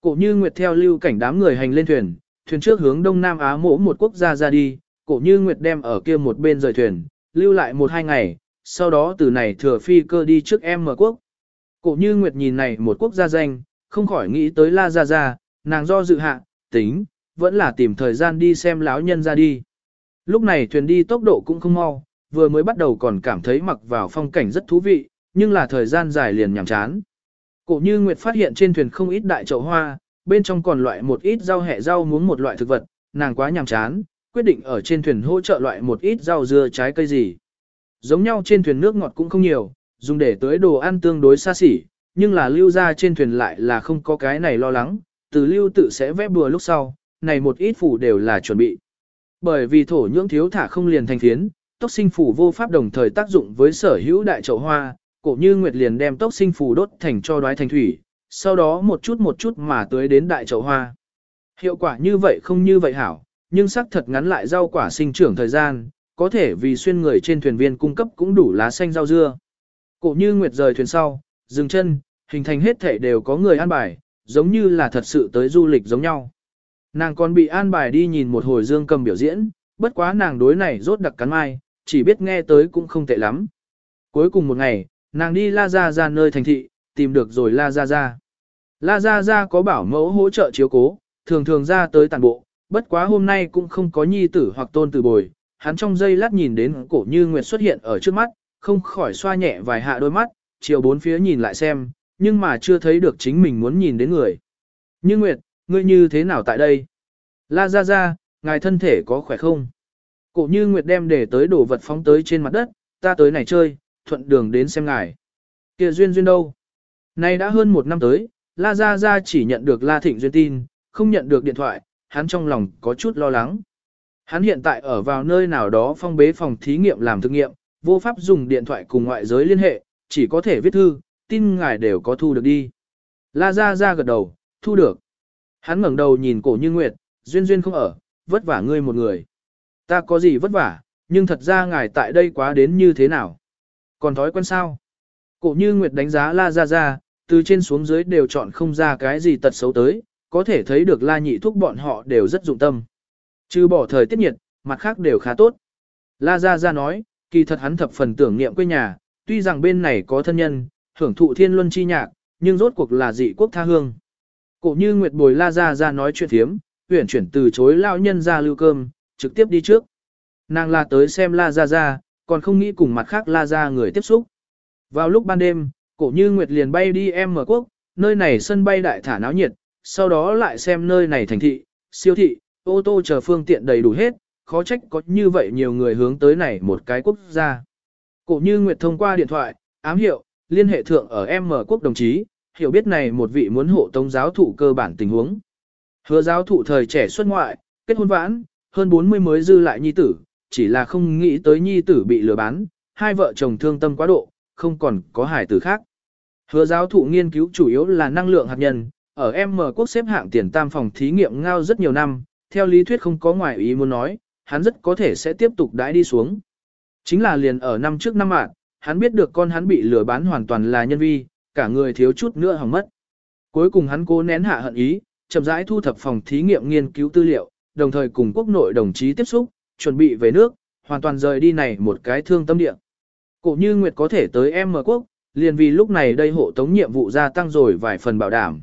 Cổ như Nguyệt theo lưu cảnh đám người hành lên thuyền, thuyền trước hướng Đông Nam Á mỗ một quốc gia ra đi, cổ như Nguyệt đem ở kia một bên rời thuyền, lưu lại một hai ngày, sau đó từ này thừa phi cơ đi trước em mở quốc. Cổ như Nguyệt nhìn này một quốc gia danh, không khỏi nghĩ tới La Gia Gia, nàng do dự hạ, tính, vẫn là tìm thời gian đi xem lão nhân ra đi. Lúc này thuyền đi tốc độ cũng không mau, vừa mới bắt đầu còn cảm thấy mặc vào phong cảnh rất thú vị, nhưng là thời gian dài liền nhàm chán. Cổ như Nguyệt phát hiện trên thuyền không ít đại chậu hoa, bên trong còn loại một ít rau hẹ rau muống một loại thực vật, nàng quá nhàm chán, quyết định ở trên thuyền hỗ trợ loại một ít rau dưa trái cây gì. Giống nhau trên thuyền nước ngọt cũng không nhiều, dùng để tới đồ ăn tương đối xa xỉ, nhưng là lưu ra trên thuyền lại là không có cái này lo lắng, từ lưu tự sẽ vẽ bừa lúc sau, này một ít phủ đều là chuẩn bị. Bởi vì thổ nhưỡng thiếu thả không liền thành phiến, tốc sinh phủ vô pháp đồng thời tác dụng với sở hữu đại chậu hoa, cổ như nguyệt liền đem tốc sinh phù đốt thành cho đoái thành thủy, sau đó một chút một chút mà tưới đến đại chậu hoa. Hiệu quả như vậy không như vậy hảo, nhưng sắc thật ngắn lại rau quả sinh trưởng thời gian, có thể vì xuyên người trên thuyền viên cung cấp cũng đủ lá xanh rau dưa. Cổ như nguyệt rời thuyền sau, dừng chân, hình thành hết thể đều có người an bài, giống như là thật sự tới du lịch giống nhau. Nàng còn bị an bài đi nhìn một hồi dương cầm biểu diễn, bất quá nàng đối này rốt đặc cắn mai, chỉ biết nghe tới cũng không tệ lắm. Cuối cùng một ngày, nàng đi La Gia gia nơi thành thị, tìm được rồi La Gia Gia. La Gia Gia có bảo mẫu hỗ trợ chiếu cố, thường thường ra tới tàn bộ, bất quá hôm nay cũng không có nhi tử hoặc tôn tử bồi. Hắn trong giây lát nhìn đến cổ như Nguyệt xuất hiện ở trước mắt, không khỏi xoa nhẹ vài hạ đôi mắt, chiều bốn phía nhìn lại xem, nhưng mà chưa thấy được chính mình muốn nhìn đến người. Như Nguyệt, ngươi như thế nào tại đây? La Gia Gia, ngài thân thể có khỏe không? Cổ như Nguyệt đem để tới đổ vật phóng tới trên mặt đất, ta tới này chơi, thuận đường đến xem ngài. Kia duyên duyên đâu? Nay đã hơn một năm tới, La Gia Gia chỉ nhận được La Thịnh duyên tin, không nhận được điện thoại, hắn trong lòng có chút lo lắng. Hắn hiện tại ở vào nơi nào đó phong bế phòng thí nghiệm làm thực nghiệm, vô pháp dùng điện thoại cùng ngoại giới liên hệ, chỉ có thể viết thư, tin ngài đều có thu được đi. La Gia Gia gật đầu, thu được. Hắn ngẩng đầu nhìn cổ như nguyệt, duyên duyên không ở, vất vả ngươi một người. Ta có gì vất vả, nhưng thật ra ngài tại đây quá đến như thế nào. Còn thói quen sao? Cổ như nguyệt đánh giá La Gia Gia, từ trên xuống dưới đều chọn không ra cái gì tật xấu tới, có thể thấy được La Nhị Thúc bọn họ đều rất dụng tâm. Trừ bỏ thời tiết nhiệt, mặt khác đều khá tốt. La Gia Gia nói, kỳ thật hắn thập phần tưởng niệm quê nhà, tuy rằng bên này có thân nhân, hưởng thụ thiên luân chi nhạc, nhưng rốt cuộc là dị quốc tha hương. Cổ như Nguyệt Bồi La Gia Gia nói chuyện thiếm, huyển chuyển từ chối lão nhân ra lưu cơm, trực tiếp đi trước. Nàng là tới xem La Gia Gia, còn không nghĩ cùng mặt khác La ra người tiếp xúc. Vào lúc ban đêm, cổ như Nguyệt liền bay đi em mở quốc, nơi này sân bay đại thả náo nhiệt, sau đó lại xem nơi này thành thị, siêu thị, ô tô chờ phương tiện đầy đủ hết, khó trách có như vậy nhiều người hướng tới này một cái quốc gia. Cổ như Nguyệt thông qua điện thoại, ám hiệu, liên hệ thượng ở em M quốc đồng chí, hiểu biết này một vị muốn hộ tống giáo thụ cơ bản tình huống. Hứa giáo thụ thời trẻ xuất ngoại, kết hôn vãn, hơn 40 mới dư lại nhi tử, chỉ là không nghĩ tới nhi tử bị lừa bán, hai vợ chồng thương tâm quá độ, không còn có hải tử khác. Hứa giáo thụ nghiên cứu chủ yếu là năng lượng hạt nhân, ở M quốc xếp hạng tiền tam phòng thí nghiệm ngao rất nhiều năm, theo lý thuyết không có ngoại ý muốn nói, hắn rất có thể sẽ tiếp tục đãi đi xuống. Chính là liền ở năm trước năm mạng, hắn biết được con hắn bị lừa bán hoàn toàn là nhân vi, cả người thiếu chút nữa hỏng mất. Cuối cùng hắn cố nén hạ hận ý, chậm rãi thu thập phòng thí nghiệm nghiên cứu tư liệu, đồng thời cùng quốc nội đồng chí tiếp xúc, chuẩn bị về nước, hoàn toàn rời đi này một cái thương tâm địa. Cổ như Nguyệt có thể tới M quốc, liền vì lúc này đây hộ tống nhiệm vụ gia tăng rồi vài phần bảo đảm.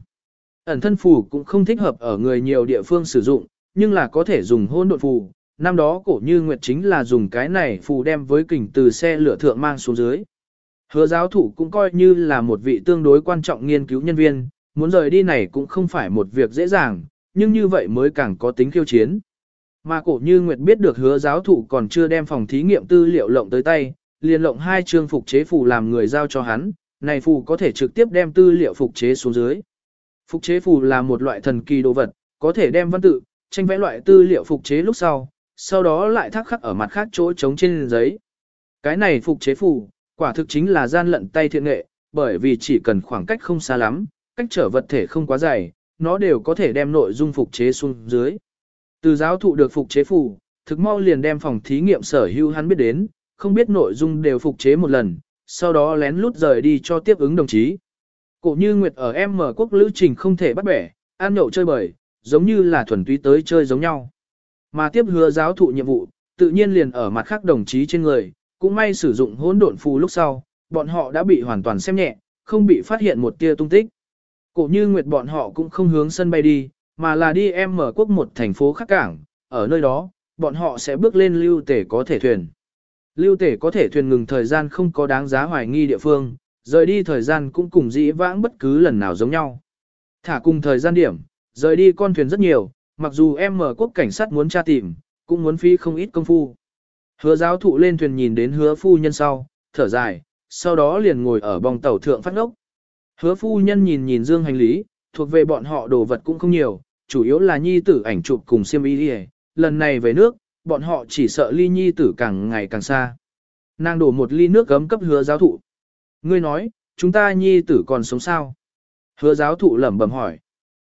Ẩn thân phù cũng không thích hợp ở người nhiều địa phương sử dụng, nhưng là có thể dùng hôn độn phù. Năm đó cổ như Nguyệt chính là dùng cái này phù đem với kình từ xe lửa thượng mang xuống dưới. Hứa giáo thủ cũng coi như là một vị tương đối quan trọng nghiên cứu nhân viên, muốn rời đi này cũng không phải một việc dễ dàng, nhưng như vậy mới càng có tính khiêu chiến. Mà cổ như Nguyệt biết được hứa giáo thủ còn chưa đem phòng thí nghiệm tư liệu lộng tới tay, liền lộng hai chương phục chế phù làm người giao cho hắn, này phù có thể trực tiếp đem tư liệu phục chế xuống dưới. Phục chế phù là một loại thần kỳ đồ vật, có thể đem văn tự, tranh vẽ loại tư liệu phục chế lúc sau, sau đó lại thắc khắc ở mặt khác chỗ trống trên giấy. Cái này phục chế phù, quả thực chính là gian lận tay thiện nghệ, bởi vì chỉ cần khoảng cách không xa lắm, cách trở vật thể không quá dài, nó đều có thể đem nội dung phục chế xuống dưới. Từ giáo thụ được phục chế phủ, thực mau liền đem phòng thí nghiệm sở hữu hắn biết đến, không biết nội dung đều phục chế một lần, sau đó lén lút rời đi cho tiếp ứng đồng chí. Cổ như Nguyệt ở em mở quốc lữ trình không thể bắt bẻ, ăn nhậu chơi bời, giống như là thuần túy tới chơi giống nhau. Mà tiếp hứa giáo thụ nhiệm vụ, tự nhiên liền ở mặt khác đồng chí trên người, cũng may sử dụng hỗn độn phù lúc sau, bọn họ đã bị hoàn toàn xem nhẹ, không bị phát hiện một tia tung tích. Cổ như nguyệt bọn họ cũng không hướng sân bay đi, mà là đi em mở quốc một thành phố khác cảng, ở nơi đó, bọn họ sẽ bước lên lưu tể có thể thuyền. Lưu tể có thể thuyền ngừng thời gian không có đáng giá hoài nghi địa phương, rời đi thời gian cũng cùng dĩ vãng bất cứ lần nào giống nhau. Thả cùng thời gian điểm, rời đi con thuyền rất nhiều, mặc dù em mở quốc cảnh sát muốn tra tìm, cũng muốn phí không ít công phu. Hứa giáo thụ lên thuyền nhìn đến hứa phu nhân sau, thở dài, sau đó liền ngồi ở bong tàu thượng phát ngốc. Hứa phu nhân nhìn nhìn dương hành lý, thuộc về bọn họ đồ vật cũng không nhiều, chủ yếu là nhi tử ảnh chụp cùng siêm y đi lần này về nước, bọn họ chỉ sợ ly nhi tử càng ngày càng xa. Nàng đổ một ly nước gấm cấp hứa giáo thụ. Ngươi nói, chúng ta nhi tử còn sống sao? Hứa giáo thụ lẩm bẩm hỏi.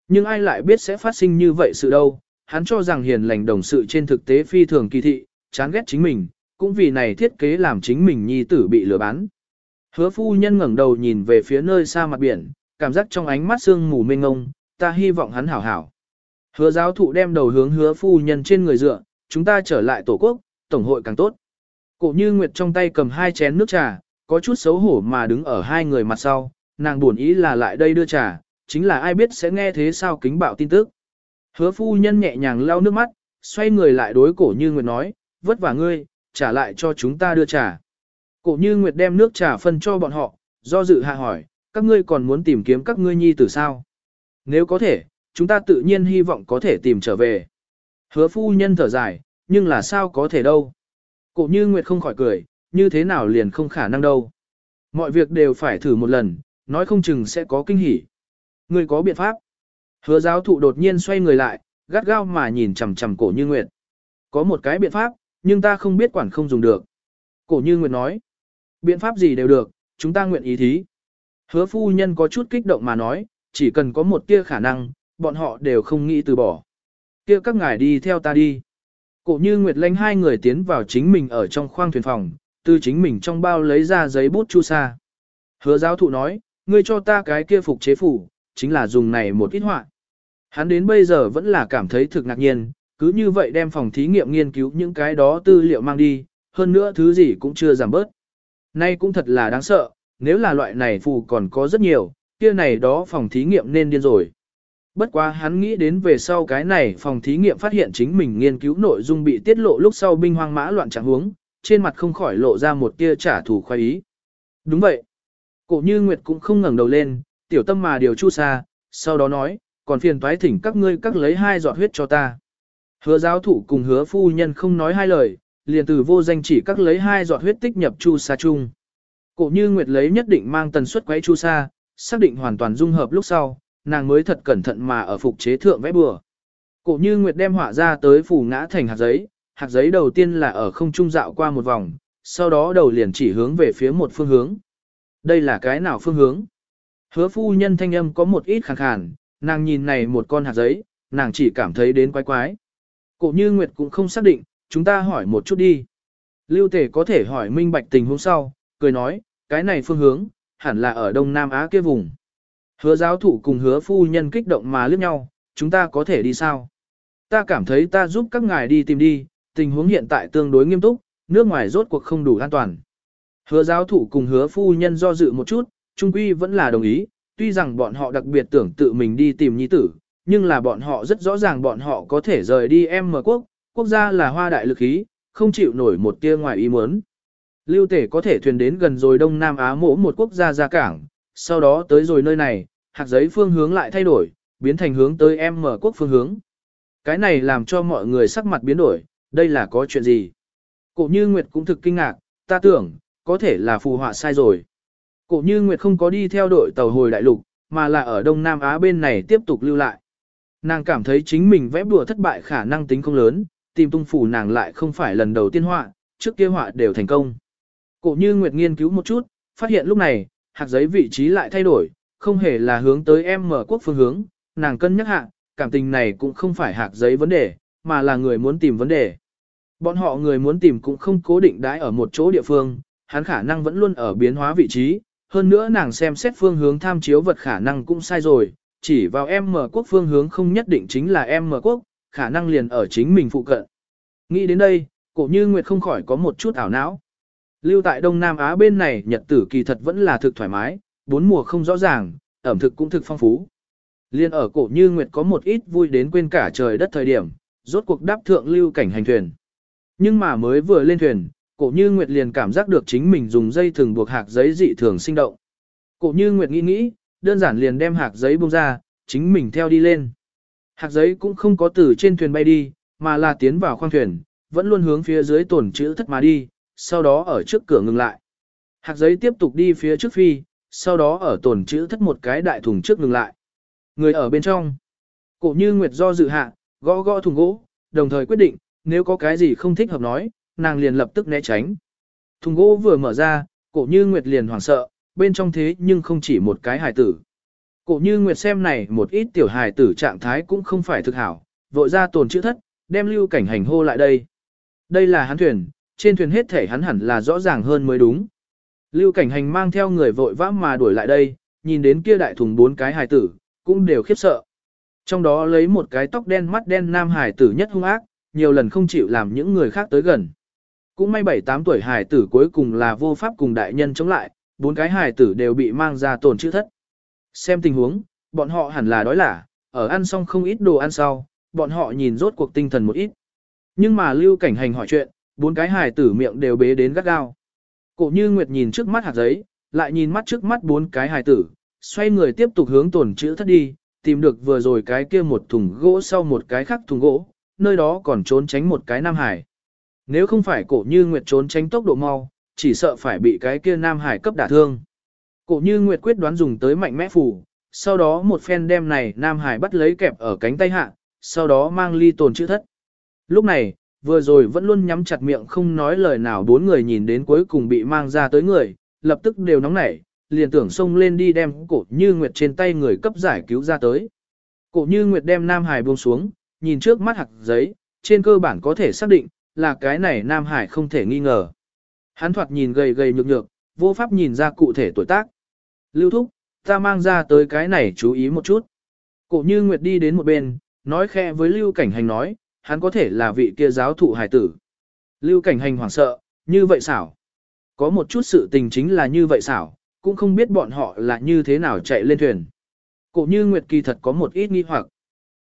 Nhưng ai lại biết sẽ phát sinh như vậy sự đâu, hắn cho rằng hiền lành đồng sự trên thực tế phi thường kỳ thị, chán ghét chính mình, cũng vì này thiết kế làm chính mình nhi tử bị lừa bán. Hứa phu nhân ngẩng đầu nhìn về phía nơi xa mặt biển, cảm giác trong ánh mắt sương mù mênh ngông, ta hy vọng hắn hảo hảo. Hứa giáo thụ đem đầu hướng hứa phu nhân trên người dựa, chúng ta trở lại tổ quốc, tổng hội càng tốt. Cổ như Nguyệt trong tay cầm hai chén nước trà, có chút xấu hổ mà đứng ở hai người mặt sau, nàng buồn ý là lại đây đưa trà, chính là ai biết sẽ nghe thế sao kính bạo tin tức. Hứa phu nhân nhẹ nhàng lau nước mắt, xoay người lại đối cổ như Nguyệt nói, vất vả ngươi, trả lại cho chúng ta đưa trà. Cổ như Nguyệt đem nước trà phân cho bọn họ, do dự hạ hỏi, các ngươi còn muốn tìm kiếm các ngươi nhi tử sao? Nếu có thể, chúng ta tự nhiên hy vọng có thể tìm trở về. Hứa phu nhân thở dài, nhưng là sao có thể đâu. Cổ như Nguyệt không khỏi cười, như thế nào liền không khả năng đâu. Mọi việc đều phải thử một lần, nói không chừng sẽ có kinh hỉ. người có biện pháp. Hứa giáo thụ đột nhiên xoay người lại, gắt gao mà nhìn chằm chằm cổ như Nguyệt. Có một cái biện pháp, nhưng ta không biết quản không dùng được. Cổ như Nguyệt nói. Biện pháp gì đều được, chúng ta nguyện ý thí. Hứa phu nhân có chút kích động mà nói, chỉ cần có một tia khả năng, bọn họ đều không nghĩ từ bỏ. Kia các ngài đi theo ta đi. Cổ như Nguyệt lanh hai người tiến vào chính mình ở trong khoang thuyền phòng, từ chính mình trong bao lấy ra giấy bút chu sa. Hứa giáo thụ nói, ngươi cho ta cái kia phục chế phủ, chính là dùng này một ít họa. Hắn đến bây giờ vẫn là cảm thấy thực ngạc nhiên, cứ như vậy đem phòng thí nghiệm nghiên cứu những cái đó tư liệu mang đi, hơn nữa thứ gì cũng chưa giảm bớt. Nay cũng thật là đáng sợ, nếu là loại này phù còn có rất nhiều, kia này đó phòng thí nghiệm nên điên rồi. Bất quá hắn nghĩ đến về sau cái này phòng thí nghiệm phát hiện chính mình nghiên cứu nội dung bị tiết lộ lúc sau binh hoang mã loạn trạng huống, trên mặt không khỏi lộ ra một tia trả thù khoái ý. Đúng vậy. Cổ như Nguyệt cũng không ngẩng đầu lên, tiểu tâm mà điều chu xa, sau đó nói, còn phiền toái thỉnh các ngươi các lấy hai giọt huyết cho ta. Hứa giáo thủ cùng hứa phu nhân không nói hai lời, liền từ vô danh chỉ các lấy hai giọt huyết tích nhập chu sa chung. Cổ như Nguyệt lấy nhất định mang tần suất quấy chu sa, xác định hoàn toàn dung hợp lúc sau, nàng mới thật cẩn thận mà ở phục chế thượng vẽ bừa. Cổ như Nguyệt đem họa ra tới phủ ngã thành hạt giấy, hạt giấy đầu tiên là ở không trung dạo qua một vòng, sau đó đầu liền chỉ hướng về phía một phương hướng. Đây là cái nào phương hướng? Hứa phu nhân thanh âm có một ít khàn khàn, nàng nhìn này một con hạt giấy, nàng chỉ cảm thấy đến quái quái. Cổ như Nguyệt cũng không xác định, chúng ta hỏi một chút đi. Lưu Tề có thể hỏi minh bạch tình huống sau, cười nói, cái này phương hướng, hẳn là ở Đông Nam Á kia vùng. Hứa giáo thủ cùng hứa phu nhân kích động mà liếc nhau, chúng ta có thể đi sao? Ta cảm thấy ta giúp các ngài đi tìm đi, tình huống hiện tại tương đối nghiêm túc, nước ngoài rốt cuộc không đủ an toàn. Hứa giáo thủ cùng hứa phu nhân do dự một chút, trung quy vẫn là đồng ý, tuy rằng bọn họ đặc biệt tưởng tự mình đi tìm nhi tử, nhưng là bọn họ rất rõ ràng bọn họ có thể rời đi em mở quốc, quốc gia là hoa đại lực khí, không chịu nổi một tia ngoài ý muốn. Lưu tể có thể thuyền đến gần rồi Đông Nam Á mỗ một quốc gia ra cảng, sau đó tới rồi nơi này, hạt giấy phương hướng lại thay đổi, biến thành hướng tới em mở quốc phương hướng. Cái này làm cho mọi người sắc mặt biến đổi, đây là có chuyện gì? Cổ như Nguyệt cũng thực kinh ngạc, ta tưởng, có thể là phù họa sai rồi. Cổ như Nguyệt không có đi theo đội tàu hồi đại lục, mà là ở Đông Nam Á bên này tiếp tục lưu lại. Nàng cảm thấy chính mình vẽ bùa thất bại khả năng tính không lớn, tìm tung phủ nàng lại không phải lần đầu tiên họa, trước kia họa đều thành công. Cổ như Nguyệt nghiên cứu một chút, phát hiện lúc này, hạt giấy vị trí lại thay đổi, không hề là hướng tới em mở quốc phương hướng, nàng cân nhắc hạ, cảm tình này cũng không phải hạt giấy vấn đề, mà là người muốn tìm vấn đề. Bọn họ người muốn tìm cũng không cố định đãi ở một chỗ địa phương, hắn khả năng vẫn luôn ở biến hóa vị trí, hơn nữa nàng xem xét phương hướng tham chiếu vật khả năng cũng sai rồi, chỉ vào em mở quốc phương hướng không nhất định chính là em mở quốc, khả năng liền ở chính mình phụ cận. Nghĩ đến đây, cổ như Nguyệt không khỏi có một chút ảo não. Lưu tại Đông Nam Á bên này nhật tử kỳ thật vẫn là thực thoải mái, bốn mùa không rõ ràng, ẩm thực cũng thực phong phú. Liên ở cổ như Nguyệt có một ít vui đến quên cả trời đất thời điểm, rốt cuộc đáp thượng lưu cảnh hành thuyền. Nhưng mà mới vừa lên thuyền, cổ như Nguyệt liền cảm giác được chính mình dùng dây thường buộc hạc giấy dị thường sinh động. Cổ như Nguyệt nghĩ nghĩ, đơn giản liền đem hạc giấy bông ra, chính mình theo đi lên. Hạc giấy cũng không có từ trên thuyền bay đi, mà là tiến vào khoang thuyền, vẫn luôn hướng phía dưới tổn chữ thất mà đi, sau đó ở trước cửa ngừng lại. Hạc giấy tiếp tục đi phía trước phi, sau đó ở tồn chữ thất một cái đại thùng trước ngừng lại. Người ở bên trong. Cổ như Nguyệt do dự hạ, gõ gõ thùng gỗ, đồng thời quyết định, nếu có cái gì không thích hợp nói, nàng liền lập tức né tránh. Thùng gỗ vừa mở ra, cổ như Nguyệt liền hoảng sợ, bên trong thế nhưng không chỉ một cái hài tử. Cổ như Nguyệt xem này một ít tiểu hài tử trạng thái cũng không phải thực hảo, vội ra tồn chữ thất, đem lưu cảnh hành hô lại đây. Đây là hắn thuyền, trên thuyền hết thể hắn hẳn là rõ ràng hơn mới đúng. Lưu cảnh hành mang theo người vội vã mà đuổi lại đây, nhìn đến kia đại thùng bốn cái hài tử, cũng đều khiếp sợ. Trong đó lấy một cái tóc đen mắt đen nam hài tử nhất hung ác, nhiều lần không chịu làm những người khác tới gần. Cũng may bảy tám tuổi hài tử cuối cùng là vô pháp cùng đại nhân chống lại, bốn cái hài tử đều bị mang ra tổn chữ thất. Xem tình huống, bọn họ hẳn là đói lả, ở ăn xong không ít đồ ăn sau, bọn họ nhìn rốt cuộc tinh thần một ít. Nhưng mà lưu cảnh hành hỏi chuyện, bốn cái hài tử miệng đều bế đến gắt gao. Cổ như Nguyệt nhìn trước mắt hạt giấy, lại nhìn mắt trước mắt bốn cái hài tử, xoay người tiếp tục hướng tổn chữ thất đi, tìm được vừa rồi cái kia một thùng gỗ sau một cái khác thùng gỗ, nơi đó còn trốn tránh một cái nam hải. Nếu không phải cổ như Nguyệt trốn tránh tốc độ mau, chỉ sợ phải bị cái kia nam hải cấp đả thương. Cổ như Nguyệt quyết đoán dùng tới mạnh mẽ phủ, sau đó một phen đem này nam hải bắt lấy kẹp ở cánh tay hạ, sau đó mang ly tồn chữ thất. Lúc này, vừa rồi vẫn luôn nhắm chặt miệng không nói lời nào bốn người nhìn đến cuối cùng bị mang ra tới người, lập tức đều nóng nảy, liền tưởng xông lên đi đem cổ như Nguyệt trên tay người cấp giải cứu ra tới. Cổ như Nguyệt đem Nam Hải buông xuống, nhìn trước mắt hạt giấy, trên cơ bản có thể xác định, là cái này Nam Hải không thể nghi ngờ. Hắn thoạt nhìn gầy gầy nhược nhược, vô pháp nhìn ra cụ thể tuổi tác. Lưu thúc, ta mang ra tới cái này chú ý một chút. Cổ như Nguyệt đi đến một bên, nói khe với Lưu Cảnh Hành nói, hắn có thể là vị kia giáo thụ hải tử. Lưu Cảnh Hành hoảng sợ, như vậy xảo. Có một chút sự tình chính là như vậy xảo, cũng không biết bọn họ là như thế nào chạy lên thuyền. Cổ như Nguyệt kỳ thật có một ít nghi hoặc.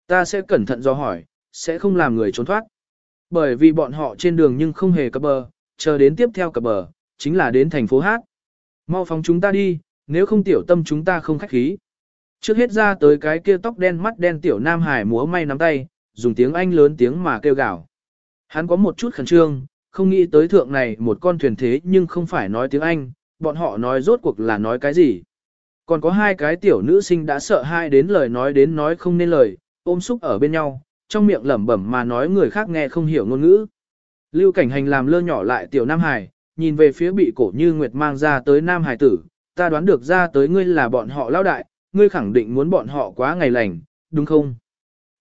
Ta sẽ cẩn thận do hỏi, sẽ không làm người trốn thoát. Bởi vì bọn họ trên đường nhưng không hề cập bờ, chờ đến tiếp theo cập bờ, chính là đến thành phố Hát. Mau phóng chúng ta đi, nếu không tiểu tâm chúng ta không khách khí. Trước hết ra tới cái kia tóc đen mắt đen tiểu nam hải múa may nắm tay, dùng tiếng Anh lớn tiếng mà kêu gào. Hắn có một chút khẩn trương, không nghĩ tới thượng này một con thuyền thế nhưng không phải nói tiếng Anh, bọn họ nói rốt cuộc là nói cái gì. Còn có hai cái tiểu nữ sinh đã sợ hai đến lời nói đến nói không nên lời, ôm xúc ở bên nhau, trong miệng lẩm bẩm mà nói người khác nghe không hiểu ngôn ngữ. Lưu cảnh hành làm lơ nhỏ lại tiểu Nam Hải, nhìn về phía bị cổ như Nguyệt mang ra tới Nam Hải tử, ta đoán được ra tới ngươi là bọn họ lao đại, ngươi khẳng định muốn bọn họ quá ngày lành, đúng không?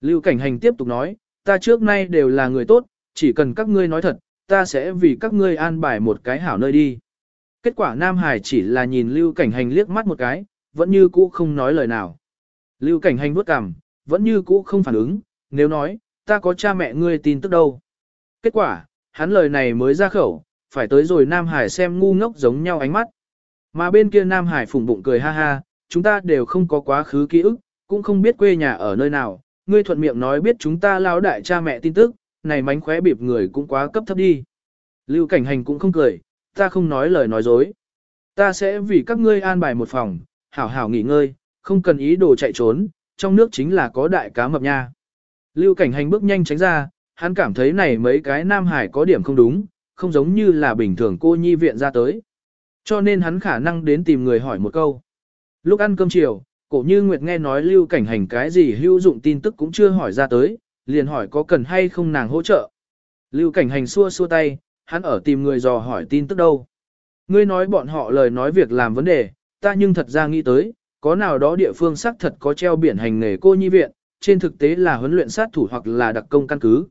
Lưu cảnh hành tiếp tục nói, ta trước nay đều là người tốt, chỉ cần các ngươi nói thật, ta sẽ vì các ngươi an bài một cái hảo nơi đi. Kết quả Nam Hải chỉ là nhìn Lưu Cảnh Hành liếc mắt một cái, vẫn như cũ không nói lời nào. Lưu Cảnh Hành bước cằm, vẫn như cũ không phản ứng, nếu nói, ta có cha mẹ ngươi tin tức đâu. Kết quả, hắn lời này mới ra khẩu, phải tới rồi Nam Hải xem ngu ngốc giống nhau ánh mắt. Mà bên kia Nam Hải phủng bụng cười ha ha, chúng ta đều không có quá khứ ký ức, cũng không biết quê nhà ở nơi nào, ngươi thuận miệng nói biết chúng ta lao đại cha mẹ tin tức, này mánh khóe bịp người cũng quá cấp thấp đi. Lưu Cảnh Hành cũng không cười, ta không nói lời nói dối. Ta sẽ vì các ngươi an bài một phòng, hảo hảo nghỉ ngơi, không cần ý đồ chạy trốn, trong nước chính là có đại cá mập nha. Lưu cảnh hành bước nhanh tránh ra, hắn cảm thấy này mấy cái nam hải có điểm không đúng, không giống như là bình thường cô nhi viện ra tới. Cho nên hắn khả năng đến tìm người hỏi một câu. Lúc ăn cơm chiều, cổ như Nguyệt nghe nói lưu cảnh hành cái gì hữu dụng tin tức cũng chưa hỏi ra tới, liền hỏi có cần hay không nàng hỗ trợ. Lưu cảnh hành xua xua tay, hắn ở tìm người dò hỏi tin tức đâu. Ngươi nói bọn họ lời nói việc làm vấn đề, ta nhưng thật ra nghĩ tới, có nào đó địa phương xác thật có treo biển hành nghề cô nhi viện, trên thực tế là huấn luyện sát thủ hoặc là đặc công căn cứ.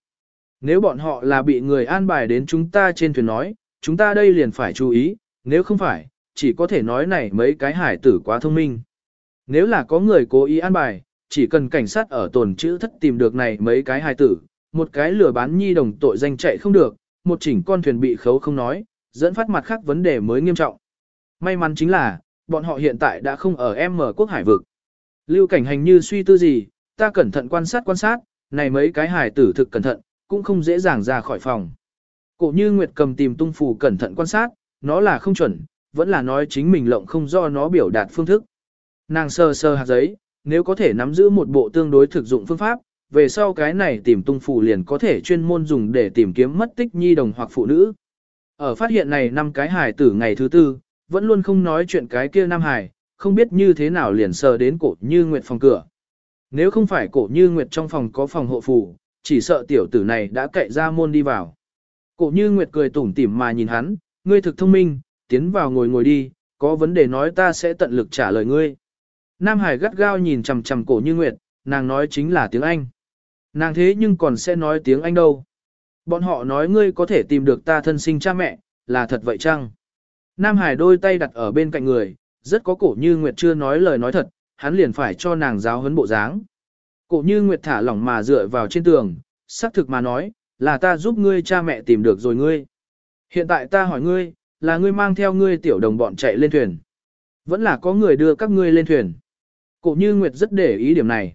Nếu bọn họ là bị người an bài đến chúng ta trên thuyền nói, chúng ta đây liền phải chú ý, nếu không phải, chỉ có thể nói này mấy cái hải tử quá thông minh. Nếu là có người cố ý an bài, chỉ cần cảnh sát ở tồn chữ thất tìm được này mấy cái hài tử, một cái lừa bán nhi đồng tội danh chạy không được, một chỉnh con thuyền bị khấu không nói, dẫn phát mặt khác vấn đề mới nghiêm trọng. May mắn chính là, bọn họ hiện tại đã không ở M quốc hải vực. Lưu cảnh hành như suy tư gì, ta cẩn thận quan sát quan sát, này mấy cái hài tử thực cẩn thận, cũng không dễ dàng ra khỏi phòng. Cổ như Nguyệt cầm tìm tung phù cẩn thận quan sát, nó là không chuẩn, vẫn là nói chính mình lộng không do nó biểu đạt phương thức. Nàng sơ sơ hạt giấy, nếu có thể nắm giữ một bộ tương đối thực dụng phương pháp, về sau cái này tìm tung phù liền có thể chuyên môn dùng để tìm kiếm mất tích nhi đồng hoặc phụ nữ. Ở phát hiện này năm cái hài tử ngày thứ tư, vẫn luôn không nói chuyện cái kia nam hài, không biết như thế nào liền sờ đến cổ như nguyệt phòng cửa. Nếu không phải cổ như nguyệt trong phòng có phòng hộ phù, chỉ sợ tiểu tử này đã cậy ra môn đi vào. Cổ như nguyệt cười tủm tỉm mà nhìn hắn, ngươi thực thông minh, tiến vào ngồi ngồi đi, có vấn đề nói ta sẽ tận lực trả lời ngươi. Nam Hải gắt gao nhìn chằm chằm cổ như nguyệt, nàng nói chính là tiếng Anh. Nàng thế nhưng còn sẽ nói tiếng Anh đâu. Bọn họ nói ngươi có thể tìm được ta thân sinh cha mẹ, là thật vậy chăng? Nam Hải đôi tay đặt ở bên cạnh người, rất có cổ như Nguyệt chưa nói lời nói thật, hắn liền phải cho nàng giáo huấn bộ dáng. Cổ như Nguyệt thả lỏng mà dựa vào trên tường, xác thực mà nói, là ta giúp ngươi cha mẹ tìm được rồi ngươi. Hiện tại ta hỏi ngươi, là ngươi mang theo ngươi tiểu đồng bọn chạy lên thuyền. Vẫn là có người đưa các ngươi lên thuyền. Cổ như Nguyệt rất để ý điểm này.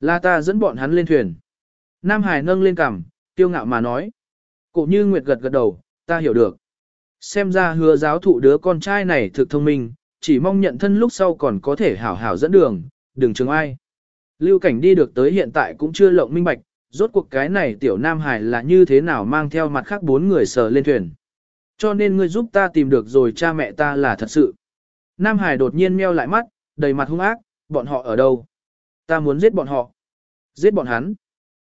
Là ta dẫn bọn hắn lên thuyền. Nam Hải nâng lên cằm, tiêu ngạo mà nói. Cổ như Nguyệt gật gật đầu, ta hiểu được. Xem ra hứa giáo thụ đứa con trai này thực thông minh, chỉ mong nhận thân lúc sau còn có thể hảo hảo dẫn đường, đừng chừng ai. Lưu cảnh đi được tới hiện tại cũng chưa lộng minh bạch, rốt cuộc cái này tiểu Nam Hải là như thế nào mang theo mặt khác bốn người sờ lên thuyền. Cho nên ngươi giúp ta tìm được rồi cha mẹ ta là thật sự. Nam Hải đột nhiên meo lại mắt, đầy mặt hung ác, bọn họ ở đâu? Ta muốn giết bọn họ. Giết bọn hắn.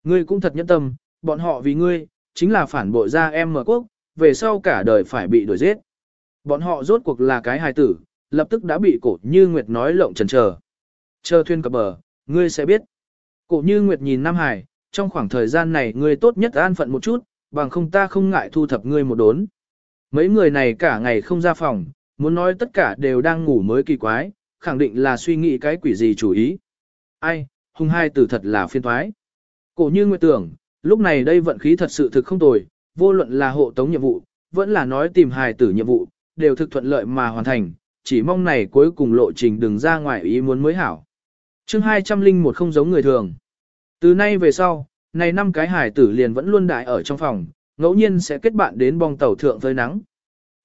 Ngươi cũng thật nhẫn tâm, bọn họ vì ngươi, chính là phản bội ra em mở quốc, về sau cả đời phải bị đuổi giết. Bọn họ rốt cuộc là cái hài tử, lập tức đã bị cổ như Nguyệt nói lộng trần chờ. Chờ thuyền cập bờ, ngươi sẽ biết. Cổ như Nguyệt nhìn Nam Hải, trong khoảng thời gian này ngươi tốt nhất an phận một chút, bằng không ta không ngại thu thập ngươi một đốn. Mấy người này cả ngày không ra phòng, muốn nói tất cả đều đang ngủ mới kỳ quái, khẳng định là suy nghĩ cái quỷ gì chủ ý. Ai, hung hai tử thật là phiên thoái. Cổ như nguyệt tưởng, lúc này đây vận khí thật sự thực không tồi, vô luận là hộ tống nhiệm vụ, vẫn là nói tìm hài tử nhiệm vụ, đều thực thuận lợi mà hoàn thành, chỉ mong này cuối cùng lộ trình đừng ra ngoài ý muốn mới hảo. chương 201 không giống người thường. Từ nay về sau, này năm cái hài tử liền vẫn luôn đại ở trong phòng, ngẫu nhiên sẽ kết bạn đến bong tàu thượng với nắng.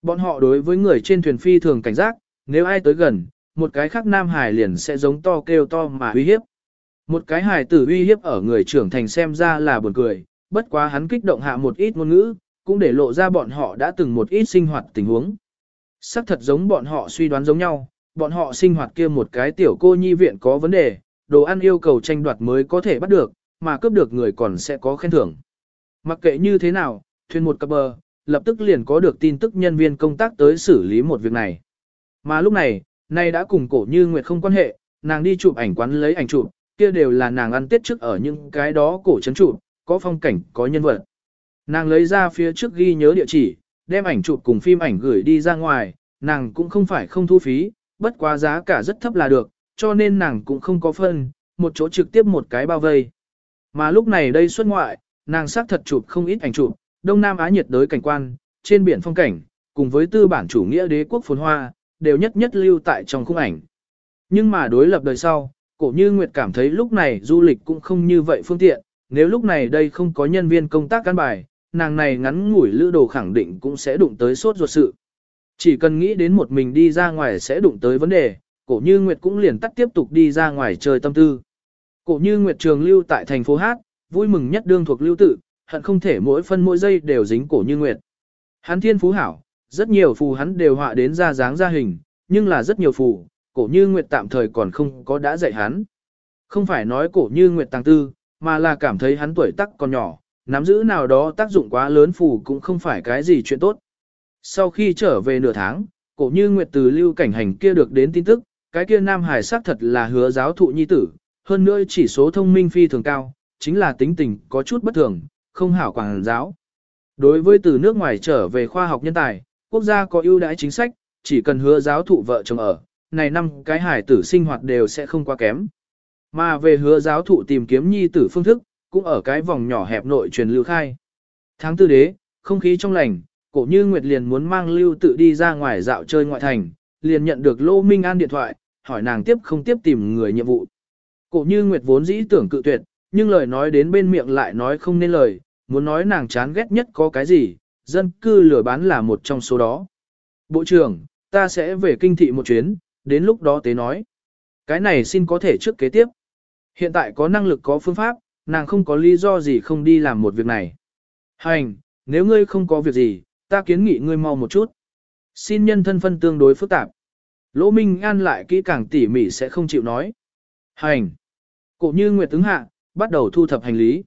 Bọn họ đối với người trên thuyền phi thường cảnh giác, nếu ai tới gần, một cái khác nam hài liền sẽ giống to kêu to mà uy hiếp. Một cái hài tử uy hiếp ở người trưởng thành xem ra là buồn cười, bất quá hắn kích động hạ một ít ngôn ngữ, cũng để lộ ra bọn họ đã từng một ít sinh hoạt tình huống. Sắc thật giống bọn họ suy đoán giống nhau, bọn họ sinh hoạt kia một cái tiểu cô nhi viện có vấn đề, đồ ăn yêu cầu tranh đoạt mới có thể bắt được, mà cướp được người còn sẽ có khen thưởng. Mặc kệ như thế nào, thuyền một cập bờ, lập tức liền có được tin tức nhân viên công tác tới xử lý một việc này. Mà lúc này, nay đã cùng cổ như Nguyệt không quan hệ, nàng đi chụp ảnh quán lấy ảnh chụp, kia đều là nàng ăn tiết trước ở những cái đó cổ trấn chụp, có phong cảnh, có nhân vật. Nàng lấy ra phía trước ghi nhớ địa chỉ, đem ảnh chụp cùng phim ảnh gửi đi ra ngoài, nàng cũng không phải không thu phí, bất quá giá cả rất thấp là được, cho nên nàng cũng không có phân, một chỗ trực tiếp một cái bao vây. Mà lúc này đây xuất ngoại, nàng xác thật chụp không ít ảnh chụp, Đông Nam Á nhiệt đới cảnh quan, trên biển phong cảnh, cùng với tư bản chủ nghĩa đế quốc phồn hoa, đều nhất nhất lưu tại trong khung ảnh. Nhưng mà đối lập đời sau, cổ như Nguyệt cảm thấy lúc này du lịch cũng không như vậy phương tiện, nếu lúc này đây không có nhân viên công tác cán bài, nàng này ngắn ngủi lữ đồ khẳng định cũng sẽ đụng tới sốt ruột sự. Chỉ cần nghĩ đến một mình đi ra ngoài sẽ đụng tới vấn đề, cổ như Nguyệt cũng liền tắt tiếp tục đi ra ngoài chơi tâm tư. Cổ như Nguyệt trường lưu tại thành phố Hát, vui mừng nhất đương thuộc lưu tự, hận không thể mỗi phân mỗi giây đều dính cổ như Nguyệt. Hắn thiên phú hảo, rất nhiều phù hắn đều họa đến ra dáng ra hình, nhưng là rất nhiều phù, cổ như Nguyệt tạm thời còn không có đã dạy hắn. Không phải nói cổ như Nguyệt tăng tư, mà là cảm thấy hắn tuổi tác còn nhỏ, nắm giữ nào đó tác dụng quá lớn phù cũng không phải cái gì chuyện tốt. Sau khi trở về nửa tháng, cổ như Nguyệt từ lưu cảnh hành kia được đến tin tức, cái kia Nam Hải xác thật là hứa giáo thụ nhi tử, hơn nữa chỉ số thông minh phi thường cao, chính là tính tình có chút bất thường, không hảo quảng giáo. Đối với từ nước ngoài trở về khoa học nhân tài, quốc gia có ưu đãi chính sách, chỉ cần hứa giáo thụ vợ chồng ở, này năm cái hải tử sinh hoạt đều sẽ không quá kém. Mà về hứa giáo thụ tìm kiếm nhi tử phương thức, cũng ở cái vòng nhỏ hẹp nội truyền lưu khai. Tháng tư đế, không khí trong lành, cổ như Nguyệt liền muốn mang lưu tự đi ra ngoài dạo chơi ngoại thành, liền nhận được Lô Minh An điện thoại, hỏi nàng tiếp không tiếp tìm người nhiệm vụ. Cổ như Nguyệt vốn dĩ tưởng cự tuyệt, nhưng lời nói đến bên miệng lại nói không nên lời, muốn nói nàng chán ghét nhất có cái gì, dân cư lừa bán là một trong số đó. Bộ trưởng, ta sẽ về kinh thị một chuyến, đến lúc đó tế nói. Cái này xin có thể trước kế tiếp. Hiện tại có năng lực có phương pháp, nàng không có lý do gì không đi làm một việc này. Hành, nếu ngươi không có việc gì, ta kiến nghị ngươi mau một chút. Xin nhân thân phân tương đối phức tạp. Lỗ Minh An lại kỹ càng tỉ mỉ sẽ không chịu nói. Hành. Cổ như Nguyệt ứng hạ, bắt đầu thu thập hành lý.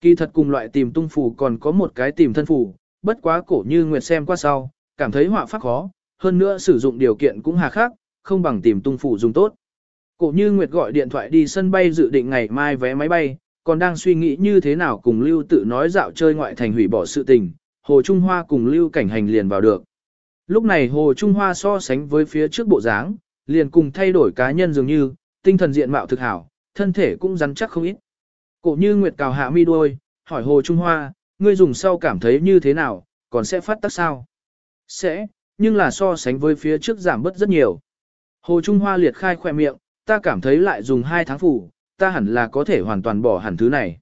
Kỳ thật cùng loại tìm tung phù còn có một cái tìm thân phù, bất quá cổ như Nguyệt xem qua sau, cảm thấy họa pháp khó, hơn nữa sử dụng điều kiện cũng hà khắc, không bằng tìm tung phủ dùng tốt. Cổ như Nguyệt gọi điện thoại đi sân bay dự định ngày mai vé máy bay, còn đang suy nghĩ như thế nào cùng Lưu tự nói dạo chơi ngoại thành hủy bỏ sự tình, Hồ Trung Hoa cùng Lưu cảnh hành liền vào được. Lúc này Hồ Trung Hoa so sánh với phía trước bộ dáng, liền cùng thay đổi cá nhân dường như, tinh thần diện mạo thực hảo, thân thể cũng rắn chắc không ít. Cổ như Nguyệt cào hạ mi đuôi, hỏi Hồ Trung Hoa, ngươi dùng sau cảm thấy như thế nào, còn sẽ phát tác sao? Sẽ, nhưng là so sánh với phía trước giảm bớt rất nhiều. Hồ Trung Hoa liệt khai khoe miệng, ta cảm thấy lại dùng 2 tháng phủ, ta hẳn là có thể hoàn toàn bỏ hẳn thứ này.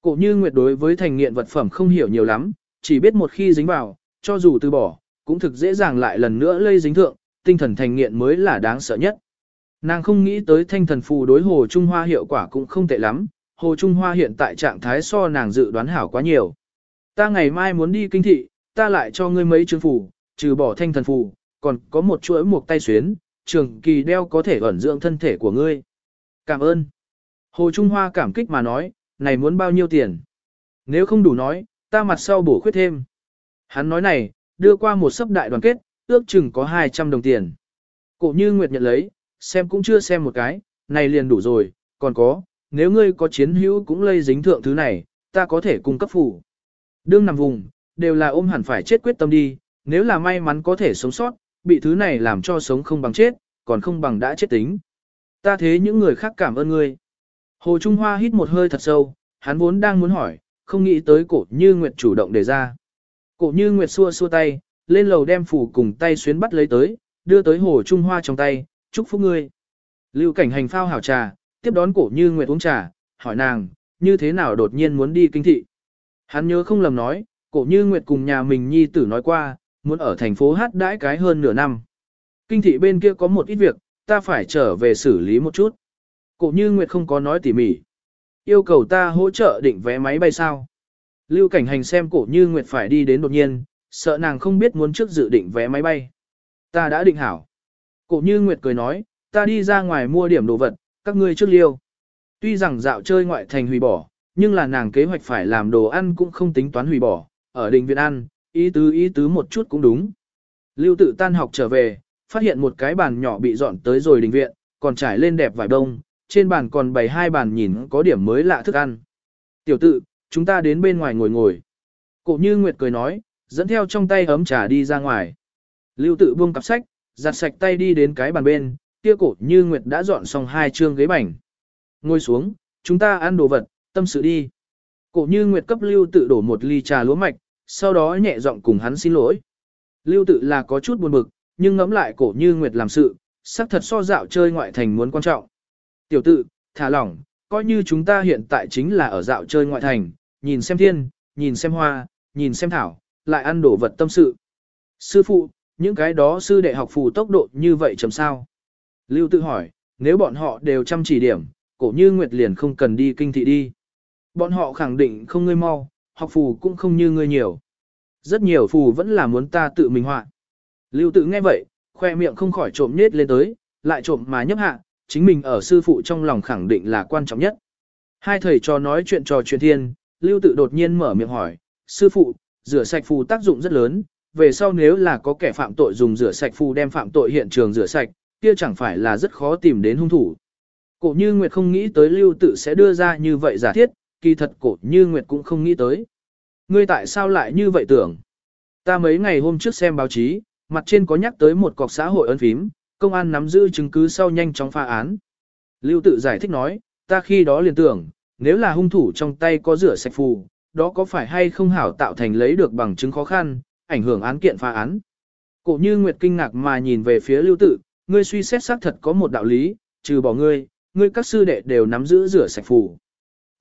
Cổ như Nguyệt đối với thành nghiện vật phẩm không hiểu nhiều lắm, chỉ biết một khi dính vào, cho dù từ bỏ, cũng thực dễ dàng lại lần nữa lây dính thượng, tinh thần thành nghiện mới là đáng sợ nhất. Nàng không nghĩ tới thanh thần phù đối Hồ Trung Hoa hiệu quả cũng không tệ lắm, Hồ Trung Hoa hiện tại trạng thái so nàng dự đoán hảo quá nhiều. Ta ngày mai muốn đi kinh thị, ta lại cho ngươi mấy chương phù, trừ bỏ thanh thần phù, còn có một chuỗi một tay xuyến, trường kỳ đeo có thể ẩn dưỡng thân thể của ngươi. Cảm ơn. Hồ Trung Hoa cảm kích mà nói, này muốn bao nhiêu tiền? Nếu không đủ nói, ta mặt sau bổ khuyết thêm. Hắn nói này, đưa qua một sấp đại đoàn kết, ước chừng có 200 đồng tiền. Cổ như Nguyệt nhận lấy, xem cũng chưa xem một cái, này liền đủ rồi, còn có, nếu ngươi có chiến hữu cũng lây dính thượng thứ này, ta có thể cung cấp phủ. Đương nằm vùng, đều là ôm hẳn phải chết quyết tâm đi, nếu là may mắn có thể sống sót, bị thứ này làm cho sống không bằng chết, còn không bằng đã chết tính. Ta thế những người khác cảm ơn ngươi. Hồ Trung Hoa hít một hơi thật sâu, hắn vốn đang muốn hỏi, không nghĩ tới cổ như Nguyệt chủ động đề ra. Cổ như Nguyệt xua xua tay, lên lầu đem phủ cùng tay xuyến bắt lấy tới, đưa tới Hồ Trung Hoa trong tay, chúc phúc ngươi. Lưu cảnh hành phao hảo trà, tiếp đón cổ như Nguyệt uống trà, hỏi nàng, như thế nào đột nhiên muốn đi kinh thị. Hắn nhớ không lầm nói, cổ như Nguyệt cùng nhà mình nhi tử nói qua, muốn ở thành phố hát đãi cái hơn nửa năm. Kinh thị bên kia có một ít việc, ta phải trở về xử lý một chút. Cổ như Nguyệt không có nói tỉ mỉ. Yêu cầu ta hỗ trợ định vé máy bay sao. Lưu cảnh hành xem cổ như Nguyệt phải đi đến đột nhiên, sợ nàng không biết muốn trước dự định vé máy bay. Ta đã định hảo. Cổ như Nguyệt cười nói, ta đi ra ngoài mua điểm đồ vật, các ngươi trước liêu. Tuy rằng dạo chơi ngoại thành hủy bỏ, nhưng là nàng kế hoạch phải làm đồ ăn cũng không tính toán hủy bỏ, ở đình viện ăn, ý tứ ý tứ một chút cũng đúng. Lưu tự tan học trở về, phát hiện một cái bàn nhỏ bị dọn tới rồi đình viện, còn trải lên đẹp vài đông, trên bàn còn bày hai bàn nhìn có điểm mới lạ thức ăn. Tiểu tự, chúng ta đến bên ngoài ngồi ngồi. Cổ như Nguyệt cười nói, dẫn theo trong tay ấm trà đi ra ngoài. Lưu tự buông cặp sách, giặt sạch tay đi đến cái bàn bên, kia cổ như Nguyệt đã dọn xong hai chương ghế bành. Ngồi xuống, chúng ta ăn đồ vật, tâm sự đi. Cổ như Nguyệt cấp Lưu tự đổ một ly trà lúa mạch, sau đó nhẹ giọng cùng hắn xin lỗi. Lưu tự là có chút buồn bực, nhưng ngẫm lại cổ như Nguyệt làm sự, xác thật so dạo chơi ngoại thành muốn quan trọng. Tiểu tự, thả lỏng, coi như chúng ta hiện tại chính là ở dạo chơi ngoại thành, nhìn xem thiên, nhìn xem hoa, nhìn xem thảo, lại ăn đổ vật tâm sự. Sư phụ, những cái đó sư đệ học phù tốc độ như vậy chấm sao? Lưu tự hỏi, nếu bọn họ đều chăm chỉ điểm, cổ như Nguyệt liền không cần đi kinh thị đi. Bọn họ khẳng định không ngươi mau, học phù cũng không như ngươi nhiều. Rất nhiều phù vẫn là muốn ta tự mình họa. Lưu tự nghe vậy, khoe miệng không khỏi trộm nết lên tới, lại trộm mà nhấp hạ, chính mình ở sư phụ trong lòng khẳng định là quan trọng nhất. Hai thầy trò nói chuyện trò chuyện thiên, lưu tự đột nhiên mở miệng hỏi, sư phụ, rửa sạch phù tác dụng rất lớn, về sau nếu là có kẻ phạm tội dùng rửa sạch phù đem phạm tội hiện trường rửa sạch, kia chẳng phải là rất khó tìm đến hung thủ. Cổ như Nguyệt không nghĩ tới lưu tự sẽ đưa ra như vậy giả thiết, kỳ thật cổ như Nguyệt cũng không nghĩ tới. Ngươi tại sao lại như vậy tưởng? Ta mấy ngày hôm trước xem báo chí, mặt trên có nhắc tới một cọc xã hội ấn phím, công an nắm giữ chứng cứ sau nhanh chóng phá án. Lưu tự giải thích nói, ta khi đó liền tưởng, nếu là hung thủ trong tay có rửa sạch phù, đó có phải hay không hảo tạo thành lấy được bằng chứng khó khăn, ảnh hưởng án kiện phá án. Cổ như Nguyệt kinh ngạc mà nhìn về phía lưu tự, ngươi suy xét xác thật có một đạo lý, trừ bỏ ngươi, ngươi các sư đệ đều nắm giữ rửa sạch phù.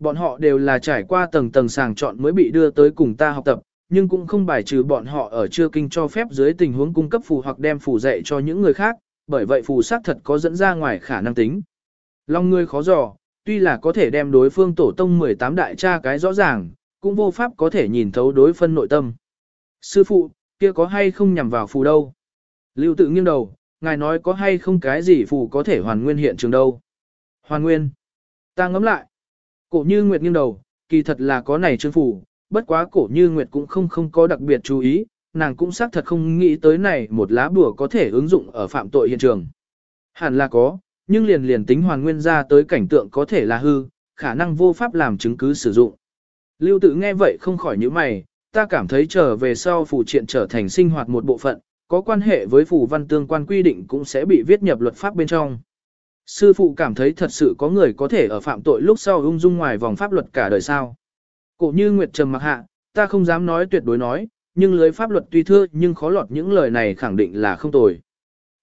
Bọn họ đều là trải qua tầng tầng sàng chọn mới bị đưa tới cùng ta học tập, nhưng cũng không bài trừ bọn họ ở chưa kinh cho phép dưới tình huống cung cấp phù hoặc đem phù dạy cho những người khác, bởi vậy phù xác thật có dẫn ra ngoài khả năng tính. Long ngươi khó dò, tuy là có thể đem đối phương tổ tông 18 đại cha cái rõ ràng, cũng vô pháp có thể nhìn thấu đối phân nội tâm. Sư phụ, kia có hay không nhằm vào phù đâu? Lưu tự nghiêng đầu, ngài nói có hay không cái gì phù có thể hoàn nguyên hiện trường đâu? Hoàn nguyên. Ta ngẫm lại. Cổ như Nguyệt nghiêng đầu, kỳ thật là có này chương phù, bất quá cổ như Nguyệt cũng không không có đặc biệt chú ý, nàng cũng xác thật không nghĩ tới này một lá bùa có thể ứng dụng ở phạm tội hiện trường. Hẳn là có, nhưng liền liền tính hoàn nguyên ra tới cảnh tượng có thể là hư, khả năng vô pháp làm chứng cứ sử dụng. Lưu tự nghe vậy không khỏi những mày, ta cảm thấy trở về sau phù triện trở thành sinh hoạt một bộ phận, có quan hệ với phù văn tương quan quy định cũng sẽ bị viết nhập luật pháp bên trong. Sư phụ cảm thấy thật sự có người có thể ở phạm tội lúc sau ung dung ngoài vòng pháp luật cả đời sao. Cổ như Nguyệt Trầm mặc hạ, ta không dám nói tuyệt đối nói, nhưng lưới pháp luật tuy thưa nhưng khó lọt những lời này khẳng định là không tồi.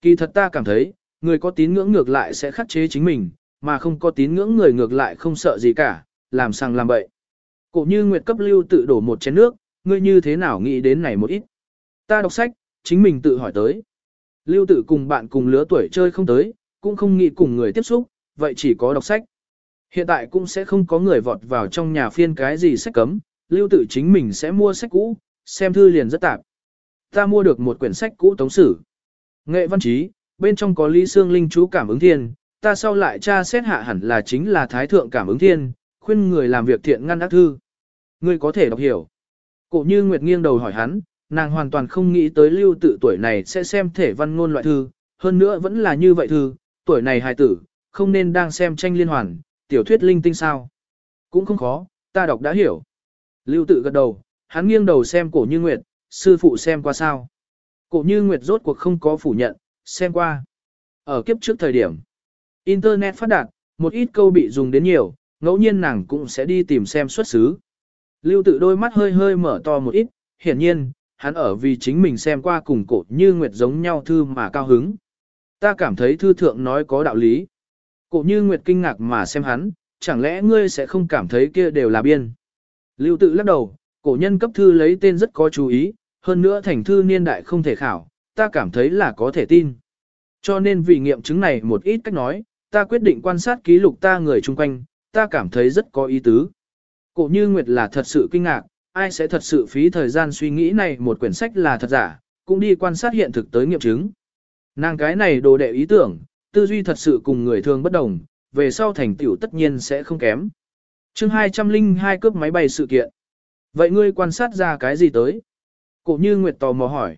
Kỳ thật ta cảm thấy, người có tín ngưỡng ngược lại sẽ khắc chế chính mình, mà không có tín ngưỡng người ngược lại không sợ gì cả, làm sang làm bậy. Cổ như Nguyệt cấp lưu tự đổ một chén nước, ngươi như thế nào nghĩ đến này một ít. Ta đọc sách, chính mình tự hỏi tới. Lưu tự cùng bạn cùng lứa tuổi chơi không tới, cũng không nghĩ cùng người tiếp xúc, vậy chỉ có đọc sách. Hiện tại cũng sẽ không có người vọt vào trong nhà phiên cái gì sách cấm, lưu tự chính mình sẽ mua sách cũ, xem thư liền rất tạp. Ta mua được một quyển sách cũ tống sử. Nghệ văn trí, bên trong có Lý Sương Linh chú cảm ứng thiên, ta sau lại tra xét hạ hẳn là chính là Thái Thượng cảm ứng thiên, khuyên người làm việc thiện ngăn ác thư. Ngươi có thể đọc hiểu. Cổ như Nguyệt nghiêng đầu hỏi hắn, nàng hoàn toàn không nghĩ tới lưu tự tuổi này sẽ xem thể văn ngôn loại thư, hơn nữa vẫn là như vậy thư, tuổi này hài tử, không nên đang xem tranh liên hoàn, tiểu thuyết linh tinh sao. Cũng không khó, ta đọc đã hiểu. Lưu tự gật đầu, hắn nghiêng đầu xem cổ như Nguyệt, sư phụ xem qua sao. Cổ như Nguyệt rốt cuộc không có phủ nhận, xem qua. Ở kiếp trước thời điểm, Internet phát đạt, một ít câu bị dùng đến nhiều, ngẫu nhiên nàng cũng sẽ đi tìm xem xuất xứ. Lưu tự đôi mắt hơi hơi mở to một ít, hiển nhiên, hắn ở vì chính mình xem qua cùng cổ như Nguyệt giống nhau thư mà cao hứng. Ta cảm thấy thư thượng nói có đạo lý. Cổ như Nguyệt kinh ngạc mà xem hắn, chẳng lẽ ngươi sẽ không cảm thấy kia đều là biên. Lưu tự lắc đầu, cổ nhân cấp thư lấy tên rất có chú ý, hơn nữa thành thư niên đại không thể khảo, ta cảm thấy là có thể tin. Cho nên vì nghiệm chứng này một ít cách nói, ta quyết định quan sát ký lục ta người chung quanh, ta cảm thấy rất có ý tứ. Cổ như Nguyệt là thật sự kinh ngạc, ai sẽ thật sự phí thời gian suy nghĩ này một quyển sách là thật giả, cũng đi quan sát hiện thực tới nghiệm chứng. Nàng cái này đồ đệ ý tưởng, tư duy thật sự cùng người thường bất đồng, về sau thành tựu tất nhiên sẽ không kém. chương 202 cướp máy bay sự kiện. Vậy ngươi quan sát ra cái gì tới? Cổ như Nguyệt tò mò hỏi.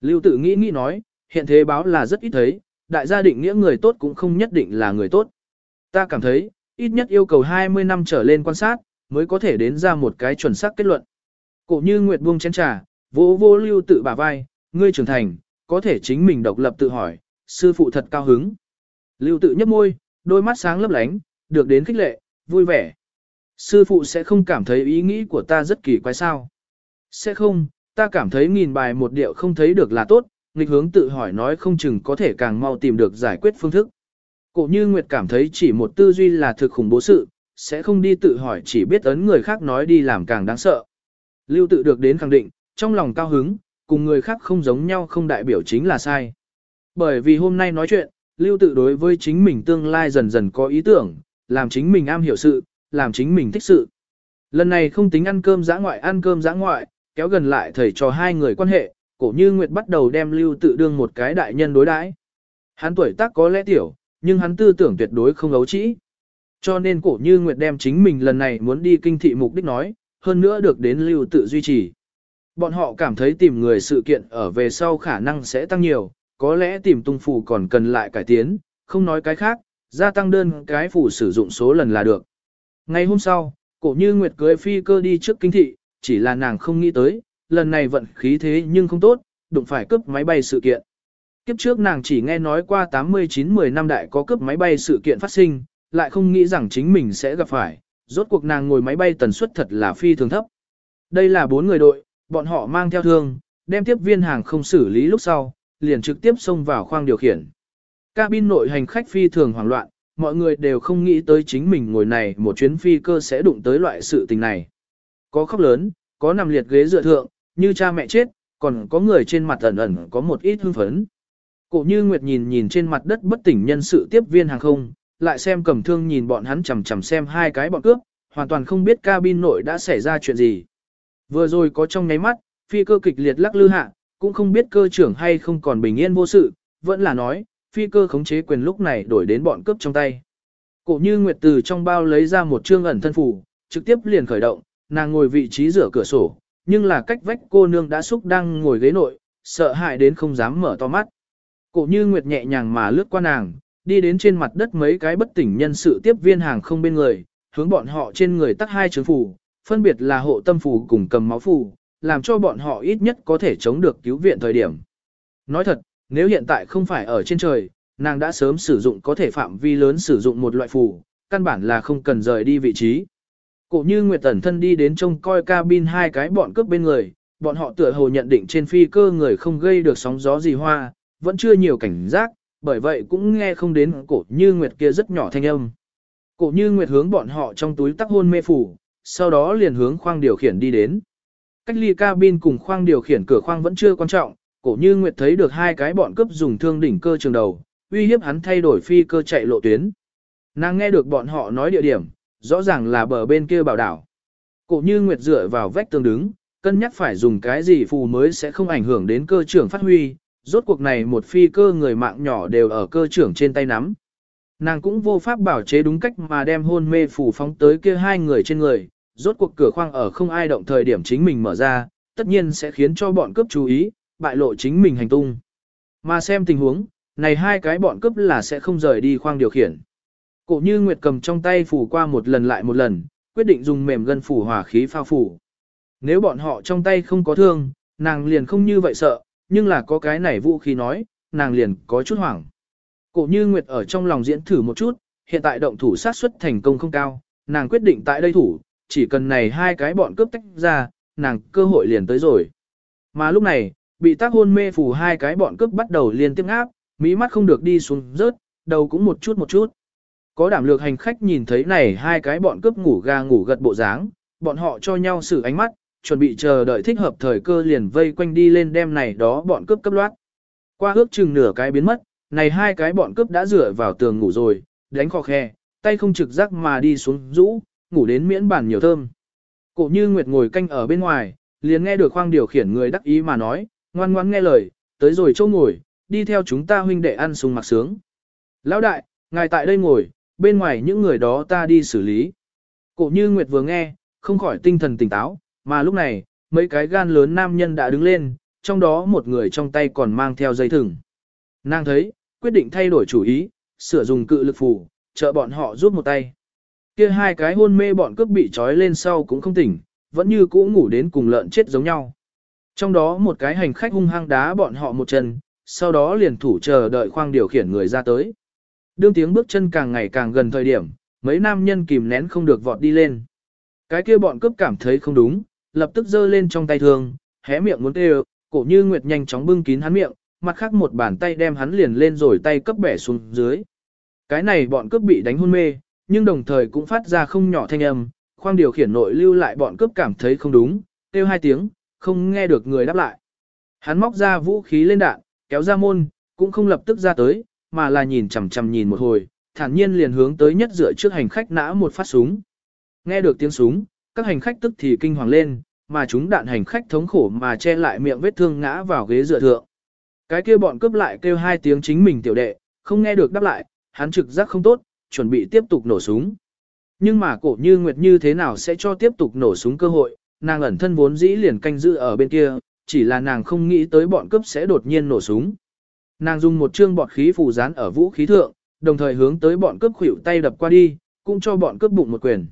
Lưu tự nghĩ nghĩ nói, hiện thế báo là rất ít thấy, đại gia định nghĩa người tốt cũng không nhất định là người tốt. Ta cảm thấy, ít nhất yêu cầu 20 năm trở lên quan sát, mới có thể đến ra một cái chuẩn xác kết luận. Cổ như Nguyệt buông chén trà, vô vô lưu tự bả vai, ngươi trưởng thành, có thể chính mình độc lập tự hỏi, sư phụ thật cao hứng. Lưu tự nhấp môi, đôi mắt sáng lấp lánh, được đến khích lệ, vui vẻ. Sư phụ sẽ không cảm thấy ý nghĩ của ta rất kỳ quái sao. Sẽ không, ta cảm thấy nghìn bài một điệu không thấy được là tốt, nghịch hướng tự hỏi nói không chừng có thể càng mau tìm được giải quyết phương thức. Cổ như Nguyệt cảm thấy chỉ một tư duy là thực khủng bố sự, sẽ không đi tự hỏi chỉ biết ấn người khác nói đi làm càng đáng sợ. Lưu tự được đến khẳng định, trong lòng cao hứng, cùng người khác không giống nhau không đại biểu chính là sai. Bởi vì hôm nay nói chuyện, lưu tự đối với chính mình tương lai dần dần có ý tưởng, làm chính mình am hiểu sự, làm chính mình thích sự. Lần này không tính ăn cơm giã ngoại ăn cơm giã ngoại, kéo gần lại thầy trò hai người quan hệ, cổ như Nguyệt bắt đầu đem lưu tự đương một cái đại nhân đối đãi. Hắn tuổi tác có lẽ tiểu, nhưng hắn tư tưởng tuyệt đối không ấu trĩ. Cho nên cổ như Nguyệt đem chính mình lần này muốn đi kinh thị mục đích nói, hơn nữa được đến lưu tự duy trì. Bọn họ cảm thấy tìm người sự kiện ở về sau khả năng sẽ tăng nhiều, có lẽ tìm tung phù còn cần lại cải tiến, không nói cái khác, gia tăng đơn cái phù sử dụng số lần là được. Ngày hôm sau, cổ như Nguyệt cưới phi cơ đi trước kinh thị, chỉ là nàng không nghĩ tới, lần này vận khí thế nhưng không tốt, đụng phải cướp máy bay sự kiện. Kiếp trước nàng chỉ nghe nói qua 89-10 năm đại có cướp máy bay sự kiện phát sinh, lại không nghĩ rằng chính mình sẽ gặp phải, rốt cuộc nàng ngồi máy bay tần suất thật là phi thường thấp. Đây là bốn người đội, bọn họ mang theo thương, đem tiếp viên hàng không xử lý lúc sau, liền trực tiếp xông vào khoang điều khiển. Cabin nội hành khách phi thường hoảng loạn, mọi người đều không nghĩ tới chính mình ngồi này một chuyến phi cơ sẽ đụng tới loại sự tình này. Có khóc lớn, có nằm liệt ghế dựa thượng, như cha mẹ chết, còn có người trên mặt ẩn ẩn có một ít hưng phấn. Cổ như Nguyệt nhìn nhìn trên mặt đất bất tỉnh nhân sự tiếp viên hàng không, lại xem cầm thương nhìn bọn hắn chầm chầm xem hai cái bọn cướp, hoàn toàn không biết cabin nội đã xảy ra chuyện gì. Vừa rồi có trong nháy mắt, phi cơ kịch liệt lắc lư hạ, cũng không biết cơ trưởng hay không còn bình yên vô sự, vẫn là nói, phi cơ khống chế quyền lúc này đổi đến bọn cướp trong tay. Cổ như Nguyệt từ trong bao lấy ra một trương ẩn thân phủ, trực tiếp liền khởi động, nàng ngồi vị trí rửa cửa sổ, nhưng là cách vách cô nương đã xúc đang ngồi ghế nội, sợ hãi đến không dám mở to mắt. Cổ như Nguyệt nhẹ nhàng mà lướt qua nàng, đi đến trên mặt đất mấy cái bất tỉnh nhân sự tiếp viên hàng không bên người, hướng bọn họ trên người tắt hai trướng phủ, phân biệt là hộ tâm phù cùng cầm máu phù, làm cho bọn họ ít nhất có thể chống được cứu viện thời điểm. Nói thật, nếu hiện tại không phải ở trên trời, nàng đã sớm sử dụng có thể phạm vi lớn sử dụng một loại phù, căn bản là không cần rời đi vị trí. Cổ như Nguyệt Tẩn thân đi đến trông coi cabin hai cái bọn cướp bên người, bọn họ tựa hồ nhận định trên phi cơ người không gây được sóng gió gì hoa, vẫn chưa nhiều cảnh giác, bởi vậy cũng nghe không đến cổ như Nguyệt kia rất nhỏ thanh âm. Cổ như Nguyệt hướng bọn họ trong túi tắc hôn mê phủ, sau đó liền hướng khoang điều khiển đi đến. Cách ly cabin cùng khoang điều khiển cửa khoang vẫn chưa quan trọng, cổ như Nguyệt thấy được hai cái bọn cướp dùng thương đỉnh cơ trường đầu, uy hiếp hắn thay đổi phi cơ chạy lộ tuyến. Nàng nghe được bọn họ nói địa điểm, rõ ràng là bờ bên kia bảo đảo. Cổ như Nguyệt dựa vào vách tường đứng, cân nhắc phải dùng cái gì phù mới sẽ không ảnh hưởng đến cơ trưởng phát huy, rốt cuộc này một phi cơ người mạng nhỏ đều ở cơ trưởng trên tay nắm. Nàng cũng vô pháp bảo chế đúng cách mà đem hôn mê phù phóng tới kia hai người trên người, rốt cuộc cửa khoang ở không ai động thời điểm chính mình mở ra, tất nhiên sẽ khiến cho bọn cướp chú ý, bại lộ chính mình hành tung. Mà xem tình huống, này hai cái bọn cướp là sẽ không rời đi khoang điều khiển. Cổ như Nguyệt cầm trong tay phủ qua một lần lại một lần, quyết định dùng mềm gân phủ hỏa khí phao phủ. Nếu bọn họ trong tay không có thương, nàng liền không như vậy sợ, nhưng là có cái này vũ khí nói, nàng liền có chút hoảng. Cổ như Nguyệt ở trong lòng diễn thử một chút, hiện tại động thủ sát suất thành công không cao, nàng quyết định tại đây thủ, chỉ cần này hai cái bọn cướp tách ra, nàng cơ hội liền tới rồi. Mà lúc này, bị tác hôn mê phủ hai cái bọn cướp bắt đầu liên tiếp áp, mỹ mắt không được đi xuống rớt, đầu cũng một chút một chút. Có đảm lược hành khách nhìn thấy này hai cái bọn cướp ngủ ga ngủ gật bộ dáng, bọn họ cho nhau xử ánh mắt, chuẩn bị chờ đợi thích hợp thời cơ liền vây quanh đi lên đem này đó bọn cướp cấp loát. Qua ước chừng nửa cái biến mất, này hai cái bọn cướp đã rửa vào tường ngủ rồi, đánh kho khe, tay không trực giác mà đi xuống rũ, ngủ đến miễn bản nhiều thơm. Cổ như Nguyệt ngồi canh ở bên ngoài, liền nghe được khoang điều khiển người đắc ý mà nói, ngoan ngoan nghe lời, tới rồi chỗ ngồi, đi theo chúng ta huynh đệ ăn sung mặc sướng. Lão đại, ngài tại đây ngồi, bên ngoài những người đó ta đi xử lý. Cổ như Nguyệt vừa nghe, không khỏi tinh thần tỉnh táo, mà lúc này, mấy cái gan lớn nam nhân đã đứng lên, trong đó một người trong tay còn mang theo dây thừng. Nàng thấy, quyết định thay đổi chủ ý, sửa dùng cự lực phù, trợ bọn họ giúp một tay. Kia hai cái hôn mê bọn cướp bị trói lên sau cũng không tỉnh, vẫn như cũ ngủ đến cùng lợn chết giống nhau. Trong đó một cái hành khách hung hăng đá bọn họ một chân, sau đó liền thủ chờ đợi khoang điều khiển người ra tới. Đương tiếng bước chân càng ngày càng gần thời điểm, mấy nam nhân kìm nén không được vọt đi lên. Cái kia bọn cướp cảm thấy không đúng, lập tức giơ lên trong tay thương, hé miệng muốn kêu, cổ như nguyệt nhanh chóng bưng kín hắn miệng, mặt khác một bàn tay đem hắn liền lên rồi tay cấp bẻ xuống dưới. Cái này bọn cướp bị đánh hôn mê, nhưng đồng thời cũng phát ra không nhỏ thanh âm, khoang điều khiển nội lưu lại bọn cướp cảm thấy không đúng, kêu hai tiếng, không nghe được người đáp lại. Hắn móc ra vũ khí lên đạn, kéo ra môn, cũng không lập tức ra tới, mà là nhìn chằm chằm nhìn một hồi, thản nhiên liền hướng tới nhất dựa trước hành khách nã một phát súng. Nghe được tiếng súng, các hành khách tức thì kinh hoàng lên, mà chúng đạn hành khách thống khổ mà che lại miệng vết thương ngã vào ghế dựa thượng. Cái kia bọn cướp lại kêu hai tiếng chính mình tiểu đệ, không nghe được đáp lại, hắn trực giác không tốt, chuẩn bị tiếp tục nổ súng. Nhưng mà cổ như Nguyệt như thế nào sẽ cho tiếp tục nổ súng cơ hội, nàng ẩn thân vốn dĩ liền canh giữ ở bên kia, chỉ là nàng không nghĩ tới bọn cướp sẽ đột nhiên nổ súng. Nàng dùng một chương bọt khí phù dán ở vũ khí thượng, đồng thời hướng tới bọn cướp khuỷu tay đập qua đi, cũng cho bọn cướp bụng một quyền.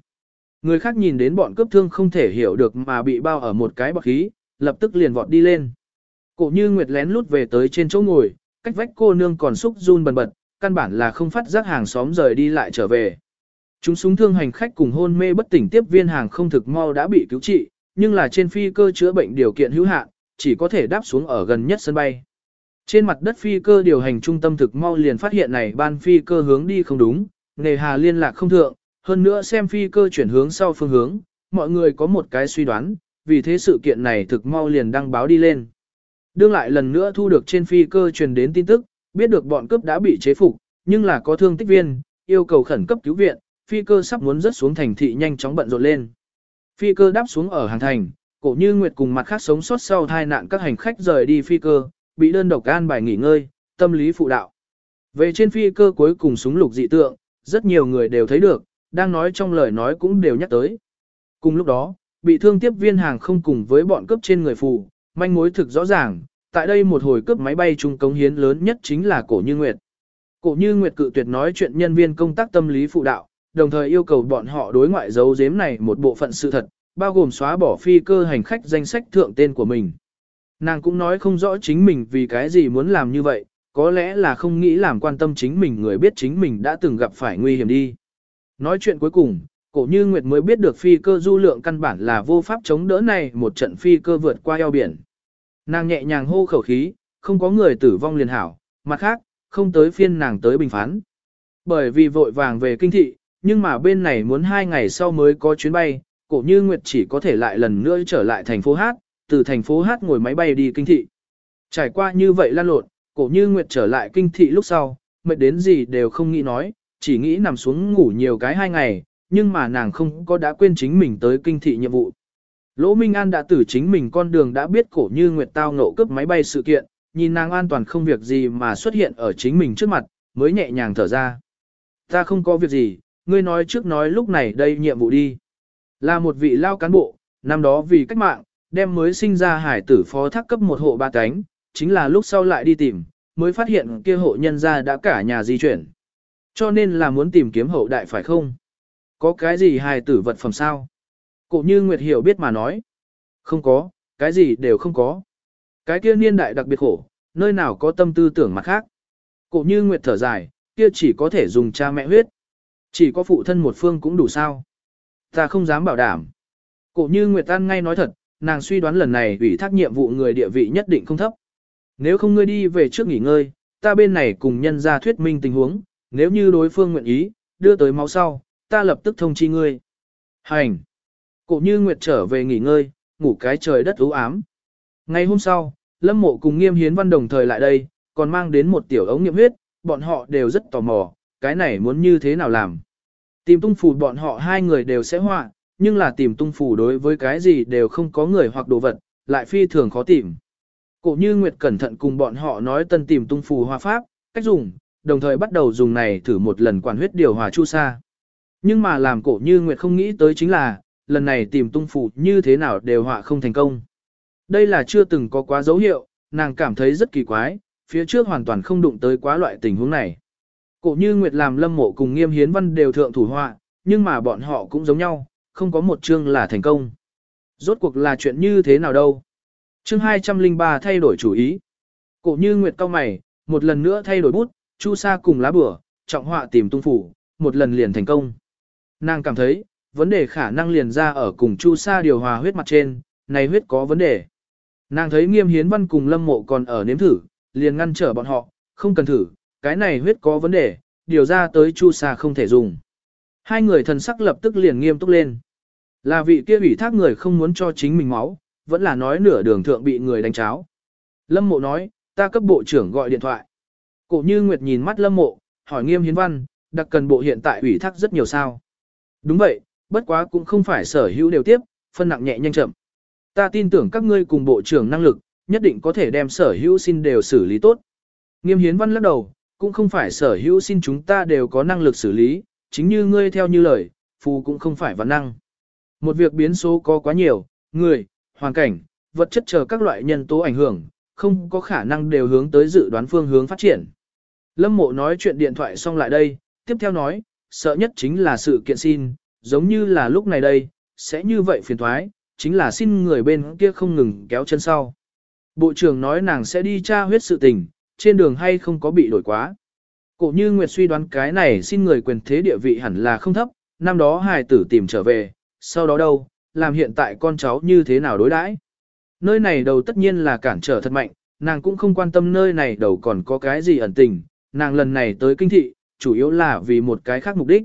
Người khác nhìn đến bọn cướp thương không thể hiểu được mà bị bao ở một cái bọt khí, lập tức liền vọt đi lên. Cổ như Nguyệt lén lút về tới trên chỗ ngồi, cách vách cô nương còn xúc run bần bật, căn bản là không phát giác hàng xóm rời đi lại trở về, Chúng súng thương hành khách cùng hôn mê bất tỉnh tiếp viên hàng không thực mau đã bị cứu trị, nhưng là trên phi cơ chữa bệnh điều kiện hữu hạn, chỉ có thể đáp xuống ở gần nhất sân bay. Trên mặt đất phi cơ điều hành trung tâm thực mau liền phát hiện này ban phi cơ hướng đi không đúng, nề hà liên lạc không thượng, hơn nữa xem phi cơ chuyển hướng sau phương hướng, mọi người có một cái suy đoán, vì thế sự kiện này thực mau liền đăng báo đi lên. Đương lại lần nữa thu được trên phi cơ truyền đến tin tức, biết được bọn cướp đã bị chế phục, nhưng là có thương tích viên, yêu cầu khẩn cấp cứu viện, phi cơ sắp muốn rớt xuống thành thị nhanh chóng bận rộn lên. Phi cơ đáp xuống ở hàng thành, cổ như Nguyệt cùng mặt khác sống sót sau tai nạn các hành khách rời đi phi cơ, bị đơn độc an bài nghỉ ngơi, tâm lý phụ đạo. Về trên phi cơ cuối cùng súng lục dị tượng, rất nhiều người đều thấy được, đang nói trong lời nói cũng đều nhắc tới. Cùng lúc đó, bị thương tiếp viên hàng không cùng với bọn cướp trên người phù, manh mối thực rõ ràng, tại đây một hồi cướp máy bay trung cống hiến lớn nhất chính là Cổ Như Nguyệt. Cổ Như Nguyệt cự tuyệt nói chuyện nhân viên công tác tâm lý phụ đạo, đồng thời yêu cầu bọn họ đối ngoại giấu giếm này một bộ phận sự thật, bao gồm xóa bỏ phi cơ hành khách danh sách thượng tên của mình. Nàng cũng nói không rõ chính mình vì cái gì muốn làm như vậy, có lẽ là không nghĩ làm quan tâm chính mình người biết chính mình đã từng gặp phải nguy hiểm đi. Nói chuyện cuối cùng, cổ như Nguyệt mới biết được phi cơ du lượng căn bản là vô pháp chống đỡ này một trận phi cơ vượt qua eo biển. Nàng nhẹ nhàng hô khẩu khí, không có người tử vong liền hảo, mặt khác, không tới phiên nàng tới bình phán. Bởi vì vội vàng về kinh thị, nhưng mà bên này muốn hai ngày sau mới có chuyến bay, cổ như Nguyệt chỉ có thể lại lần nữa trở lại thành phố Hát, từ thành phố Hát ngồi máy bay đi kinh thị. Trải qua như vậy lan lộn, cổ như Nguyệt trở lại kinh thị lúc sau, mệt đến gì đều không nghĩ nói, chỉ nghĩ nằm xuống ngủ nhiều cái hai ngày, nhưng mà nàng không có đã quên chính mình tới kinh thị nhiệm vụ. Lỗ Minh An đã tử chính mình con đường đã biết cổ như Nguyệt tao ngộ cướp máy bay sự kiện, nhìn nàng an toàn không việc gì mà xuất hiện ở chính mình trước mặt, mới nhẹ nhàng thở ra. Ta không có việc gì, ngươi nói trước nói lúc này đây nhiệm vụ đi. Là một vị lao cán bộ, năm đó vì cách mạng, đem mới sinh ra hải tử phó thác cấp một hộ ba cánh, chính là lúc sau lại đi tìm, mới phát hiện kia hộ nhân gia đã cả nhà di chuyển. Cho nên là muốn tìm kiếm hậu đại phải không? Có cái gì hài tử vật phẩm sao? Cổ như Nguyệt Hiểu biết mà nói. Không có, cái gì đều không có. Cái kia niên đại đặc biệt khổ, nơi nào có tâm tư tưởng mặt khác. Cổ như Nguyệt thở dài, kia chỉ có thể dùng cha mẹ huyết. Chỉ có phụ thân một phương cũng đủ sao. Ta không dám bảo đảm. Cổ như Nguyệt An ngay nói thật, nàng suy đoán lần này ủy thác nhiệm vụ người địa vị nhất định không thấp. Nếu không ngươi đi về trước nghỉ ngơi, ta bên này cùng nhân ra thuyết minh tình huống, nếu như đối phương nguyện ý, đưa tới máu sau, ta lập tức thông chi ngươi. Hành! Cổ như Nguyệt trở về nghỉ ngơi, ngủ cái trời đất ưu ám. Ngày hôm sau, Lâm Mộ cùng Nghiêm Hiến Văn đồng thời lại đây, còn mang đến một tiểu ống nghiệm huyết, bọn họ đều rất tò mò, cái này muốn như thế nào làm. Tìm tung phù bọn họ hai người đều sẽ họa, nhưng là tìm tung phù đối với cái gì đều không có người hoặc đồ vật, lại phi thường khó tìm. Cổ như Nguyệt cẩn thận cùng bọn họ nói tân tìm tung phù hòa pháp, cách dùng, đồng thời bắt đầu dùng này thử một lần quản huyết điều hòa chu sa. Nhưng mà làm cổ như Nguyệt không nghĩ tới chính là, lần này tìm tung phủ như thế nào đều họa không thành công. Đây là chưa từng có quá dấu hiệu, nàng cảm thấy rất kỳ quái, phía trước hoàn toàn không đụng tới quá loại tình huống này. Cổ như Nguyệt làm lâm mộ cùng nghiêm hiến văn đều thượng thủ họa, nhưng mà bọn họ cũng giống nhau, không có một chương là thành công. Rốt cuộc là chuyện như thế nào đâu? Chương 203 thay đổi chủ ý. Cổ như Nguyệt cao mày, một lần nữa thay đổi bút, chu sa cùng lá bửa, trọng họa tìm tung phủ, một lần liền thành công. Nàng cảm thấy, vấn đề khả năng liền ra ở cùng chu sa điều hòa huyết mặt trên, này huyết có vấn đề. Nàng thấy nghiêm hiến văn cùng lâm mộ còn ở nếm thử, liền ngăn trở bọn họ, không cần thử, cái này huyết có vấn đề, điều ra tới chu sa không thể dùng. Hai người thần sắc lập tức liền nghiêm túc lên. Là vị kia ủy thác người không muốn cho chính mình máu, vẫn là nói nửa đường thượng bị người đánh cháo. Lâm mộ nói, ta cấp bộ trưởng gọi điện thoại. Cổ như Nguyệt nhìn mắt lâm mộ, hỏi nghiêm hiến văn, đặc cần bộ hiện tại ủy thác rất nhiều sao. Đúng vậy, bất quá cũng không phải sở hữu đều tiếp, phân nặng nhẹ nhanh chậm. Ta tin tưởng các ngươi cùng bộ trưởng năng lực, nhất định có thể đem sở hữu xin đều xử lý tốt. Nghiêm hiến văn lắc đầu, cũng không phải sở hữu xin chúng ta đều có năng lực xử lý, chính như ngươi theo như lời, phù cũng không phải văn năng. Một việc biến số có quá nhiều, người, hoàn cảnh, vật chất chờ các loại nhân tố ảnh hưởng, không có khả năng đều hướng tới dự đoán phương hướng phát triển. Lâm mộ nói chuyện điện thoại xong lại đây, tiếp theo nói, sợ nhất chính là sự kiện xin, giống như là lúc này đây, sẽ như vậy phiền thoái, chính là xin người bên kia không ngừng kéo chân sau. Bộ trưởng nói nàng sẽ đi tra huyết sự tình, trên đường hay không có bị đổi quá. Cổ như Nguyệt suy đoán cái này xin người quyền thế địa vị hẳn là không thấp, năm đó hài tử tìm trở về, sau đó đâu, làm hiện tại con cháu như thế nào đối đãi. Nơi này đầu tất nhiên là cản trở thật mạnh, nàng cũng không quan tâm nơi này đầu còn có cái gì ẩn tình, nàng lần này tới kinh thị, chủ yếu là vì một cái khác mục đích.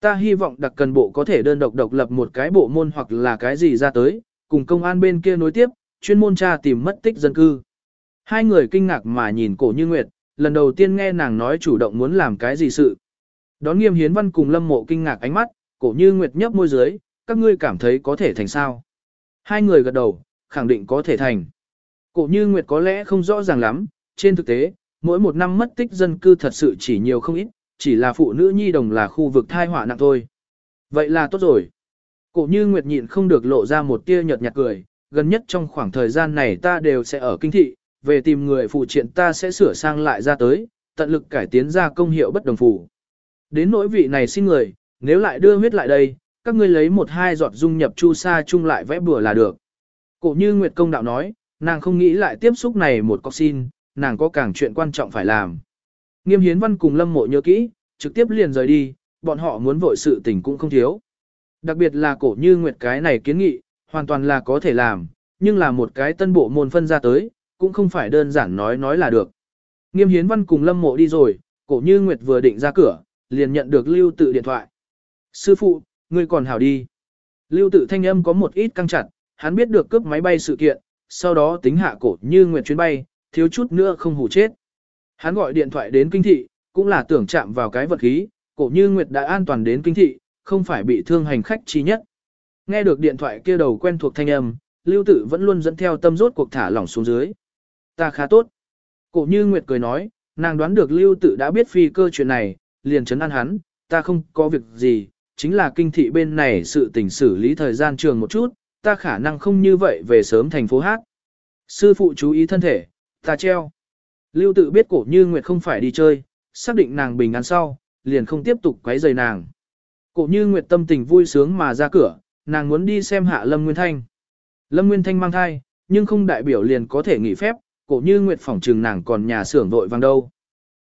Ta hy vọng đặc cần bộ có thể đơn độc độc lập một cái bộ môn hoặc là cái gì ra tới, cùng công an bên kia nối tiếp, chuyên môn tra tìm mất tích dân cư. Hai người kinh ngạc mà nhìn cổ như nguyệt, lần đầu tiên nghe nàng nói chủ động muốn làm cái gì sự. Đón nghiêm hiến văn cùng lâm mộ kinh ngạc ánh mắt, cổ như nguyệt nhấp môi dưới, các ngươi cảm thấy có thể thành sao. Hai người gật đầu, khẳng định có thể thành. Cổ như nguyệt có lẽ không rõ ràng lắm, trên thực tế, mỗi một năm mất tích dân cư thật sự chỉ nhiều không ít, chỉ là phụ nữ nhi đồng là khu vực thai họa nặng thôi. Vậy là tốt rồi. Cổ như nguyệt nhịn không được lộ ra một tia nhợt nhạt cười, gần nhất trong khoảng thời gian này ta đều sẽ ở kinh thị, về tìm người phụ triện ta sẽ sửa sang lại ra tới, tận lực cải tiến ra công hiệu bất đồng phủ. Đến nỗi vị này xin người, nếu lại đưa huyết lại đây, các ngươi lấy một hai giọt dung nhập chu sa chung lại vẽ bừa là được. Cổ như Nguyệt Công đạo nói, nàng không nghĩ lại tiếp xúc này một cọc xin, nàng có càng chuyện quan trọng phải làm. Nghiêm hiến văn cùng lâm mộ nhớ kỹ, trực tiếp liền rời đi, bọn họ muốn vội sự tình cũng không thiếu. Đặc biệt là cổ như Nguyệt cái này kiến nghị, hoàn toàn là có thể làm, nhưng là một cái tân bộ môn phân ra tới, cũng không phải đơn giản nói nói là được. Nghiêm hiến văn cùng lâm mộ đi rồi, cổ như Nguyệt vừa định ra cửa, liền nhận được lưu tự điện thoại. Sư phụ, ngươi còn hảo đi. Lưu tự thanh âm có một ít căng chặt, hắn biết được cướp máy bay sự kiện, sau đó tính hạ cổ như Nguyệt chuyến bay, thiếu chút nữa không hủ chết. Hắn gọi điện thoại đến kinh thị, cũng là tưởng chạm vào cái vật khí, cổ như Nguyệt đã an toàn đến kinh thị, không phải bị thương hành khách chi nhất. Nghe được điện thoại kia đầu quen thuộc thanh âm, Lưu Tử vẫn luôn dẫn theo tâm rốt cuộc thả lỏng xuống dưới. Ta khá tốt. Cổ như Nguyệt cười nói, nàng đoán được Lưu Tử đã biết phi cơ chuyện này, liền chấn an hắn, ta không có việc gì, chính là kinh thị bên này sự tình xử lý thời gian trường một chút, ta khả năng không như vậy về sớm thành phố hát. Sư phụ chú ý thân thể, ta treo. Lưu tự biết cổ như Nguyệt không phải đi chơi, xác định nàng bình an sau, liền không tiếp tục quấy rầy nàng. Cổ như Nguyệt tâm tình vui sướng mà ra cửa, nàng muốn đi xem hạ Lâm Nguyên Thanh. Lâm Nguyên Thanh mang thai, nhưng không đại biểu liền có thể nghỉ phép, cổ như Nguyệt phỏng trừng nàng còn nhà xưởng vội vàng đâu.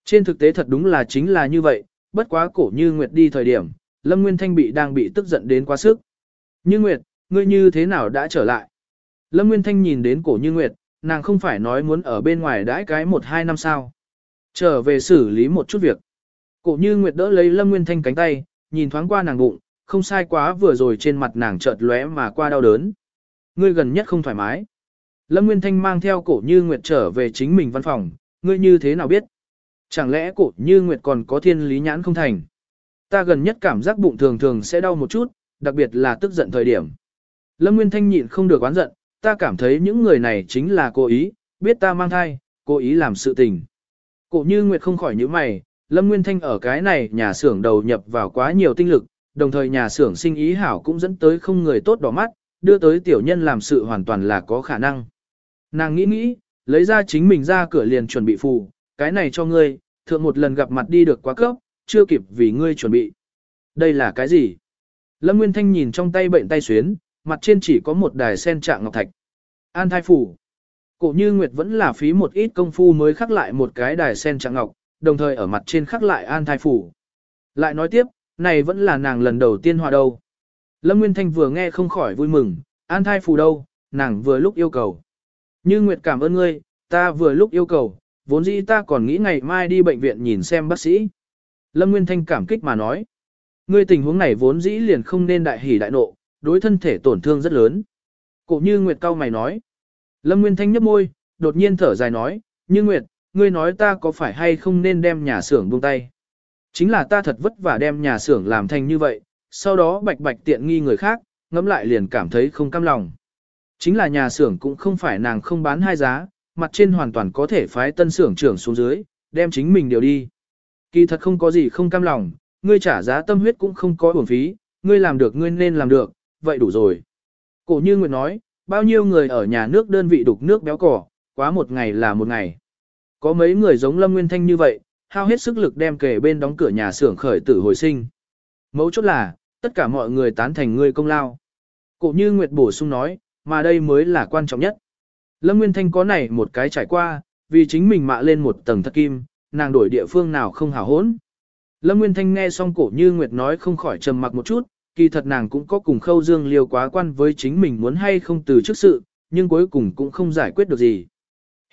Trên thực tế thật đúng là chính là như vậy, bất quá cổ như Nguyệt đi thời điểm, Lâm Nguyên Thanh bị đang bị tức giận đến quá sức. Như Nguyệt, ngươi như thế nào đã trở lại? Lâm Nguyên Thanh nhìn đến cổ như Nguyệt, nàng không phải nói muốn ở bên ngoài đãi cái một hai năm sao. Trở về xử lý một chút việc. Cổ như Nguyệt đỡ lấy Lâm Nguyên Thanh cánh tay, nhìn thoáng qua nàng bụng, không sai quá vừa rồi trên mặt nàng chợt lóe mà qua đau đớn. Ngươi gần nhất không thoải mái. Lâm Nguyên Thanh mang theo cổ như Nguyệt trở về chính mình văn phòng, ngươi như thế nào biết? Chẳng lẽ cổ như Nguyệt còn có thiên lý nhãn không thành? Ta gần nhất cảm giác bụng thường thường sẽ đau một chút, đặc biệt là tức giận thời điểm. Lâm Nguyên Thanh nhịn không được oán giận, ta cảm thấy những người này chính là cố ý, biết ta mang thai, cố ý làm sự tình. Cổ như Nguyệt không khỏi những mày, Lâm Nguyên Thanh ở cái này nhà xưởng đầu nhập vào quá nhiều tinh lực, đồng thời nhà xưởng sinh ý hảo cũng dẫn tới không người tốt đỏ mắt, đưa tới tiểu nhân làm sự hoàn toàn là có khả năng. Nàng nghĩ nghĩ, lấy ra chính mình ra cửa liền chuẩn bị phù, cái này cho ngươi, thượng một lần gặp mặt đi được quá cấp, chưa kịp vì ngươi chuẩn bị. Đây là cái gì? Lâm Nguyên Thanh nhìn trong tay bệnh tay xuyến, mặt trên chỉ có một đài sen trạng ngọc thạch. An thai phủ. Cổ như Nguyệt vẫn là phí một ít công phu mới khắc lại một cái đài sen trạng ngọc, đồng thời ở mặt trên khắc lại an thai phủ. Lại nói tiếp, này vẫn là nàng lần đầu tiên hòa đâu. Lâm Nguyên Thanh vừa nghe không khỏi vui mừng, an thai phủ đâu, nàng vừa lúc yêu cầu. Như Nguyệt cảm ơn ngươi, ta vừa lúc yêu cầu, vốn dĩ ta còn nghĩ ngày mai đi bệnh viện nhìn xem bác sĩ. Lâm Nguyên Thanh cảm kích mà nói. Ngươi tình huống này vốn dĩ liền không nên đại hỉ đại nộ, đối thân thể tổn thương rất lớn. Cổ như Nguyệt cao mày nói. Lâm Nguyên Thanh nhấp môi, đột nhiên thở dài nói, như Nguyệt, ngươi nói ta có phải hay không nên đem nhà xưởng buông tay. Chính là ta thật vất vả đem nhà xưởng làm thành như vậy, sau đó bạch bạch tiện nghi người khác, ngẫm lại liền cảm thấy không cam lòng. Chính là nhà xưởng cũng không phải nàng không bán hai giá, mặt trên hoàn toàn có thể phái tân xưởng trưởng xuống dưới, đem chính mình điều đi. Kỳ thật không có gì không cam lòng, ngươi trả giá tâm huyết cũng không có uổng phí, ngươi làm được ngươi nên làm được, vậy đủ rồi. Cổ như Nguyệt nói, bao nhiêu người ở nhà nước đơn vị đục nước béo cỏ, quá một ngày là một ngày. Có mấy người giống Lâm Nguyên Thanh như vậy, hao hết sức lực đem kề bên đóng cửa nhà xưởng khởi tử hồi sinh. Mấu chốt là, tất cả mọi người tán thành người công lao. Cổ như Nguyệt bổ sung nói, mà đây mới là quan trọng nhất. Lâm Nguyên Thanh có này một cái trải qua, vì chính mình mạ lên một tầng thất kim, nàng đổi địa phương nào không hảo hốn. Lâm Nguyên Thanh nghe xong cổ như Nguyệt nói không khỏi trầm mặc một chút, kỳ thật nàng cũng có cùng khâu dương liều quá quan với chính mình muốn hay không từ trước sự, nhưng cuối cùng cũng không giải quyết được gì.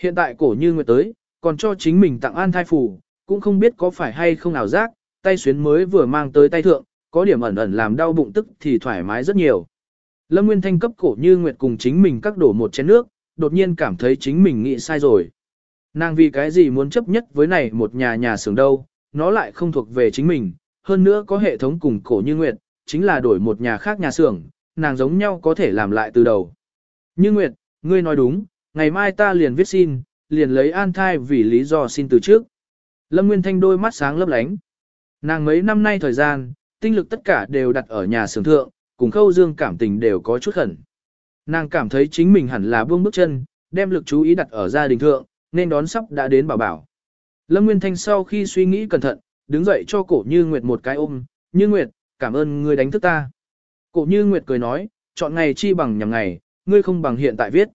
Hiện tại cổ như Nguyệt tới, còn cho chính mình tặng an thai phù, cũng không biết có phải hay không ảo giác, tay xuyến mới vừa mang tới tay thượng, có điểm ẩn ẩn làm đau bụng tức thì thoải mái rất nhiều. Lâm Nguyên Thanh cấp cổ như Nguyệt cùng chính mình các đổ một chén nước, đột nhiên cảm thấy chính mình nghĩ sai rồi. Nàng vì cái gì muốn chấp nhất với này một nhà nhà xưởng đâu, nó lại không thuộc về chính mình, hơn nữa có hệ thống cùng cổ như Nguyệt, chính là đổi một nhà khác nhà xưởng, nàng giống nhau có thể làm lại từ đầu. Như Nguyệt, ngươi nói đúng, ngày mai ta liền viết xin, liền lấy an thai vì lý do xin từ trước. Lâm Nguyên Thanh đôi mắt sáng lấp lánh. Nàng mấy năm nay thời gian, tinh lực tất cả đều đặt ở nhà xưởng thượng, cùng khâu dương cảm tình đều có chút khẩn. Nàng cảm thấy chính mình hẳn là buông bước chân, đem lực chú ý đặt ở gia đình thượng, nên đón sắp đã đến bảo bảo. Lâm Nguyên Thanh sau khi suy nghĩ cẩn thận, đứng dậy cho cổ như Nguyệt một cái ôm, như Nguyệt, cảm ơn ngươi đánh thức ta. Cổ như Nguyệt cười nói, chọn ngày chi bằng nhằm ngày, ngươi không bằng hiện tại viết.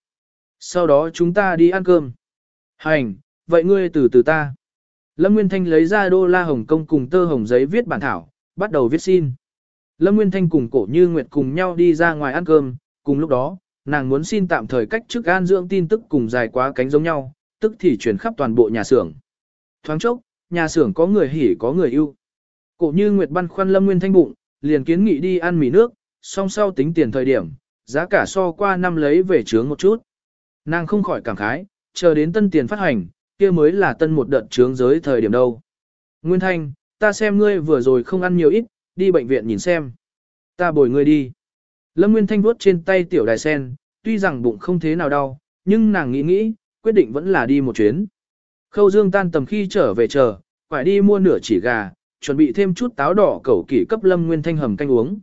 Sau đó chúng ta đi ăn cơm. Hành, vậy ngươi từ từ ta. Lâm Nguyên Thanh lấy ra đô la Hồng Kông cùng tơ hồng giấy viết bản thảo, bắt đầu viết xin. Lâm Nguyên Thanh cùng cổ như Nguyệt cùng nhau đi ra ngoài ăn cơm, cùng lúc đó, nàng muốn xin tạm thời cách chức an dưỡng tin tức cùng dài quá cánh giống nhau, tức thì chuyển khắp toàn bộ nhà xưởng. Thoáng chốc, nhà xưởng có người hỉ có người yêu. Cổ như Nguyệt băn khoăn Lâm Nguyên Thanh bụng, liền kiến nghị đi ăn mì nước, song sau tính tiền thời điểm, giá cả so qua năm lấy về trướng một chút. Nàng không khỏi cảm khái, chờ đến tân tiền phát hành, kia mới là tân một đợt trướng giới thời điểm đâu. Nguyên Thanh, ta xem ngươi vừa rồi không ăn nhiều ít, đi bệnh viện nhìn xem. Ta bồi ngươi đi. Lâm Nguyên Thanh vuốt trên tay tiểu đài sen, tuy rằng bụng không thế nào đau, nhưng nàng nghĩ nghĩ, quyết định vẫn là đi một chuyến. Khâu Dương tan tầm khi trở về chờ, phải đi mua nửa chỉ gà, chuẩn bị thêm chút táo đỏ cẩu kỷ cấp Lâm Nguyên Thanh hầm canh uống.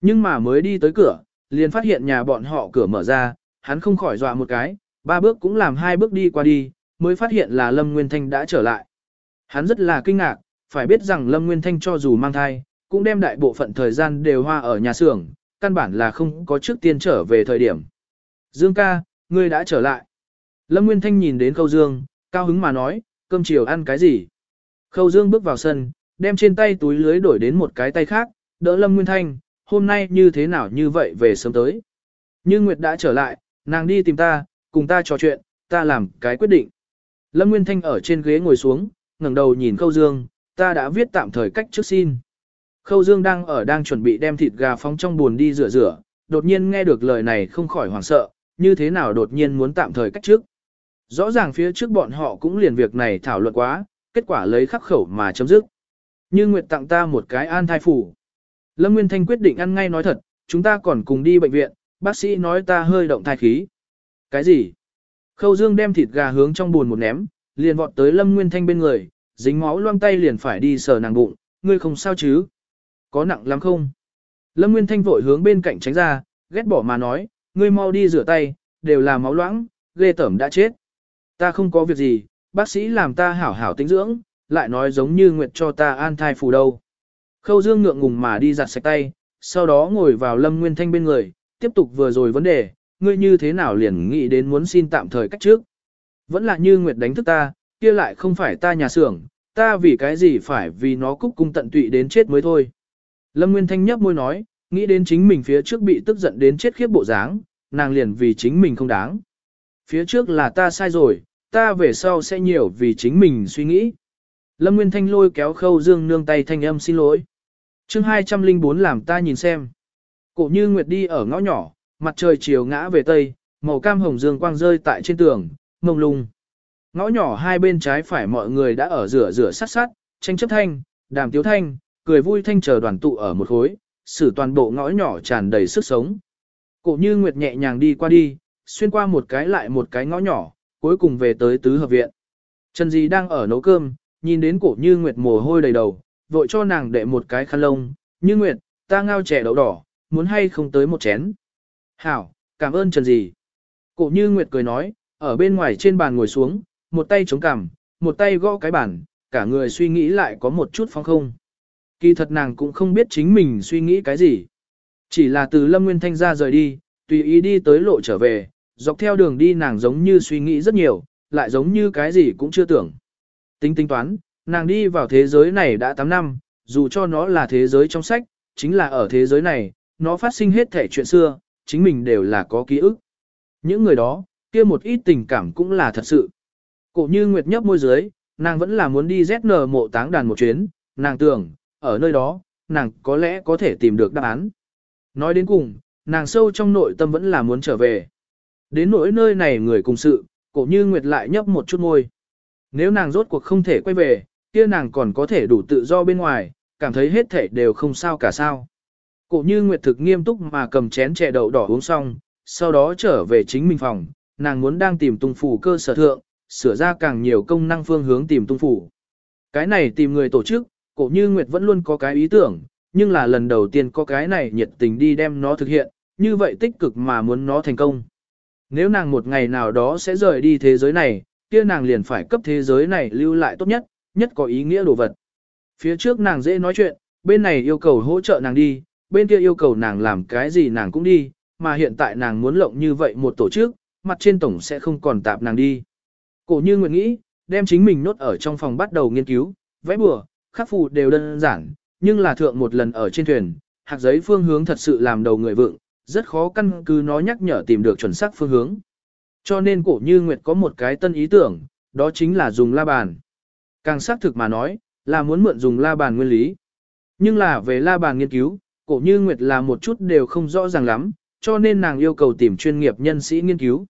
Nhưng mà mới đi tới cửa, liền phát hiện nhà bọn họ cửa mở ra, hắn không khỏi dọa một cái, ba bước cũng làm hai bước đi qua đi, mới phát hiện là Lâm Nguyên Thanh đã trở lại. Hắn rất là kinh ngạc, phải biết rằng Lâm Nguyên Thanh cho dù mang thai, cũng đem đại bộ phận thời gian đều hoa ở nhà xưởng, căn bản là không có trước tiên trở về thời điểm. Dương ca, ngươi đã trở lại. Lâm Nguyên Thanh nhìn đến Khâu Dương, cao hứng mà nói, cơm chiều ăn cái gì? Khâu Dương bước vào sân, đem trên tay túi lưới đổi đến một cái tay khác, đỡ Lâm Nguyên Thanh, hôm nay như thế nào như vậy về sớm tới. Như Nguyệt đã trở lại, nàng đi tìm ta, cùng ta trò chuyện, ta làm cái quyết định. Lâm Nguyên Thanh ở trên ghế ngồi xuống, ngẩng đầu nhìn Khâu Dương, ta đã viết tạm thời cách trước xin. Khâu Dương đang ở đang chuẩn bị đem thịt gà phóng trong buồn đi rửa rửa, đột nhiên nghe được lời này không khỏi hoảng sợ, như thế nào đột nhiên muốn tạm thời cách trước. Rõ ràng phía trước bọn họ cũng liền việc này thảo luận quá, kết quả lấy khắc khẩu mà chấm dứt. Như Nguyệt tặng ta một cái an thai phủ. Lâm Nguyên Thanh quyết định ăn ngay nói thật, chúng ta còn cùng đi bệnh viện, bác sĩ nói ta hơi động thai khí. Cái gì? Khâu Dương đem thịt gà hướng trong buồn một ném, liền vọt tới Lâm Nguyên Thanh bên người, dính máu loang tay liền phải đi sờ nàng bụng, ngươi không sao chứ? Có nặng lắm không? Lâm Nguyên Thanh vội hướng bên cạnh tránh ra, ghét bỏ mà nói, ngươi mau đi rửa tay, đều là máu loãng, ghê tẩm đã chết. Ta không có việc gì, bác sĩ làm ta hảo hảo tĩnh dưỡng, lại nói giống như Nguyệt cho ta an thai phù đâu. Khâu Dương ngượng ngùng mà đi giặt sạch tay, sau đó ngồi vào Lâm Nguyên Thanh bên người, tiếp tục vừa rồi vấn đề, ngươi như thế nào liền nghĩ đến muốn xin tạm thời cách trước. Vẫn là như Nguyệt đánh thức ta, kia lại không phải ta nhà xưởng, ta vì cái gì phải vì nó cúc cung tận tụy đến chết mới thôi. Lâm Nguyên Thanh nhấp môi nói, nghĩ đến chính mình phía trước bị tức giận đến chết khiếp bộ dáng, nàng liền vì chính mình không đáng. Phía trước là ta sai rồi, ta về sau sẽ nhiều vì chính mình suy nghĩ. Lâm Nguyên Thanh lôi kéo khâu dương nương tay thanh âm xin lỗi. chương 204 làm ta nhìn xem. Cổ như Nguyệt đi ở ngõ nhỏ, mặt trời chiều ngã về tây, màu cam hồng dương quang rơi tại trên tường, mông lung. Ngõ nhỏ hai bên trái phải mọi người đã ở rửa rửa sát sát, tranh chấp thanh, đàm tiếu thanh, cười vui thanh chờ đoàn tụ ở một khối, xử toàn bộ ngõ nhỏ tràn đầy sức sống. Cổ như Nguyệt nhẹ nhàng đi qua đi, xuyên qua một cái lại một cái ngõ nhỏ, cuối cùng về tới tứ hợp viện. Trần Dì đang ở nấu cơm, nhìn đến cổ như Nguyệt mồ hôi đầy đầu, vội cho nàng đệ một cái khăn lông, như Nguyệt, ta ngao chè đậu đỏ, muốn hay không tới một chén. Hảo, cảm ơn Trần gì. Cổ như Nguyệt cười nói, ở bên ngoài trên bàn ngồi xuống, một tay chống cằm, một tay gõ cái bàn, cả người suy nghĩ lại có một chút phong không. Kỳ thật nàng cũng không biết chính mình suy nghĩ cái gì. Chỉ là từ Lâm Nguyên Thanh ra rời đi, tùy ý đi tới lộ trở về, dọc theo đường đi nàng giống như suy nghĩ rất nhiều, lại giống như cái gì cũng chưa tưởng. Tính tính toán, Nàng đi vào thế giới này đã 8 năm, dù cho nó là thế giới trong sách, chính là ở thế giới này, nó phát sinh hết thể chuyện xưa, chính mình đều là có ký ức. Những người đó, kia một ít tình cảm cũng là thật sự. Cổ như Nguyệt nhấp môi dưới, nàng vẫn là muốn đi ZN mộ táng đàn một chuyến, nàng tưởng, ở nơi đó, nàng có lẽ có thể tìm được đáp án. Nói đến cùng, nàng sâu trong nội tâm vẫn là muốn trở về. Đến nỗi nơi này người cùng sự, cổ như Nguyệt lại nhấp một chút môi. Nếu nàng rốt cuộc không thể quay về, kia nàng còn có thể đủ tự do bên ngoài, cảm thấy hết thể đều không sao cả sao. Cổ như Nguyệt thực nghiêm túc mà cầm chén chè đậu đỏ uống xong, sau đó trở về chính mình phòng, nàng muốn đang tìm tung phủ cơ sở thượng, sửa ra càng nhiều công năng phương hướng tìm tung phủ. Cái này tìm người tổ chức, cổ như Nguyệt vẫn luôn có cái ý tưởng, nhưng là lần đầu tiên có cái này nhiệt tình đi đem nó thực hiện, như vậy tích cực mà muốn nó thành công. Nếu nàng một ngày nào đó sẽ rời đi thế giới này, kia nàng liền phải cấp thế giới này lưu lại tốt nhất, nhất có ý nghĩa đồ vật. Phía trước nàng dễ nói chuyện, bên này yêu cầu hỗ trợ nàng đi, bên kia yêu cầu nàng làm cái gì nàng cũng đi, mà hiện tại nàng muốn lộng như vậy một tổ chức, mặt trên tổng sẽ không còn tạp nàng đi. Cổ như nguyện nghĩ, đem chính mình nốt ở trong phòng bắt đầu nghiên cứu, vẽ bừa, khắc phù đều đơn giản, nhưng là thượng một lần ở trên thuyền, hạt giấy phương hướng thật sự làm đầu người vượng, rất khó căn cứ nó nhắc nhở tìm được chuẩn xác phương hướng. Cho nên cổ như Nguyệt có một cái tân ý tưởng, đó chính là dùng la bàn. Càng xác thực mà nói, là muốn mượn dùng la bàn nguyên lý. Nhưng là về la bàn nghiên cứu, cổ như Nguyệt là một chút đều không rõ ràng lắm, cho nên nàng yêu cầu tìm chuyên nghiệp nhân sĩ nghiên cứu.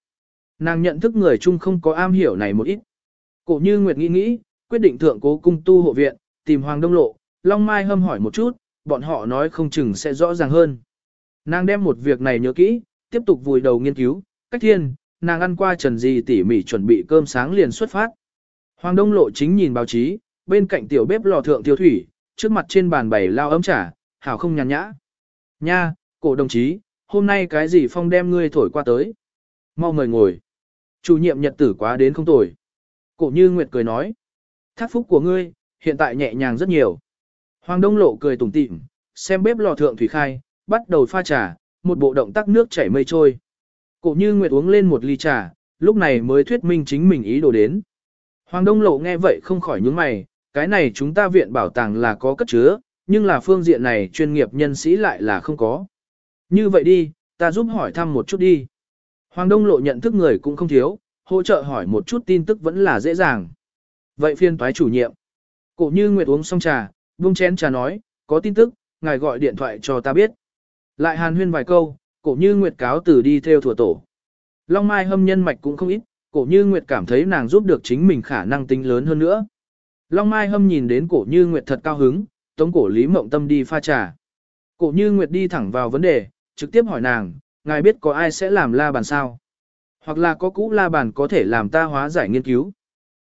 Nàng nhận thức người chung không có am hiểu này một ít. Cổ như Nguyệt nghĩ nghĩ, quyết định thượng cố cung tu hộ viện, tìm Hoàng Đông Lộ, Long Mai hâm hỏi một chút, bọn họ nói không chừng sẽ rõ ràng hơn. Nàng đem một việc này nhớ kỹ, tiếp tục vùi đầu nghiên cứu, cách thiên, nàng ăn qua trần gì tỉ mỉ chuẩn bị cơm sáng liền xuất phát. Hoàng Đông Lộ chính nhìn báo chí, bên cạnh tiểu bếp lò thượng tiêu thủy, trước mặt trên bàn bày lao ấm trà, hảo không nhàn nhã. Nha, cổ đồng chí, hôm nay cái gì phong đem ngươi thổi qua tới. Mau mời ngồi. Chủ nhiệm nhật tử quá đến không tồi. Cổ như Nguyệt cười nói. Thác phúc của ngươi, hiện tại nhẹ nhàng rất nhiều. Hoàng Đông Lộ cười tủm tỉm, xem bếp lò thượng thủy khai, bắt đầu pha trà, một bộ động tác nước chảy mây trôi. Cổ như Nguyệt uống lên một ly trà, lúc này mới thuyết minh chính mình ý đồ đến. Hoàng Đông Lộ nghe vậy không khỏi nhướng mày, cái này chúng ta viện bảo tàng là có cất chứa, nhưng là phương diện này chuyên nghiệp nhân sĩ lại là không có. Như vậy đi, ta giúp hỏi thăm một chút đi. Hoàng Đông Lộ nhận thức người cũng không thiếu, hỗ trợ hỏi một chút tin tức vẫn là dễ dàng. Vậy phiên toái chủ nhiệm. Cổ như Nguyệt uống xong trà, buông chén trà nói, có tin tức, ngài gọi điện thoại cho ta biết. Lại hàn huyên vài câu, cổ như Nguyệt cáo từ đi theo thủa tổ. Long Mai hâm nhân mạch cũng không ít, cổ như Nguyệt cảm thấy nàng giúp được chính mình khả năng tính lớn hơn nữa. Long Mai hâm nhìn đến cổ như Nguyệt thật cao hứng, tống cổ Lý Mộng Tâm đi pha trà. Cổ như Nguyệt đi thẳng vào vấn đề, trực tiếp hỏi nàng, ngài biết có ai sẽ làm la bàn sao? Hoặc là có cũ la bàn có thể làm ta hóa giải nghiên cứu.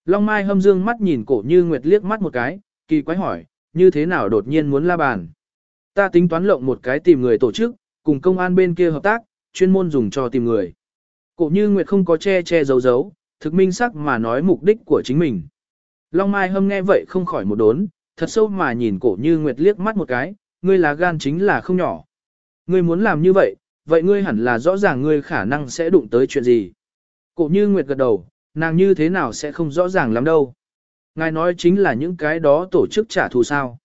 Long Mai hâm dương mắt nhìn cổ như Nguyệt liếc mắt một cái, kỳ quái hỏi, như thế nào đột nhiên muốn la bàn? Ta tính toán lộng một cái tìm người tổ chức, cùng công an bên kia hợp tác, chuyên môn dùng cho tìm người. Cổ như Nguyệt không có che che giấu giấu, thực minh sắc mà nói mục đích của chính mình. Long Mai hâm nghe vậy không khỏi một đốn, thật sâu mà nhìn cổ như Nguyệt liếc mắt một cái, ngươi là gan chính là không nhỏ. Ngươi muốn làm như vậy, vậy ngươi hẳn là rõ ràng ngươi khả năng sẽ đụng tới chuyện gì. Cổ như Nguyệt gật đầu, nàng như thế nào sẽ không rõ ràng lắm đâu. Ngài nói chính là những cái đó tổ chức trả thù sao.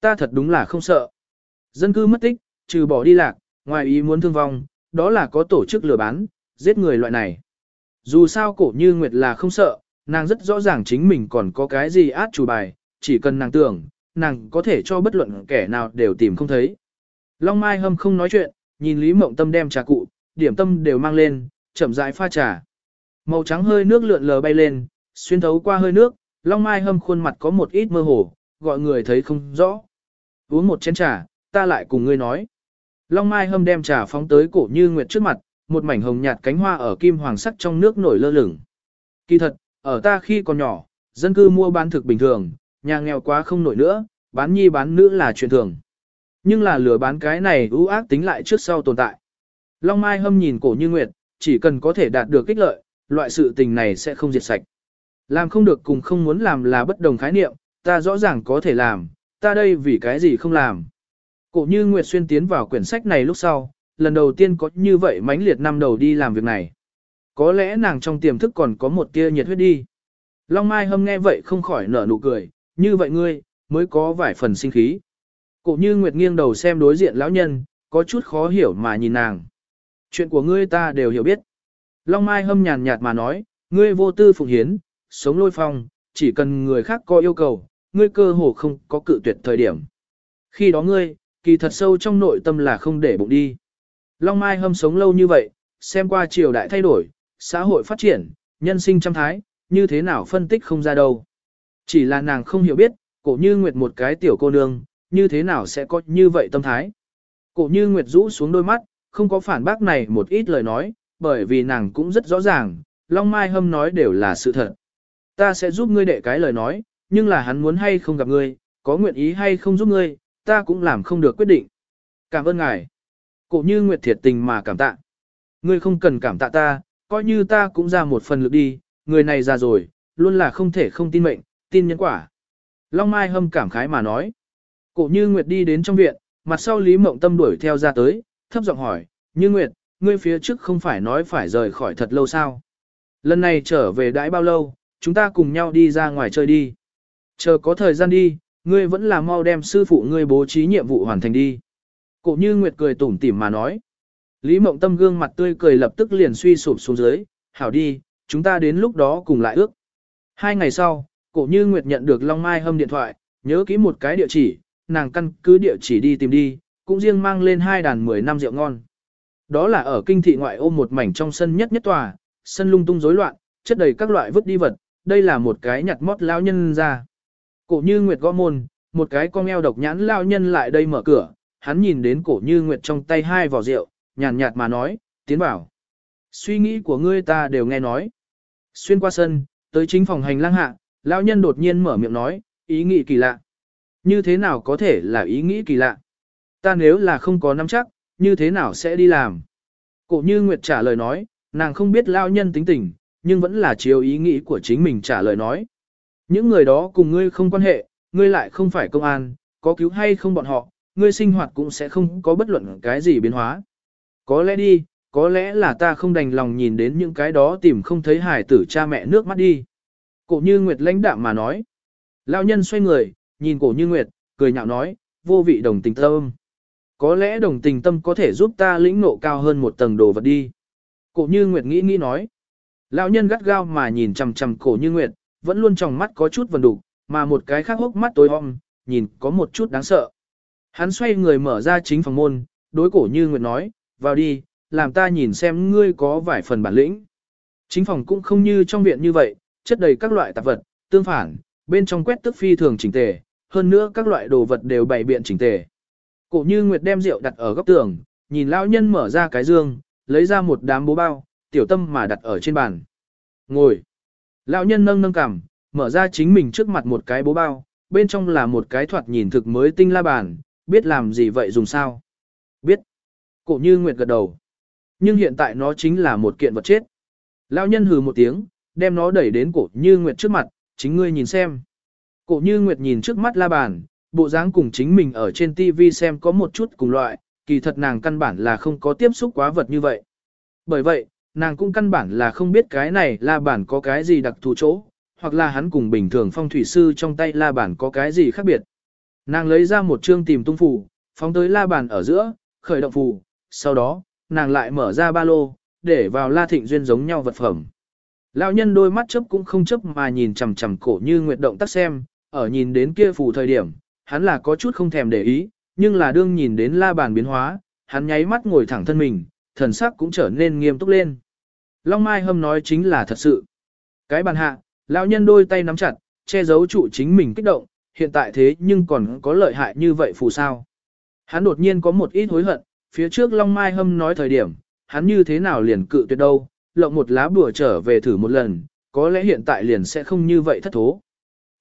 Ta thật đúng là không sợ. Dân cư mất tích, trừ bỏ đi lạc, ngoài ý muốn thương vong, đó là có tổ chức lừa bán, giết người loại này. Dù sao cổ như Nguyệt là không sợ, nàng rất rõ ràng chính mình còn có cái gì át chủ bài, chỉ cần nàng tưởng, nàng có thể cho bất luận kẻ nào đều tìm không thấy. Long Mai Hâm không nói chuyện, nhìn Lý Mộng Tâm đem trà cụ, điểm tâm đều mang lên, chậm rãi pha trà. Màu trắng hơi nước lượn lờ bay lên, xuyên thấu qua hơi nước, Long Mai Hâm khuôn mặt có một ít mơ hồ, gọi người thấy không rõ. Uống một chén trà, ta lại cùng ngươi nói. Long Mai Hâm đem trà phóng tới cổ như nguyệt trước mặt, một mảnh hồng nhạt cánh hoa ở kim hoàng sắc trong nước nổi lơ lửng. Kỳ thật, ở ta khi còn nhỏ, dân cư mua bán thực bình thường, nhà nghèo quá không nổi nữa, bán nhi bán nữ là chuyện thường. Nhưng là lừa bán cái này ưu ác tính lại trước sau tồn tại. Long Mai hâm nhìn cổ như nguyệt, chỉ cần có thể đạt được kích lợi, loại sự tình này sẽ không diệt sạch. Làm không được cùng không muốn làm là bất đồng khái niệm, ta rõ ràng có thể làm, ta đây vì cái gì không làm. Cổ như Nguyệt Xuyên tiến vào quyển sách này lúc sau, lần đầu tiên có như vậy mãnh liệt năm đầu đi làm việc này. Có lẽ nàng trong tiềm thức còn có một tia nhiệt huyết đi. Long Mai hâm nghe vậy không khỏi nở nụ cười, như vậy ngươi, mới có vài phần sinh khí. Cổ như Nguyệt nghiêng đầu xem đối diện lão nhân, có chút khó hiểu mà nhìn nàng. Chuyện của ngươi ta đều hiểu biết. Long Mai hâm nhàn nhạt mà nói, ngươi vô tư phụng hiến, sống lôi phong, chỉ cần người khác có yêu cầu, ngươi cơ hồ không có cự tuyệt thời điểm. Khi đó ngươi, kỳ thật sâu trong nội tâm là không để bụng đi. Long Mai hâm sống lâu như vậy, xem qua triều đại thay đổi, xã hội phát triển, nhân sinh trăm thái, như thế nào phân tích không ra đâu. Chỉ là nàng không hiểu biết, cổ như nguyệt một cái tiểu cô nương, như thế nào sẽ có như vậy tâm thái. Cổ như nguyệt rũ xuống đôi mắt, không có phản bác này một ít lời nói, bởi vì nàng cũng rất rõ ràng, Long Mai hâm nói đều là sự thật. Ta sẽ giúp ngươi đệ cái lời nói, nhưng là hắn muốn hay không gặp ngươi, có nguyện ý hay không giúp ngươi, ta cũng làm không được quyết định. Cảm ơn ngài. Cổ như nguyệt thiệt tình mà cảm tạ. Ngươi không cần cảm tạ ta, coi như ta cũng ra một phần lực đi, người này già rồi, luôn là không thể không tin mệnh, tin nhân quả. Long Mai hâm cảm khái mà nói. Cổ như Nguyệt đi đến trong viện, mặt sau Lý Mộng Tâm đuổi theo ra tới, thấp giọng hỏi, như Nguyệt, ngươi phía trước không phải nói phải rời khỏi thật lâu sao? Lần này trở về đãi bao lâu, chúng ta cùng nhau đi ra ngoài chơi đi. Chờ có thời gian đi, ngươi vẫn là mau đem sư phụ ngươi bố trí nhiệm vụ hoàn thành đi. Cổ như Nguyệt cười tủm tỉm mà nói. Lý Mộng Tâm gương mặt tươi cười lập tức liền suy sụp xuống dưới, hảo đi, chúng ta đến lúc đó cùng lại ước. Hai ngày sau, cổ như Nguyệt nhận được Long Mai hâm điện thoại, nhớ kỹ một cái địa chỉ, nàng căn cứ địa chỉ đi tìm đi, cũng riêng mang lên hai đàn 10 năm rượu ngon. Đó là ở kinh thị ngoại ô một mảnh trong sân nhất nhất tòa, sân lung tung rối loạn, chất đầy các loại vứt đi vật, đây là một cái nhặt mót lao nhân ra. Cổ như Nguyệt gõ môn, một cái con eo độc nhãn lao nhân lại đây mở cửa, hắn nhìn đến cổ như Nguyệt trong tay hai vỏ rượu, nhàn nhạt mà nói, tiến bảo. Suy nghĩ của ngươi ta đều nghe nói. Xuyên qua sân, tới chính phòng hành lang hạ, lão nhân đột nhiên mở miệng nói, ý nghĩ kỳ lạ. Như thế nào có thể là ý nghĩ kỳ lạ? Ta nếu là không có nắm chắc, như thế nào sẽ đi làm? Cổ như Nguyệt trả lời nói, nàng không biết lão nhân tính tình, nhưng vẫn là chiếu ý nghĩ của chính mình trả lời nói. Những người đó cùng ngươi không quan hệ, ngươi lại không phải công an, có cứu hay không bọn họ, ngươi sinh hoạt cũng sẽ không có bất luận cái gì biến hóa. Có lẽ đi, có lẽ là ta không đành lòng nhìn đến những cái đó tìm không thấy hài tử cha mẹ nước mắt đi. Cổ như Nguyệt lãnh đạm mà nói. Lão nhân xoay người, nhìn cổ như Nguyệt, cười nhạo nói, vô vị đồng tình tâm. Có lẽ đồng tình tâm có thể giúp ta lĩnh nộ cao hơn một tầng đồ vật đi. Cổ như Nguyệt nghĩ nghĩ nói. Lão nhân gắt gao mà nhìn chằm chằm cổ như Nguyệt, vẫn luôn trong mắt có chút vần đục, mà một cái khác hốc mắt tối om, nhìn có một chút đáng sợ. Hắn xoay người mở ra chính phòng môn, đối cổ như Nguyệt nói, vào đi, làm ta nhìn xem ngươi có vài phần bản lĩnh. Chính phòng cũng không như trong viện như vậy, chất đầy các loại tạp vật, tương phản, bên trong quét tức phi thường chỉnh tề, hơn nữa các loại đồ vật đều bày biện chỉnh tề. Cổ như Nguyệt đem rượu đặt ở góc tường, nhìn lão nhân mở ra cái dương, lấy ra một đám bố bao, tiểu tâm mà đặt ở trên bàn. Ngồi. Lão nhân nâng nâng cằm, mở ra chính mình trước mặt một cái bố bao, bên trong là một cái thoạt nhìn thực mới tinh la bàn, biết làm gì vậy dùng sao? Biết. Cổ như Nguyệt gật đầu. Nhưng hiện tại nó chính là một kiện vật chết. Lão nhân hừ một tiếng, đem nó đẩy đến cổ như Nguyệt trước mặt, chính ngươi nhìn xem. Cổ như Nguyệt nhìn trước mắt la bàn, bộ dáng cùng chính mình ở trên TV xem có một chút cùng loại, kỳ thật nàng căn bản là không có tiếp xúc quá vật như vậy. Bởi vậy, nàng cũng căn bản là không biết cái này la bản có cái gì đặc thù chỗ, hoặc là hắn cùng bình thường phong thủy sư trong tay la bản có cái gì khác biệt. Nàng lấy ra một chương tìm tung phù, phóng tới la bàn ở giữa, khởi động phù, sau đó, nàng lại mở ra ba lô, để vào la thịnh duyên giống nhau vật phẩm. Lão nhân đôi mắt chớp cũng không chớp mà nhìn chằm chằm cổ như nguyệt động tác xem, ở nhìn đến kia phù thời điểm, hắn là có chút không thèm để ý, nhưng là đương nhìn đến la bàn biến hóa, hắn nháy mắt ngồi thẳng thân mình, thần sắc cũng trở nên nghiêm túc lên. Long Mai Hâm nói chính là thật sự. Cái bàn hạ, lão nhân đôi tay nắm chặt, che giấu trụ chính mình kích động, hiện tại thế nhưng còn có lợi hại như vậy phù sao. Hắn đột nhiên có một ít hối hận, phía trước Long Mai Hâm nói thời điểm, hắn như thế nào liền cự tuyệt đâu, lộng một lá bùa trở về thử một lần, có lẽ hiện tại liền sẽ không như vậy thất thố.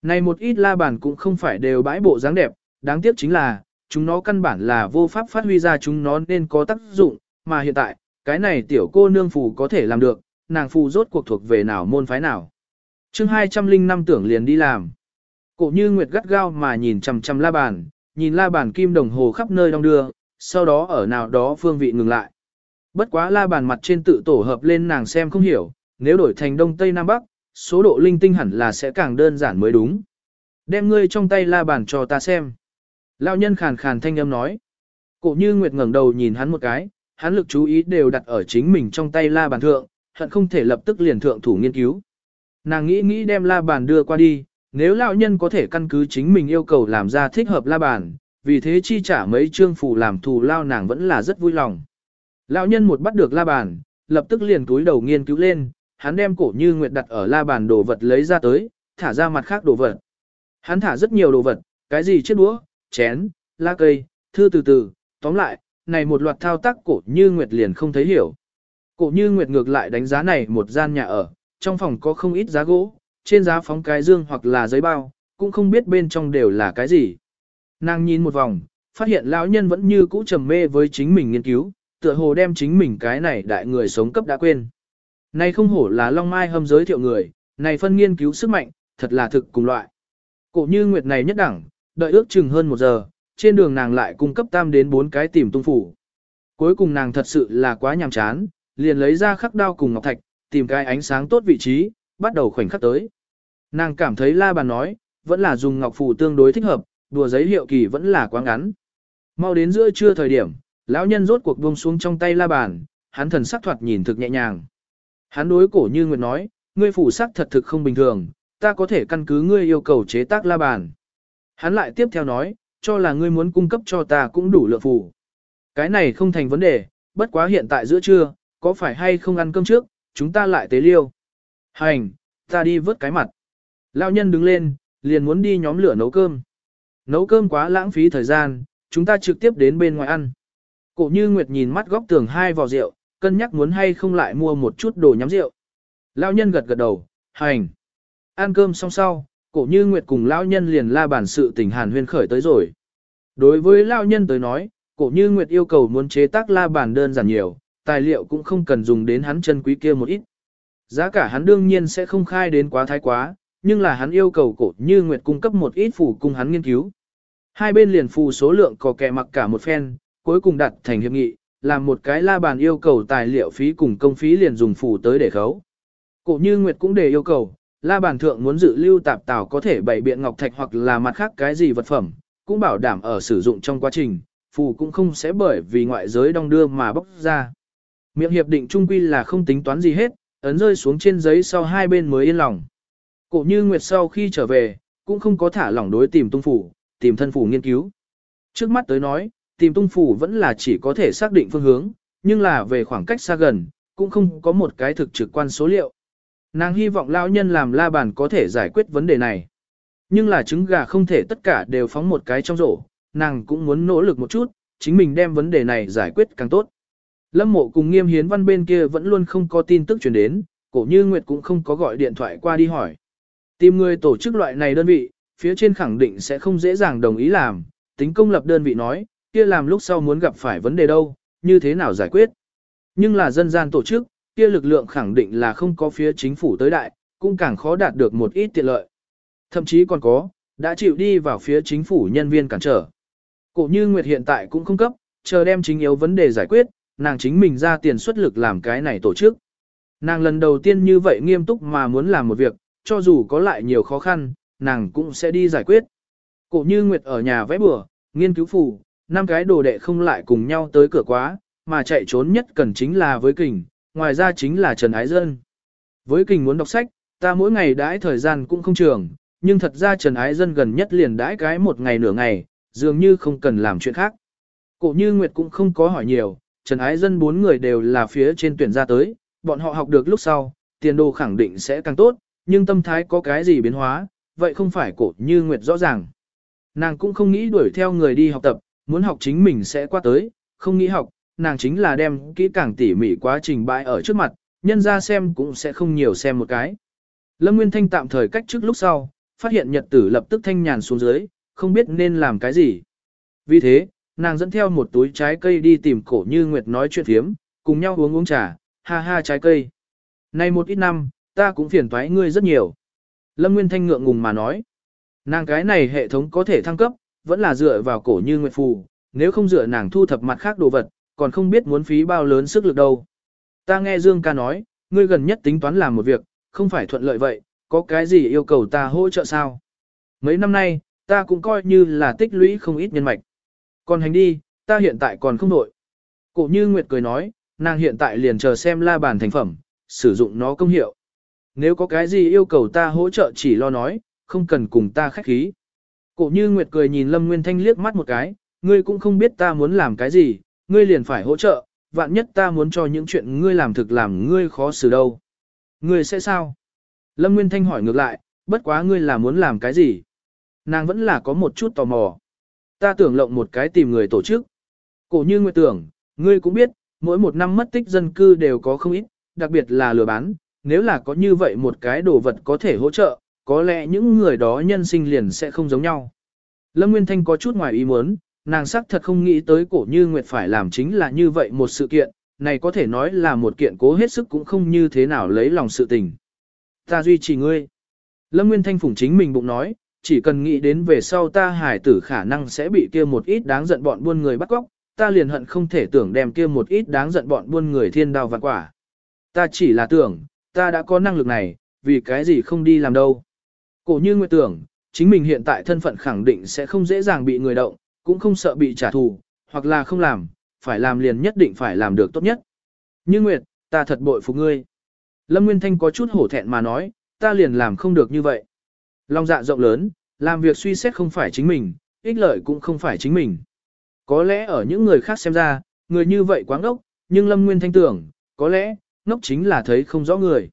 Này một ít la bàn cũng không phải đều bãi bộ dáng đẹp, đáng tiếc chính là, chúng nó căn bản là vô pháp phát huy ra chúng nó nên có tác dụng, mà hiện tại, cái này tiểu cô nương phù có thể làm được, nàng phù rốt cuộc thuộc về nào môn phái nào. chương 205 tưởng liền đi làm. Cổ như nguyệt gắt gao mà nhìn chằm chằm la bàn, nhìn la bàn kim đồng hồ khắp nơi đong đưa, sau đó ở nào đó phương vị ngừng lại. Bất quá la bàn mặt trên tự tổ hợp lên nàng xem không hiểu, nếu đổi thành đông tây nam bắc, số độ linh tinh hẳn là sẽ càng đơn giản mới đúng. Đem ngươi trong tay la bàn cho ta xem. Lão nhân khàn khàn thanh âm nói. Cổ như Nguyệt ngẩng đầu nhìn hắn một cái, hắn lực chú ý đều đặt ở chính mình trong tay la bàn thượng, hận không thể lập tức liền thượng thủ nghiên cứu. Nàng nghĩ nghĩ đem la bàn đưa qua đi, nếu lão nhân có thể căn cứ chính mình yêu cầu làm ra thích hợp la bàn, vì thế chi trả mấy trương phù làm thù lao nàng vẫn là rất vui lòng. Lão nhân một bắt được la bàn, lập tức liền túi đầu nghiên cứu lên, hắn đem cổ như nguyệt đặt ở la bàn đồ vật lấy ra tới, thả ra mặt khác đồ vật. Hắn thả rất nhiều đồ vật, cái gì chiếc đũa, chén, la cây, thư từ từ, tóm lại, này một loạt thao tác cổ như nguyệt liền không thấy hiểu. Cổ như nguyệt ngược lại đánh giá này một gian nhà ở, trong phòng có không ít giá gỗ, trên giá phóng cái dương hoặc là giấy bao, cũng không biết bên trong đều là cái gì. Nàng nhìn một vòng, phát hiện lão nhân vẫn như cũ trầm mê với chính mình nghiên cứu, tựa hồ đem chính mình cái này đại người sống cấp đã quên. Này không hổ là Long Mai hâm giới thiệu người, này phân nghiên cứu sức mạnh, thật là thực cùng loại. Cổ như nguyệt này nhất đẳng, đợi ước chừng hơn một giờ, trên đường nàng lại cung cấp tam đến bốn cái tìm tung phủ. Cuối cùng nàng thật sự là quá nhàm chán, liền lấy ra khắc đao cùng ngọc thạch, tìm cái ánh sáng tốt vị trí, bắt đầu khoảnh khắc tới. Nàng cảm thấy la bàn nói, vẫn là dùng ngọc phù tương đối thích hợp, đùa giấy hiệu kỳ vẫn là quá ngắn. Mau đến giữa trưa thời điểm, lão nhân rốt cuộc buông xuống trong tay la bàn, hắn thần sắc thoạt nhìn thực nhẹ nhàng. Hắn đối cổ như nguyệt nói, ngươi phủ sắc thật thực không bình thường, ta có thể căn cứ ngươi yêu cầu chế tác la bàn. Hắn lại tiếp theo nói, cho là ngươi muốn cung cấp cho ta cũng đủ lượng phủ. Cái này không thành vấn đề, bất quá hiện tại giữa trưa, có phải hay không ăn cơm trước, chúng ta lại tế liêu. Hành, ta đi vớt cái mặt. Lão nhân đứng lên, liền muốn đi nhóm lửa nấu cơm. Nấu cơm quá lãng phí thời gian, chúng ta trực tiếp đến bên ngoài ăn. Cổ như Nguyệt nhìn mắt góc tường hai vò rượu, cân nhắc muốn hay không lại mua một chút đồ nhắm rượu. Lão nhân gật gật đầu, hành. Ăn cơm xong sau, cổ như Nguyệt cùng lão nhân liền la bản sự tình hàn huyên khởi tới rồi. Đối với lão nhân tới nói, cổ như Nguyệt yêu cầu muốn chế tác la bản đơn giản nhiều, tài liệu cũng không cần dùng đến hắn chân quý kia một ít. Giá cả hắn đương nhiên sẽ không khai đến quá thái quá, nhưng là hắn yêu cầu cổ như Nguyệt cung cấp một ít phù cung hắn nghiên cứu. Hai bên liền phù số lượng có kẻ mặc cả một phen, cuối cùng đặt thành hiệp nghị, làm một cái la bàn yêu cầu tài liệu phí cùng công phí liền dùng phù tới để khấu. Cổ như Nguyệt cũng để yêu cầu, la bàn thượng muốn dự lưu tạp tảo có thể bày biện ngọc thạch hoặc là mặt khác cái gì vật phẩm, cũng bảo đảm ở sử dụng trong quá trình, phù cũng không sẽ bởi vì ngoại giới đong đưa mà bốc ra. Miệng hiệp định trung quy là không tính toán gì hết, ấn rơi xuống trên giấy sau hai bên mới yên lòng. Cổ như Nguyệt sau khi trở về, cũng không có thả lỏng đối tìm tung phủ, tìm thân phủ nghiên cứu. Trước mắt tới nói, tìm tung phủ vẫn là chỉ có thể xác định phương hướng, nhưng là về khoảng cách xa gần, cũng không có một cái thực trực quan số liệu. Nàng hy vọng lão nhân làm la bàn có thể giải quyết vấn đề này. Nhưng là trứng gà không thể tất cả đều phóng một cái trong rổ, nàng cũng muốn nỗ lực một chút, chính mình đem vấn đề này giải quyết càng tốt. Lâm mộ cùng nghiêm hiến văn bên kia vẫn luôn không có tin tức truyền đến, cổ như Nguyệt cũng không có gọi điện thoại qua đi hỏi. Tìm người tổ chức loại này đơn vị, phía trên khẳng định sẽ không dễ dàng đồng ý làm, tính công lập đơn vị nói, kia làm lúc sau muốn gặp phải vấn đề đâu, như thế nào giải quyết. Nhưng là dân gian tổ chức, kia lực lượng khẳng định là không có phía chính phủ tới đại, cũng càng khó đạt được một ít tiện lợi. Thậm chí còn có, đã chịu đi vào phía chính phủ nhân viên cản trở. Cổ như Nguyệt hiện tại cũng không cấp, chờ đem chính yếu vấn đề giải quyết, nàng chính mình ra tiền xuất lực làm cái này tổ chức. Nàng lần đầu tiên như vậy nghiêm túc mà muốn làm một việc, cho dù có lại nhiều khó khăn, nàng cũng sẽ đi giải quyết. Cổ như Nguyệt ở nhà vẽ bừa, nghiên cứu phủ, năm cái đồ đệ không lại cùng nhau tới cửa quá, mà chạy trốn nhất cần chính là với kình, ngoài ra chính là Trần Ái Dân. Với kình muốn đọc sách, ta mỗi ngày đãi thời gian cũng không trường, nhưng thật ra Trần Ái Dân gần nhất liền đãi cái một ngày nửa ngày, dường như không cần làm chuyện khác. Cổ như Nguyệt cũng không có hỏi nhiều, Trần Ái Dân bốn người đều là phía trên tuyển ra tới, bọn họ học được lúc sau, tiền đồ khẳng định sẽ càng tốt, nhưng tâm thái có cái gì biến hóa, vậy không phải cổ như Nguyệt rõ ràng. Nàng cũng không nghĩ đuổi theo người đi học tập, muốn học chính mình sẽ qua tới, không nghĩ học, nàng chính là đem kỹ càng tỉ mỉ quá trình bãi ở trước mặt, nhân ra xem cũng sẽ không nhiều xem một cái. Lâm Nguyên Thanh tạm thời cách trước lúc sau, phát hiện nhật tử lập tức thanh nhàn xuống dưới, không biết nên làm cái gì. Vì thế, nàng dẫn theo một túi trái cây đi tìm cổ như Nguyệt nói chuyện thiếm, cùng nhau uống uống trà, ha ha trái cây. Này một ít năm, ta cũng phiền toái ngươi rất nhiều. Lâm Nguyên Thanh ngượng ngùng mà nói. Nàng cái này hệ thống có thể thăng cấp, vẫn là dựa vào cổ như Nguyệt Phù, nếu không dựa nàng thu thập mặt khác đồ vật, còn không biết muốn phí bao lớn sức lực đâu. Ta nghe Dương ca nói, ngươi gần nhất tính toán làm một việc, không phải thuận lợi vậy, có cái gì yêu cầu ta hỗ trợ sao? Mấy năm nay, ta cũng coi như là tích lũy không ít nhân mạch. Còn hành đi, ta hiện tại còn không nội. Cổ như Nguyệt cười nói, nàng hiện tại liền chờ xem la bàn thành phẩm, sử dụng nó công hiệu. Nếu có cái gì yêu cầu ta hỗ trợ chỉ lo nói, không cần cùng ta khách khí. Cổ như Nguyệt cười nhìn Lâm Nguyên Thanh liếc mắt một cái, ngươi cũng không biết ta muốn làm cái gì, ngươi liền phải hỗ trợ, vạn nhất ta muốn cho những chuyện ngươi làm thực làm ngươi khó xử đâu. Ngươi sẽ sao? Lâm Nguyên Thanh hỏi ngược lại, bất quá ngươi là muốn làm cái gì? Nàng vẫn là có một chút tò mò. Ta tưởng lộng một cái tìm người tổ chức. Cổ như ngươi tưởng, ngươi cũng biết, mỗi một năm mất tích dân cư đều có không ít, đặc biệt là lừa bán, nếu là có như vậy một cái đồ vật có thể hỗ trợ, có lẽ những người đó nhân sinh liền sẽ không giống nhau. Lâm Nguyên Thanh có chút ngoài ý muốn, nàng sắc thật không nghĩ tới cổ như Nguyệt phải làm chính là như vậy một sự kiện, này có thể nói là một kiện cố hết sức cũng không như thế nào lấy lòng sự tình. Ta duy trì ngươi. Lâm Nguyên Thanh phủng chính mình bụng nói, chỉ cần nghĩ đến về sau ta hải tử khả năng sẽ bị kia một ít đáng giận bọn buôn người bắt cóc, ta liền hận không thể tưởng đem kia một ít đáng giận bọn buôn người thiên đao vạn quả. Ta chỉ là tưởng, ta đã có năng lực này, vì cái gì không đi làm đâu. Cổ như nguyệt tưởng, chính mình hiện tại thân phận khẳng định sẽ không dễ dàng bị người động, cũng không sợ bị trả thù, hoặc là không làm, phải làm liền nhất định phải làm được tốt nhất. Như Nguyệt, ta thật bội phục ngươi. Lâm Nguyên Thanh có chút hổ thẹn mà nói, ta liền làm không được như vậy. Long dạ rộng lớn, làm việc suy xét không phải chính mình, ích lợi cũng không phải chính mình. Có lẽ ở những người khác xem ra, người như vậy quá ngốc, nhưng Lâm Nguyên Thanh tưởng, có lẽ, ngốc chính là thấy không rõ người.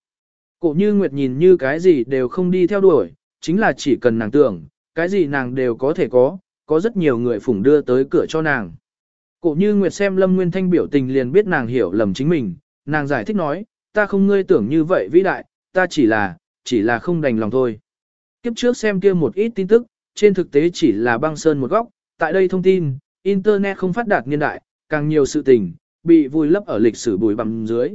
Cổ như Nguyệt nhìn như cái gì đều không đi theo đuổi, chính là chỉ cần nàng tưởng, cái gì nàng đều có thể có, có rất nhiều người phủng đưa tới cửa cho nàng. Cổ như Nguyệt xem Lâm Nguyên Thanh biểu tình liền biết nàng hiểu lầm chính mình, nàng giải thích nói, ta không ngươi tưởng như vậy vĩ đại, ta chỉ là, chỉ là không đành lòng thôi. Kiếp trước xem kia một ít tin tức, trên thực tế chỉ là băng sơn một góc, tại đây thông tin, Internet không phát đạt niên đại, càng nhiều sự tình, bị vùi lấp ở lịch sử bùi bằng dưới.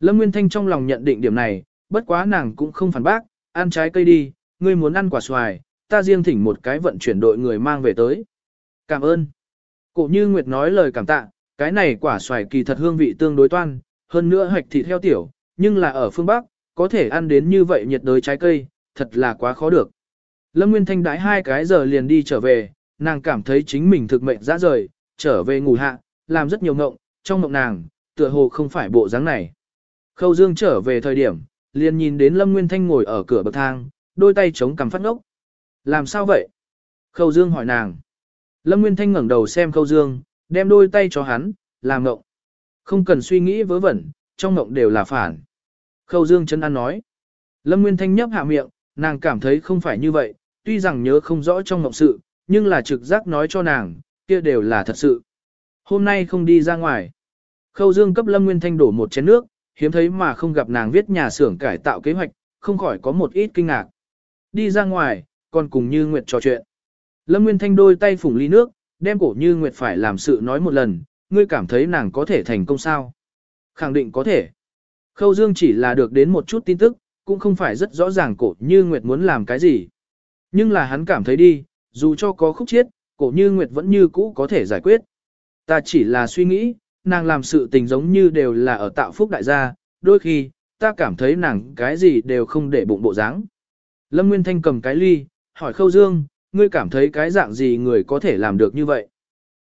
Lâm Nguyên Thanh trong lòng nhận định điểm này, bất quá nàng cũng không phản bác, ăn trái cây đi, ngươi muốn ăn quả xoài, ta riêng thỉnh một cái vận chuyển đội người mang về tới. Cảm ơn. Cổ như Nguyệt nói lời cảm tạ, cái này quả xoài kỳ thật hương vị tương đối toan, hơn nữa hoạch thịt heo tiểu, nhưng là ở phương Bắc, có thể ăn đến như vậy nhiệt đới trái cây, thật là quá khó được. Lâm Nguyên Thanh đãi hai cái giờ liền đi trở về, nàng cảm thấy chính mình thực mệnh ra rời, trở về ngủ hạ, làm rất nhiều ngộng, trong mộng nàng, tựa hồ không phải bộ dáng này. Khâu Dương trở về thời điểm, liền nhìn đến Lâm Nguyên Thanh ngồi ở cửa bậc thang, đôi tay chống cằm phát ngốc. Làm sao vậy? Khâu Dương hỏi nàng. Lâm Nguyên Thanh ngẩng đầu xem Khâu Dương, đem đôi tay cho hắn, làm ngộng. Không cần suy nghĩ vớ vẩn, trong ngộng đều là phản. Khâu Dương chân ăn nói. Lâm Nguyên Thanh nhấp hạ miệng, nàng cảm thấy không phải như vậy, tuy rằng nhớ không rõ trong ngộng sự, nhưng là trực giác nói cho nàng, kia đều là thật sự. Hôm nay không đi ra ngoài. Khâu Dương cấp Lâm Nguyên Thanh đổ một chén nước, hiếm thấy mà không gặp nàng viết nhà xưởng cải tạo kế hoạch, không khỏi có một ít kinh ngạc. Đi ra ngoài, còn cùng Như Nguyệt trò chuyện. Lâm Nguyên Thanh đôi tay phủng ly nước, đem cổ Như Nguyệt phải làm sự nói một lần, ngươi cảm thấy nàng có thể thành công sao? Khẳng định có thể. Khâu Dương chỉ là được đến một chút tin tức, cũng không phải rất rõ ràng cổ Như Nguyệt muốn làm cái gì. Nhưng là hắn cảm thấy đi, dù cho có khúc chiết, cổ Như Nguyệt vẫn như cũ có thể giải quyết. Ta chỉ là suy nghĩ, nàng làm sự tình giống như đều là ở tạo phúc đại gia, đôi khi, ta cảm thấy nàng cái gì đều không để bụng bộ dáng. Lâm Nguyên Thanh cầm cái ly, hỏi Khâu Dương, ngươi cảm thấy cái dạng gì người có thể làm được như vậy?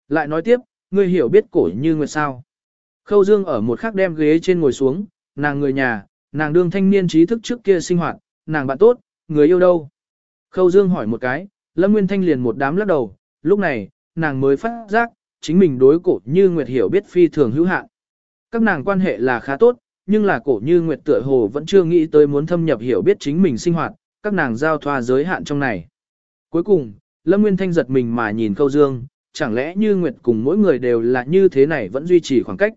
Lại nói tiếp, ngươi hiểu biết cổ như nguyệt sao? Khâu Dương ở một khắc đem ghế trên ngồi xuống, nàng người nhà, nàng đương thanh niên trí thức trước kia sinh hoạt, nàng bạn tốt, người yêu đâu? Khâu Dương hỏi một cái, Lâm Nguyên Thanh liền một đám lắc đầu, lúc này, nàng mới phát giác, chính mình đối cổ như nguyệt hiểu biết phi thường hữu hạn. Các nàng quan hệ là khá tốt, nhưng là cổ như nguyệt tựa hồ vẫn chưa nghĩ tới muốn thâm nhập hiểu biết chính mình sinh hoạt, các nàng giao thoa giới hạn trong này. Cuối cùng, Lâm Nguyên Thanh giật mình mà nhìn Khâu Dương, chẳng lẽ như Nguyệt cùng mỗi người đều là như thế này vẫn duy trì khoảng cách.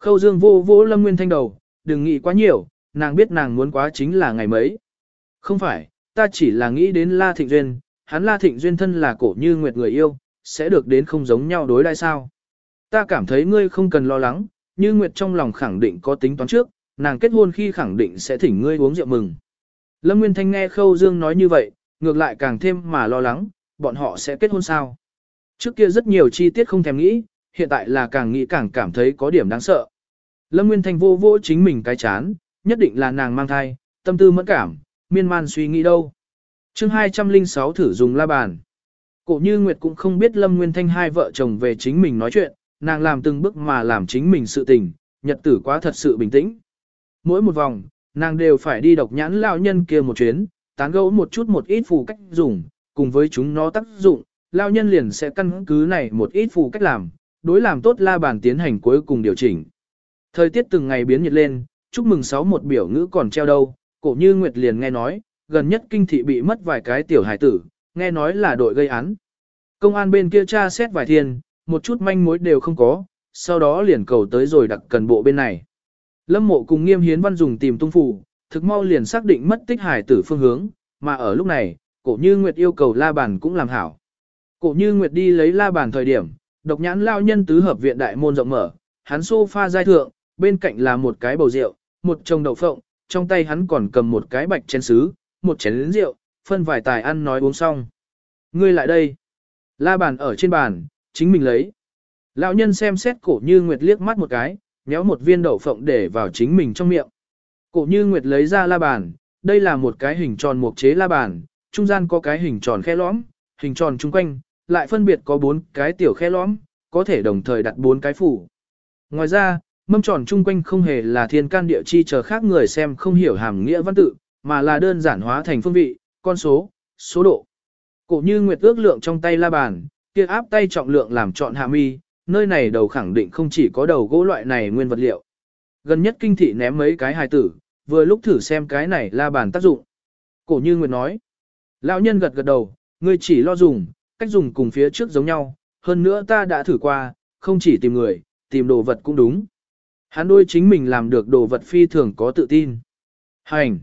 Khâu Dương vô vô Lâm Nguyên Thanh đầu, đừng nghĩ quá nhiều, nàng biết nàng muốn quá chính là ngày mấy. Không phải, ta chỉ là nghĩ đến La Thịnh Duyên, hắn La Thịnh Duyên thân là cổ như Nguyệt người yêu, sẽ được đến không giống nhau đối đãi sao. Ta cảm thấy ngươi không cần lo lắng, như Nguyệt trong lòng khẳng định có tính toán trước, nàng kết hôn khi khẳng định sẽ thỉnh ngươi uống rượu mừng. Lâm Nguyên Thanh nghe Khâu Dương nói như vậy, ngược lại càng thêm mà lo lắng, bọn họ sẽ kết hôn sao. Trước kia rất nhiều chi tiết không thèm nghĩ, hiện tại là càng nghĩ càng cảm thấy có điểm đáng sợ. Lâm Nguyên Thanh vô vô chính mình cái chán, nhất định là nàng mang thai, tâm tư mẫn cảm, miên man suy nghĩ đâu. chương 206 thử dùng la bàn. Cổ như Nguyệt cũng không biết Lâm Nguyên Thanh hai vợ chồng về chính mình nói chuyện, nàng làm từng bước mà làm chính mình sự tình, nhật tử quá thật sự bình tĩnh. Mỗi một vòng, nàng đều phải đi độc nhãn lão nhân kia một chuyến, tán gẫu một chút một ít phù cách dùng, cùng với chúng nó tác dụng, lão nhân liền sẽ căn cứ này một ít phù cách làm, đối làm tốt la bàn tiến hành cuối cùng điều chỉnh. Thời tiết từng ngày biến nhiệt lên, chúc mừng sáu một biểu ngữ còn treo đâu, cổ như Nguyệt liền nghe nói, gần nhất kinh thị bị mất vài cái tiểu hải tử, nghe nói là đội gây án. Công an bên kia tra xét vài thiên, một chút manh mối đều không có, sau đó liền cầu tới rồi đặc cần bộ bên này. Lâm mộ cùng nghiêm hiến văn dùng tìm tung phủ, thực mau liền xác định mất tích hải tử phương hướng, mà ở lúc này, cổ như Nguyệt yêu cầu la bàn cũng làm hảo. Cổ như Nguyệt đi lấy la bàn thời điểm, độc nhãn lao nhân tứ hợp viện đại môn rộng mở, hắn sofa giai thượng, bên cạnh là một cái bầu rượu, một chồng đậu phộng, trong tay hắn còn cầm một cái bạch chén sứ, một chén rượu, phân vài tài ăn nói uống xong. Ngươi lại đây. La bàn ở trên bàn, chính mình lấy. Lão nhân xem xét cổ như Nguyệt liếc mắt một cái, nhéo một viên đậu phộng để vào chính mình trong miệng. Cổ như Nguyệt lấy ra la bàn, đây là một cái hình tròn mộc chế la bàn, trung gian có cái hình tròn khe lõm, hình tròn chung quanh, lại phân biệt có bốn cái tiểu khe lõm, có thể đồng thời đặt bốn cái phủ. Ngoài ra, mâm tròn chung quanh không hề là thiên can địa chi chờ khác người xem không hiểu hàm nghĩa văn tự, mà là đơn giản hóa thành phương vị, con số, số độ. Cổ như nguyệt ước lượng trong tay la bàn, kia áp tay trọng lượng làm chọn hạ mi, nơi này đầu khẳng định không chỉ có đầu gỗ loại này nguyên vật liệu. Gần nhất kinh thị ném mấy cái hài tử, vừa lúc thử xem cái này la bàn tác dụng. Cổ như nguyệt nói, lão nhân gật gật đầu, ngươi chỉ lo dùng, cách dùng cùng phía trước giống nhau, hơn nữa ta đã thử qua, không chỉ tìm người, tìm đồ vật cũng đúng. Hắn đôi chính mình làm được đồ vật phi thường có tự tin. Hành!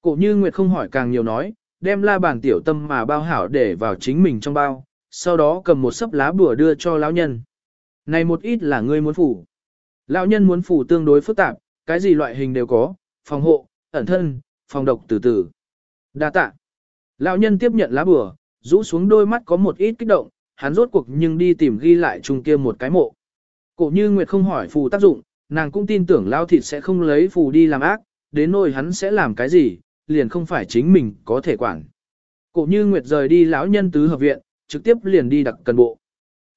Cổ như Nguyệt không hỏi càng nhiều nói, đem la bàn tiểu tâm mà bao hảo để vào chính mình trong bao, sau đó cầm một sấp lá bùa đưa cho lão nhân. Này một ít là ngươi muốn phủ. Lão nhân muốn phủ tương đối phức tạp, cái gì loại hình đều có, phòng hộ, ẩn thân, phòng độc từ từ. Đa tạ. Lão nhân tiếp nhận lá bùa, rũ xuống đôi mắt có một ít kích động, hắn rốt cuộc nhưng đi tìm ghi lại chung kia một cái mộ. Cổ như Nguyệt không hỏi phù tác dụng, nàng cũng tin tưởng lao thịt sẽ không lấy phù đi làm ác, đến nỗi hắn sẽ làm cái gì, liền không phải chính mình có thể quản. Cổ như Nguyệt rời đi lão nhân tứ hợp viện, trực tiếp liền đi đặc cần bộ.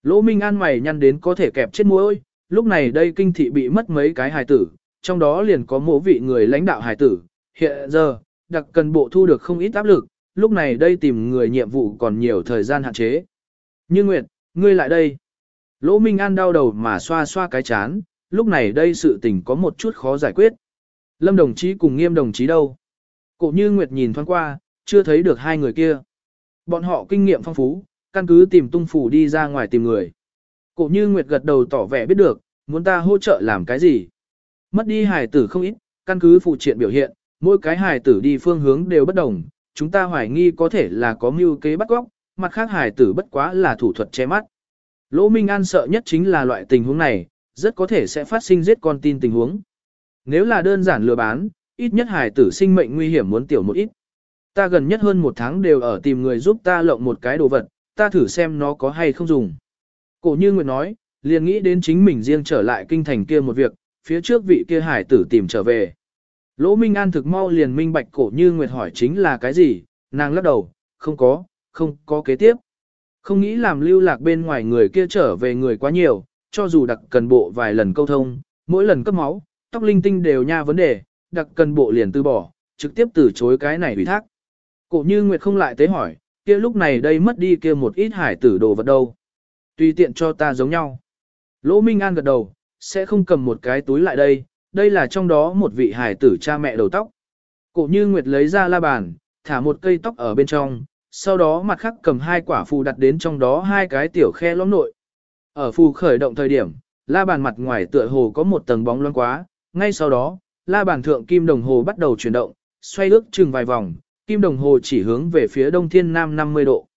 Lỗ Minh An mày nhăn đến có thể kẹp chết môi, lúc này đây kinh thị bị mất mấy cái hài tử, trong đó liền có mộ vị người lãnh đạo hài tử. Hiện giờ, đặc cần bộ thu được không ít áp lực, lúc này đây tìm người nhiệm vụ còn nhiều thời gian hạn chế. Như Nguyệt, ngươi lại đây. Lỗ Minh An đau đầu mà xoa xoa cái chán, lúc này đây sự tình có một chút khó giải quyết. Lâm đồng chí cùng nghiêm đồng chí đâu? Cổ như Nguyệt nhìn thoáng qua, chưa thấy được hai người kia. Bọn họ kinh nghiệm phong phú, căn cứ tìm tung phủ đi ra ngoài tìm người. Cổ như Nguyệt gật đầu tỏ vẻ biết được, muốn ta hỗ trợ làm cái gì. Mất đi hài tử không ít, căn cứ phụ triện biểu hiện, mỗi cái hài tử đi phương hướng đều bất đồng, chúng ta hoài nghi có thể là có mưu kế bắt góc, mặt khác hài tử bất quá là thủ thuật che mắt. Lỗ Minh An sợ nhất chính là loại tình huống này, rất có thể sẽ phát sinh giết con tin tình huống. Nếu là đơn giản lừa bán, ít nhất hài tử sinh mệnh nguy hiểm muốn tiểu một ít. Ta gần nhất hơn một tháng đều ở tìm người giúp ta lộng một cái đồ vật, ta thử xem nó có hay không dùng. Cổ như Nguyệt nói, liền nghĩ đến chính mình riêng trở lại kinh thành kia một việc, phía trước vị kia hải tử tìm trở về. Lỗ Minh An thực mau liền minh bạch cổ như Nguyệt hỏi chính là cái gì, nàng lắc đầu, không có, không có kế tiếp. Không nghĩ làm lưu lạc bên ngoài người kia trở về người quá nhiều, cho dù đặc cần bộ vài lần câu thông, mỗi lần cấp máu, tóc linh tinh đều nha vấn đề, đặc cần bộ liền từ bỏ, trực tiếp từ chối cái này ủy thác. Cổ như Nguyệt không lại tế hỏi, kia lúc này đây mất đi kia một ít hải tử đồ vật đâu. Tùy tiện cho ta giống nhau. Lỗ Minh An gật đầu, sẽ không cầm một cái túi lại đây, đây là trong đó một vị hải tử cha mẹ đầu tóc. Cổ như Nguyệt lấy ra la bàn, thả một cây tóc ở bên trong, sau đó mặt khác cầm hai quả phù đặt đến trong đó hai cái tiểu khe lõm nội. Ở phù khởi động thời điểm, la bàn mặt ngoài tựa hồ có một tầng bóng loáng quá, ngay sau đó, la bàn thượng kim đồng hồ bắt đầu chuyển động, xoay ước chừng vài vòng, kim đồng hồ chỉ hướng về phía đông thiên nam 50 độ.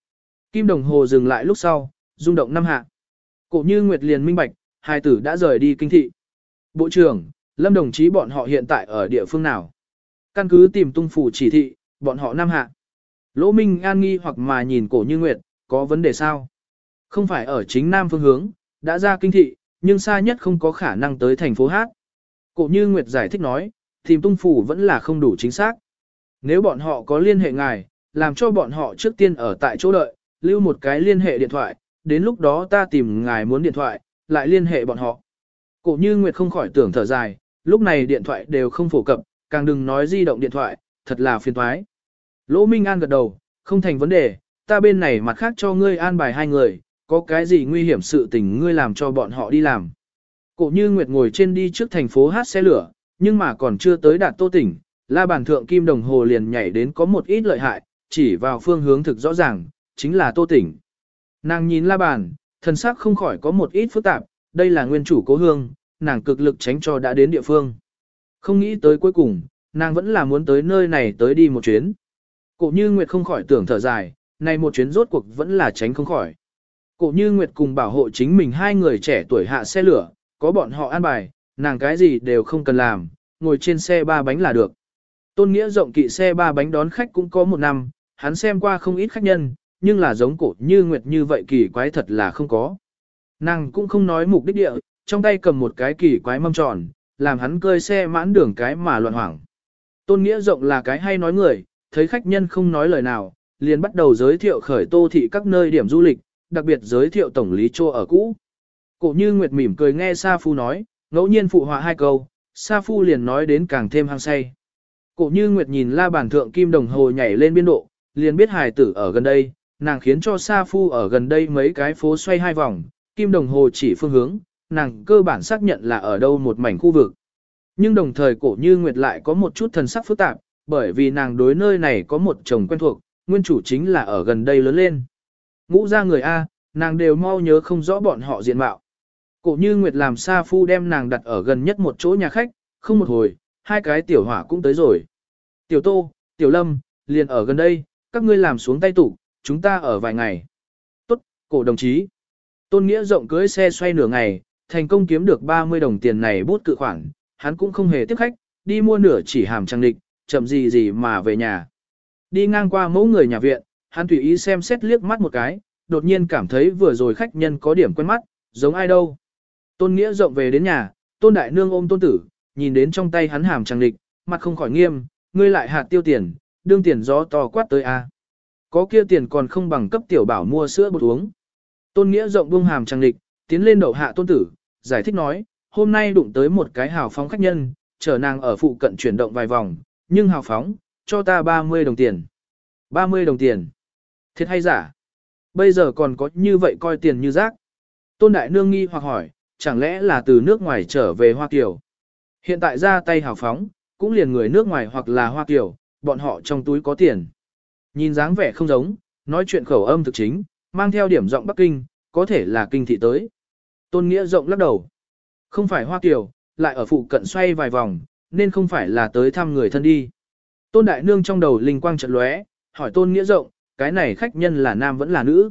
Kim đồng hồ dừng lại lúc sau, rung động năm hạ. Cổ như Nguyệt liền minh bạch, hai tử đã rời đi kinh thị. Bộ trưởng, Lâm đồng chí bọn họ hiện tại ở địa phương nào? Căn cứ tìm tung phủ chỉ thị, bọn họ năm hạ. Lỗ Minh an nghi hoặc mà nhìn cổ như Nguyệt, có vấn đề sao? Không phải ở chính nam phương hướng, đã ra kinh thị, nhưng xa nhất không có khả năng tới thành phố Hát. Cổ như Nguyệt giải thích nói, tìm tung phủ vẫn là không đủ chính xác. Nếu bọn họ có liên hệ ngài, làm cho bọn họ trước tiên ở tại chỗ đợi, lưu một cái liên hệ điện thoại, đến lúc đó ta tìm ngài muốn điện thoại, lại liên hệ bọn họ. Cổ như Nguyệt không khỏi tưởng thở dài, lúc này điện thoại đều không phổ cập, càng đừng nói di động điện thoại, thật là phiền toái. Lỗ Minh An gật đầu, không thành vấn đề, ta bên này mặt khác cho ngươi an bài hai người, có cái gì nguy hiểm sự tình ngươi làm cho bọn họ đi làm. Cổ như Nguyệt ngồi trên đi trước thành phố hát xe lửa, nhưng mà còn chưa tới đạt tô tỉnh, la bàn thượng kim đồng hồ liền nhảy đến có một ít lợi hại, chỉ vào phương hướng thực rõ ràng, chính là tô tỉnh. Nàng nhìn la bàn, thân sắc không khỏi có một ít phức tạp, đây là nguyên chủ cố hương, nàng cực lực tránh cho đã đến địa phương. Không nghĩ tới cuối cùng, nàng vẫn là muốn tới nơi này tới đi một chuyến. Cổ như Nguyệt không khỏi tưởng thở dài, này một chuyến rốt cuộc vẫn là tránh không khỏi. Cổ như Nguyệt cùng bảo hộ chính mình hai người trẻ tuổi hạ xe lửa, có bọn họ an bài, nàng cái gì đều không cần làm, ngồi trên xe ba bánh là được. Tôn Nghĩa rộng kỵ xe ba bánh đón khách cũng có một năm, hắn xem qua không ít khách nhân, nhưng là giống cổ như Nguyệt như vậy kỳ quái thật là không có. Nàng cũng không nói mục đích địa, trong tay cầm một cái kỳ quái mâm tròn, làm hắn cơi xe mãn đường cái mà loạn hoảng. Tôn Nghĩa rộng là cái hay nói người, thấy khách nhân không nói lời nào, liền bắt đầu giới thiệu khởi tô thị các nơi điểm du lịch, đặc biệt giới thiệu tổng lý chô ở cũ. Cổ như Nguyệt mỉm cười nghe Sa Phu nói, ngẫu nhiên phụ họa hai câu, Sa Phu liền nói đến càng thêm hăng say. Cổ như Nguyệt nhìn la bàn thượng kim đồng hồ nhảy lên biên độ, liền biết hài tử ở gần đây, nàng khiến cho Sa Phu ở gần đây mấy cái phố xoay hai vòng, kim đồng hồ chỉ phương hướng, nàng cơ bản xác nhận là ở đâu một mảnh khu vực. Nhưng đồng thời cổ như Nguyệt lại có một chút thần sắc phức tạp, bởi vì nàng đối nơi này có một chồng quen thuộc, nguyên chủ chính là ở gần đây lớn lên. Ngũ ra người A, nàng đều mau nhớ không rõ bọn họ diện mạo. Cổ như Nguyệt làm Sa Phu đem nàng đặt ở gần nhất một chỗ nhà khách, không một hồi, hai cái tiểu hỏa cũng tới rồi. Tiểu Tô, Tiểu Lâm, liền ở gần đây, các ngươi làm xuống tay tủ, chúng ta ở vài ngày. Tốt, cổ đồng chí. Tôn Nghĩa rộng cưới xe xoay nửa ngày, thành công kiếm được 30 đồng tiền này bút cự khoản, hắn cũng không hề tiếp khách, đi mua nửa chỉ hàm trang địch, chậm gì gì mà về nhà. Đi ngang qua mẫu người nhà viện, hắn tùy ý xem xét liếc mắt một cái, đột nhiên cảm thấy vừa rồi khách nhân có điểm quen mắt, giống ai đâu. Tôn Nghĩa rộng về đến nhà, Tôn Đại Nương ôm Tôn Tử, nhìn đến trong tay hắn hàm trang địch, mặt không khỏi nghiêm, ngươi lại hạt tiêu tiền, đương tiền gió to quát tới a. À. Có kia tiền còn không bằng cấp tiểu bảo mua sữa bột uống. Tôn Nghĩa rộng buông hàm trang địch, tiến lên đậu hạ Tôn Tử, giải thích nói, hôm nay đụng tới một cái hào phóng khách nhân, chở nàng ở phụ cận chuyển động vài vòng, nhưng hào phóng, cho ta 30 đồng tiền. 30 đồng tiền. Thiệt hay giả? Bây giờ còn có như vậy coi tiền như rác. Tôn Đại Nương nghi hoặc hỏi, chẳng lẽ là từ nước ngoài trở về Hoa Kiều? Hiện tại ra tay hào phóng, cũng liền người nước ngoài hoặc là Hoa Kiều, bọn họ trong túi có tiền. Nhìn dáng vẻ không giống, nói chuyện khẩu âm thực chính, mang theo điểm giọng Bắc Kinh, có thể là kinh thị tới. Tôn Nghĩa rộng lắc đầu. Không phải Hoa Kiều, lại ở phụ cận xoay vài vòng, nên không phải là tới thăm người thân đi. Tôn Đại Nương trong đầu linh quang trận lóe, hỏi Tôn Nghĩa rộng, cái này khách nhân là nam vẫn là nữ.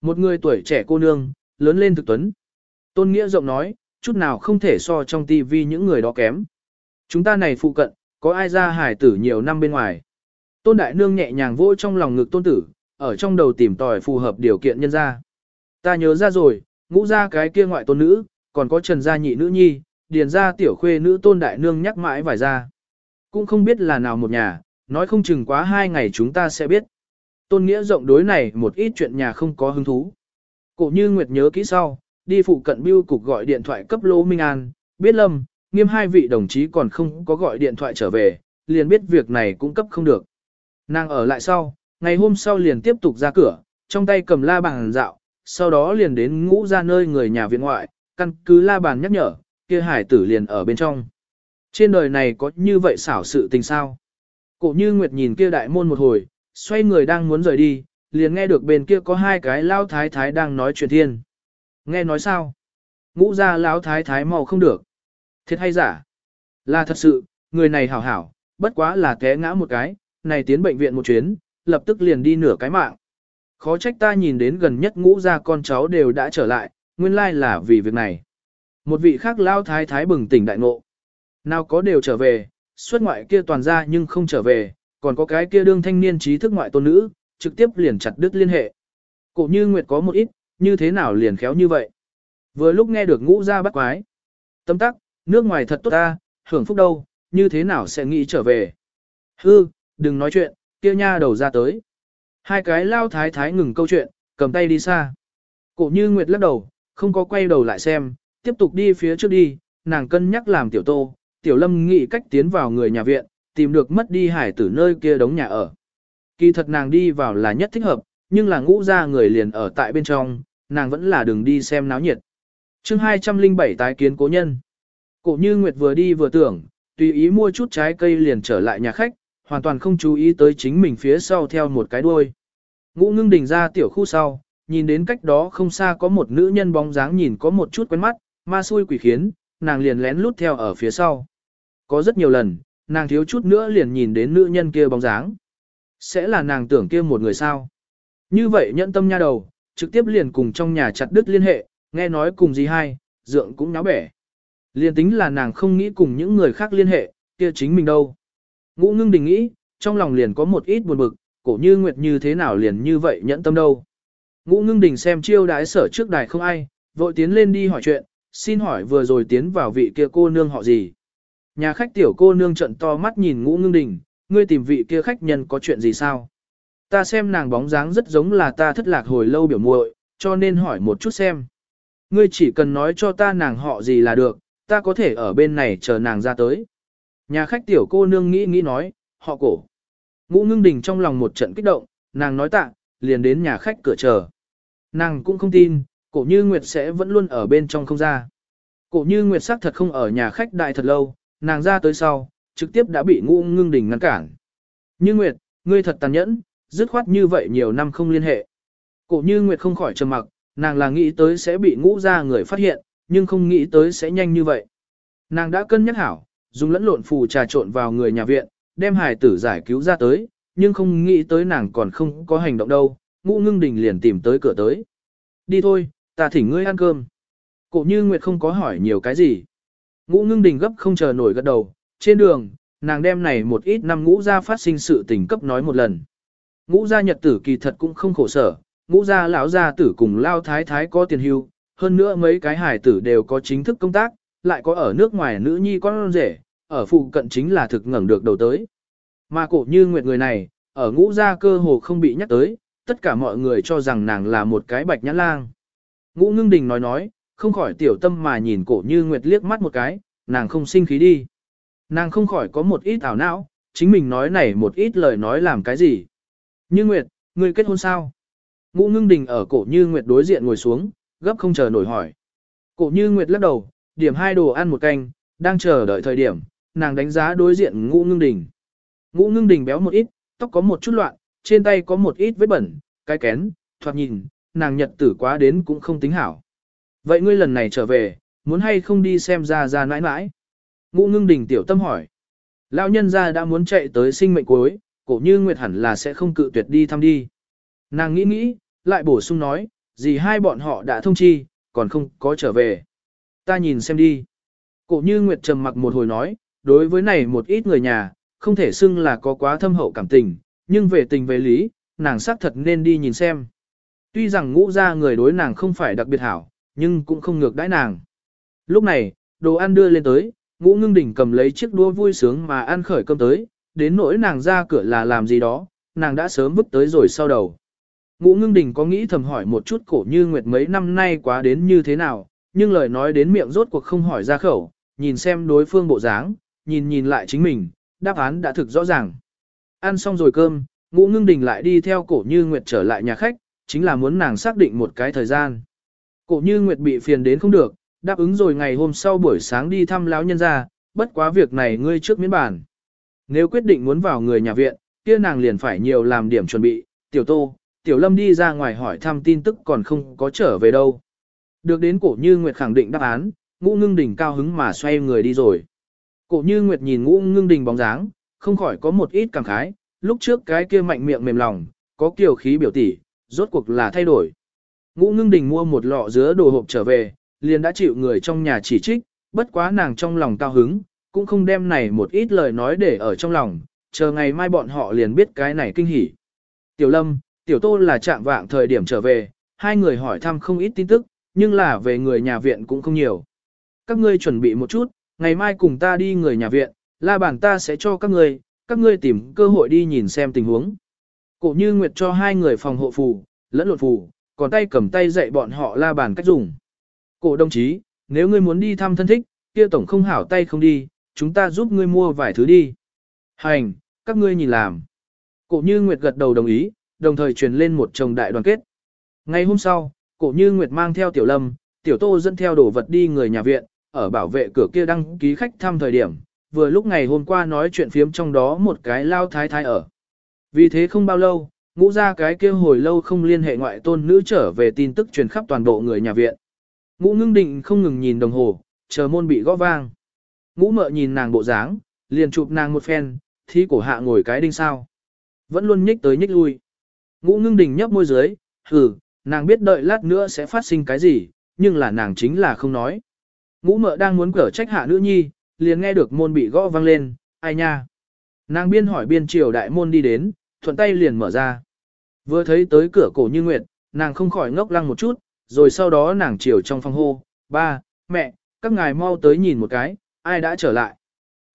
Một người tuổi trẻ cô nương, lớn lên thực tuấn. Tôn Nghĩa rộng nói, chút nào không thể so trong tivi những người đó kém. Chúng ta này phụ cận, có ai ra hải tử nhiều năm bên ngoài. Tôn Đại Nương nhẹ nhàng vỗ trong lòng ngực tôn tử, ở trong đầu tìm tòi phù hợp điều kiện nhân ra. Ta nhớ ra rồi, ngũ ra cái kia ngoại tôn nữ, còn có trần gia nhị nữ nhi, điền gia tiểu khuê nữ tôn đại nương nhắc mãi vài ra. Cũng không biết là nào một nhà, nói không chừng quá hai ngày chúng ta sẽ biết. Tôn nghĩa rộng đối này một ít chuyện nhà không có hứng thú. Cổ như Nguyệt nhớ kỹ sau, đi phụ cận biêu cục gọi điện thoại cấp Lô Minh An, biết lâm, nghiêm hai vị đồng chí còn không có gọi điện thoại trở về, liền biết việc này cũng cấp không được. Nàng ở lại sau, ngày hôm sau liền tiếp tục ra cửa, trong tay cầm la bàn dạo, sau đó liền đến ngũ ra nơi người nhà viện ngoại, căn cứ la bàn nhắc nhở, kia hải tử liền ở bên trong. Trên đời này có như vậy xảo sự tình sao? Cổ như Nguyệt nhìn kia đại môn một hồi, xoay người đang muốn rời đi, liền nghe được bên kia có hai cái lao thái thái đang nói chuyện thiên. Nghe nói sao? Ngũ gia lão thái thái màu không được. Thiệt hay giả? Là thật sự, người này hảo hảo, bất quá là té ngã một cái, này tiến bệnh viện một chuyến, lập tức liền đi nửa cái mạng. Khó trách ta nhìn đến gần nhất ngũ gia con cháu đều đã trở lại, nguyên lai là vì việc này. Một vị khác lao thái thái bừng tỉnh đại ngộ. Nào có đều trở về, xuất ngoại kia toàn ra nhưng không trở về, còn có cái kia đương thanh niên trí thức ngoại tôn nữ, trực tiếp liền chặt đứt liên hệ. Cổ như Nguyệt có một ít, như thế nào liền khéo như vậy. Vừa lúc nghe được ngũ ra bắt quái. Tâm tắc, nước ngoài thật tốt ta, hưởng phúc đâu, như thế nào sẽ nghĩ trở về. Hư, đừng nói chuyện, kia nha đầu ra tới. Hai cái lao thái thái ngừng câu chuyện, cầm tay đi xa. Cổ như Nguyệt lắc đầu, không có quay đầu lại xem, tiếp tục đi phía trước đi, nàng cân nhắc làm tiểu tô, tiểu lâm nghĩ cách tiến vào người nhà viện, tìm được mất đi hải tử nơi kia đống nhà ở. Kỳ thật nàng đi vào là nhất thích hợp, nhưng là ngũ ra người liền ở tại bên trong, nàng vẫn là đường đi xem náo nhiệt. chương 207 tái kiến cố nhân. Cổ như Nguyệt vừa đi vừa tưởng, tùy ý mua chút trái cây liền trở lại nhà khách, hoàn toàn không chú ý tới chính mình phía sau theo một cái đuôi. Ngũ ngưng đình ra tiểu khu sau, nhìn đến cách đó không xa có một nữ nhân bóng dáng nhìn có một chút quen mắt, ma xui quỷ khiến, nàng liền lén lút theo ở phía sau. Có rất nhiều lần, nàng thiếu chút nữa liền nhìn đến nữ nhân kia bóng dáng. Sẽ là nàng tưởng kia một người sao. Như vậy nhẫn tâm nha đầu, trực tiếp liền cùng trong nhà chặt đứt liên hệ, nghe nói cùng gì hai, dượng cũng náo bẻ. Liền tính là nàng không nghĩ cùng những người khác liên hệ, kia chính mình đâu. Ngũ ngưng đình nghĩ, trong lòng liền có một ít buồn bực, cổ như nguyệt như thế nào liền như vậy nhẫn tâm đâu. Ngũ ngưng đình xem chiêu đái sở trước đài không ai, vội tiến lên đi hỏi chuyện, xin hỏi vừa rồi tiến vào vị kia cô nương họ gì. Nhà khách tiểu cô nương trận to mắt nhìn ngũ ngưng đình, ngươi tìm vị kia khách nhân có chuyện gì sao? Ta xem nàng bóng dáng rất giống là ta thất lạc hồi lâu biểu muội, cho nên hỏi một chút xem. Ngươi chỉ cần nói cho ta nàng họ gì là được, ta có thể ở bên này chờ nàng ra tới. Nhà khách tiểu cô nương nghĩ nghĩ nói, họ cổ. Ngũ ngưng đình trong lòng một trận kích động, nàng nói tạ, liền đến nhà khách cửa chờ. Nàng cũng không tin, cổ như Nguyệt sẽ vẫn luôn ở bên trong không ra. Cổ như Nguyệt xác thật không ở nhà khách đại thật lâu, nàng ra tới sau, trực tiếp đã bị ngũ ngưng đình ngăn cản. Như Nguyệt, ngươi thật tàn nhẫn, dứt khoát như vậy nhiều năm không liên hệ. Cổ như Nguyệt không khỏi trầm mặc, nàng là nghĩ tới sẽ bị ngũ ra người phát hiện, nhưng không nghĩ tới sẽ nhanh như vậy. Nàng đã cân nhắc hảo, dùng lẫn lộn phù trà trộn vào người nhà viện, đem hài tử giải cứu ra tới, nhưng không nghĩ tới nàng còn không có hành động đâu, ngũ ngưng đình liền tìm tới cửa tới. Đi thôi, ta thỉnh ngươi ăn cơm. Cổ như Nguyệt không có hỏi nhiều cái gì. Ngũ ngưng đình gấp không chờ nổi gật đầu, trên đường, nàng đem này một ít năm ngũ gia phát sinh sự tình cấp nói một lần. Ngũ gia nhật tử kỳ thật cũng không khổ sở, ngũ gia lão gia tử cùng lao thái thái có tiền hưu, hơn nữa mấy cái hải tử đều có chính thức công tác, lại có ở nước ngoài nữ nhi con rể, ở phụ cận chính là thực ngẩng được đầu tới. Mà cổ như nguyệt người này, ở ngũ gia cơ hồ không bị nhắc tới, tất cả mọi người cho rằng nàng là một cái bạch nhãn lang. Ngũ ngưng đình nói nói, không khỏi tiểu tâm mà nhìn cổ như nguyệt liếc mắt một cái, nàng không sinh khí đi. Nàng không khỏi có một ít ảo não, chính mình nói này một ít lời nói làm cái gì. Như Nguyệt, ngươi kết hôn sao? Ngũ ngưng đình ở cổ như Nguyệt đối diện ngồi xuống, gấp không chờ nổi hỏi. Cổ như Nguyệt lắc đầu, điểm hai đồ ăn một canh, đang chờ đợi thời điểm, nàng đánh giá đối diện ngũ ngưng đình. Ngũ ngưng đình béo một ít, tóc có một chút loạn, trên tay có một ít vết bẩn, cái kén, thoạt nhìn, nàng nhật tử quá đến cũng không tính hảo. Vậy ngươi lần này trở về, muốn hay không đi xem ra ra nãi nãi? Ngũ ngưng đình tiểu tâm hỏi. Lão nhân gia đã muốn chạy tới sinh mệnh cuối, cổ như Nguyệt hẳn là sẽ không cự tuyệt đi thăm đi. Nàng nghĩ nghĩ, lại bổ sung nói, gì hai bọn họ đã thông chi, còn không có trở về. Ta nhìn xem đi. Cổ như Nguyệt trầm mặc một hồi nói, đối với này một ít người nhà, không thể xưng là có quá thâm hậu cảm tình, nhưng về tình về lý, nàng xác thật nên đi nhìn xem. Tuy rằng ngũ ra người đối nàng không phải đặc biệt hảo, nhưng cũng không ngược đãi nàng. Lúc này, đồ ăn đưa lên tới, ngũ ngưng đỉnh cầm lấy chiếc đũa vui sướng mà ăn khởi cơm tới, đến nỗi nàng ra cửa là làm gì đó, nàng đã sớm vứt tới rồi sau đầu. Ngũ ngưng đình có nghĩ thầm hỏi một chút cổ như nguyệt mấy năm nay quá đến như thế nào, nhưng lời nói đến miệng rốt cuộc không hỏi ra khẩu, nhìn xem đối phương bộ dáng, nhìn nhìn lại chính mình, đáp án đã thực rõ ràng. Ăn xong rồi cơm, ngũ ngưng đình lại đi theo cổ như nguyệt trở lại nhà khách, chính là muốn nàng xác định một cái thời gian. Cổ như nguyệt bị phiền đến không được, đáp ứng rồi ngày hôm sau buổi sáng đi thăm lão nhân ra, bất quá việc này ngươi trước miễn bản. Nếu quyết định muốn vào người nhà viện, kia nàng liền phải nhiều làm điểm chuẩn bị, tiểu tô, tiểu lâm đi ra ngoài hỏi thăm tin tức còn không có trở về đâu. Được đến cổ như Nguyệt khẳng định đáp án, ngũ ngưng đình cao hứng mà xoay người đi rồi. Cổ như Nguyệt nhìn ngũ ngưng đình bóng dáng, không khỏi có một ít cảm khái, lúc trước cái kia mạnh miệng mềm lòng, có kiều khí biểu tỉ, rốt cuộc là thay đổi. Ngũ ngưng đình mua một lọ dứa đồ hộp trở về, liền đã chịu người trong nhà chỉ trích, bất quá nàng trong lòng cao hứng, cũng không đem này một ít lời nói để ở trong lòng, chờ ngày mai bọn họ liền biết cái này kinh hỉ. Tiểu Lâm, Tiểu Tô là chạm vạng thời điểm trở về, hai người hỏi thăm không ít tin tức, nhưng là về người nhà viện cũng không nhiều. Các ngươi chuẩn bị một chút, ngày mai cùng ta đi người nhà viện, la bản ta sẽ cho các ngươi, các ngươi tìm cơ hội đi nhìn xem tình huống. Cổ như Nguyệt cho hai người phòng hộ phù, lẫn lộn phù, còn tay cầm tay dạy bọn họ la bàn cách dùng. Cổ đồng chí, nếu ngươi muốn đi thăm thân thích, kia tổng không hảo tay không đi, chúng ta giúp ngươi mua vài thứ đi. Hành, các ngươi nhìn làm. Cổ như Nguyệt gật đầu đồng ý, đồng thời truyền lên một chồng đại đoàn kết. Ngày hôm sau, cổ như Nguyệt mang theo tiểu lâm, tiểu tô dẫn theo đồ vật đi người nhà viện, ở bảo vệ cửa kia đăng ký khách thăm thời điểm, vừa lúc ngày hôm qua nói chuyện phiếm trong đó một cái lao thái thái ở. Vì thế không bao lâu, ngũ ra cái kia hồi lâu không liên hệ ngoại tôn nữ trở về tin tức truyền khắp toàn bộ người nhà viện. Ngũ ngưng định không ngừng nhìn đồng hồ, chờ môn bị gõ vang. Ngũ mợ nhìn nàng bộ dáng, liền chụp nàng một phen, thi cổ hạ ngồi cái đinh sao. Vẫn luôn nhích tới nhích lui. Ngũ ngưng đình nhấp môi dưới, hừ, nàng biết đợi lát nữa sẽ phát sinh cái gì, nhưng là nàng chính là không nói. Ngũ mợ đang muốn cở trách hạ nữ nhi, liền nghe được môn bị gõ vang lên, ai nha. Nàng biên hỏi biên triều đại môn đi đến, thuận tay liền mở ra. Vừa thấy tới cửa cổ như nguyệt, nàng không khỏi ngốc lăng một chút, rồi sau đó nàng chiều trong phòng hô, ba, mẹ, các ngài mau tới nhìn một cái, ai đã trở lại.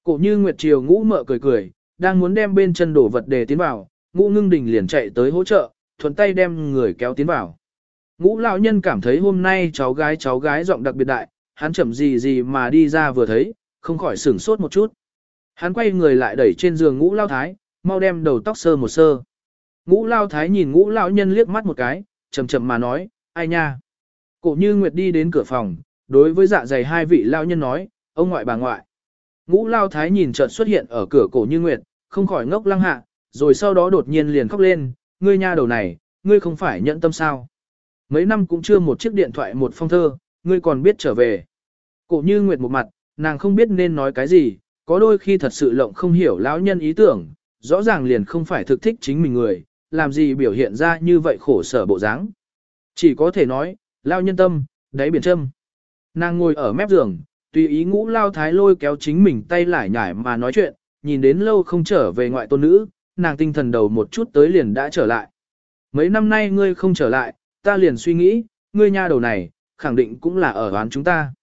Cổ như nguyệt chiều ngũ mợ cười cười, đang muốn đem bên chân đổ vật để tiến vào, ngũ ngưng đình liền chạy tới hỗ trợ, thuận tay đem người kéo tiến vào. Ngũ lão nhân cảm thấy hôm nay cháu gái cháu gái giọng đặc biệt đại, hắn chậm gì gì mà đi ra vừa thấy, không khỏi sửng sốt một chút. Hắn quay người lại đẩy trên giường ngũ lao thái, mau đem đầu tóc sơ một sơ. Ngũ lao thái nhìn ngũ lão nhân liếc mắt một cái, chậm chậm mà nói, ai nha. Cổ như Nguyệt đi đến cửa phòng, đối với dạ dày hai vị lao nhân nói, ông ngoại bà ngoại. Ngũ lao thái nhìn chợt xuất hiện ở cửa cổ như Nguyệt, không khỏi ngốc lăng hạ, rồi sau đó đột nhiên liền khóc lên, ngươi nha đầu này, ngươi không phải nhận tâm sao. Mấy năm cũng chưa một chiếc điện thoại một phong thơ, ngươi còn biết trở về. Cổ như Nguyệt một mặt, nàng không biết nên nói cái gì, có đôi khi thật sự lộng không hiểu lão nhân ý tưởng, rõ ràng liền không phải thực thích chính mình người, làm gì biểu hiện ra như vậy khổ sở bộ dáng. Chỉ có thể nói, lao nhân tâm, đáy biển châm. Nàng ngồi ở mép giường, tùy ý ngũ lao thái lôi kéo chính mình tay lại nhải mà nói chuyện, nhìn đến lâu không trở về ngoại tôn nữ, nàng tinh thần đầu một chút tới liền đã trở lại. Mấy năm nay ngươi không trở lại, ta liền suy nghĩ, ngươi nha đầu này, khẳng định cũng là ở oán chúng ta.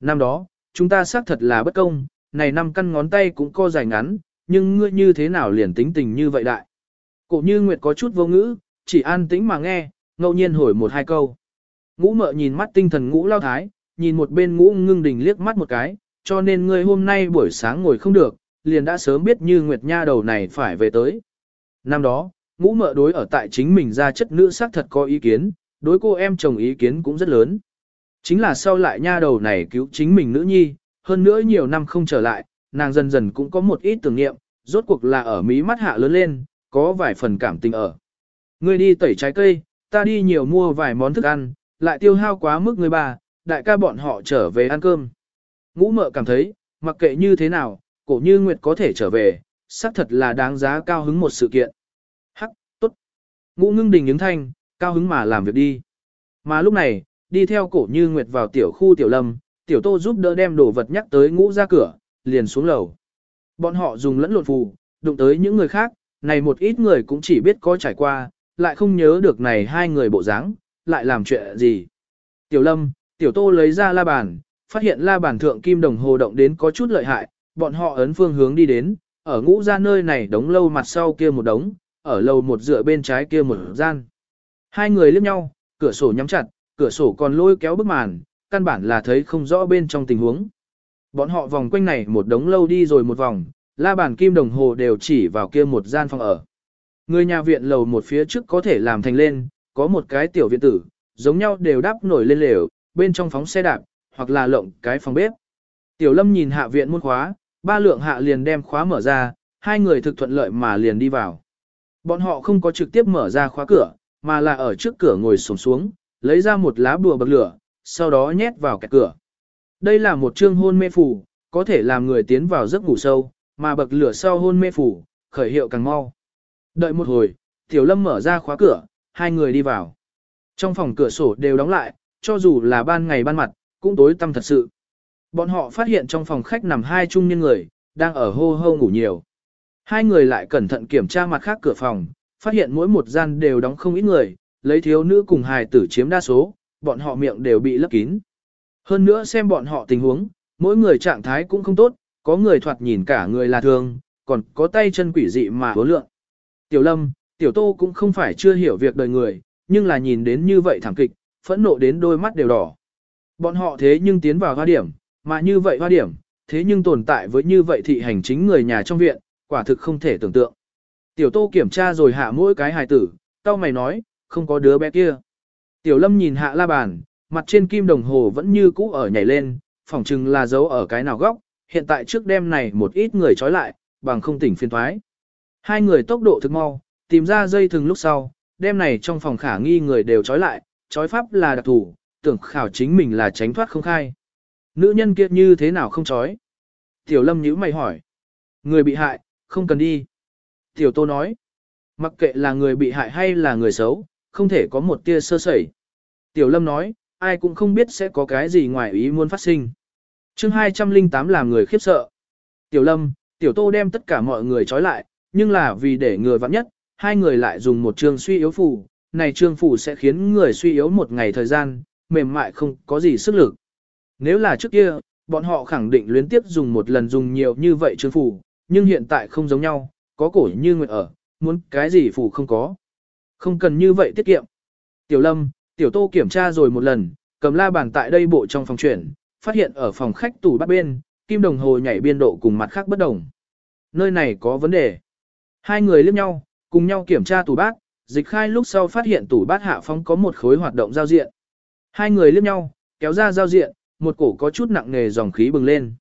Năm đó, chúng ta xác thật là bất công, này năm căn ngón tay cũng co dài ngắn, nhưng ngươi như thế nào liền tính tình như vậy đại. Cổ như Nguyệt có chút vô ngữ, chỉ an tĩnh mà nghe, ngẫu nhiên hỏi một hai câu. Ngũ mợ nhìn mắt tinh thần ngũ lao thái, nhìn một bên ngũ ngưng đình liếc mắt một cái, cho nên ngươi hôm nay buổi sáng ngồi không được, liền đã sớm biết như Nguyệt Nha đầu này phải về tới. Năm đó, ngũ mợ đối ở tại chính mình ra chất nữ xác thật có ý kiến, đối cô em chồng ý kiến cũng rất lớn. Chính là sau lại nha đầu này cứu chính mình nữ nhi, hơn nữa nhiều năm không trở lại, nàng dần dần cũng có một ít tưởng niệm, rốt cuộc là ở mí mắt hạ lớn lên, có vài phần cảm tình ở. Ngươi đi tẩy trái cây, ta đi nhiều mua vài món thức ăn, lại tiêu hao quá mức người bà, đại ca bọn họ trở về ăn cơm. Ngũ mợ cảm thấy, mặc kệ như thế nào, cổ như Nguyệt có thể trở về, xác thật là đáng giá cao hứng một sự kiện. Hắc, tốt. Ngũ ngưng đình những thanh, cao hứng mà làm việc đi. Mà lúc này, đi theo cổ như Nguyệt vào tiểu khu tiểu lâm, tiểu tô giúp đỡ đem đồ vật nhắc tới ngũ ra cửa, liền xuống lầu. Bọn họ dùng lẫn lộn phù, đụng tới những người khác, này một ít người cũng chỉ biết có trải qua, lại không nhớ được này hai người bộ dáng, lại làm chuyện gì. Tiểu lâm, tiểu tô lấy ra la bàn, phát hiện la bàn thượng kim đồng hồ động đến có chút lợi hại, bọn họ ấn phương hướng đi đến, ở ngũ ra nơi này đống lâu mặt sau kia một đống, ở lầu một dựa bên trái kia một gian. Hai người liếc nhau, cửa sổ nhắm chặt, cửa sổ còn lôi kéo bức màn, căn bản là thấy không rõ bên trong tình huống. Bọn họ vòng quanh này một đống lâu đi rồi một vòng, la bàn kim đồng hồ đều chỉ vào kia một gian phòng ở. Người nhà viện lầu một phía trước có thể làm thành lên, có một cái tiểu viện tử, giống nhau đều đắp nổi lên lều, bên trong phóng xe đạp, hoặc là lộng cái phòng bếp. Tiểu lâm nhìn hạ viện môn khóa, ba lượng hạ liền đem khóa mở ra, hai người thực thuận lợi mà liền đi vào. Bọn họ không có trực tiếp mở ra khóa cửa, mà là ở trước cửa ngồi xổm xuống, lấy ra một lá bùa bậc lửa, sau đó nhét vào kẹt cửa. Đây là một chương hôn mê phủ, có thể làm người tiến vào giấc ngủ sâu, mà bậc lửa sau hôn mê phủ, khởi hiệu càng mau. Đợi một hồi, Tiểu Lâm mở ra khóa cửa, hai người đi vào. Trong phòng cửa sổ đều đóng lại, cho dù là ban ngày ban mặt, cũng tối tăm thật sự. Bọn họ phát hiện trong phòng khách nằm hai trung niên người, đang ở hô hô ngủ nhiều. Hai người lại cẩn thận kiểm tra mặt khác cửa phòng, phát hiện mỗi một gian đều đóng không ít người, lấy thiếu nữ cùng hài tử chiếm đa số, bọn họ miệng đều bị lấp kín. Hơn nữa xem bọn họ tình huống, mỗi người trạng thái cũng không tốt, có người thoạt nhìn cả người là thường, còn có tay chân quỷ dị mà hố lượng. Tiểu lâm, Tiểu Tô cũng không phải chưa hiểu việc đời người, nhưng là nhìn đến như vậy thảm kịch, phẫn nộ đến đôi mắt đều đỏ. Bọn họ thế nhưng tiến vào hoa điểm, mà như vậy hoa điểm, thế nhưng tồn tại với như vậy thị hành chính người nhà trong viện, quả thực không thể tưởng tượng. Tiểu Tô kiểm tra rồi hạ mỗi cái hài tử, tao mày nói, không có đứa bé kia. Tiểu Lâm nhìn hạ la bàn, mặt trên kim đồng hồ vẫn như cũ ở nhảy lên, phỏng chừng là dấu ở cái nào góc, hiện tại trước đêm này một ít người trói lại, bằng không tỉnh phiên thoái. Hai người tốc độ thực mau, tìm ra dây thừng lúc sau, đêm này trong phòng khả nghi người đều trói lại, trói pháp là đặc thủ, tưởng khảo chính mình là tránh thoát không khai. Nữ nhân kia như thế nào không trói? Tiểu Lâm nhữ mày hỏi. Người bị hại, không cần đi. Tiểu Tô nói. Mặc kệ là người bị hại hay là người xấu, không thể có một tia sơ sẩy. Tiểu Lâm nói, ai cũng không biết sẽ có cái gì ngoài ý muốn phát sinh. chương 208 làm người khiếp sợ. Tiểu Lâm, Tiểu Tô đem tất cả mọi người trói lại, nhưng là vì để người vặn nhất, hai người lại dùng một trường suy yếu phù. Này trương phủ sẽ khiến người suy yếu một ngày thời gian, mềm mại không có gì sức lực. Nếu là trước kia, bọn họ khẳng định luyến tiếp dùng một lần dùng nhiều như vậy trương phủ nhưng hiện tại không giống nhau, có cổ như nguyện ở, muốn cái gì phủ không có. Không cần như vậy tiết kiệm. Tiểu Lâm, Tiểu Tô kiểm tra rồi một lần, cầm la bàn tại đây bộ trong phòng chuyển, phát hiện ở phòng khách tủ bắt bên, kim đồng hồ nhảy biên độ cùng mặt khác bất đồng. Nơi này có vấn đề. Hai người liếc nhau, cùng nhau kiểm tra tủ bát, dịch khai lúc sau phát hiện tủ bát hạ phong có một khối hoạt động giao diện. Hai người liếc nhau, kéo ra giao diện, một cổ có chút nặng nề dòng khí bừng lên.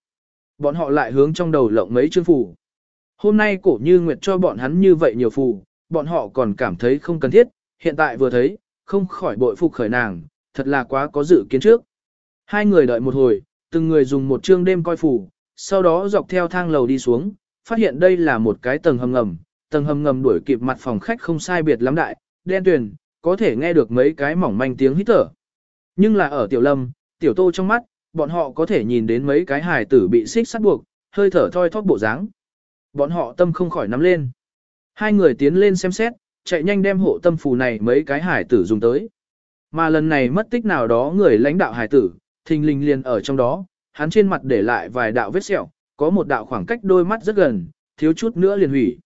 Bọn họ lại hướng trong đầu lộng mấy chương phù. Hôm nay cổ như nguyệt cho bọn hắn như vậy nhiều phù, bọn họ còn cảm thấy không cần thiết, hiện tại vừa thấy, không khỏi bội phục khởi nàng, thật là quá có dự kiến trước. Hai người đợi một hồi, từng người dùng một chương đêm coi phủ, sau đó dọc theo thang lầu đi xuống, phát hiện đây là một cái tầng hầm ngầm, tầng hầm ngầm đuổi kịp mặt phòng khách không sai biệt lắm đại, đen tuyền, có thể nghe được mấy cái mỏng manh tiếng hít thở. Nhưng là ở tiểu lâm, tiểu tô trong mắt, bọn họ có thể nhìn đến mấy cái hài tử bị xích sắt buộc, hơi thở thoi thóp bộ dáng. Bọn họ tâm không khỏi nắm lên. Hai người tiến lên xem xét, chạy nhanh đem hộ tâm phù này mấy cái hải tử dùng tới. Mà lần này mất tích nào đó người lãnh đạo hải tử, thình lình liền ở trong đó, hắn trên mặt để lại vài đạo vết sẹo, có một đạo khoảng cách đôi mắt rất gần, thiếu chút nữa liền hủy.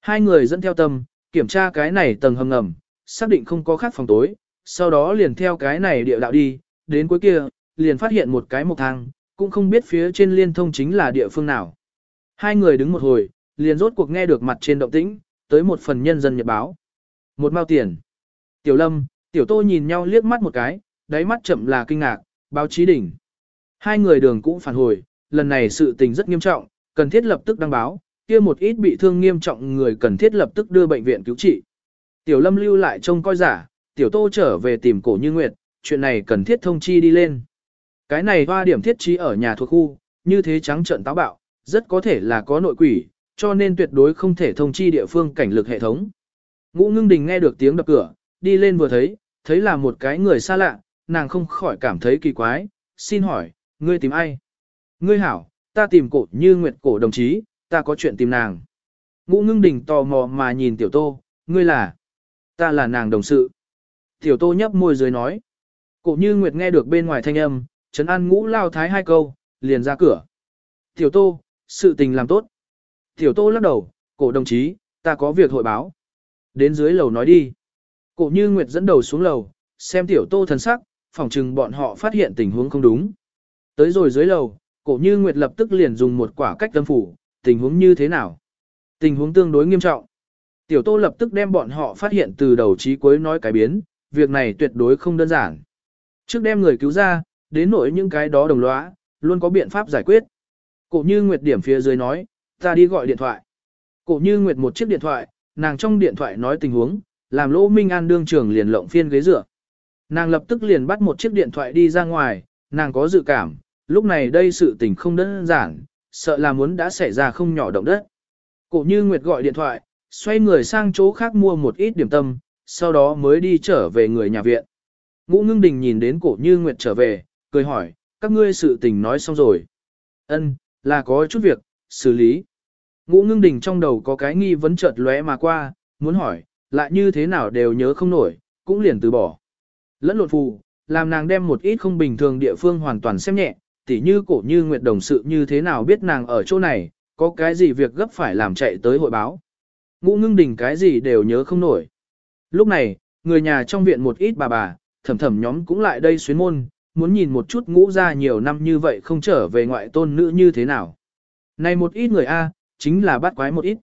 Hai người dẫn theo tâm, kiểm tra cái này tầng hầm ngầm, xác định không có khác phòng tối, sau đó liền theo cái này địa đạo đi, đến cuối kia, liền phát hiện một cái mộc thang, cũng không biết phía trên liên thông chính là địa phương nào. Hai người đứng một hồi, liền rốt cuộc nghe được mặt trên động tĩnh, tới một phần nhân dân nhật báo. Một mao tiền. Tiểu Lâm, Tiểu Tô nhìn nhau liếc mắt một cái, đáy mắt chậm là kinh ngạc, báo chí đỉnh. Hai người đường cũng phản hồi, lần này sự tình rất nghiêm trọng, cần thiết lập tức đăng báo, kia một ít bị thương nghiêm trọng người cần thiết lập tức đưa bệnh viện cứu trị. Tiểu Lâm lưu lại trông coi giả, Tiểu Tô trở về tìm cổ như Nguyệt, chuyện này cần thiết thông chi đi lên. Cái này hoa điểm thiết trí ở nhà thuộc khu, như thế trắng trận táo bạo, rất có thể là có nội quỷ, cho nên tuyệt đối không thể thông chi địa phương cảnh lực hệ thống. Ngũ ngưng đình nghe được tiếng đập cửa, đi lên vừa thấy, thấy là một cái người xa lạ, nàng không khỏi cảm thấy kỳ quái, xin hỏi, ngươi tìm ai? Ngươi hảo, ta tìm cổ như nguyệt cổ đồng chí, ta có chuyện tìm nàng. Ngũ ngưng đình tò mò mà nhìn tiểu tô, ngươi là? Ta là nàng đồng sự. Tiểu tô nhấp môi dưới nói. Cổ như nguyệt nghe được bên ngoài thanh âm, chấn an ngũ lao thái hai câu, liền ra cửa. Tiểu tô, sự tình làm tốt. Tiểu tô lắc đầu, cổ đồng chí, ta có việc hội báo. Đến dưới lầu nói đi. Cổ như Nguyệt dẫn đầu xuống lầu, xem tiểu tô thần sắc, phỏng chừng bọn họ phát hiện tình huống không đúng. Tới rồi dưới lầu, cổ như Nguyệt lập tức liền dùng một quả cách tâm phủ, tình huống như thế nào? Tình huống tương đối nghiêm trọng. Tiểu tô lập tức đem bọn họ phát hiện từ đầu chí cuối nói cái biến, việc này tuyệt đối không đơn giản. Trước đem người cứu ra, đến nỗi những cái đó đồng lõa, luôn có biện pháp giải quyết. Cổ như Nguyệt điểm phía dưới nói, ta đi gọi điện thoại. Cổ như Nguyệt một chiếc điện thoại, nàng trong điện thoại nói tình huống, làm Lỗ Minh An đương trưởng liền lộng phiên ghế dựa. Nàng lập tức liền bắt một chiếc điện thoại đi ra ngoài, nàng có dự cảm, lúc này đây sự tình không đơn giản, sợ là muốn đã xảy ra không nhỏ động đất. Cổ như Nguyệt gọi điện thoại, xoay người sang chỗ khác mua một ít điểm tâm, sau đó mới đi trở về người nhà viện. Ngũ ngưng đình nhìn đến cổ như Nguyệt trở về, cười hỏi, các ngươi sự tình nói xong rồi. Ân, là có chút việc, xử lý. Ngũ ngưng đình trong đầu có cái nghi vấn chợt lóe mà qua, muốn hỏi, lại như thế nào đều nhớ không nổi, cũng liền từ bỏ. Lẫn lộn phù, làm nàng đem một ít không bình thường địa phương hoàn toàn xem nhẹ, tỉ như cổ như nguyệt đồng sự như thế nào biết nàng ở chỗ này, có cái gì việc gấp phải làm chạy tới hội báo. Ngũ ngưng đỉnh cái gì đều nhớ không nổi. Lúc này, người nhà trong viện một ít bà bà, thầm thầm nhóm cũng lại đây xuyến môn, muốn nhìn một chút ngũ ra nhiều năm như vậy không trở về ngoại tôn nữ như thế nào. Này một ít người A, chính là bắt quái một ít.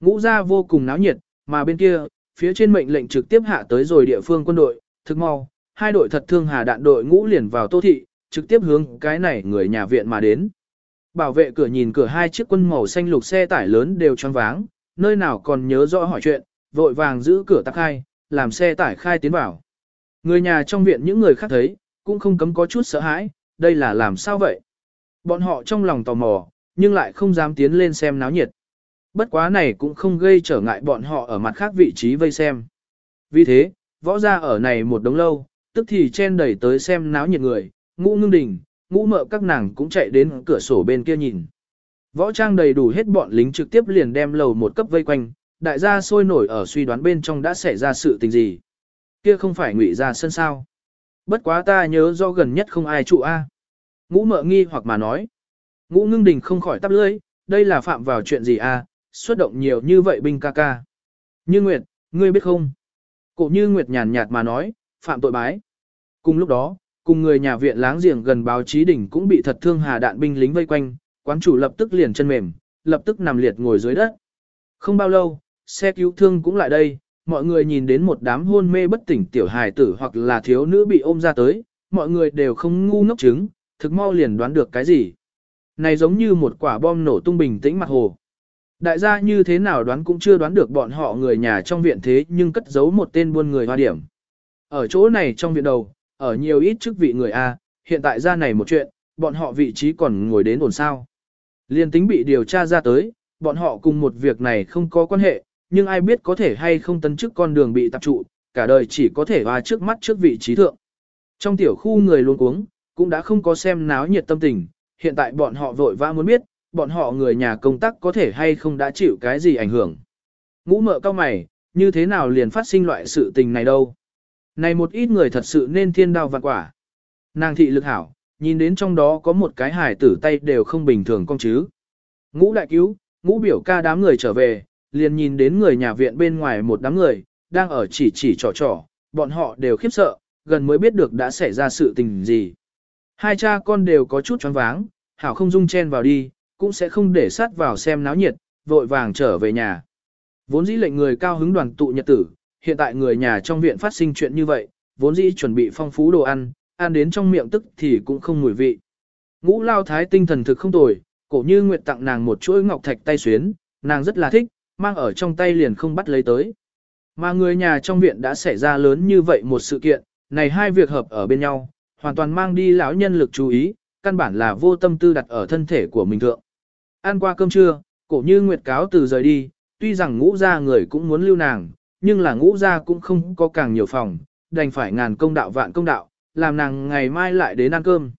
Ngũ ra vô cùng náo nhiệt, mà bên kia, phía trên mệnh lệnh trực tiếp hạ tới rồi địa phương quân đội, thực mau, hai đội thật thương hà đạn đội ngũ liền vào tô thị, trực tiếp hướng cái này người nhà viện mà đến. Bảo vệ cửa nhìn cửa hai chiếc quân màu xanh lục xe tải lớn đều choáng váng, nơi nào còn nhớ rõ hỏi chuyện, vội vàng giữ cửa tắc khai, làm xe tải khai tiến vào. Người nhà trong viện những người khác thấy, cũng không cấm có chút sợ hãi, đây là làm sao vậy? Bọn họ trong lòng tò mò, nhưng lại không dám tiến lên xem náo nhiệt. Bất quá này cũng không gây trở ngại bọn họ ở mặt khác vị trí vây xem. Vì thế, võ ra ở này một đống lâu, tức thì chen đẩy tới xem náo nhiệt người, ngũ ngưng đình, ngũ mợ các nàng cũng chạy đến cửa sổ bên kia nhìn. Võ trang đầy đủ hết bọn lính trực tiếp liền đem lầu một cấp vây quanh, đại gia sôi nổi ở suy đoán bên trong đã xảy ra sự tình gì. Kia không phải ngụy ra sân sao. Bất quá ta nhớ do gần nhất không ai trụ A. Ngũ mợ nghi hoặc mà nói. Ngũ ngưng đình không khỏi tắp lưỡi, đây là phạm vào chuyện gì A, xuất động nhiều như vậy binh ca ca. Như Nguyệt, ngươi biết không? Cổ như Nguyệt nhàn nhạt mà nói, phạm tội bái. Cùng lúc đó, cùng người nhà viện láng giềng gần báo chí đỉnh cũng bị thật thương hà đạn binh lính vây quanh, quán chủ lập tức liền chân mềm, lập tức nằm liệt ngồi dưới đất. Không bao lâu, xe cứu thương cũng lại đây, mọi người nhìn đến một đám hôn mê bất tỉnh tiểu hài tử hoặc là thiếu nữ bị ôm ra tới, mọi người đều không ngu ngốc chứng, thực mau liền đoán được cái gì. Này giống như một quả bom nổ tung bình tĩnh mặt hồ. Đại gia như thế nào đoán cũng chưa đoán được bọn họ người nhà trong viện thế nhưng cất giấu một tên buôn người hoa điểm. Ở chỗ này trong viện đầu, ở nhiều ít chức vị người A, hiện tại ra này một chuyện, bọn họ vị trí còn ngồi đến ổn sao. Liên tính bị điều tra ra tới, bọn họ cùng một việc này không có quan hệ, nhưng ai biết có thể hay không tấn chức con đường bị tập trụ, cả đời chỉ có thể hoa trước mắt trước vị trí thượng. Trong tiểu khu người luôn uống, cũng đã không có xem náo nhiệt tâm tình, hiện tại bọn họ vội vã muốn biết, bọn họ người nhà công tác có thể hay không đã chịu cái gì ảnh hưởng. Ngũ mợ cao mày, như thế nào liền phát sinh loại sự tình này đâu. Này một ít người thật sự nên thiên đao vạn quả. Nàng thị lực hảo, nhìn đến trong đó có một cái hải tử tay đều không bình thường công chứ. Ngũ đại cứu, ngũ biểu ca đám người trở về, liền nhìn đến người nhà viện bên ngoài một đám người, đang ở chỉ chỉ trò trò, bọn họ đều khiếp sợ, gần mới biết được đã xảy ra sự tình gì. Hai cha con đều có chút choáng váng, hảo không dung chen vào đi, cũng sẽ không để sát vào xem náo nhiệt, vội vàng trở về nhà. Vốn dĩ lệnh người cao hứng đoàn tụ nhật tử, hiện tại người nhà trong viện phát sinh chuyện như vậy, vốn dĩ chuẩn bị phong phú đồ ăn, ăn đến trong miệng tức thì cũng không mùi vị. Ngũ lao thái tinh thần thực không tồi, cổ như nguyệt tặng nàng một chuỗi ngọc thạch tay xuyến, nàng rất là thích, mang ở trong tay liền không bắt lấy tới. Mà người nhà trong viện đã xảy ra lớn như vậy một sự kiện, này hai việc hợp ở bên nhau, hoàn toàn mang đi lão nhân lực chú ý, căn bản là vô tâm tư đặt ở thân thể của mình thượng. Ăn qua cơm trưa, cổ như nguyệt cáo từ rời đi, tuy rằng ngũ ra người cũng muốn lưu nàng, nhưng là ngũ gia cũng không có càng nhiều phòng, đành phải ngàn công đạo vạn công đạo, làm nàng ngày mai lại đến ăn cơm.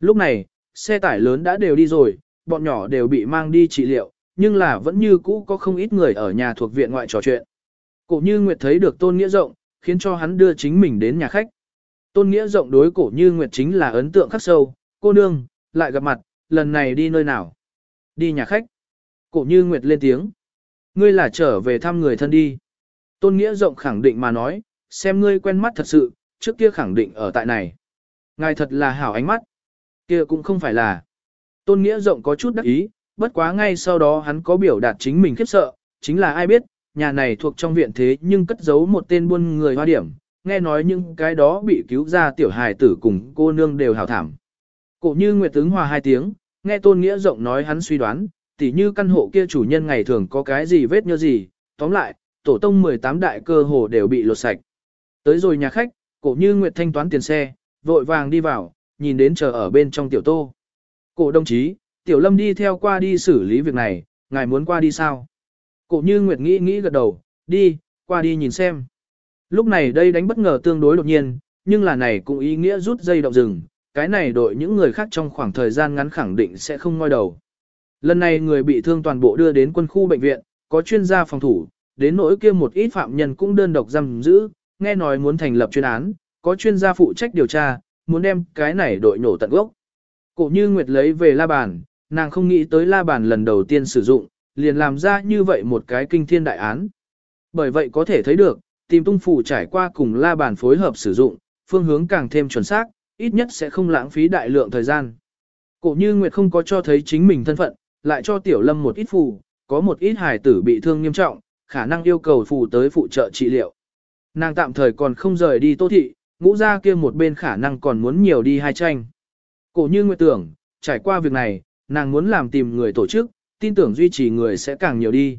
Lúc này, xe tải lớn đã đều đi rồi, bọn nhỏ đều bị mang đi trị liệu, nhưng là vẫn như cũ có không ít người ở nhà thuộc viện ngoại trò chuyện. Cổ như Nguyệt thấy được Tôn Nghĩa Rộng, khiến cho hắn đưa chính mình đến nhà khách. Tôn Nghĩa Rộng đối cổ như Nguyệt chính là ấn tượng khắc sâu, cô nương, lại gặp mặt, lần này đi nơi nào? Đi nhà khách. Cổ như Nguyệt lên tiếng. Ngươi là trở về thăm người thân đi. Tôn Nghĩa Rộng khẳng định mà nói, xem ngươi quen mắt thật sự, trước kia khẳng định ở tại này. Ngài thật là hảo ánh mắt. Kia cũng không phải là. Tôn Nghĩa Rộng có chút đắc ý, bất quá ngay sau đó hắn có biểu đạt chính mình khiếp sợ, chính là ai biết, nhà này thuộc trong viện thế nhưng cất giấu một tên buôn người hoa điểm, nghe nói những cái đó bị cứu ra tiểu hài tử cùng cô nương đều hào thảm. Cổ như Nguyệt tướng hòa hai tiếng, nghe Tôn Nghĩa Rộng nói hắn suy đoán, tỉ như căn hộ kia chủ nhân ngày thường có cái gì vết như gì, tóm lại, tổ tông 18 đại cơ hồ đều bị lột sạch. Tới rồi nhà khách, cổ như Nguyệt thanh toán tiền xe, vội vàng đi vào, nhìn đến chờ ở bên trong tiểu tô. Cổ đồng chí, tiểu lâm đi theo qua đi xử lý việc này, ngài muốn qua đi sao? Cổ như Nguyệt nghĩ nghĩ gật đầu, đi, qua đi nhìn xem. Lúc này đây đánh bất ngờ tương đối đột nhiên, nhưng là này cũng ý nghĩa rút dây động rừng, cái này đội những người khác trong khoảng thời gian ngắn khẳng định sẽ không ngoi đầu. Lần này người bị thương toàn bộ đưa đến quân khu bệnh viện, có chuyên gia phòng thủ, đến nỗi kia một ít phạm nhân cũng đơn độc giam giữ, nghe nói muốn thành lập chuyên án, có chuyên gia phụ trách điều tra, muốn đem cái này đội nổ tận gốc. Cổ như Nguyệt lấy về la bàn, nàng không nghĩ tới la bàn lần đầu tiên sử dụng, liền làm ra như vậy một cái kinh thiên đại án. Bởi vậy có thể thấy được, tìm tung phủ trải qua cùng la bàn phối hợp sử dụng, phương hướng càng thêm chuẩn xác, ít nhất sẽ không lãng phí đại lượng thời gian. Cổ như Nguyệt không có cho thấy chính mình thân phận, lại cho Tiểu Lâm một ít phù, có một ít hài tử bị thương nghiêm trọng, khả năng yêu cầu phù tới phụ trợ trị liệu. Nàng tạm thời còn không rời đi Tô Thị, ngũ ra kia một bên khả năng còn muốn nhiều đi hai tranh. Cổ như Nguyệt tưởng, trải qua việc này, nàng muốn làm tìm người tổ chức, tin tưởng duy trì người sẽ càng nhiều đi.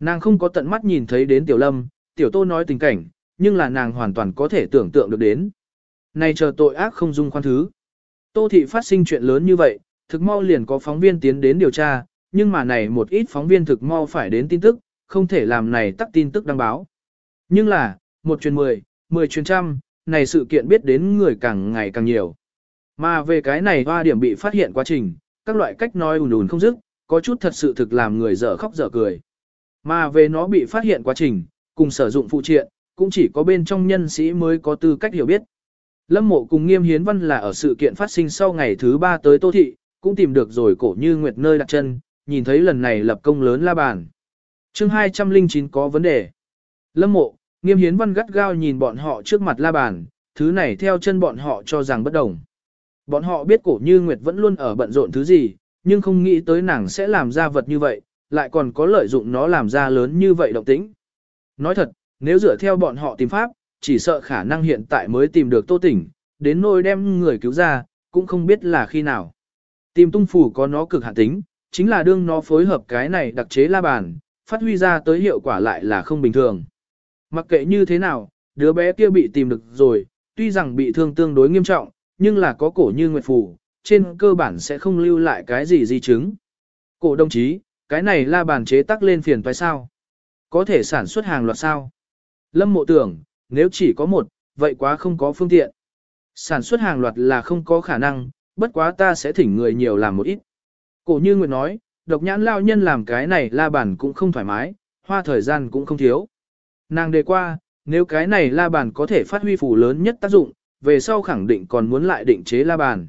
Nàng không có tận mắt nhìn thấy đến Tiểu Lâm, Tiểu Tô nói tình cảnh, nhưng là nàng hoàn toàn có thể tưởng tượng được đến. Này chờ tội ác không dung khoan thứ. Tô Thị phát sinh chuyện lớn như vậy, thực mau liền có phóng viên tiến đến điều tra, nhưng mà này một ít phóng viên thực mau phải đến tin tức, không thể làm này tắt tin tức đăng báo. Nhưng là, một truyền mười, mười truyền trăm, này sự kiện biết đến người càng ngày càng nhiều. Mà về cái này hoa điểm bị phát hiện quá trình, các loại cách nói ùn ùn không dứt, có chút thật sự thực làm người dở khóc dở cười. Mà về nó bị phát hiện quá trình, cùng sử dụng phụ triện, cũng chỉ có bên trong nhân sĩ mới có tư cách hiểu biết. Lâm mộ cùng nghiêm hiến văn là ở sự kiện phát sinh sau ngày thứ ba tới Tô Thị, cũng tìm được rồi cổ như nguyệt nơi đặt chân, nhìn thấy lần này lập công lớn la bàn chương 209 có vấn đề. Lâm mộ, nghiêm hiến văn gắt gao nhìn bọn họ trước mặt la bàn, thứ này theo chân bọn họ cho rằng bất đồng. Bọn họ biết cổ như nguyệt vẫn luôn ở bận rộn thứ gì, nhưng không nghĩ tới nàng sẽ làm ra vật như vậy, lại còn có lợi dụng nó làm ra lớn như vậy động tĩnh. Nói thật, nếu dựa theo bọn họ tìm pháp, chỉ sợ khả năng hiện tại mới tìm được tô tỉnh, đến nôi đem người cứu ra, cũng không biết là khi nào. Tìm tung phủ có nó cực hạn tính, chính là đương nó phối hợp cái này đặc chế la bàn, phát huy ra tới hiệu quả lại là không bình thường. Mặc kệ như thế nào, đứa bé kia bị tìm được rồi, tuy rằng bị thương tương đối nghiêm trọng, nhưng là có cổ như nguyệt phủ, trên cơ bản sẽ không lưu lại cái gì di chứng. Cổ đồng chí, cái này la bàn chế tắc lên phiền phải sao? Có thể sản xuất hàng loạt sao? Lâm mộ tưởng, nếu chỉ có một, vậy quá không có phương tiện. Sản xuất hàng loạt là không có khả năng, bất quá ta sẽ thỉnh người nhiều làm một ít. Cổ như Nguyệt nói, độc nhãn lao nhân làm cái này la bàn cũng không thoải mái, hoa thời gian cũng không thiếu. Nàng đề qua, nếu cái này la bàn có thể phát huy phủ lớn nhất tác dụng, về sau khẳng định còn muốn lại định chế la bàn.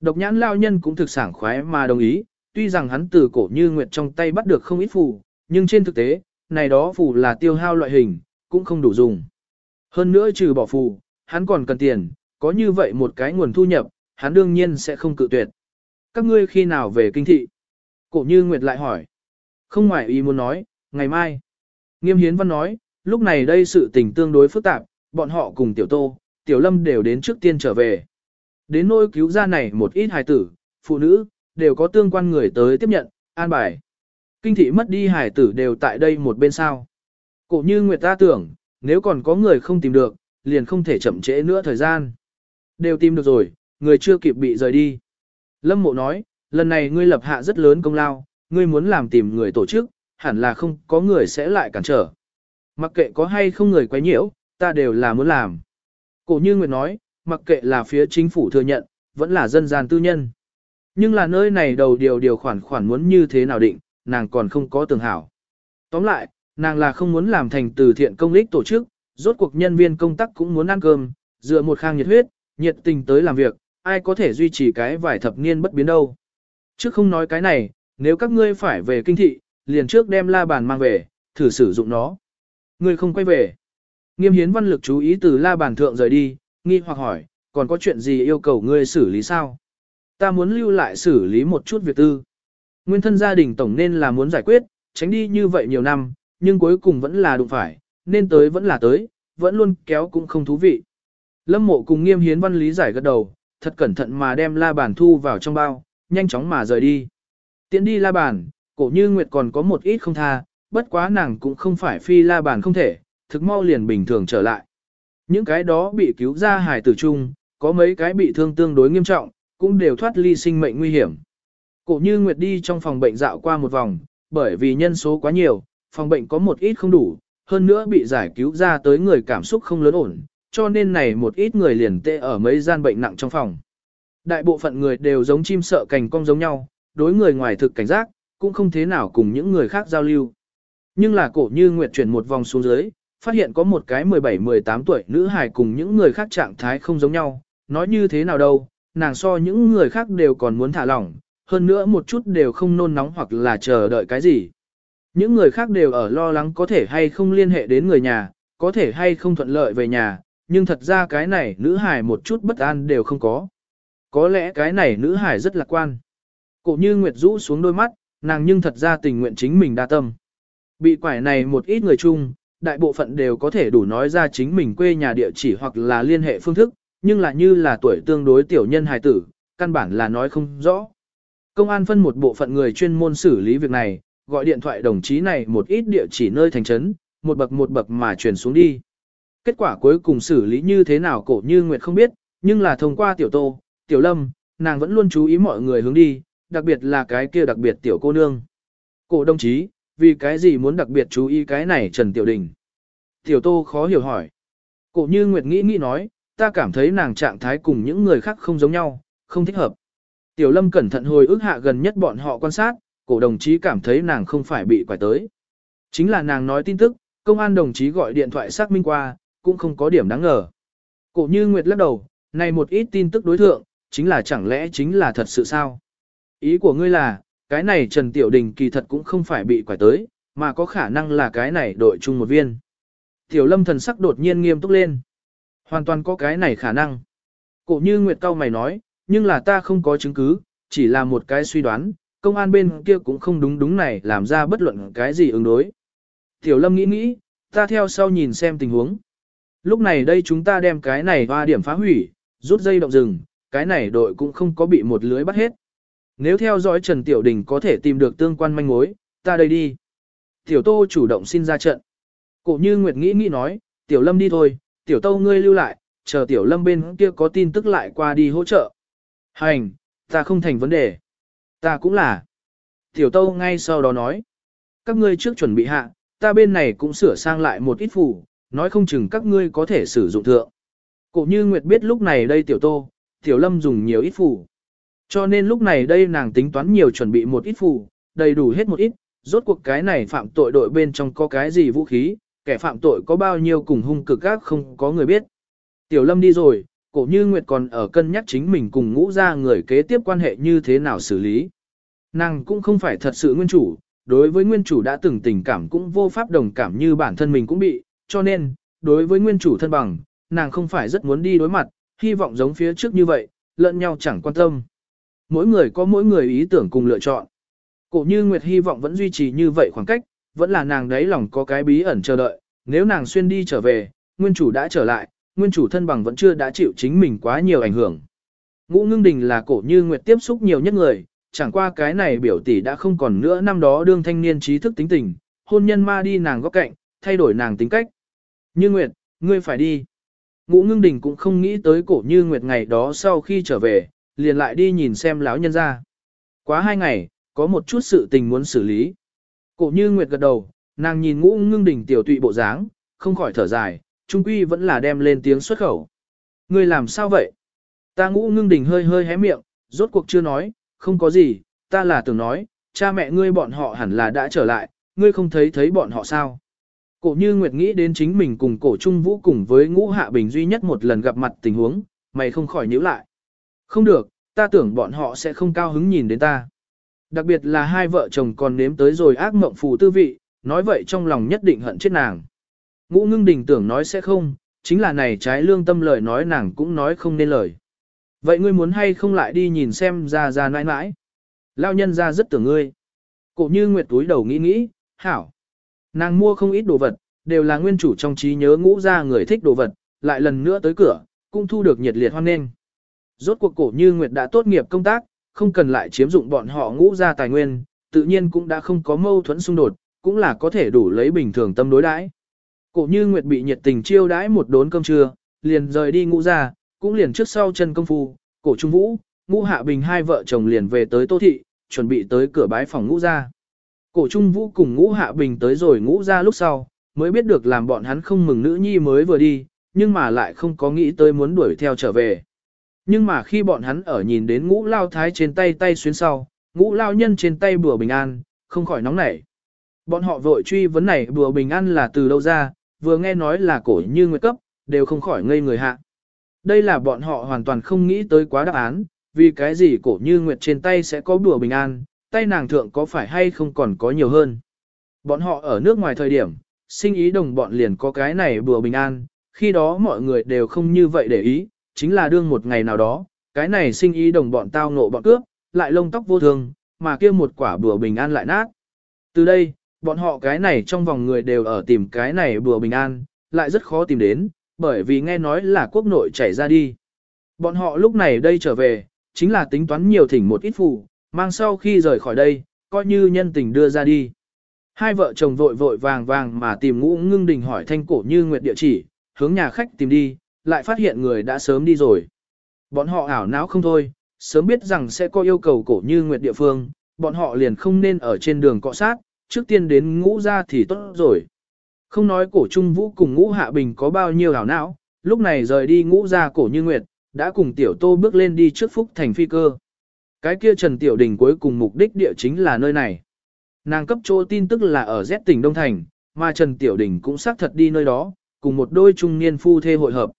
Độc nhãn lao nhân cũng thực sảng khoái mà đồng ý, tuy rằng hắn từ cổ như Nguyệt trong tay bắt được không ít phù, nhưng trên thực tế, này đó phù là tiêu hao loại hình, cũng không đủ dùng. Hơn nữa trừ bỏ phù, hắn còn cần tiền, có như vậy một cái nguồn thu nhập, hắn đương nhiên sẽ không cự tuyệt. Các ngươi khi nào về kinh thị? Cổ như Nguyệt lại hỏi. Không ngoài ý muốn nói, ngày mai. Nghiêm hiến văn nói, lúc này đây sự tình tương đối phức tạp, bọn họ cùng tiểu tô, tiểu lâm đều đến trước tiên trở về. Đến nôi cứu ra này một ít hài tử, phụ nữ, đều có tương quan người tới tiếp nhận, an bài. Kinh thị mất đi hài tử đều tại đây một bên sao. Cổ như Nguyệt ta tưởng, nếu còn có người không tìm được, liền không thể chậm trễ nữa thời gian. Đều tìm được rồi, người chưa kịp bị rời đi. Lâm mộ nói, lần này ngươi lập hạ rất lớn công lao, ngươi muốn làm tìm người tổ chức, hẳn là không có người sẽ lại cản trở. Mặc kệ có hay không người quấy nhiễu, ta đều là muốn làm. Cổ như Nguyệt nói, mặc kệ là phía chính phủ thừa nhận, vẫn là dân gian tư nhân. Nhưng là nơi này đầu điều điều khoản khoản muốn như thế nào định, nàng còn không có tường hảo. Tóm lại, nàng là không muốn làm thành từ thiện công ích tổ chức, rốt cuộc nhân viên công tác cũng muốn ăn cơm, dựa một khang nhiệt huyết, nhiệt tình tới làm việc, ai có thể duy trì cái vài thập niên bất biến đâu. Chứ không nói cái này, nếu các ngươi phải về kinh thị, liền trước đem la bàn mang về, thử sử dụng nó. Ngươi không quay về. Nghiêm hiến văn lực chú ý từ la bàn thượng rời đi, nghi hoặc hỏi, còn có chuyện gì yêu cầu ngươi xử lý sao? Ta muốn lưu lại xử lý một chút việc tư. Nguyên thân gia đình tổng nên là muốn giải quyết, tránh đi như vậy nhiều năm, nhưng cuối cùng vẫn là đụng phải, nên tới vẫn là tới, vẫn luôn kéo cũng không thú vị. Lâm mộ cùng nghiêm hiến văn lý giải gật đầu, thật cẩn thận mà đem la bàn thu vào trong bao, nhanh chóng mà rời đi. Tiến đi la bàn, cổ như Nguyệt còn có một ít không tha, bất quá nàng cũng không phải phi la bàn không thể, thực mau liền bình thường trở lại. Những cái đó bị cứu ra hài tử chung, có mấy cái bị thương tương đối nghiêm trọng, cũng đều thoát ly sinh mệnh nguy hiểm. Cổ như Nguyệt đi trong phòng bệnh dạo qua một vòng, bởi vì nhân số quá nhiều, phòng bệnh có một ít không đủ, hơn nữa bị giải cứu ra tới người cảm xúc không lớn ổn, cho nên này một ít người liền tê ở mấy gian bệnh nặng trong phòng. Đại bộ phận người đều giống chim sợ cành cong giống nhau, đối người ngoài thực cảnh giác, cũng không thế nào cùng những người khác giao lưu. Nhưng là cổ như Nguyệt chuyển một vòng xuống dưới, phát hiện có một cái 17-18 tuổi nữ hài cùng những người khác trạng thái không giống nhau, nói như thế nào đâu, nàng so những người khác đều còn muốn thả lỏng, hơn nữa một chút đều không nôn nóng hoặc là chờ đợi cái gì. Những người khác đều ở lo lắng có thể hay không liên hệ đến người nhà, có thể hay không thuận lợi về nhà, nhưng thật ra cái này nữ hải một chút bất an đều không có. Có lẽ cái này nữ hải rất lạc quan. Cổ như Nguyệt rũ xuống đôi mắt, nàng nhưng thật ra tình nguyện chính mình đa tâm. Bị quải này một ít người chung, đại bộ phận đều có thể đủ nói ra chính mình quê nhà địa chỉ hoặc là liên hệ phương thức, nhưng là như là tuổi tương đối tiểu nhân hài tử, căn bản là nói không rõ. Công an phân một bộ phận người chuyên môn xử lý việc này, gọi điện thoại đồng chí này một ít địa chỉ nơi thành trấn, một bậc một bậc mà truyền xuống đi. Kết quả cuối cùng xử lý như thế nào cổ như Nguyệt không biết, nhưng là thông qua tiểu tô, tiểu lâm, nàng vẫn luôn chú ý mọi người hướng đi, đặc biệt là cái kia đặc biệt tiểu cô nương. Cổ đồng chí, vì cái gì muốn đặc biệt chú ý cái này Trần Tiểu Đình? Tiểu Tô khó hiểu hỏi. Cổ như Nguyệt nghĩ nghĩ nói, ta cảm thấy nàng trạng thái cùng những người khác không giống nhau, không thích hợp. Tiểu Lâm cẩn thận hồi ức hạ gần nhất bọn họ quan sát, cổ đồng chí cảm thấy nàng không phải bị quải tới. Chính là nàng nói tin tức, công an đồng chí gọi điện thoại xác minh qua, cũng không có điểm đáng ngờ. Cổ như Nguyệt lắc đầu, này một ít tin tức đối thượng, chính là chẳng lẽ chính là thật sự sao? Ý của ngươi là, cái này Trần Tiểu Đình kỳ thật cũng không phải bị quải tới, mà có khả năng là cái này đội chung một viên. Tiểu Lâm thần sắc đột nhiên nghiêm túc lên. Hoàn toàn có cái này khả năng. Cổ như Nguyệt cao mày nói, nhưng là ta không có chứng cứ, chỉ là một cái suy đoán, công an bên kia cũng không đúng đúng này làm ra bất luận cái gì ứng đối. Tiểu Lâm nghĩ nghĩ, ta theo sau nhìn xem tình huống. Lúc này đây chúng ta đem cái này hoa điểm phá hủy, rút dây động rừng, cái này đội cũng không có bị một lưới bắt hết. Nếu theo dõi Trần Tiểu Đình có thể tìm được tương quan manh mối, ta đây đi. Tiểu Tô chủ động xin ra trận. Cổ như Nguyệt nghĩ nghĩ nói, Tiểu Lâm đi thôi, Tiểu Tô ngươi lưu lại, chờ Tiểu Lâm bên kia có tin tức lại qua đi hỗ trợ. Hành, ta không thành vấn đề. Ta cũng là. Tiểu Tô ngay sau đó nói. Các ngươi trước chuẩn bị hạ, ta bên này cũng sửa sang lại một ít phủ, nói không chừng các ngươi có thể sử dụng thượng. Cổ như Nguyệt biết lúc này đây Tiểu Tô, Tiểu Lâm dùng nhiều ít phủ. Cho nên lúc này đây nàng tính toán nhiều chuẩn bị một ít phù, đầy đủ hết một ít, rốt cuộc cái này phạm tội đội bên trong có cái gì vũ khí, kẻ phạm tội có bao nhiêu cùng hung cực các không có người biết. Tiểu Lâm đi rồi, cổ như Nguyệt còn ở cân nhắc chính mình cùng ngũ ra người kế tiếp quan hệ như thế nào xử lý. Nàng cũng không phải thật sự nguyên chủ, đối với nguyên chủ đã từng tình cảm cũng vô pháp đồng cảm như bản thân mình cũng bị, cho nên, đối với nguyên chủ thân bằng, nàng không phải rất muốn đi đối mặt, hy vọng giống phía trước như vậy, lẫn nhau chẳng quan tâm mỗi người có mỗi người ý tưởng cùng lựa chọn. Cổ như Nguyệt hy vọng vẫn duy trì như vậy khoảng cách, vẫn là nàng đấy lòng có cái bí ẩn chờ đợi, nếu nàng xuyên đi trở về, nguyên chủ đã trở lại, nguyên chủ thân bằng vẫn chưa đã chịu chính mình quá nhiều ảnh hưởng. Ngũ ngưng đình là cổ như Nguyệt tiếp xúc nhiều nhất người, chẳng qua cái này biểu tỷ đã không còn nữa năm đó đương thanh niên trí thức tính tình, hôn nhân ma đi nàng góc cạnh, thay đổi nàng tính cách. Như Nguyệt, ngươi phải đi. Ngũ ngưng đình cũng không nghĩ tới cổ như Nguyệt ngày đó sau khi trở về, liền lại đi nhìn xem lão nhân ra. Quá hai ngày, có một chút sự tình muốn xử lý. Cổ như Nguyệt gật đầu, nàng nhìn ngũ ngưng Đình tiểu tụy bộ dáng, không khỏi thở dài, trung quy vẫn là đem lên tiếng xuất khẩu. Ngươi làm sao vậy? Ta ngũ ngưng Đình hơi hơi hé miệng, rốt cuộc chưa nói, không có gì, ta là tưởng nói, cha mẹ ngươi bọn họ hẳn là đã trở lại, ngươi không thấy thấy bọn họ sao? Cổ như Nguyệt nghĩ đến chính mình cùng cổ trung vũ cùng với ngũ hạ bình duy nhất một lần gặp mặt tình huống, mày không khỏi nhíu lại. Không được, ta tưởng bọn họ sẽ không cao hứng nhìn đến ta. Đặc biệt là hai vợ chồng còn nếm tới rồi ác mộng phù tư vị, nói vậy trong lòng nhất định hận chết nàng. Ngũ ngưng đình tưởng nói sẽ không, chính là này trái lương tâm lời nói nàng cũng nói không nên lời. Vậy ngươi muốn hay không lại đi nhìn xem ra ra nãi nãi? Lao nhân ra rất tưởng ngươi. Cổ như nguyệt túi đầu nghĩ nghĩ, hảo. Nàng mua không ít đồ vật, đều là nguyên chủ trong trí nhớ ngũ ra người thích đồ vật, lại lần nữa tới cửa, cũng thu được nhiệt liệt hoan nghênh. Rốt cuộc cổ như Nguyệt đã tốt nghiệp công tác, không cần lại chiếm dụng bọn họ ngũ ra tài nguyên, tự nhiên cũng đã không có mâu thuẫn xung đột, cũng là có thể đủ lấy bình thường tâm đối đãi. Cổ như Nguyệt bị nhiệt tình chiêu đãi một đốn cơm trưa, liền rời đi ngũ ra, cũng liền trước sau chân công phu, cổ trung vũ, ngũ hạ bình hai vợ chồng liền về tới tô thị, chuẩn bị tới cửa bái phòng ngũ ra. Cổ trung vũ cùng ngũ hạ bình tới rồi ngũ ra lúc sau, mới biết được làm bọn hắn không mừng nữ nhi mới vừa đi, nhưng mà lại không có nghĩ tới muốn đuổi theo trở về. Nhưng mà khi bọn hắn ở nhìn đến ngũ lao thái trên tay tay xuyến sau, ngũ lao nhân trên tay bùa bình an, không khỏi nóng nảy. Bọn họ vội truy vấn này bùa bình an là từ đâu ra, vừa nghe nói là cổ như nguyệt cấp, đều không khỏi ngây người hạ. Đây là bọn họ hoàn toàn không nghĩ tới quá đáp án, vì cái gì cổ như nguyệt trên tay sẽ có bùa bình an, tay nàng thượng có phải hay không còn có nhiều hơn. Bọn họ ở nước ngoài thời điểm, sinh ý đồng bọn liền có cái này bùa bình an, khi đó mọi người đều không như vậy để ý, chính là đương một ngày nào đó, cái này sinh ý đồng bọn tao ngộ bọn cướp, lại lông tóc vô thường, mà kia một quả bùa bình an lại nát. Từ đây, bọn họ cái này trong vòng người đều ở tìm cái này bùa bình an, lại rất khó tìm đến, bởi vì nghe nói là quốc nội chảy ra đi. Bọn họ lúc này đây trở về, chính là tính toán nhiều thỉnh một ít phụ mang sau khi rời khỏi đây, coi như nhân tình đưa ra đi. Hai vợ chồng vội vội vàng vàng mà tìm ngũ ngưng đình hỏi thanh cổ như nguyệt địa chỉ, hướng nhà khách tìm đi, lại phát hiện người đã sớm đi rồi. Bọn họ ảo não không thôi, sớm biết rằng sẽ có yêu cầu cổ như nguyệt địa phương, bọn họ liền không nên ở trên đường cọ sát, trước tiên đến ngũ ra thì tốt rồi. Không nói cổ trung vũ cùng ngũ hạ bình có bao nhiêu ảo não, lúc này rời đi ngũ ra cổ như nguyệt, đã cùng tiểu tô bước lên đi trước phúc thành phi cơ. Cái kia Trần Tiểu Đình cuối cùng mục đích địa chính là nơi này. Nàng cấp chỗ tin tức là ở Z tỉnh Đông Thành, mà Trần Tiểu Đình cũng xác thật đi nơi đó, cùng một đôi trung niên phu thê hội hợp.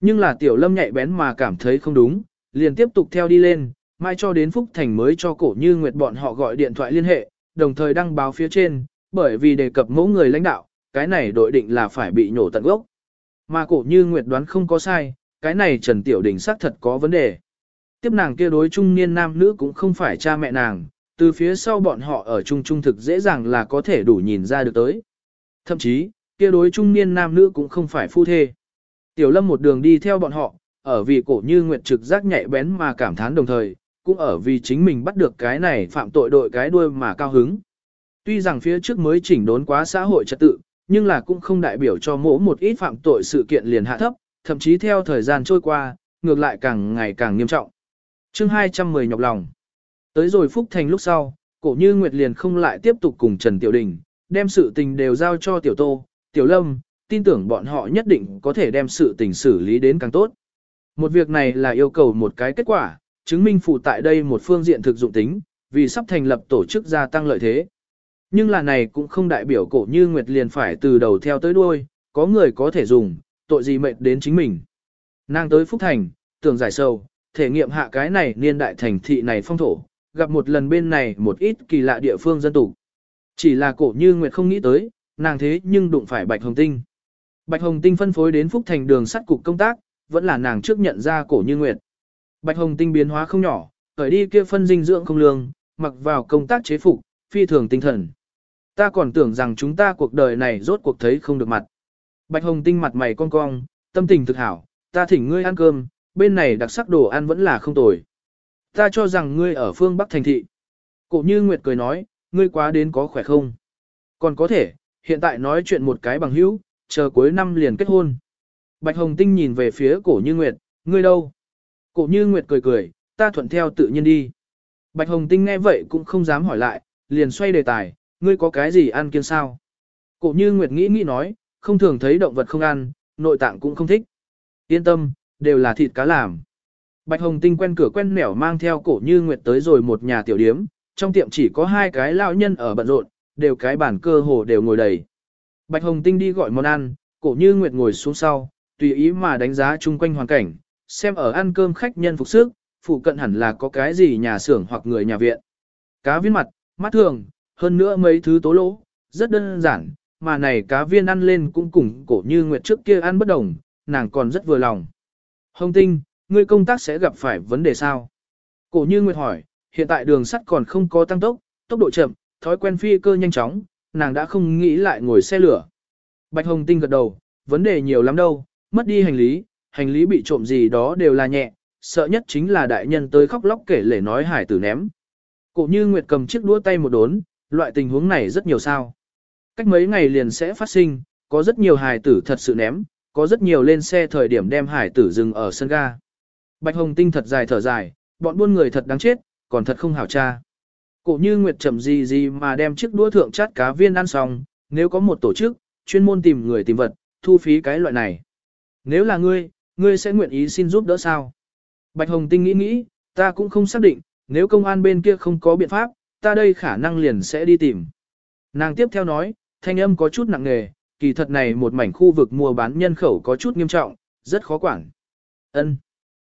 Nhưng là Tiểu Lâm nhạy bén mà cảm thấy không đúng, liền tiếp tục theo đi lên, mai cho đến Phúc Thành mới cho cổ như Nguyệt bọn họ gọi điện thoại liên hệ, đồng thời đăng báo phía trên, bởi vì đề cập mẫu người lãnh đạo, cái này đội định là phải bị nhổ tận gốc. Mà cổ như Nguyệt đoán không có sai, cái này Trần Tiểu Đình xác thật có vấn đề. Tiếp nàng kia đối trung niên nam nữ cũng không phải cha mẹ nàng, từ phía sau bọn họ ở chung trung thực dễ dàng là có thể đủ nhìn ra được tới. Thậm chí, kia đối trung niên nam nữ cũng không phải phu thê. Tiểu lâm một đường đi theo bọn họ, ở vì cổ như nguyệt trực giác nhạy bén mà cảm thán đồng thời, cũng ở vì chính mình bắt được cái này phạm tội đội cái đuôi mà cao hứng. Tuy rằng phía trước mới chỉnh đốn quá xã hội trật tự, nhưng là cũng không đại biểu cho mỗi một ít phạm tội sự kiện liền hạ thấp, thậm chí theo thời gian trôi qua, ngược lại càng ngày càng nghiêm trọng chương 210 nhọc lòng. Tới rồi Phúc Thành lúc sau, cổ như Nguyệt liền không lại tiếp tục cùng Trần Tiểu Đình, đem sự tình đều giao cho Tiểu Tô, Tiểu Lâm, tin tưởng bọn họ nhất định có thể đem sự tình xử lý đến càng tốt. Một việc này là yêu cầu một cái kết quả, chứng minh phụ tại đây một phương diện thực dụng tính, vì sắp thành lập tổ chức gia tăng lợi thế. Nhưng là này cũng không đại biểu cổ như Nguyệt liền phải từ đầu theo tới đuôi, có người có thể dùng, tội gì mệt đến chính mình. Nàng tới Phúc Thành, tưởng giải sâu, thể nghiệm hạ cái này niên đại thành thị này phong thổ, gặp một lần bên này một ít kỳ lạ địa phương dân tục. Chỉ là cổ như Nguyệt không nghĩ tới, nàng thế nhưng đụng phải Bạch Hồng Tinh. Bạch Hồng Tinh phân phối đến Phúc Thành đường sắt cục công tác, vẫn là nàng trước nhận ra cổ như Nguyệt. Bạch Hồng Tinh biến hóa không nhỏ, khởi đi kia phân dinh dưỡng không lương, mặc vào công tác chế phục, phi thường tinh thần. Ta còn tưởng rằng chúng ta cuộc đời này rốt cuộc thấy không được mặt. Bạch Hồng Tinh mặt mày cong cong, tâm tình thực hảo, ta thỉnh ngươi ăn cơm, bên này đặc sắc đồ ăn vẫn là không tồi. Ta cho rằng ngươi ở phương Bắc thành thị. Cổ như Nguyệt cười nói, ngươi quá đến có khỏe không? Còn có thể, hiện tại nói chuyện một cái bằng hữu, chờ cuối năm liền kết hôn. Bạch Hồng Tinh nhìn về phía cổ như Nguyệt, ngươi đâu? Cổ như Nguyệt cười cười, ta thuận theo tự nhiên đi. Bạch Hồng Tinh nghe vậy cũng không dám hỏi lại, liền xoay đề tài, ngươi có cái gì ăn kiêng sao? Cổ như Nguyệt nghĩ nghĩ nói, không thường thấy động vật không ăn, nội tạng cũng không thích. Yên tâm, đều là thịt cá làm. Bạch Hồng Tinh quen cửa quen nẻo mang theo cổ như Nguyệt tới rồi một nhà tiểu điếm, trong tiệm chỉ có hai cái lão nhân ở bận rộn, đều cái bàn cơ hồ đều ngồi đầy. Bạch Hồng Tinh đi gọi món ăn, cổ như Nguyệt ngồi xuống sau, tùy ý mà đánh giá chung quanh hoàn cảnh, xem ở ăn cơm khách nhân phục sức, phụ cận hẳn là có cái gì nhà xưởng hoặc người nhà viện. Cá viên mặt, mắt thường, hơn nữa mấy thứ tố lỗ, rất đơn giản, mà này cá viên ăn lên cũng cùng cổ như Nguyệt trước kia ăn bất đồng, nàng còn rất vừa lòng. Hồng Tinh, ngươi công tác sẽ gặp phải vấn đề sao? Cổ như Nguyệt hỏi, hiện tại đường sắt còn không có tăng tốc, tốc độ chậm, thói quen phi cơ nhanh chóng, nàng đã không nghĩ lại ngồi xe lửa. Bạch Hồng Tinh gật đầu, vấn đề nhiều lắm đâu, mất đi hành lý, hành lý bị trộm gì đó đều là nhẹ, sợ nhất chính là đại nhân tới khóc lóc kể lể nói hải tử ném. Cổ như Nguyệt cầm chiếc đũa tay một đốn, loại tình huống này rất nhiều sao. Cách mấy ngày liền sẽ phát sinh, có rất nhiều hài tử thật sự ném, có rất nhiều lên xe thời điểm đem hải tử dừng ở sân ga. Bạch Hồng Tinh thật dài thở dài, bọn buôn người thật đáng chết, còn thật không hảo cha. Cổ như Nguyệt chậm gì gì mà đem chiếc đũa thượng chát cá viên ăn xong, nếu có một tổ chức, chuyên môn tìm người tìm vật, thu phí cái loại này. Nếu là ngươi, ngươi sẽ nguyện ý xin giúp đỡ sao? Bạch Hồng Tinh nghĩ nghĩ, ta cũng không xác định, nếu công an bên kia không có biện pháp, ta đây khả năng liền sẽ đi tìm. Nàng tiếp theo nói, thanh âm có chút nặng nề, kỳ thật này một mảnh khu vực mua bán nhân khẩu có chút nghiêm trọng, rất khó quản. Ân.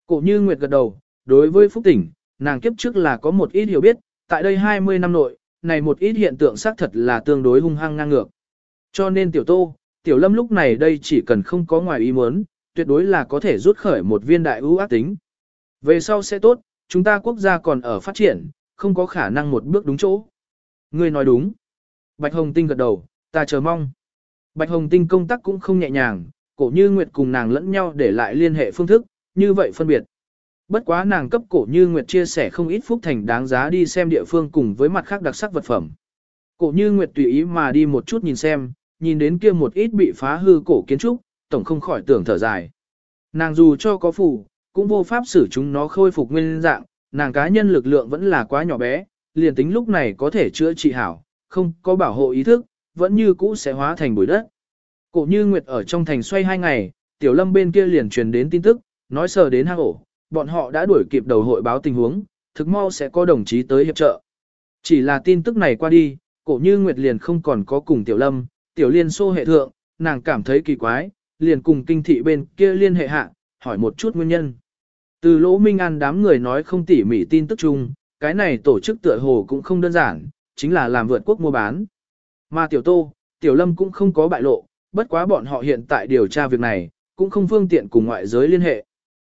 Cổ như Nguyệt gật đầu, đối với Phúc Tỉnh, nàng kiếp trước là có một ít hiểu biết, tại đây 20 năm nội, này một ít hiện tượng xác thật là tương đối hung hăng ngang ngược. Cho nên tiểu tô, tiểu lâm lúc này đây chỉ cần không có ngoài ý muốn, tuyệt đối là có thể rút khởi một viên đại ưu ác tính. Về sau sẽ tốt, chúng ta quốc gia còn ở phát triển, không có khả năng một bước đúng chỗ. Ngươi nói đúng. Bạch Hồng Tinh gật đầu, ta chờ mong. Bạch Hồng Tinh công tác cũng không nhẹ nhàng, cổ như Nguyệt cùng nàng lẫn nhau để lại liên hệ phương thức, như vậy phân biệt. Bất quá nàng cấp cổ như Nguyệt chia sẻ không ít phúc thành đáng giá đi xem địa phương cùng với mặt khác đặc sắc vật phẩm. Cổ như Nguyệt tùy ý mà đi một chút nhìn xem, nhìn đến kia một ít bị phá hư cổ kiến trúc, tổng không khỏi tưởng thở dài. Nàng dù cho có phù, cũng vô pháp xử chúng nó khôi phục nguyên dạng, nàng cá nhân lực lượng vẫn là quá nhỏ bé, liền tính lúc này có thể chữa trị hảo, không có bảo hộ ý thức, vẫn như cũ sẽ hóa thành bụi đất. Cổ như Nguyệt ở trong thành xoay hai ngày, tiểu lâm bên kia liền truyền đến tin tức, nói sờ đến hang ổ, bọn họ đã đuổi kịp đầu hội báo tình huống, thực mau sẽ có đồng chí tới hiệp trợ. Chỉ là tin tức này qua đi, cổ như Nguyệt liền không còn có cùng tiểu lâm, tiểu liên xô hệ thượng, nàng cảm thấy kỳ quái, liền cùng kinh thị bên kia liên hệ hạ, hỏi một chút nguyên nhân. Từ lỗ minh an đám người nói không tỉ mỉ tin tức chung, cái này tổ chức tựa hồ cũng không đơn giản, chính là làm vượt quốc mua bán. Mà tiểu tô, tiểu lâm cũng không có bại lộ, bất quá bọn họ hiện tại điều tra việc này, cũng không phương tiện cùng ngoại giới liên hệ.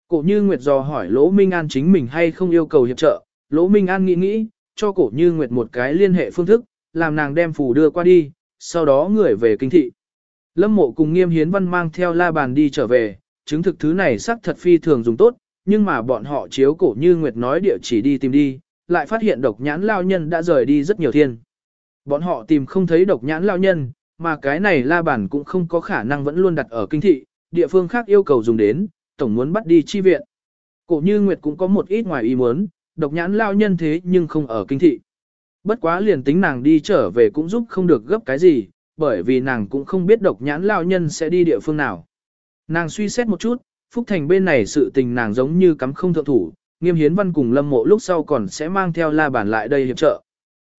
Cổ như Nguyệt dò hỏi Lỗ Minh An chính mình hay không yêu cầu hiệp trợ, Lỗ Minh An nghĩ nghĩ, cho cổ như Nguyệt một cái liên hệ phương thức, làm nàng đem phù đưa qua đi, sau đó người về kinh thị. Lâm mộ cùng nghiêm hiến văn mang theo la bàn đi trở về, chứng thực thứ này sắc thật phi thường dùng tốt, nhưng mà bọn họ chiếu cổ như Nguyệt nói địa chỉ đi tìm đi, lại phát hiện độc nhãn lao nhân đã rời đi rất nhiều thiên. Bọn họ tìm không thấy độc nhãn lao nhân, mà cái này la bàn cũng không có khả năng vẫn luôn đặt ở kinh thị, địa phương khác yêu cầu dùng đến, tổng muốn bắt đi chi viện. Cổ như Nguyệt cũng có một ít ngoài ý muốn, độc nhãn lao nhân thế nhưng không ở kinh thị. Bất quá liền tính nàng đi trở về cũng giúp không được gấp cái gì, bởi vì nàng cũng không biết độc nhãn lao nhân sẽ đi địa phương nào. Nàng suy xét một chút, Phúc Thành bên này sự tình nàng giống như cắm không thượng thủ, nghiêm hiến văn cùng lâm mộ lúc sau còn sẽ mang theo la bản lại đây hiệp trợ.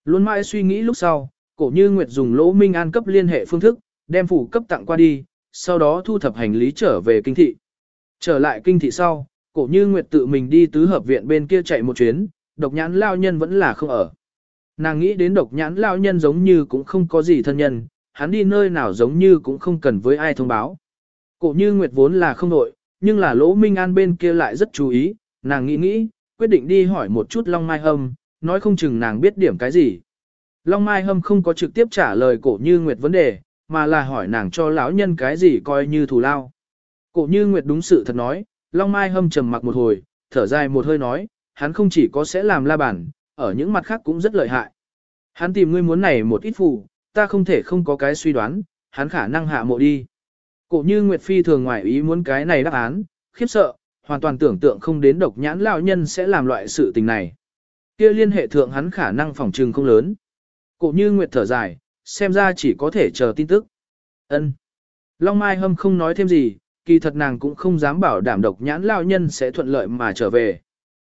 Luôn mãi suy nghĩ lúc sau, cổ như Nguyệt dùng lỗ minh an cấp liên hệ phương thức, đem phủ cấp tặng qua đi, sau đó thu thập hành lý trở về kinh thị. Trở lại kinh thị sau, cổ như Nguyệt tự mình đi tứ hợp viện bên kia chạy một chuyến, độc nhãn lao nhân vẫn là không ở. Nàng nghĩ đến độc nhãn lao nhân giống như cũng không có gì thân nhân, hắn đi nơi nào giống như cũng không cần với ai thông báo. Cổ như Nguyệt vốn là không nội, nhưng là lỗ minh an bên kia lại rất chú ý, nàng nghĩ nghĩ, quyết định đi hỏi một chút Long Mai Hâm, nói không chừng nàng biết điểm cái gì. Long Mai Hâm không có trực tiếp trả lời cổ như Nguyệt vấn đề, mà là hỏi nàng cho lão nhân cái gì coi như thù lao. Cổ như Nguyệt đúng sự thật nói, Long Mai Hâm trầm mặc một hồi, thở dài một hơi nói, hắn không chỉ có sẽ làm la bản, ở những mặt khác cũng rất lợi hại. Hắn tìm ngươi muốn này một ít phù, ta không thể không có cái suy đoán, hắn khả năng hạ mộ đi. Cổ như Nguyệt Phi thường ngoài ý muốn cái này đáp án, khiếp sợ, hoàn toàn tưởng tượng không đến độc nhãn lão nhân sẽ làm loại sự tình này. Kia liên hệ thượng hắn khả năng phòng trừng không lớn. Cổ như Nguyệt thở dài, xem ra chỉ có thể chờ tin tức. Ân. Long Mai Hâm không nói thêm gì, kỳ thật nàng cũng không dám bảo đảm độc nhãn lão nhân sẽ thuận lợi mà trở về.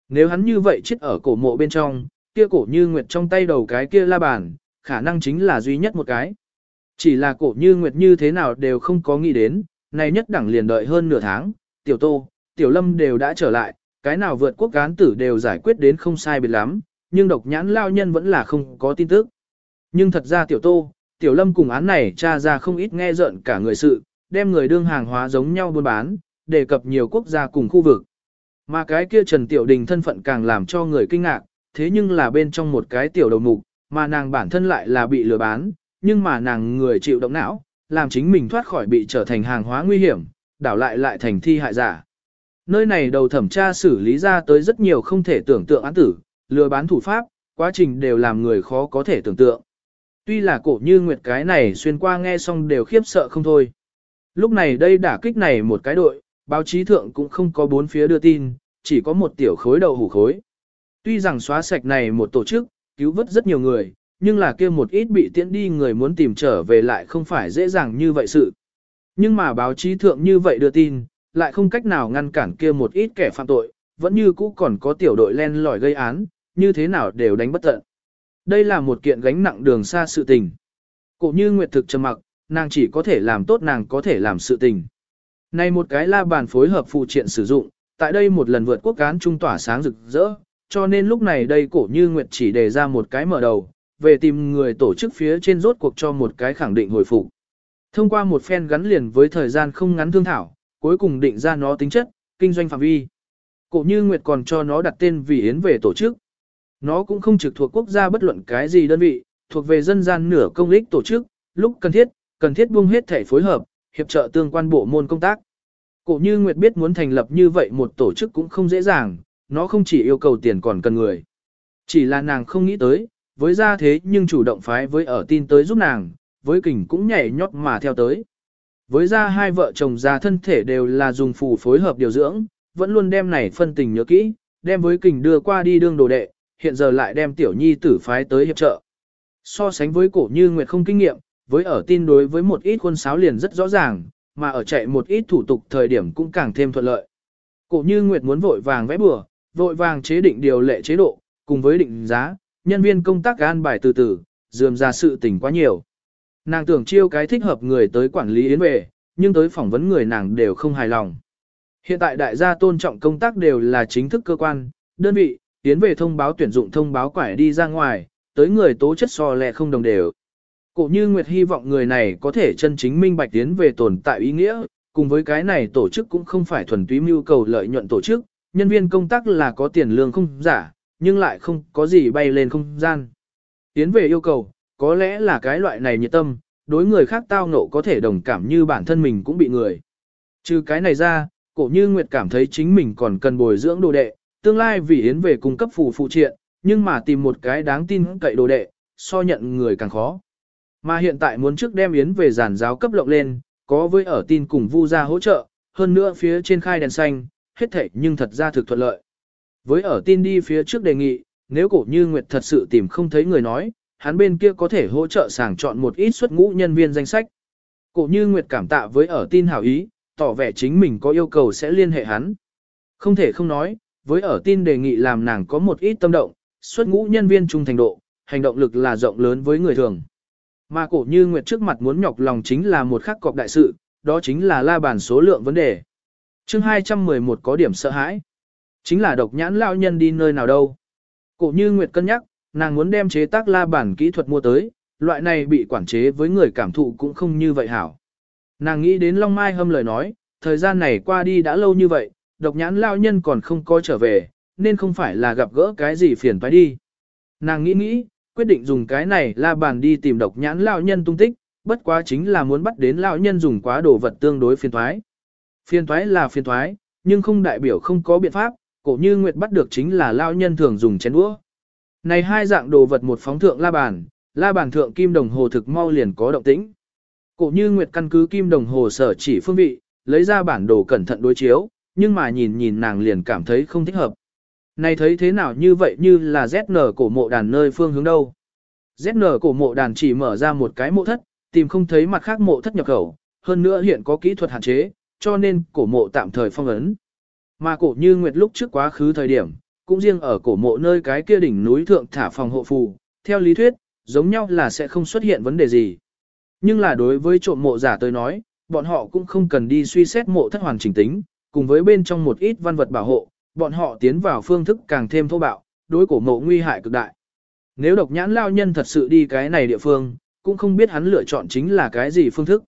Nếu hắn như vậy chết ở cổ mộ bên trong, kia cổ như Nguyệt trong tay đầu cái kia la bàn, khả năng chính là duy nhất một cái. Chỉ là cổ như Nguyệt như thế nào đều không có nghĩ đến, này nhất đẳng liền đợi hơn nửa tháng, tiểu tô, tiểu lâm đều đã trở lại, cái nào vượt quốc cán tử đều giải quyết đến không sai biệt lắm, nhưng độc nhãn lao nhân vẫn là không có tin tức. Nhưng thật ra tiểu tô, tiểu lâm cùng án này tra ra không ít nghe rợn cả người sự, đem người đương hàng hóa giống nhau buôn bán, đề cập nhiều quốc gia cùng khu vực. Mà cái kia Trần Tiểu Đình thân phận càng làm cho người kinh ngạc, thế nhưng là bên trong một cái tiểu đầu mục, mà nàng bản thân lại là bị lừa bán, nhưng mà nàng người chịu động não, làm chính mình thoát khỏi bị trở thành hàng hóa nguy hiểm, đảo lại lại thành thi hại giả. Nơi này đầu thẩm tra xử lý ra tới rất nhiều không thể tưởng tượng án tử, lừa bán thủ pháp, quá trình đều làm người khó có thể tưởng tượng. Tuy là cổ như nguyệt cái này xuyên qua nghe xong đều khiếp sợ không thôi. Lúc này đây đả kích này một cái đội, báo chí thượng cũng không có bốn phía đưa tin, chỉ có một tiểu khối đầu hủ khối. Tuy rằng xóa sạch này một tổ chức, cứu vớt rất nhiều người, nhưng là kia một ít bị tiễn đi người muốn tìm trở về lại không phải dễ dàng như vậy sự. Nhưng mà báo chí thượng như vậy đưa tin, lại không cách nào ngăn cản kia một ít kẻ phạm tội, vẫn như cũ còn có tiểu đội len lỏi gây án, như thế nào đều đánh bất tận. Đây là một kiện gánh nặng đường xa sự tình. Cổ như Nguyệt thực trầm mặc, nàng chỉ có thể làm tốt nàng có thể làm sự tình. Này một cái la bàn phối hợp phụ triện sử dụng, tại đây một lần vượt quốc cán trung tỏa sáng rực rỡ, cho nên lúc này đây cổ như Nguyệt chỉ đề ra một cái mở đầu, về tìm người tổ chức phía trên rốt cuộc cho một cái khẳng định hồi phục. Thông qua một phen gắn liền với thời gian không ngắn thương thảo, cuối cùng định ra nó tính chất, kinh doanh phạm vi. Cổ như Nguyệt còn cho nó đặt tên vì Yến về tổ chức. Nó cũng không trực thuộc quốc gia bất luận cái gì đơn vị, thuộc về dân gian nửa công lích tổ chức, lúc cần thiết, cần thiết buông hết thể phối hợp, hiệp trợ tương quan bộ môn công tác. Cổ như Nguyệt biết muốn thành lập như vậy một tổ chức cũng không dễ dàng, nó không chỉ yêu cầu tiền còn cần người. Chỉ là nàng không nghĩ tới, với ra thế nhưng chủ động phái với ở tin tới giúp nàng, với kình cũng nhảy nhót mà theo tới. Với ra hai vợ chồng già thân thể đều là dùng phù phối hợp điều dưỡng, vẫn luôn đem này phân tình nhớ kỹ, đem với kình đưa qua đi đương đồ đệ, hiện giờ lại đem tiểu nhi tử phái tới hiệp trợ. So sánh với cổ như Nguyệt không kinh nghiệm, với ở tin đối với một ít quân sáo liền rất rõ ràng, mà ở chạy một ít thủ tục thời điểm cũng càng thêm thuận lợi. Cổ như Nguyệt muốn vội vàng vẽ bừa, vội vàng chế định điều lệ chế độ, cùng với định giá, nhân viên công tác an bài từ từ, dườm ra sự tình quá nhiều. Nàng tưởng chiêu cái thích hợp người tới quản lý yến về, nhưng tới phỏng vấn người nàng đều không hài lòng. Hiện tại đại gia tôn trọng công tác đều là chính thức cơ quan, đơn vị, tiến về thông báo tuyển dụng thông báo quải đi ra ngoài, tới người tố chất so lẹ không đồng đều. Cổ như Nguyệt hy vọng người này có thể chân chính minh bạch tiến về tồn tại ý nghĩa, cùng với cái này tổ chức cũng không phải thuần túy mưu cầu lợi nhuận tổ chức, nhân viên công tác là có tiền lương không giả, nhưng lại không có gì bay lên không gian. Tiến về yêu cầu, có lẽ là cái loại này nhiệt tâm, đối người khác tao ngộ có thể đồng cảm như bản thân mình cũng bị người. Trừ cái này ra, cổ như Nguyệt cảm thấy chính mình còn cần bồi dưỡng đồ đệ, tương lai vì Yến về cung cấp phù phụ triện, nhưng mà tìm một cái đáng tin cậy đồ đệ, so nhận người càng khó. Mà hiện tại muốn trước đem Yến về giản giáo cấp lộng lên, có với ở tin cùng vu ra hỗ trợ, hơn nữa phía trên khai đèn xanh, hết thảy nhưng thật ra thực thuận lợi. Với ở tin đi phía trước đề nghị, nếu cổ như Nguyệt thật sự tìm không thấy người nói, hắn bên kia có thể hỗ trợ sàng chọn một ít xuất ngũ nhân viên danh sách. Cổ như Nguyệt cảm tạ với ở tin hảo ý, tỏ vẻ chính mình có yêu cầu sẽ liên hệ hắn. Không thể không nói, với ở tin đề nghị làm nàng có một ít tâm động, xuất ngũ nhân viên trung thành độ, hành động lực là rộng lớn với người thường. Mà cổ như Nguyệt trước mặt muốn nhọc lòng chính là một khắc cọc đại sự, đó chính là la bàn số lượng vấn đề. chương 211 có điểm sợ hãi. Chính là độc nhãn lão nhân đi nơi nào đâu. Cổ như Nguyệt cân nhắc, nàng muốn đem chế tác la bản kỹ thuật mua tới, loại này bị quản chế với người cảm thụ cũng không như vậy hảo. Nàng nghĩ đến Long Mai hâm lời nói, thời gian này qua đi đã lâu như vậy, độc nhãn lao nhân còn không có trở về, nên không phải là gặp gỡ cái gì phiền phải đi. Nàng nghĩ nghĩ, quyết định dùng cái này la bàn đi tìm độc nhãn lao nhân tung tích, bất quá chính là muốn bắt đến lao nhân dùng quá đồ vật tương đối phiền thoái. Phiền thoái là phiền thoái, nhưng không đại biểu không có biện pháp, cổ như Nguyệt bắt được chính là lao nhân thường dùng chén đũa. Này hai dạng đồ vật một phóng thượng la bàn, la bàn thượng kim đồng hồ thực mau liền có động tĩnh. Cổ như Nguyệt căn cứ kim đồng hồ sở chỉ phương vị, lấy ra bản đồ cẩn thận đối chiếu, nhưng mà nhìn nhìn nàng liền cảm thấy không thích hợp. Này thấy thế nào như vậy như là ZN cổ mộ đàn nơi phương hướng đâu. ZN cổ mộ đàn chỉ mở ra một cái mộ thất, tìm không thấy mặt khác mộ thất nhập khẩu, hơn nữa hiện có kỹ thuật hạn chế, cho nên cổ mộ tạm thời phong ấn. Mà cổ như Nguyệt lúc trước quá khứ thời điểm, cũng riêng ở cổ mộ nơi cái kia đỉnh núi thượng thả phòng hộ phù, theo lý thuyết, giống nhau là sẽ không xuất hiện vấn đề gì. Nhưng là đối với trộm mộ giả tới nói, bọn họ cũng không cần đi suy xét mộ thất hoàn chỉnh tính, cùng với bên trong một ít văn vật bảo hộ, bọn họ tiến vào phương thức càng thêm thô bạo, đối cổ mộ nguy hại cực đại. Nếu độc nhãn lao nhân thật sự đi cái này địa phương, cũng không biết hắn lựa chọn chính là cái gì phương thức.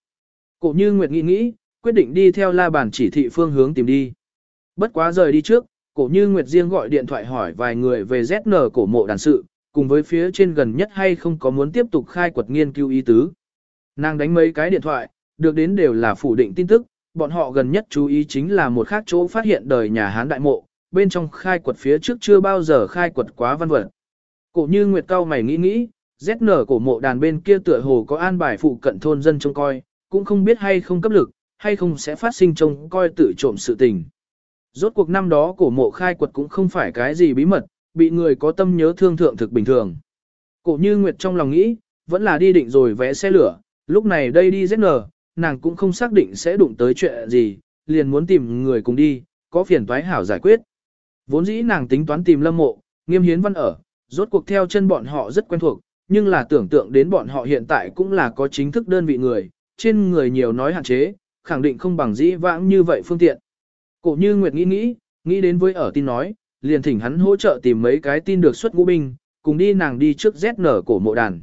Cổ như Nguyệt nghĩ nghĩ, quyết định đi theo la bàn chỉ thị phương hướng tìm đi. Bất quá rời đi trước, cổ như Nguyệt Diên gọi điện thoại hỏi vài người về ZN cổ mộ đàn sự, cùng với phía trên gần nhất hay không có muốn tiếp tục khai quật nghiên cứu ý tứ. Nàng đánh mấy cái điện thoại, được đến đều là phủ định tin tức, bọn họ gần nhất chú ý chính là một khác chỗ phát hiện đời nhà Hán đại mộ, bên trong khai quật phía trước chưa bao giờ khai quật quá văn vật. Cổ như Nguyệt cao mày nghĩ nghĩ, ZN cổ mộ đàn bên kia tựa hồ có an bài phụ cận thôn dân trông coi, cũng không biết hay không cấp lực, hay không sẽ phát sinh trông coi tự trộm sự tình. Rốt cuộc năm đó cổ mộ khai quật cũng không phải cái gì bí mật, bị người có tâm nhớ thương thượng thực bình thường. Cổ như Nguyệt trong lòng nghĩ, vẫn là đi định rồi vẽ xe lửa, lúc này đây đi ZN, nàng cũng không xác định sẽ đụng tới chuyện gì, liền muốn tìm người cùng đi, có phiền toái hảo giải quyết. Vốn dĩ nàng tính toán tìm lâm mộ, nghiêm hiến văn ở, rốt cuộc theo chân bọn họ rất quen thuộc, nhưng là tưởng tượng đến bọn họ hiện tại cũng là có chính thức đơn vị người, trên người nhiều nói hạn chế, khẳng định không bằng dĩ vãng như vậy phương tiện. Cổ như Nguyệt nghĩ nghĩ, nghĩ đến với ở tin nói, liền thỉnh hắn hỗ trợ tìm mấy cái tin được xuất ngũ binh, cùng đi nàng đi trước ZN cổ mộ đàn.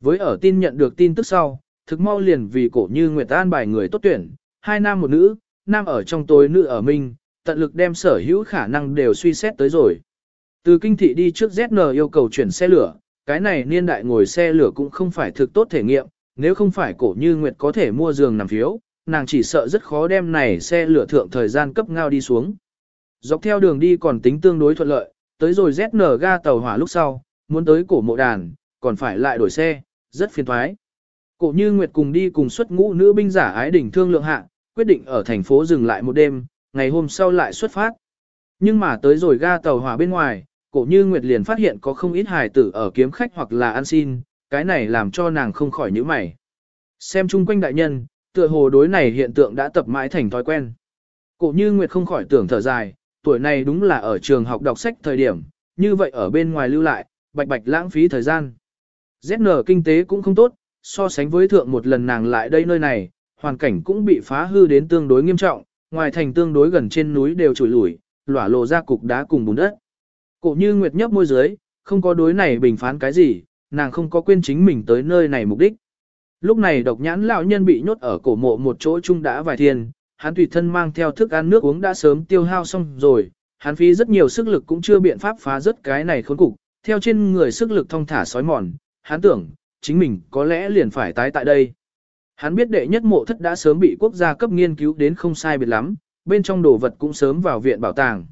Với ở tin nhận được tin tức sau, thực mau liền vì cổ như Nguyệt An bài người tốt tuyển, hai nam một nữ, nam ở trong tối nữ ở minh, tận lực đem sở hữu khả năng đều suy xét tới rồi. Từ kinh thị đi trước ZN yêu cầu chuyển xe lửa, cái này niên đại ngồi xe lửa cũng không phải thực tốt thể nghiệm, nếu không phải cổ như Nguyệt có thể mua giường nằm phiếu, nàng chỉ sợ rất khó đem này xe lửa thượng thời gian cấp ngao đi xuống. Dọc theo đường đi còn tính tương đối thuận lợi, tới rồi ZN ga tàu hỏa lúc sau, muốn tới cổ mộ đàn, còn phải lại đổi xe, rất phiền thoái. Cổ như Nguyệt cùng đi cùng xuất ngũ nữ binh giả ái đỉnh thương lượng hạ, quyết định ở thành phố dừng lại một đêm, ngày hôm sau lại xuất phát. Nhưng mà tới rồi ga tàu hỏa bên ngoài, cổ như Nguyệt liền phát hiện có không ít hài tử ở kiếm khách hoặc là ăn xin, cái này làm cho nàng không khỏi nhíu mày. Xem chung quanh đại nhân, tựa hồ đối này hiện tượng đã tập mãi thành thói quen. Cổ như Nguyệt không khỏi tưởng thở dài, tuổi này đúng là ở trường học đọc sách thời điểm, như vậy ở bên ngoài lưu lại, bạch bạch lãng phí thời gian. ZN kinh tế cũng không tốt, so sánh với thượng một lần nàng lại đây nơi này, hoàn cảnh cũng bị phá hư đến tương đối nghiêm trọng, ngoài thành tương đối gần trên núi đều trùi lủi, lỏa lộ ra cục đá cùng bùn đất. Cổ như Nguyệt nhấp môi dưới, không có đối này bình phán cái gì, nàng không có quên chính mình tới nơi này mục đích. Lúc này độc nhãn lão nhân bị nhốt ở cổ mộ một chỗ chung đã vài thiên, hắn tùy thân mang theo thức ăn nước uống đã sớm tiêu hao xong rồi, hắn phí rất nhiều sức lực cũng chưa biện pháp phá rất cái này khốn cục, theo trên người sức lực thông thả sói mòn, hắn tưởng, chính mình có lẽ liền phải tái tại đây. Hắn biết đệ nhất mộ thất đã sớm bị quốc gia cấp nghiên cứu đến không sai biệt lắm, bên trong đồ vật cũng sớm vào viện bảo tàng.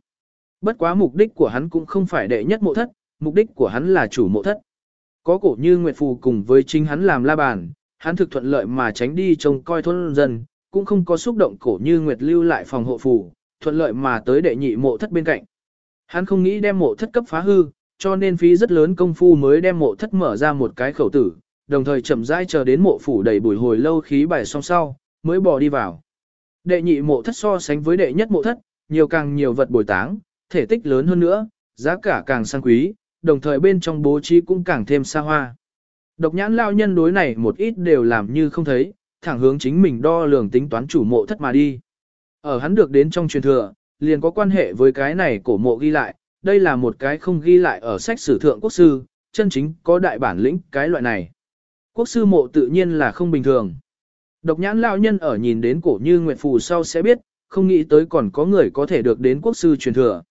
Bất quá mục đích của hắn cũng không phải đệ nhất mộ thất, mục đích của hắn là chủ mộ thất. Có cổ như Nguyệt Phù cùng với chính hắn làm la bàn, hắn thực thuận lợi mà tránh đi trông coi thôn dân, cũng không có xúc động cổ như Nguyệt lưu lại phòng hộ phủ. thuận lợi mà tới đệ nhị mộ thất bên cạnh. Hắn không nghĩ đem mộ thất cấp phá hư, cho nên phí rất lớn công phu mới đem mộ thất mở ra một cái khẩu tử, đồng thời chậm rãi chờ đến mộ phủ đầy bùi hồi lâu khí bài song sau, mới bỏ đi vào. Đệ nhị mộ thất so sánh với đệ nhất mộ thất, nhiều càng nhiều vật bồi táng, thể tích lớn hơn nữa, giá cả càng sang quý, đồng thời bên trong bố trí cũng càng thêm xa hoa. Độc nhãn lao nhân đối này một ít đều làm như không thấy, thẳng hướng chính mình đo lường tính toán chủ mộ thất mà đi. Ở hắn được đến trong truyền thừa, liền có quan hệ với cái này cổ mộ ghi lại, đây là một cái không ghi lại ở sách sử thượng quốc sư, chân chính có đại bản lĩnh cái loại này. Quốc sư mộ tự nhiên là không bình thường. Độc nhãn lão nhân ở nhìn đến cổ như Nguyệt Phù sau sẽ biết, không nghĩ tới còn có người có thể được đến quốc sư truyền thừa.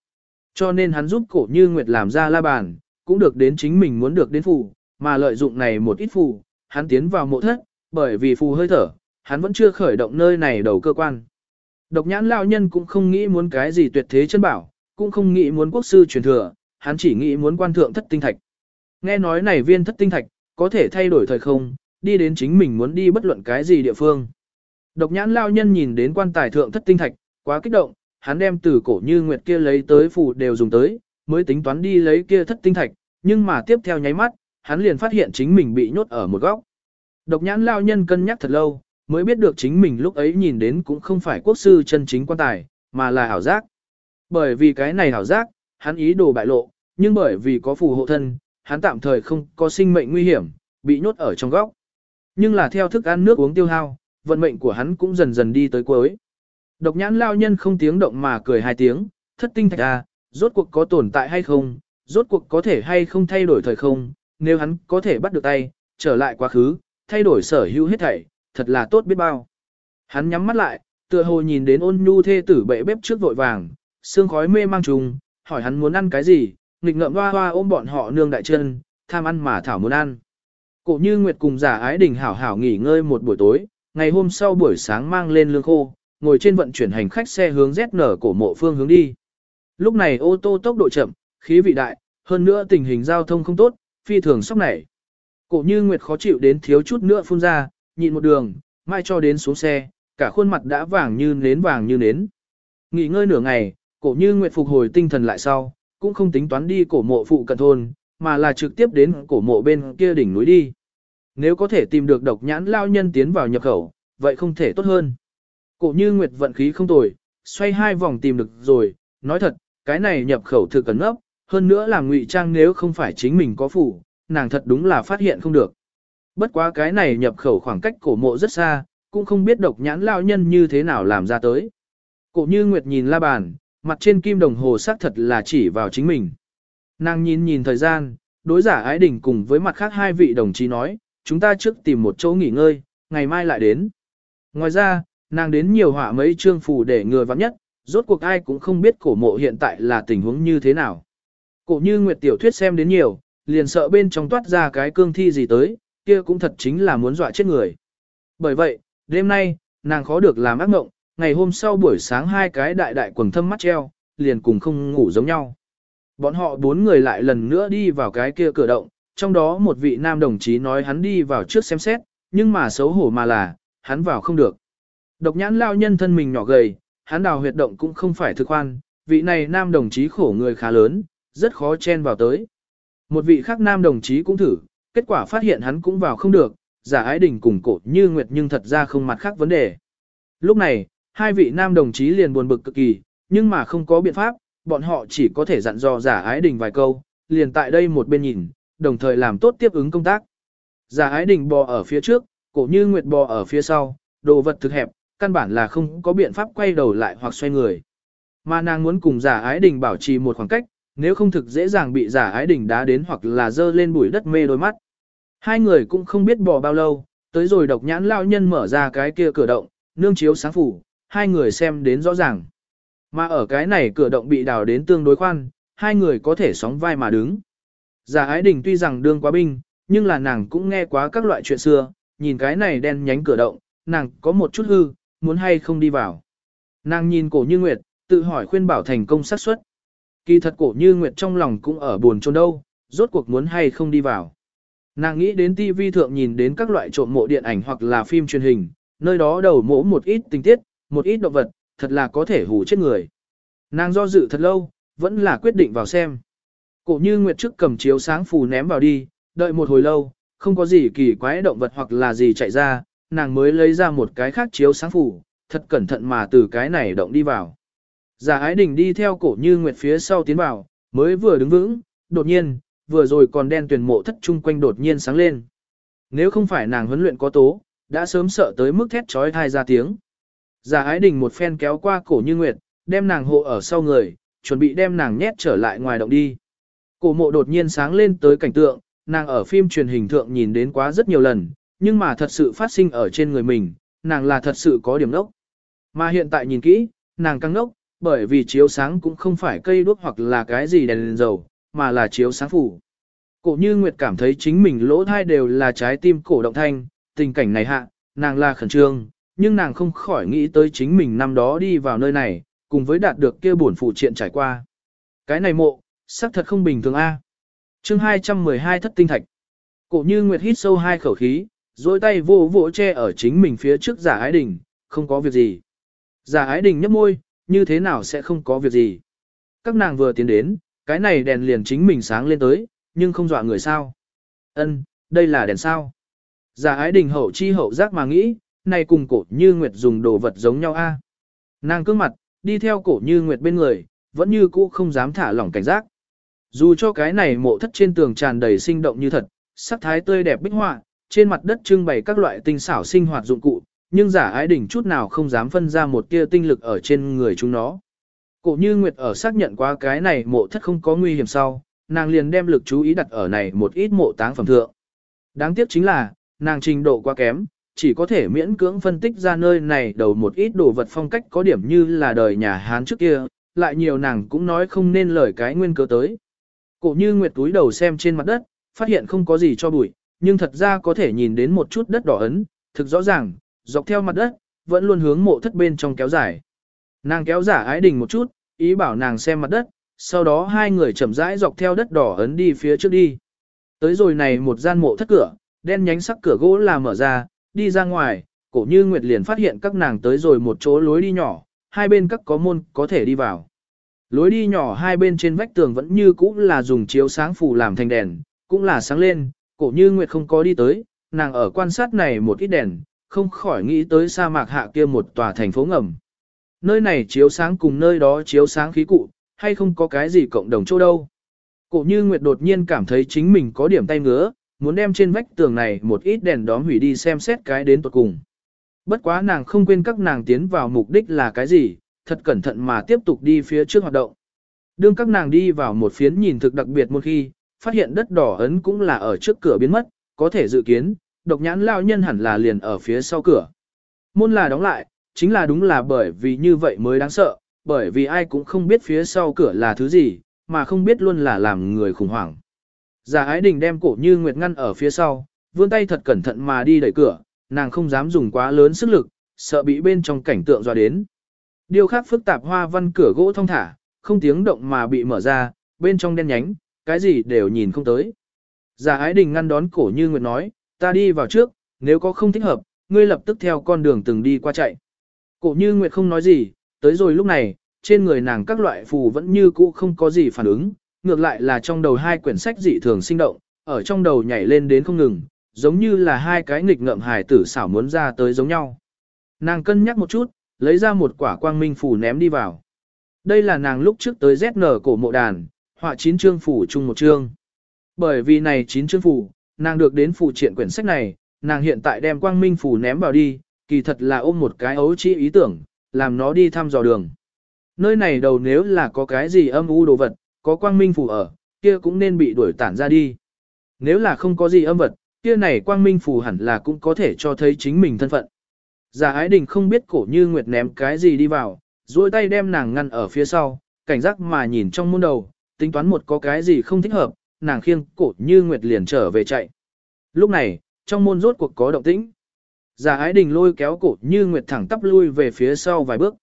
Cho nên hắn giúp cổ như Nguyệt làm ra la bàn, cũng được đến chính mình muốn được đến phù, mà lợi dụng này một ít phù, hắn tiến vào mộ thất, bởi vì phù hơi thở, hắn vẫn chưa khởi động nơi này đầu cơ quan. Độc nhãn lão nhân cũng không nghĩ muốn cái gì tuyệt thế chân bảo, cũng không nghĩ muốn quốc sư truyền thừa, hắn chỉ nghĩ muốn quan thượng thất tinh thạch. Nghe nói này viên thất tinh thạch, có thể thay đổi thời không, đi đến chính mình muốn đi bất luận cái gì địa phương. Độc nhãn lao nhân nhìn đến quan tài thượng thất tinh thạch, quá kích động, hắn đem từ cổ như nguyệt kia lấy tới phù đều dùng tới, mới tính toán đi lấy kia thất tinh thạch, nhưng mà tiếp theo nháy mắt, hắn liền phát hiện chính mình bị nhốt ở một góc. Độc nhãn lao nhân cân nhắc thật lâu, mới biết được chính mình lúc ấy nhìn đến cũng không phải quốc sư chân chính quan tài, mà là ảo giác. Bởi vì cái này ảo giác, hắn ý đồ bại lộ, nhưng bởi vì có phù hộ thân, hắn tạm thời không có sinh mệnh nguy hiểm, bị nhốt ở trong góc. Nhưng là theo thức ăn nước uống tiêu hao, vận mệnh của hắn cũng dần dần đi tới cuối. Độc nhãn lao nhân không tiếng động mà cười hai tiếng, thất tinh thạch à, rốt cuộc có tồn tại hay không, rốt cuộc có thể hay không thay đổi thời không, nếu hắn có thể bắt được tay, trở lại quá khứ, thay đổi sở hữu hết thảy, thật là tốt biết bao. Hắn nhắm mắt lại, tựa hồ nhìn đến ôn nhu thê tử bệ bếp trước vội vàng, sương khói mê mang trùng, hỏi hắn muốn ăn cái gì, nghịch ngợm hoa hoa ôm bọn họ nương đại chân, tham ăn mà thảo muốn ăn. Cổ như Nguyệt cùng giả ái đình hảo hảo nghỉ ngơi một buổi tối, ngày hôm sau buổi sáng mang lên lương khô, ngồi trên vận chuyển hành khách xe hướng ZN cổ mộ phương hướng đi. Lúc này ô tô tốc độ chậm, khí vị đại, hơn nữa tình hình giao thông không tốt, phi thường sốc nảy. Cổ như Nguyệt khó chịu đến thiếu chút nữa phun ra, nhịn một đường, mai cho đến xuống xe, cả khuôn mặt đã vàng như nến vàng như nến. Nghỉ ngơi nửa ngày, cổ như Nguyệt phục hồi tinh thần lại sau, cũng không tính toán đi cổ mộ phụ cận thôn, mà là trực tiếp đến cổ mộ bên kia đỉnh núi đi. Nếu có thể tìm được độc nhãn lao nhân tiến vào nhập khẩu, vậy không thể tốt hơn. Cổ như Nguyệt vận khí không tồi, xoay hai vòng tìm được rồi, nói thật, cái này nhập khẩu thực cẩn ấp, hơn nữa làm ngụy trang nếu không phải chính mình có phủ, nàng thật đúng là phát hiện không được. Bất quá cái này nhập khẩu khoảng cách cổ mộ rất xa, cũng không biết độc nhãn lao nhân như thế nào làm ra tới. Cổ như Nguyệt nhìn la bàn, mặt trên kim đồng hồ xác thật là chỉ vào chính mình. Nàng nhìn nhìn thời gian, đối giả ái đình cùng với mặt khác hai vị đồng chí nói, chúng ta trước tìm một chỗ nghỉ ngơi, ngày mai lại đến. Ngoài ra, nàng đến nhiều họa mấy chương phù để người vắng nhất, rốt cuộc ai cũng không biết cổ mộ hiện tại là tình huống như thế nào. Cổ như Nguyệt Tiểu Thuyết xem đến nhiều, liền sợ bên trong toát ra cái cương thi gì tới, kia cũng thật chính là muốn dọa chết người. Bởi vậy, đêm nay, nàng khó được làm ác mộng, ngày hôm sau buổi sáng hai cái đại đại quần thâm mắt treo, liền cùng không ngủ giống nhau. Bọn họ bốn người lại lần nữa đi vào cái kia cửa động, trong đó một vị nam đồng chí nói hắn đi vào trước xem xét, nhưng mà xấu hổ mà là, hắn vào không được. Độc nhãn lao nhân thân mình nhỏ gầy, hắn đào huyệt động cũng không phải thực khoan, vị này nam đồng chí khổ người khá lớn, rất khó chen vào tới. Một vị khác nam đồng chí cũng thử, kết quả phát hiện hắn cũng vào không được, giả ái đình cùng cổ như nguyệt nhưng thật ra không mặt khác vấn đề. Lúc này, hai vị nam đồng chí liền buồn bực cực kỳ, nhưng mà không có biện pháp, bọn họ chỉ có thể dặn dò giả ái đình vài câu, liền tại đây một bên nhìn, đồng thời làm tốt tiếp ứng công tác. Giả ái đình bò ở phía trước, cổ như nguyệt bò ở phía sau, đồ vật thực hẹp, căn bản là không có biện pháp quay đầu lại hoặc xoay người. Mà nàng muốn cùng giả ái đình bảo trì một khoảng cách, nếu không thực dễ dàng bị giả ái đỉnh đá đến hoặc là dơ lên bụi đất mê đôi mắt. Hai người cũng không biết bỏ bao lâu, tới rồi độc nhãn lao nhân mở ra cái kia cửa động, nương chiếu sáng phủ, hai người xem đến rõ ràng. Mà ở cái này cửa động bị đào đến tương đối khoan, hai người có thể sóng vai mà đứng. Giả ái đình tuy rằng đương quá binh, nhưng là nàng cũng nghe quá các loại chuyện xưa, nhìn cái này đen nhánh cửa động, nàng có một chút hư, muốn hay không đi vào. Nàng nhìn cổ như nguyệt, tự hỏi khuyên bảo thành công xác suất. Kỳ thật cổ như nguyệt trong lòng cũng ở buồn chôn đâu, rốt cuộc muốn hay không đi vào. Nàng nghĩ đến TV thượng nhìn đến các loại trộm mộ điện ảnh hoặc là phim truyền hình, nơi đó đầu mỗ một ít tình tiết, một ít động vật, thật là có thể hù chết người. Nàng do dự thật lâu, vẫn là quyết định vào xem. Cổ như Nguyệt trước cầm chiếu sáng phù ném vào đi, đợi một hồi lâu, không có gì kỳ quái động vật hoặc là gì chạy ra, nàng mới lấy ra một cái khác chiếu sáng phù, thật cẩn thận mà từ cái này động đi vào. Giả ái đình đi theo cổ như Nguyệt phía sau tiến vào, mới vừa đứng vững, đột nhiên, vừa rồi còn đen tuyển mộ thất chung quanh đột nhiên sáng lên. Nếu không phải nàng huấn luyện có tố, đã sớm sợ tới mức thét trói thai ra tiếng. Giả ái đình một phen kéo qua cổ như nguyệt, đem nàng hộ ở sau người, chuẩn bị đem nàng nhét trở lại ngoài động đi. Cổ mộ đột nhiên sáng lên tới cảnh tượng, nàng ở phim truyền hình thượng nhìn đến quá rất nhiều lần, nhưng mà thật sự phát sinh ở trên người mình, nàng là thật sự có điểm nốc. Mà hiện tại nhìn kỹ, nàng căng nốc, bởi vì chiếu sáng cũng không phải cây đuốc hoặc là cái gì đèn, đèn dầu, mà là chiếu sáng phủ. Cổ như Nguyệt cảm thấy chính mình lỗ thai đều là trái tim cổ động thanh, tình cảnh này hạ, nàng là khẩn trương, nhưng nàng không khỏi nghĩ tới chính mình năm đó đi vào nơi này, cùng với đạt được kia bổn phụ triện trải qua. Cái này mộ, xác thật không bình thường a. À. Chương 212 thất tinh thạch. Cổ Như Nguyệt hít sâu hai khẩu khí, rồi tay vô vỗ che ở chính mình phía trước giả ái đình, không có việc gì. Giả ái đình nhấp môi, như thế nào sẽ không có việc gì. Các nàng vừa tiến đến, cái này đèn liền chính mình sáng lên tới, nhưng không dọa người sao. Ân, đây là đèn sao. Giả ái đình hậu chi hậu giác mà nghĩ, này cùng cổ như nguyệt dùng đồ vật giống nhau a. Nàng cương mặt, đi theo cổ như nguyệt bên người, vẫn như cũ không dám thả lỏng cảnh giác. Dù cho cái này mộ thất trên tường tràn đầy sinh động như thật, sắc thái tươi đẹp bích họa, trên mặt đất trưng bày các loại tinh xảo sinh hoạt dụng cụ, nhưng giả ái đỉnh chút nào không dám phân ra một tia tinh lực ở trên người chúng nó. Cổ như Nguyệt ở xác nhận qua cái này mộ thất không có nguy hiểm sau, nàng liền đem lực chú ý đặt ở này một ít mộ táng phẩm thượng. Đáng tiếc chính là, nàng trình độ quá kém, chỉ có thể miễn cưỡng phân tích ra nơi này đầu một ít đồ vật phong cách có điểm như là đời nhà Hán trước kia, lại nhiều nàng cũng nói không nên lời cái nguyên cớ tới. Cổ như Nguyệt túi đầu xem trên mặt đất, phát hiện không có gì cho bụi, nhưng thật ra có thể nhìn đến một chút đất đỏ ấn, thực rõ ràng, dọc theo mặt đất, vẫn luôn hướng mộ thất bên trong kéo dài. Nàng kéo giả ái đình một chút, ý bảo nàng xem mặt đất, sau đó hai người chậm rãi dọc theo đất đỏ ấn đi phía trước đi. Tới rồi này một gian mộ thất cửa, đen nhánh sắc cửa gỗ là mở ra, đi ra ngoài, cổ như Nguyệt liền phát hiện các nàng tới rồi một chỗ lối đi nhỏ, hai bên các có môn có thể đi vào. Lối đi nhỏ hai bên trên vách tường vẫn như cũ là dùng chiếu sáng phủ làm thành đèn, cũng là sáng lên, cổ như Nguyệt không có đi tới, nàng ở quan sát này một ít đèn, không khỏi nghĩ tới sa mạc hạ kia một tòa thành phố ngầm. Nơi này chiếu sáng cùng nơi đó chiếu sáng khí cụ, hay không có cái gì cộng đồng chỗ đâu. Cổ như Nguyệt đột nhiên cảm thấy chính mình có điểm tay ngứa, muốn đem trên vách tường này một ít đèn đóm hủy đi xem xét cái đến tuột cùng. Bất quá nàng không quên các nàng tiến vào mục đích là cái gì, thật cẩn thận mà tiếp tục đi phía trước hoạt động. Đương các nàng đi vào một phiến nhìn thực đặc biệt một khi, phát hiện đất đỏ ấn cũng là ở trước cửa biến mất, có thể dự kiến, độc nhãn lao nhân hẳn là liền ở phía sau cửa. Môn là đóng lại, chính là đúng là bởi vì như vậy mới đáng sợ, bởi vì ai cũng không biết phía sau cửa là thứ gì, mà không biết luôn là làm người khủng hoảng. Giả ái đình đem cổ như nguyệt ngăn ở phía sau, vươn tay thật cẩn thận mà đi đẩy cửa, nàng không dám dùng quá lớn sức lực, sợ bị bên trong cảnh tượng dọa đến. Điều khác phức tạp hoa văn cửa gỗ thông thả, không tiếng động mà bị mở ra, bên trong đen nhánh, cái gì đều nhìn không tới. Giả ái đình ngăn đón cổ như nguyệt nói, ta đi vào trước, nếu có không thích hợp, ngươi lập tức theo con đường từng đi qua chạy. Cổ như nguyệt không nói gì, tới rồi lúc này, trên người nàng các loại phù vẫn như cũ không có gì phản ứng, ngược lại là trong đầu hai quyển sách dị thường sinh động, ở trong đầu nhảy lên đến không ngừng, giống như là hai cái nghịch ngợm hài tử xảo muốn ra tới giống nhau. Nàng cân nhắc một chút, lấy ra một quả quang minh phù ném đi vào. Đây là nàng lúc trước tới ZN cổ mộ đàn, họa chín chương phủ chung một chương. Bởi vì này chín chương phủ, nàng được đến phụ triện quyển sách này, nàng hiện tại đem quang minh phủ ném vào đi, kỳ thật là ôm một cái ấu trĩ ý tưởng, làm nó đi thăm dò đường. Nơi này đầu nếu là có cái gì âm u đồ vật, có quang minh phủ ở, kia cũng nên bị đuổi tản ra đi. Nếu là không có gì âm vật, kia này quang minh phủ hẳn là cũng có thể cho thấy chính mình thân phận. Giả ái đình không biết cổ như nguyệt ném cái gì đi vào, duỗi tay đem nàng ngăn ở phía sau, cảnh giác mà nhìn trong môn đầu, tính toán một có cái gì không thích hợp, nàng khiêng cổ như nguyệt liền trở về chạy. Lúc này, trong môn rốt cuộc có động tĩnh. Giả ái đình lôi kéo cổ như nguyệt thẳng tắp lui về phía sau vài bước.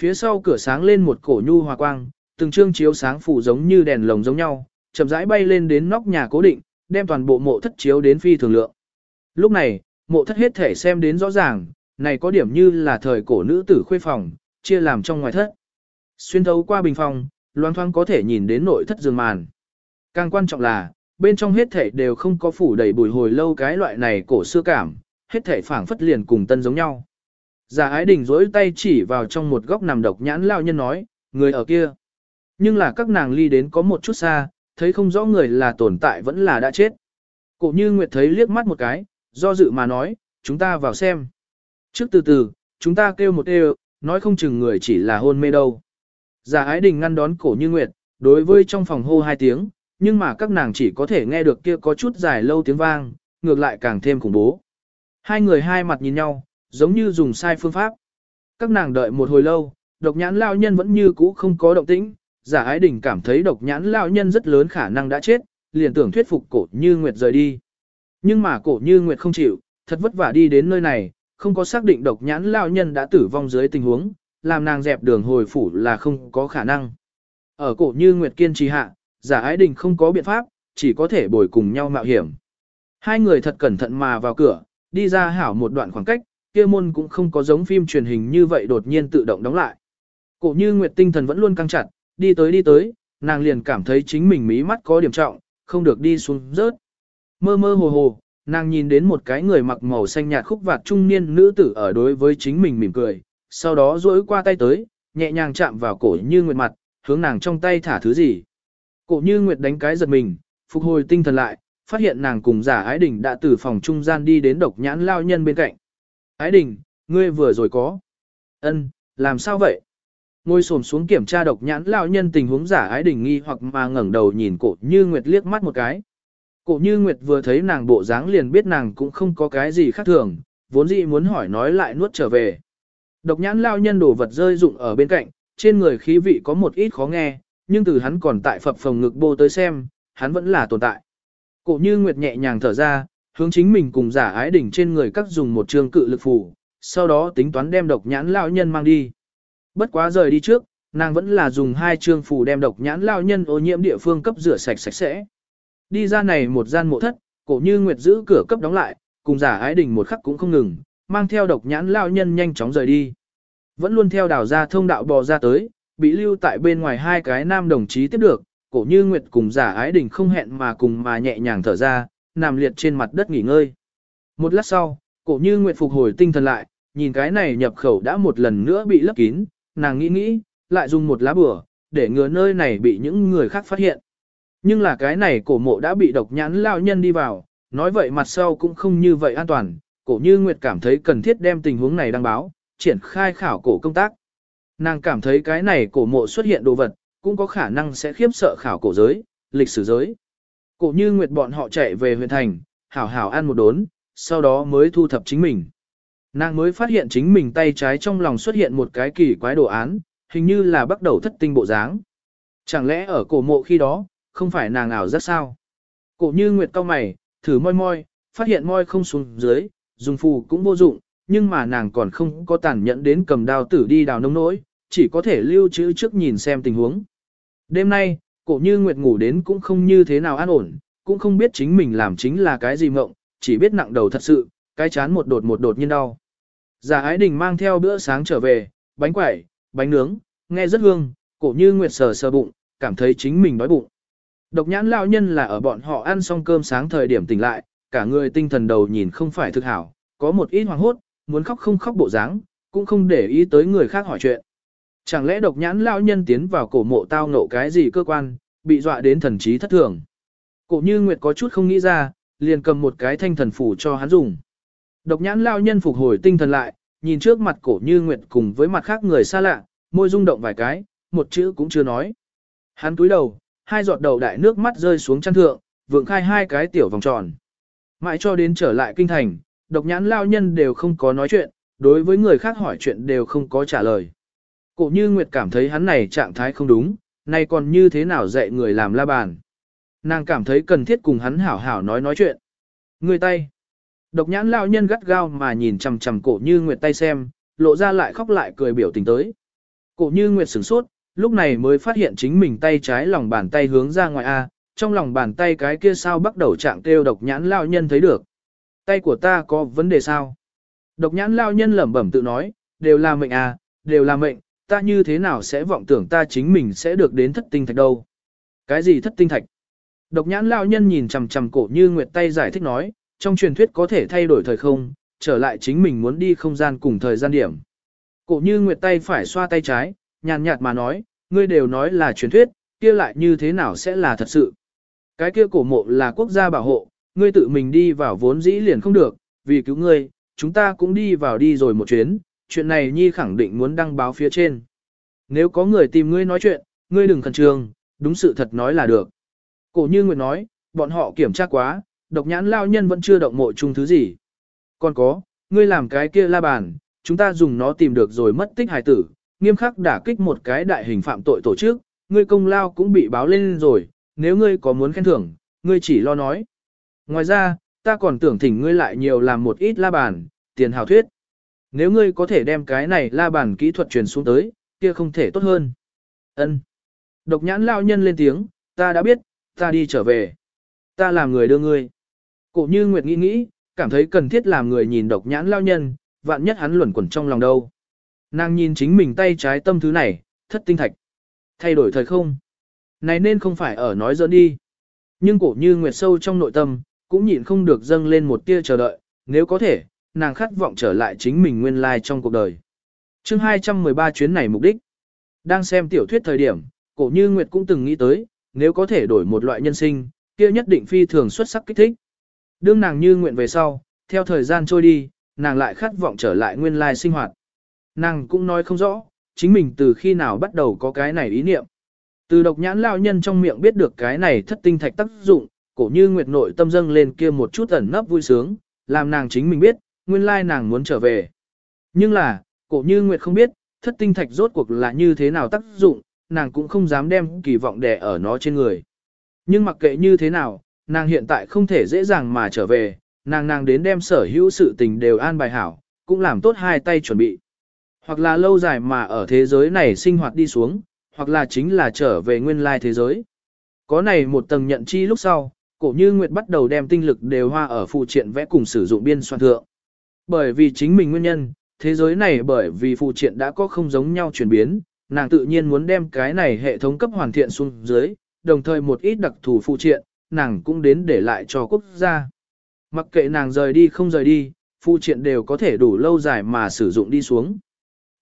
Phía sau cửa sáng lên một cổ nhu hòa quang, từng trương chiếu sáng phủ giống như đèn lồng giống nhau, chậm rãi bay lên đến nóc nhà cố định, đem toàn bộ mộ thất chiếu đến phi thường lượng. Lúc này, mộ thất hết thể xem đến rõ ràng, này có điểm như là thời cổ nữ tử khuê phòng, chia làm trong ngoài thất. Xuyên thấu qua bình phòng, loan thoáng có thể nhìn đến nội thất giường màn. Càng quan trọng là, bên trong hết thể đều không có phủ đầy bùi hồi lâu cái loại này cổ xưa cảm, hết thể phảng phất liền cùng tân giống nhau. Giả ái đình rỗi tay chỉ vào trong một góc nằm độc nhãn lao nhân nói, người ở kia. Nhưng là các nàng ly đến có một chút xa, thấy không rõ người là tồn tại vẫn là đã chết. Cổ như Nguyệt thấy liếc mắt một cái, do dự mà nói, chúng ta vào xem. Trước từ từ, chúng ta kêu một đều, nói không chừng người chỉ là hôn mê đâu. Giả ái đình ngăn đón cổ như Nguyệt, đối với trong phòng hô hai tiếng, nhưng mà các nàng chỉ có thể nghe được kia có chút dài lâu tiếng vang, ngược lại càng thêm khủng bố. Hai người hai mặt nhìn nhau, giống như dùng sai phương pháp. Các nàng đợi một hồi lâu, độc nhãn lao nhân vẫn như cũ không có động tĩnh, giả ái đình cảm thấy độc nhãn lao nhân rất lớn khả năng đã chết, liền tưởng thuyết phục cổ như Nguyệt rời đi. Nhưng mà cổ như Nguyệt không chịu, thật vất vả đi đến nơi này, không có xác định độc nhãn lao nhân đã tử vong dưới tình huống, làm nàng dẹp đường hồi phủ là không có khả năng. Ở cổ như Nguyệt kiên trì hạ, giả ái đình không có biện pháp, chỉ có thể bồi cùng nhau mạo hiểm. Hai người thật cẩn thận mà vào cửa, đi ra hảo một đoạn khoảng cách, kia môn cũng không có giống phim truyền hình như vậy đột nhiên tự động đóng lại. Cổ như Nguyệt tinh thần vẫn luôn căng chặt, đi tới đi tới, nàng liền cảm thấy chính mình mí mắt có điểm trọng, không được đi xuống rớt. Mơ mơ hồ hồ, nàng nhìn đến một cái người mặc màu xanh nhạt khúc vạt trung niên nữ tử ở đối với chính mình mỉm cười, sau đó duỗi qua tay tới, nhẹ nhàng chạm vào cổ như nguyệt mặt, hướng nàng trong tay thả thứ gì. Cổ như nguyệt đánh cái giật mình, phục hồi tinh thần lại, phát hiện nàng cùng giả ái đình đã từ phòng trung gian đi đến độc nhãn lao nhân bên cạnh. Ái đình, ngươi vừa rồi có. ân làm sao vậy? Ngồi xổm xuống kiểm tra độc nhãn lao nhân tình huống giả ái đình nghi hoặc mà ngẩng đầu nhìn cổ như nguyệt liếc mắt một cái. Cổ như nguyệt vừa thấy nàng bộ dáng liền biết nàng cũng không có cái gì khác thường, vốn dĩ muốn hỏi nói lại nuốt trở về. Độc nhãn lao nhân đổ vật rơi rụng ở bên cạnh, trên người khí vị có một ít khó nghe, nhưng từ hắn còn tại phập phòng ngực bô tới xem, hắn vẫn là tồn tại. Cổ như nguyệt nhẹ nhàng thở ra, hướng chính mình cùng giả ái đỉnh trên người các dùng một trường cự lực phủ, sau đó tính toán đem độc nhãn lao nhân mang đi. Bất quá rời đi trước, nàng vẫn là dùng hai trương phủ đem độc nhãn lao nhân ô nhiễm địa phương cấp rửa sạch sạch sẽ. Đi ra này một gian mộ thất, cổ như nguyệt giữ cửa cấp đóng lại, cùng giả ái đỉnh một khắc cũng không ngừng, mang theo độc nhãn lao nhân nhanh chóng rời đi. Vẫn luôn theo đảo ra thông đạo bò ra tới, bị lưu tại bên ngoài hai cái nam đồng chí tiếp được, cổ như nguyệt cùng giả ái đình không hẹn mà cùng mà nhẹ nhàng thở ra, nằm liệt trên mặt đất nghỉ ngơi. Một lát sau, cổ như nguyệt phục hồi tinh thần lại, nhìn cái này nhập khẩu đã một lần nữa bị lấp kín, nàng nghĩ nghĩ, lại dùng một lá bửa, để ngừa nơi này bị những người khác phát hiện. Nhưng là cái này cổ mộ đã bị độc nhãn lao nhân đi vào, nói vậy mặt sau cũng không như vậy an toàn, cổ như Nguyệt cảm thấy cần thiết đem tình huống này đăng báo, triển khai khảo cổ công tác. Nàng cảm thấy cái này cổ mộ xuất hiện đồ vật, cũng có khả năng sẽ khiếp sợ khảo cổ giới, lịch sử giới. Cổ như nguyệt bọn họ chạy về huyện thành, hảo hảo ăn một đốn, sau đó mới thu thập chính mình. Nàng mới phát hiện chính mình tay trái trong lòng xuất hiện một cái kỳ quái đồ án, hình như là bắt đầu thất tinh bộ dáng. Chẳng lẽ ở cổ mộ khi đó, không phải nàng ảo rất sao? Cổ như nguyệt cao mày, thử môi môi, phát hiện môi không xuống dưới, dùng phù cũng vô dụng, nhưng mà nàng còn không có tàn nhẫn đến cầm đao tử đi đào nông nỗi, chỉ có thể lưu trữ trước nhìn xem tình huống. Đêm nay, cổ như nguyệt ngủ đến cũng không như thế nào an ổn, cũng không biết chính mình làm chính là cái gì mộng, chỉ biết nặng đầu thật sự, cái chán một đột một đột nhiên đau. Giả ái đình mang theo bữa sáng trở về, bánh quẩy, bánh nướng, nghe rất hương, cổ như nguyệt sờ sờ bụng, cảm thấy chính mình đói bụng. Độc nhãn lao nhân là ở bọn họ ăn xong cơm sáng thời điểm tỉnh lại, cả người tinh thần đầu nhìn không phải thực hảo, có một ít hoàng hốt, muốn khóc không khóc bộ dáng, cũng không để ý tới người khác hỏi chuyện. Chẳng lẽ độc nhãn lao nhân tiến vào cổ mộ tao ngộ cái gì cơ quan, bị dọa đến thần trí thất thường. Cổ như Nguyệt có chút không nghĩ ra, liền cầm một cái thanh thần phủ cho hắn dùng. Độc nhãn lao nhân phục hồi tinh thần lại, nhìn trước mặt cổ như Nguyệt cùng với mặt khác người xa lạ, môi rung động vài cái, một chữ cũng chưa nói. Hắn túi đầu, hai giọt đầu đại nước mắt rơi xuống chăn thượng, vượng khai hai cái tiểu vòng tròn. Mãi cho đến trở lại kinh thành, độc nhãn lao nhân đều không có nói chuyện, đối với người khác hỏi chuyện đều không có trả lời. Cổ như Nguyệt cảm thấy hắn này trạng thái không đúng, nay còn như thế nào dạy người làm la bàn. Nàng cảm thấy cần thiết cùng hắn hảo hảo nói nói chuyện. Người tay. Độc nhãn lao nhân gắt gao mà nhìn chằm chằm cổ như Nguyệt tay xem, lộ ra lại khóc lại cười biểu tình tới. Cổ như Nguyệt sửng sốt, lúc này mới phát hiện chính mình tay trái lòng bàn tay hướng ra ngoài A, trong lòng bàn tay cái kia sao bắt đầu trạng kêu độc nhãn lao nhân thấy được. Tay của ta có vấn đề sao? Độc nhãn lao nhân lẩm bẩm tự nói, đều là mệnh à, đều là mệnh, ta như thế nào sẽ vọng tưởng ta chính mình sẽ được đến thất tinh thạch đâu? Cái gì thất tinh thạch? Độc nhãn lao nhân nhìn chằm chằm cổ như nguyệt tay giải thích nói, trong truyền thuyết có thể thay đổi thời không, trở lại chính mình muốn đi không gian cùng thời gian điểm. Cổ như nguyệt tay phải xoa tay trái, nhàn nhạt mà nói, ngươi đều nói là truyền thuyết, kia lại như thế nào sẽ là thật sự. Cái kia cổ mộ là quốc gia bảo hộ, ngươi tự mình đi vào vốn dĩ liền không được, vì cứu ngươi, chúng ta cũng đi vào đi rồi một chuyến, chuyện này Nhi khẳng định muốn đăng báo phía trên. Nếu có người tìm ngươi nói chuyện, ngươi đừng khẩn trương, đúng sự thật nói là được. Cổ như Nguyệt nói, bọn họ kiểm tra quá, độc nhãn lao nhân vẫn chưa động mộ chung thứ gì. Còn có, ngươi làm cái kia la bàn, chúng ta dùng nó tìm được rồi mất tích hài tử, nghiêm khắc đả kích một cái đại hình phạm tội tổ chức, ngươi công lao cũng bị báo lên rồi, nếu ngươi có muốn khen thưởng, ngươi chỉ lo nói. Ngoài ra, ta còn tưởng thỉnh ngươi lại nhiều làm một ít la bàn, tiền hào thuyết. Nếu ngươi có thể đem cái này la bàn kỹ thuật truyền xuống tới, kia không thể tốt hơn. Ân. Độc nhãn lao nhân lên tiếng, ta đã biết, ta đi trở về. Ta làm người đưa ngươi. Cổ như Nguyệt nghĩ nghĩ, cảm thấy cần thiết làm người nhìn độc nhãn lao nhân, vạn nhất hắn luẩn quẩn trong lòng đâu. Nàng nhìn chính mình tay trái tâm thứ này, thất tinh thạch. Thay đổi thời không. Này nên không phải ở nói giỡn đi. Nhưng cổ như Nguyệt sâu trong nội tâm, cũng nhịn không được dâng lên một tia chờ đợi, nếu có thể, nàng khát vọng trở lại chính mình nguyên lai trong cuộc đời. chương 213 chuyến này mục đích. Đang xem tiểu thuyết thời điểm, cổ như Nguyệt cũng từng nghĩ tới, nếu có thể đổi một loại nhân sinh, kia nhất định phi thường xuất sắc kích thích. Đương nàng như nguyện về sau, theo thời gian trôi đi, nàng lại khát vọng trở lại nguyên lai sinh hoạt. Nàng cũng nói không rõ, chính mình từ khi nào bắt đầu có cái này ý niệm. Từ độc nhãn lao nhân trong miệng biết được cái này thất tinh thạch tác dụng, cổ như nguyệt nội tâm dâng lên kia một chút ẩn nấp vui sướng, làm nàng chính mình biết, nguyên lai nàng muốn trở về. Nhưng là, cổ như nguyệt không biết, thất tinh thạch rốt cuộc là như thế nào tác dụng, nàng cũng không dám đem kỳ vọng đè ở nó trên người. Nhưng mặc kệ như thế nào, nàng hiện tại không thể dễ dàng mà trở về, nàng nàng đến đem sở hữu sự tình đều an bài hảo, cũng làm tốt hai tay chuẩn bị. Hoặc là lâu dài mà ở thế giới này sinh hoạt đi xuống, hoặc là chính là trở về nguyên lai thế giới. Có này một tầng nhận chi lúc sau, cổ như Nguyệt bắt đầu đem tinh lực đều hoa ở phụ triện vẽ cùng sử dụng biên soạn thượng. Bởi vì chính mình nguyên nhân, thế giới này bởi vì phụ triện đã có không giống nhau chuyển biến, nàng tự nhiên muốn đem cái này hệ thống cấp hoàn thiện xuống dưới, đồng thời một ít đặc thù phụ triện, nàng cũng đến để lại cho quốc gia. Mặc kệ nàng rời đi không rời đi, phụ triện đều có thể đủ lâu dài mà sử dụng đi xuống.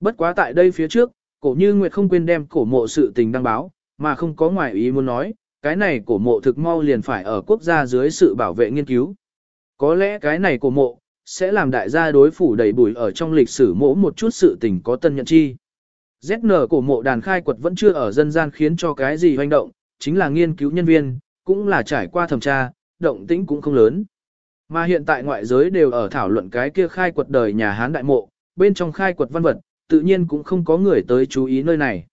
Bất quá tại đây phía trước, cổ như Nguyệt không quên đem cổ mộ sự tình đăng báo, mà không có ngoại ý muốn nói, cái này cổ mộ thực mau liền phải ở quốc gia dưới sự bảo vệ nghiên cứu. Có lẽ cái này cổ mộ, sẽ làm đại gia đối phủ đầy bùi ở trong lịch sử mỗ một chút sự tình có tân nhận chi. ZN cổ mộ đàn khai quật vẫn chưa ở dân gian khiến cho cái gì hoành động, chính là nghiên cứu nhân viên, cũng là trải qua thẩm tra, động tĩnh cũng không lớn. Mà hiện tại ngoại giới đều ở thảo luận cái kia khai quật đời nhà Hán đại mộ, bên trong khai quật văn vật, tự nhiên cũng không có người tới chú ý nơi này.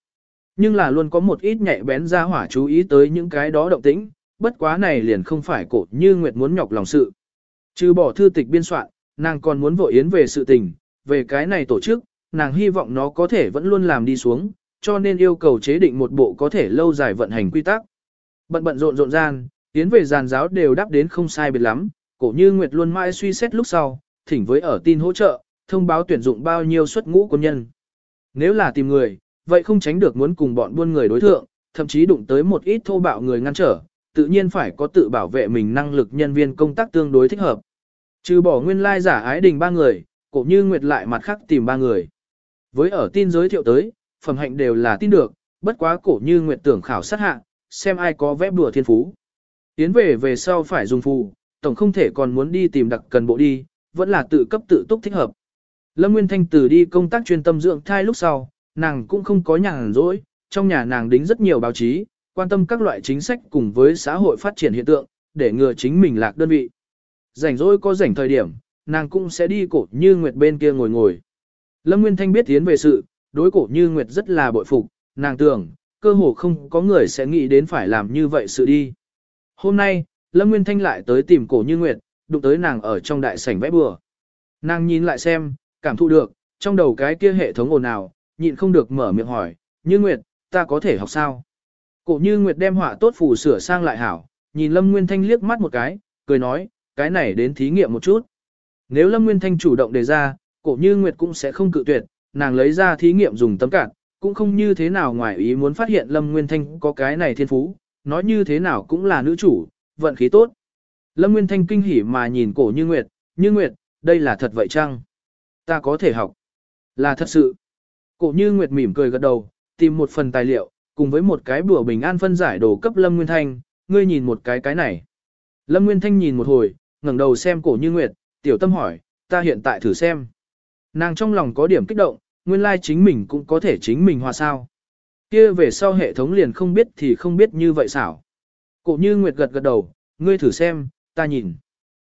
Nhưng là luôn có một ít nhạy bén ra hỏa chú ý tới những cái đó động tĩnh, bất quá này liền không phải cổ như Nguyệt muốn nhọc lòng sự. Trừ bỏ thư tịch biên soạn, nàng còn muốn vội yến về sự tình, về cái này tổ chức, nàng hy vọng nó có thể vẫn luôn làm đi xuống, cho nên yêu cầu chế định một bộ có thể lâu dài vận hành quy tắc. Bận bận rộn rộn gian, yến về giàn giáo đều đáp đến không sai biệt lắm, cổ như Nguyệt luôn mãi suy xét lúc sau, thỉnh với ở tin hỗ trợ, thông báo tuyển dụng bao nhiêu suất ngũ quân nhân. Nếu là tìm người, vậy không tránh được muốn cùng bọn buôn người đối thượng, thậm chí đụng tới một ít thô bạo người ngăn trở, tự nhiên phải có tự bảo vệ mình năng lực nhân viên công tác tương đối thích hợp. Trừ bỏ nguyên lai giả ái đình ba người, cổ như Nguyệt lại mặt khác tìm ba người. Với ở tin giới thiệu tới, phẩm hạnh đều là tin được, bất quá cổ như Nguyệt tưởng khảo sát hạ, xem ai có vẽ bùa thiên phú. Tiến về về sau phải dùng phù, tổng không thể còn muốn đi tìm đặc cần bộ đi, vẫn là tự cấp tự túc thích hợp. Lâm Nguyên Thanh từ đi công tác chuyên tâm dưỡng thai lúc sau, nàng cũng không có nhàn rỗi, trong nhà nàng đính rất nhiều báo chí, quan tâm các loại chính sách cùng với xã hội phát triển hiện tượng, để ngừa chính mình lạc đơn vị. Rảnh rỗi có rảnh thời điểm, nàng cũng sẽ đi cổ như Nguyệt bên kia ngồi ngồi. Lâm Nguyên Thanh biết tiến về sự, đối cổ như Nguyệt rất là bội phục, nàng tưởng, cơ hồ không có người sẽ nghĩ đến phải làm như vậy sự đi. Hôm nay, Lâm Nguyên Thanh lại tới tìm cổ như Nguyệt, đụng tới nàng ở trong đại sảnh vẽ bừa. Nàng nhìn lại xem, cảm thụ được, trong đầu cái kia hệ thống ồn ào, nhịn không được mở miệng hỏi, như Nguyệt, ta có thể học sao? Cổ như Nguyệt đem họa tốt phù sửa sang lại hảo, nhìn Lâm Nguyên Thanh liếc mắt một cái, cười nói, cái này đến thí nghiệm một chút. Nếu Lâm Nguyên Thanh chủ động đề ra, cổ như Nguyệt cũng sẽ không cự tuyệt, nàng lấy ra thí nghiệm dùng tấm cản, cũng không như thế nào ngoài ý muốn phát hiện Lâm Nguyên Thanh có cái này thiên phú, nói như thế nào cũng là nữ chủ, vận khí tốt. Lâm Nguyên Thanh kinh hỉ mà nhìn cổ như Nguyệt, như Nguyệt, đây là thật vậy chăng? Ta có thể học. Là thật sự. Cổ như Nguyệt mỉm cười gật đầu, tìm một phần tài liệu, cùng với một cái bùa bình an phân giải đồ cấp Lâm Nguyên Thanh, ngươi nhìn một cái cái này. Lâm Nguyên Thanh nhìn một hồi, ngẩng đầu xem cổ như Nguyệt, tiểu tâm hỏi, ta hiện tại thử xem. Nàng trong lòng có điểm kích động, nguyên lai chính mình cũng có thể chính mình hòa sao. Kia về sau hệ thống liền không biết thì không biết như vậy xảo. Cổ như Nguyệt gật gật đầu, ngươi thử xem, ta nhìn.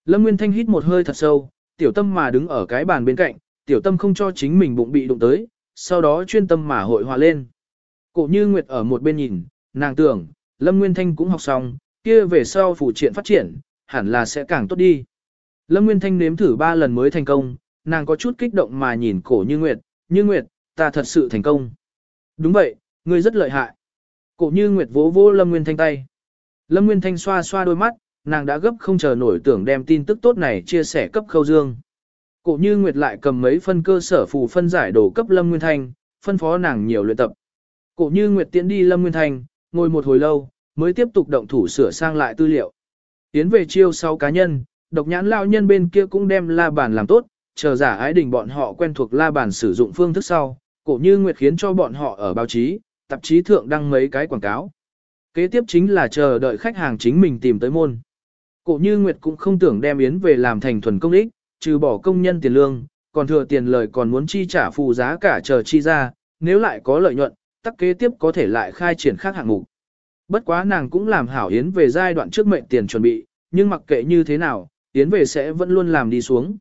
Lâm Nguyên Thanh hít một hơi thật sâu, tiểu tâm mà đứng ở cái bàn bên cạnh, tiểu tâm không cho chính mình bụng bị đụng tới, sau đó chuyên tâm mà hội hòa lên. Cổ như Nguyệt ở một bên nhìn, nàng tưởng, Lâm Nguyên Thanh cũng học xong, kia về sau phụ triện phát triển, hẳn là sẽ càng tốt đi. Lâm Nguyên Thanh nếm thử ba lần mới thành công, nàng có chút kích động mà nhìn cổ như Nguyệt, như Nguyệt, ta thật sự thành công. Đúng vậy, ngươi rất lợi hại. Cổ như Nguyệt vỗ vỗ Lâm Nguyên Thanh tay. Lâm Nguyên Thanh xoa xoa đôi mắt, nàng đã gấp không chờ nổi tưởng đem tin tức tốt này chia sẻ cấp khâu dương. Cổ như Nguyệt lại cầm mấy phân cơ sở phù phân giải đồ cấp Lâm Nguyên Thanh, phân phó nàng nhiều luyện tập. Cổ như Nguyệt tiến đi Lâm Nguyên Thanh, ngồi một hồi lâu, mới tiếp tục động thủ sửa sang lại tư liệu. Tiến về chiêu sau cá nhân, độc nhãn lao nhân bên kia cũng đem la bàn làm tốt, chờ giả ái đình bọn họ quen thuộc la bàn sử dụng phương thức sau, cổ như Nguyệt khiến cho bọn họ ở báo chí, tạp chí thượng đăng mấy cái quảng cáo. Kế tiếp chính là chờ đợi khách hàng chính mình tìm tới môn. Cổ như Nguyệt cũng không tưởng đem Yến về làm thành thuần công ích, trừ bỏ công nhân tiền lương, còn thừa tiền lời còn muốn chi trả phù giá cả chờ chi ra, nếu lại có lợi nhuận, tắc kế tiếp có thể lại khai triển khác hạng mục. Bất quá nàng cũng làm hảo Yến về giai đoạn trước mệnh tiền chuẩn bị, nhưng mặc kệ như thế nào, Yến về sẽ vẫn luôn làm đi xuống.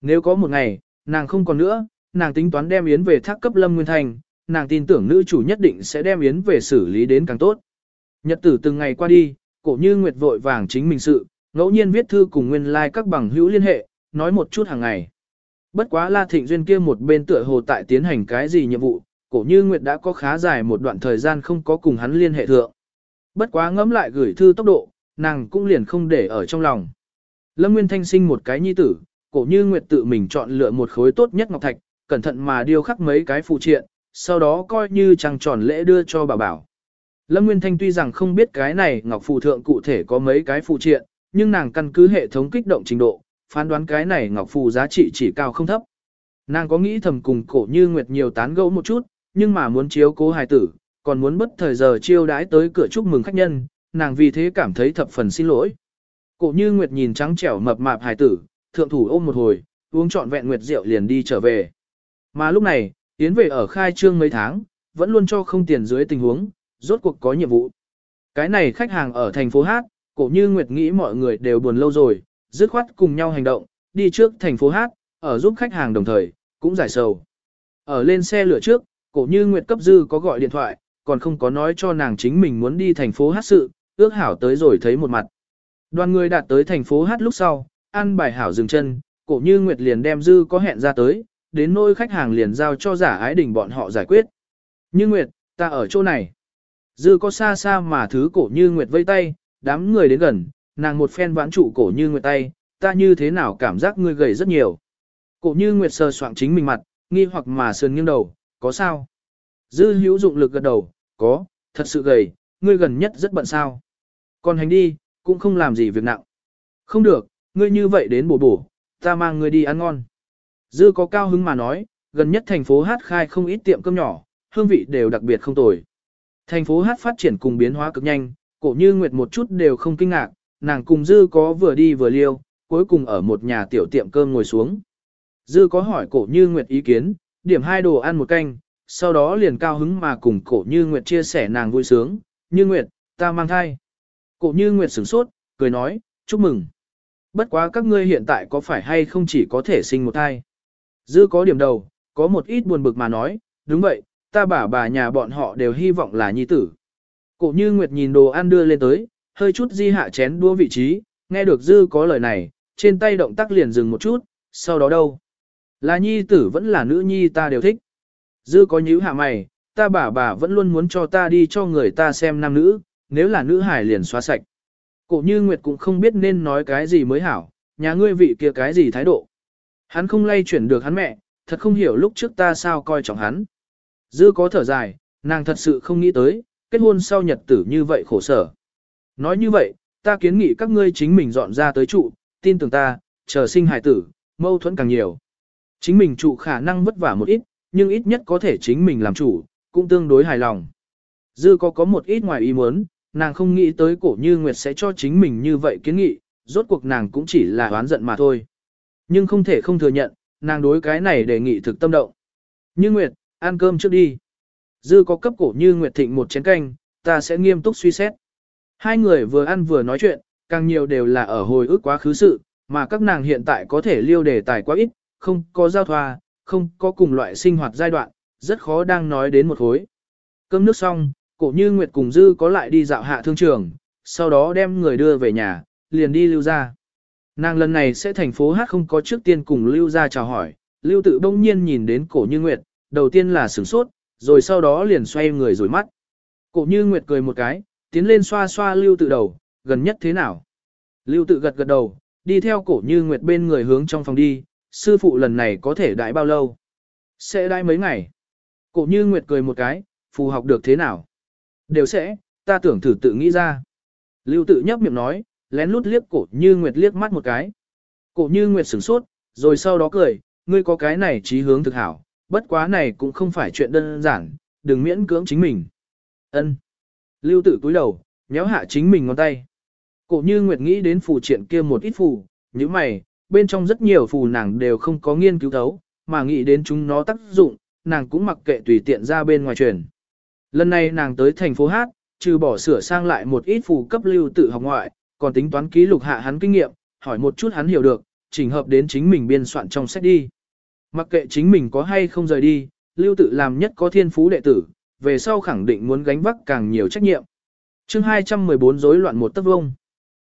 Nếu có một ngày, nàng không còn nữa, nàng tính toán đem Yến về thác cấp Lâm Nguyên Thành, nàng tin tưởng nữ chủ nhất định sẽ đem Yến về xử lý đến càng tốt. Nhật tử từng ngày qua đi, cổ như Nguyệt vội vàng chính mình sự, ngẫu nhiên viết thư cùng nguyên lai like các bằng hữu liên hệ, nói một chút hàng ngày. Bất quá La Thịnh Duyên kia một bên tựa hồ tại tiến hành cái gì nhiệm vụ, cổ như Nguyệt đã có khá dài một đoạn thời gian không có cùng hắn liên hệ thượng. Bất quá ngẫm lại gửi thư tốc độ, nàng cũng liền không để ở trong lòng. Lâm Nguyên Thanh sinh một cái nhi tử, cổ như Nguyệt tự mình chọn lựa một khối tốt nhất ngọc thạch, cẩn thận mà điêu khắc mấy cái phụ triện, sau đó coi như trăng tròn lễ đưa cho bà bảo. Lâm Nguyên Thanh tuy rằng không biết cái này ngọc phù thượng cụ thể có mấy cái phụ triện, nhưng nàng căn cứ hệ thống kích động trình độ, phán đoán cái này ngọc phù giá trị chỉ cao không thấp. Nàng có nghĩ thầm cùng cổ như Nguyệt nhiều tán gẫu một chút, nhưng mà muốn chiếu cố hài tử, còn muốn bất thời giờ chiêu đãi tới cửa chúc mừng khách nhân, nàng vì thế cảm thấy thập phần xin lỗi. Cổ như Nguyệt nhìn trắng trẻo mập mạp hài tử, thượng thủ ôm một hồi, uống trọn vẹn Nguyệt rượu liền đi trở về. Mà lúc này, tiến về ở khai trương mấy tháng, vẫn luôn cho không tiền dưới tình huống, rốt cuộc có nhiệm vụ. Cái này khách hàng ở thành phố Hát, cổ như Nguyệt nghĩ mọi người đều buồn lâu rồi, dứt khoát cùng nhau hành động, đi trước thành phố Hát, ở giúp khách hàng đồng thời, cũng giải sầu. Ở lên xe lửa trước, cổ như Nguyệt cấp dư có gọi điện thoại, còn không có nói cho nàng chính mình muốn đi thành phố Hát sự, ước hảo tới rồi thấy một mặt. Đoàn người đạt tới thành phố Hát lúc sau, ăn bài hảo dừng chân, cổ như Nguyệt liền đem dư có hẹn ra tới, đến nôi khách hàng liền giao cho giả ái đình bọn họ giải quyết. Như Nguyệt, ta ở chỗ này. Dư có xa xa mà thứ cổ như Nguyệt vây tay, đám người đến gần, nàng một phen vãn trụ cổ như Nguyệt tay, ta như thế nào cảm giác ngươi gầy rất nhiều. Cổ như Nguyệt sờ soạng chính mình mặt, nghi hoặc mà sườn nghiêng đầu, có sao? Dư hữu dụng lực gật đầu, có, thật sự gầy, ngươi gần nhất rất bận sao. Còn hành đi, cũng không làm gì việc nặng. Không được, ngươi như vậy đến bổ bổ, ta mang ngươi đi ăn ngon. Dư có cao hứng mà nói, gần nhất thành phố Hát khai không ít tiệm cơm nhỏ, hương vị đều đặc biệt không tồi. Thành phố Hát phát triển cùng biến hóa cực nhanh, cổ như Nguyệt một chút đều không kinh ngạc, nàng cùng Dư có vừa đi vừa liêu, cuối cùng ở một nhà tiểu tiệm cơm ngồi xuống. Dư có hỏi cổ như Nguyệt ý kiến, điểm hai đồ ăn một canh, sau đó liền cao hứng mà cùng cổ như Nguyệt chia sẻ nàng vui sướng, như Nguyệt, ta mang thai. Cổ như Nguyệt sửng sốt, cười nói, chúc mừng. Bất quá các ngươi hiện tại có phải hay không chỉ có thể sinh một thai. Dư có điểm đầu, có một ít buồn bực mà nói, đúng vậy, ta bà bà nhà bọn họ đều hy vọng là nhi tử. Cổ như Nguyệt nhìn đồ ăn đưa lên tới, hơi chút di hạ chén đua vị trí, nghe được Dư có lời này, trên tay động tác liền dừng một chút, sau đó đâu? Là nhi tử vẫn là nữ nhi ta đều thích. Dư có nhíu hạ mày, ta bà bà vẫn luôn muốn cho ta đi cho người ta xem nam nữ, nếu là nữ hải liền xóa sạch. Cổ như Nguyệt cũng không biết nên nói cái gì mới hảo, nhà ngươi vị kia cái gì thái độ. Hắn không lay chuyển được hắn mẹ, thật không hiểu lúc trước ta sao coi trọng hắn. Dư có thở dài, nàng thật sự không nghĩ tới, kết hôn sau nhật tử như vậy khổ sở. Nói như vậy, ta kiến nghị các ngươi chính mình dọn ra tới trụ, tin tưởng ta, chờ sinh hài tử, mâu thuẫn càng nhiều. Chính mình trụ khả năng vất vả một ít, nhưng ít nhất có thể chính mình làm chủ, cũng tương đối hài lòng. Dư có có một ít ngoài ý muốn, nàng không nghĩ tới cổ như Nguyệt sẽ cho chính mình như vậy kiến nghị, rốt cuộc nàng cũng chỉ là oán giận mà thôi. Nhưng không thể không thừa nhận, nàng đối cái này đề nghị thực tâm động. Như Nguyệt, ăn cơm trước đi. Dư có cấp cổ như Nguyệt Thịnh một chén canh, ta sẽ nghiêm túc suy xét. Hai người vừa ăn vừa nói chuyện, càng nhiều đều là ở hồi ức quá khứ sự, mà các nàng hiện tại có thể liêu đề tài quá ít, không có giao thoa, không có cùng loại sinh hoạt giai đoạn, rất khó đang nói đến một hối. Cơm nước xong, cổ như Nguyệt cùng Dư có lại đi dạo hạ thương trường, sau đó đem người đưa về nhà, liền đi lưu ra. Nàng lần này sẽ thành phố hát không có trước tiên cùng lưu ra chào hỏi, lưu tự bỗng nhiên nhìn đến cổ như Nguyệt, đầu tiên là sửng sốt, rồi sau đó liền xoay người rồi mắt. Cổ như Nguyệt cười một cái, tiến lên xoa xoa lưu tự đầu, gần nhất thế nào? Lưu tự gật gật đầu, đi theo cổ như Nguyệt bên người hướng trong phòng đi, sư phụ lần này có thể đại bao lâu? Sẽ đại mấy ngày? Cổ như Nguyệt cười một cái, phù học được thế nào? Đều sẽ, ta tưởng thử tự nghĩ ra. Lưu tự nhấp miệng nói, lén lút liếc cổ như Nguyệt liếc mắt một cái. Cổ như Nguyệt sửng sốt, rồi sau đó cười, ngươi có cái này trí hướng thực hảo, bất quá này cũng không phải chuyện đơn giản, đừng miễn cưỡng chính mình. Ân. Lưu tự cúi đầu, nhéo hạ chính mình ngón tay. Cổ như Nguyệt nghĩ đến phù triện kia một ít phù, như mày, bên trong rất nhiều phù nàng đều không có nghiên cứu thấu, mà nghĩ đến chúng nó tác dụng, nàng cũng mặc kệ tùy tiện ra bên ngoài truyền. Lần này nàng tới thành phố Hát, trừ bỏ sửa sang lại một ít phù cấp lưu tự học ngoại, còn tính toán ký lục hạ hắn kinh nghiệm, hỏi một chút hắn hiểu được, chỉnh hợp đến chính mình biên soạn trong sách đi. Mặc kệ chính mình có hay không rời đi, lưu tự làm nhất có thiên phú đệ tử, về sau khẳng định muốn gánh vác càng nhiều trách nhiệm. chương 214 rối loạn một tấc vông.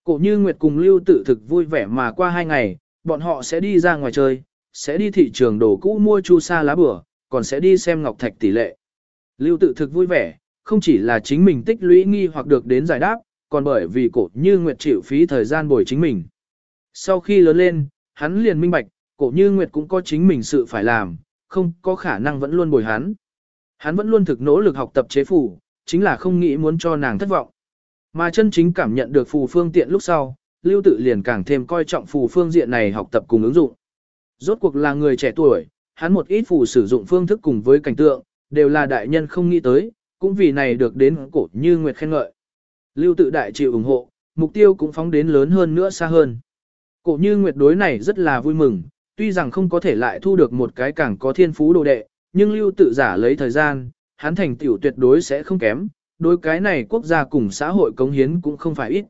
Cổ như Nguyệt cùng lưu tự thực vui vẻ mà qua hai ngày, bọn họ sẽ đi ra ngoài chơi, sẽ đi thị trường đồ cũ mua chu sa lá bửa, còn sẽ đi xem ngọc thạch tỷ lệ. Lưu tự thực vui vẻ, không chỉ là chính mình tích lũy nghi hoặc được đến giải đáp, còn bởi vì cổ như Nguyệt chịu phí thời gian bồi chính mình. Sau khi lớn lên, hắn liền minh bạch, cổ như Nguyệt cũng có chính mình sự phải làm, không có khả năng vẫn luôn bồi hắn. Hắn vẫn luôn thực nỗ lực học tập chế phủ, chính là không nghĩ muốn cho nàng thất vọng. Mà chân chính cảm nhận được phù phương tiện lúc sau, lưu tự liền càng thêm coi trọng phù phương diện này học tập cùng ứng dụng. Rốt cuộc là người trẻ tuổi, hắn một ít phù sử dụng phương thức cùng với cảnh tượng, đều là đại nhân không nghĩ tới, cũng vì này được đến cổ như Nguyệt khen ngợi. Lưu tự đại chịu ủng hộ, mục tiêu cũng phóng đến lớn hơn nữa xa hơn. Cổ như Nguyệt đối này rất là vui mừng, tuy rằng không có thể lại thu được một cái càng có thiên phú đồ đệ, nhưng lưu tự giả lấy thời gian, hắn thành tiểu tuyệt đối sẽ không kém, đối cái này quốc gia cùng xã hội cống hiến cũng không phải ít.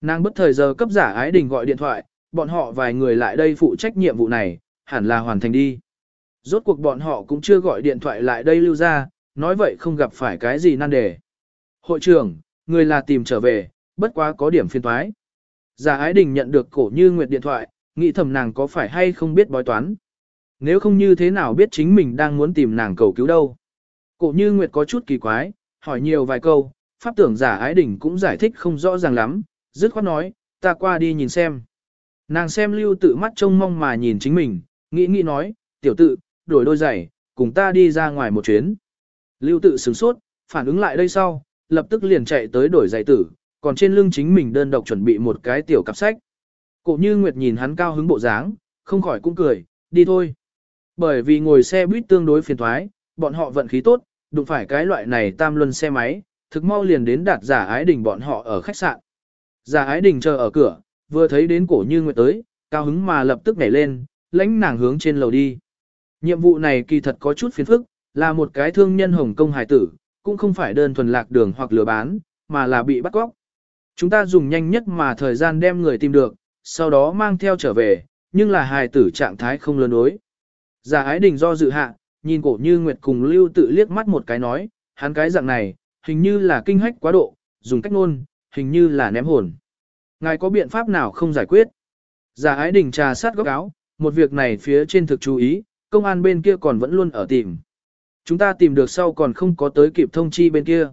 Nàng bất thời giờ cấp giả ái đình gọi điện thoại, bọn họ vài người lại đây phụ trách nhiệm vụ này, hẳn là hoàn thành đi. Rốt cuộc bọn họ cũng chưa gọi điện thoại lại đây lưu ra, nói vậy không gặp phải cái gì nan đề. Hội trưởng, người là tìm trở về, bất quá có điểm phiên toái. Giả ái đình nhận được cổ như nguyệt điện thoại, nghĩ thầm nàng có phải hay không biết bói toán. Nếu không như thế nào biết chính mình đang muốn tìm nàng cầu cứu đâu. Cổ như nguyệt có chút kỳ quái, hỏi nhiều vài câu, pháp tưởng giả ái đỉnh cũng giải thích không rõ ràng lắm, dứt khoát nói, ta qua đi nhìn xem. Nàng xem lưu tự mắt trông mong mà nhìn chính mình, nghĩ nghĩ nói, tiểu tự, đổi đôi giày, cùng ta đi ra ngoài một chuyến. Lưu tự sửng sốt, phản ứng lại đây sau, lập tức liền chạy tới đổi giày tử, còn trên lưng chính mình đơn độc chuẩn bị một cái tiểu cặp sách. Cổ như Nguyệt nhìn hắn cao hứng bộ dáng, không khỏi cũng cười, đi thôi. Bởi vì ngồi xe buýt tương đối phiền thoái, bọn họ vận khí tốt, đụng phải cái loại này tam luân xe máy, thực mau liền đến đạt giả ái đình bọn họ ở khách sạn. Giả ái đình chờ ở cửa, vừa thấy đến cổ như nguyệt tới, cao hứng mà lập tức nhảy lên, lãnh nàng hướng trên lầu đi. Nhiệm vụ này kỳ thật có chút phiền phức, là một cái thương nhân Hồng Kông hải tử, cũng không phải đơn thuần lạc đường hoặc lừa bán, mà là bị bắt cóc. Chúng ta dùng nhanh nhất mà thời gian đem người tìm được, sau đó mang theo trở về, nhưng là hài tử trạng thái không lớn đối. Giả ái đình do dự hạ, nhìn cổ như Nguyệt cùng lưu tự liếc mắt một cái nói, hắn cái dạng này, hình như là kinh hách quá độ, dùng cách nôn, hình như là ném hồn. Ngài có biện pháp nào không giải quyết? Giả ái đình trà sát góc áo, một việc này phía trên thực chú ý, công an bên kia còn vẫn luôn ở tìm. Chúng ta tìm được sau còn không có tới kịp thông chi bên kia.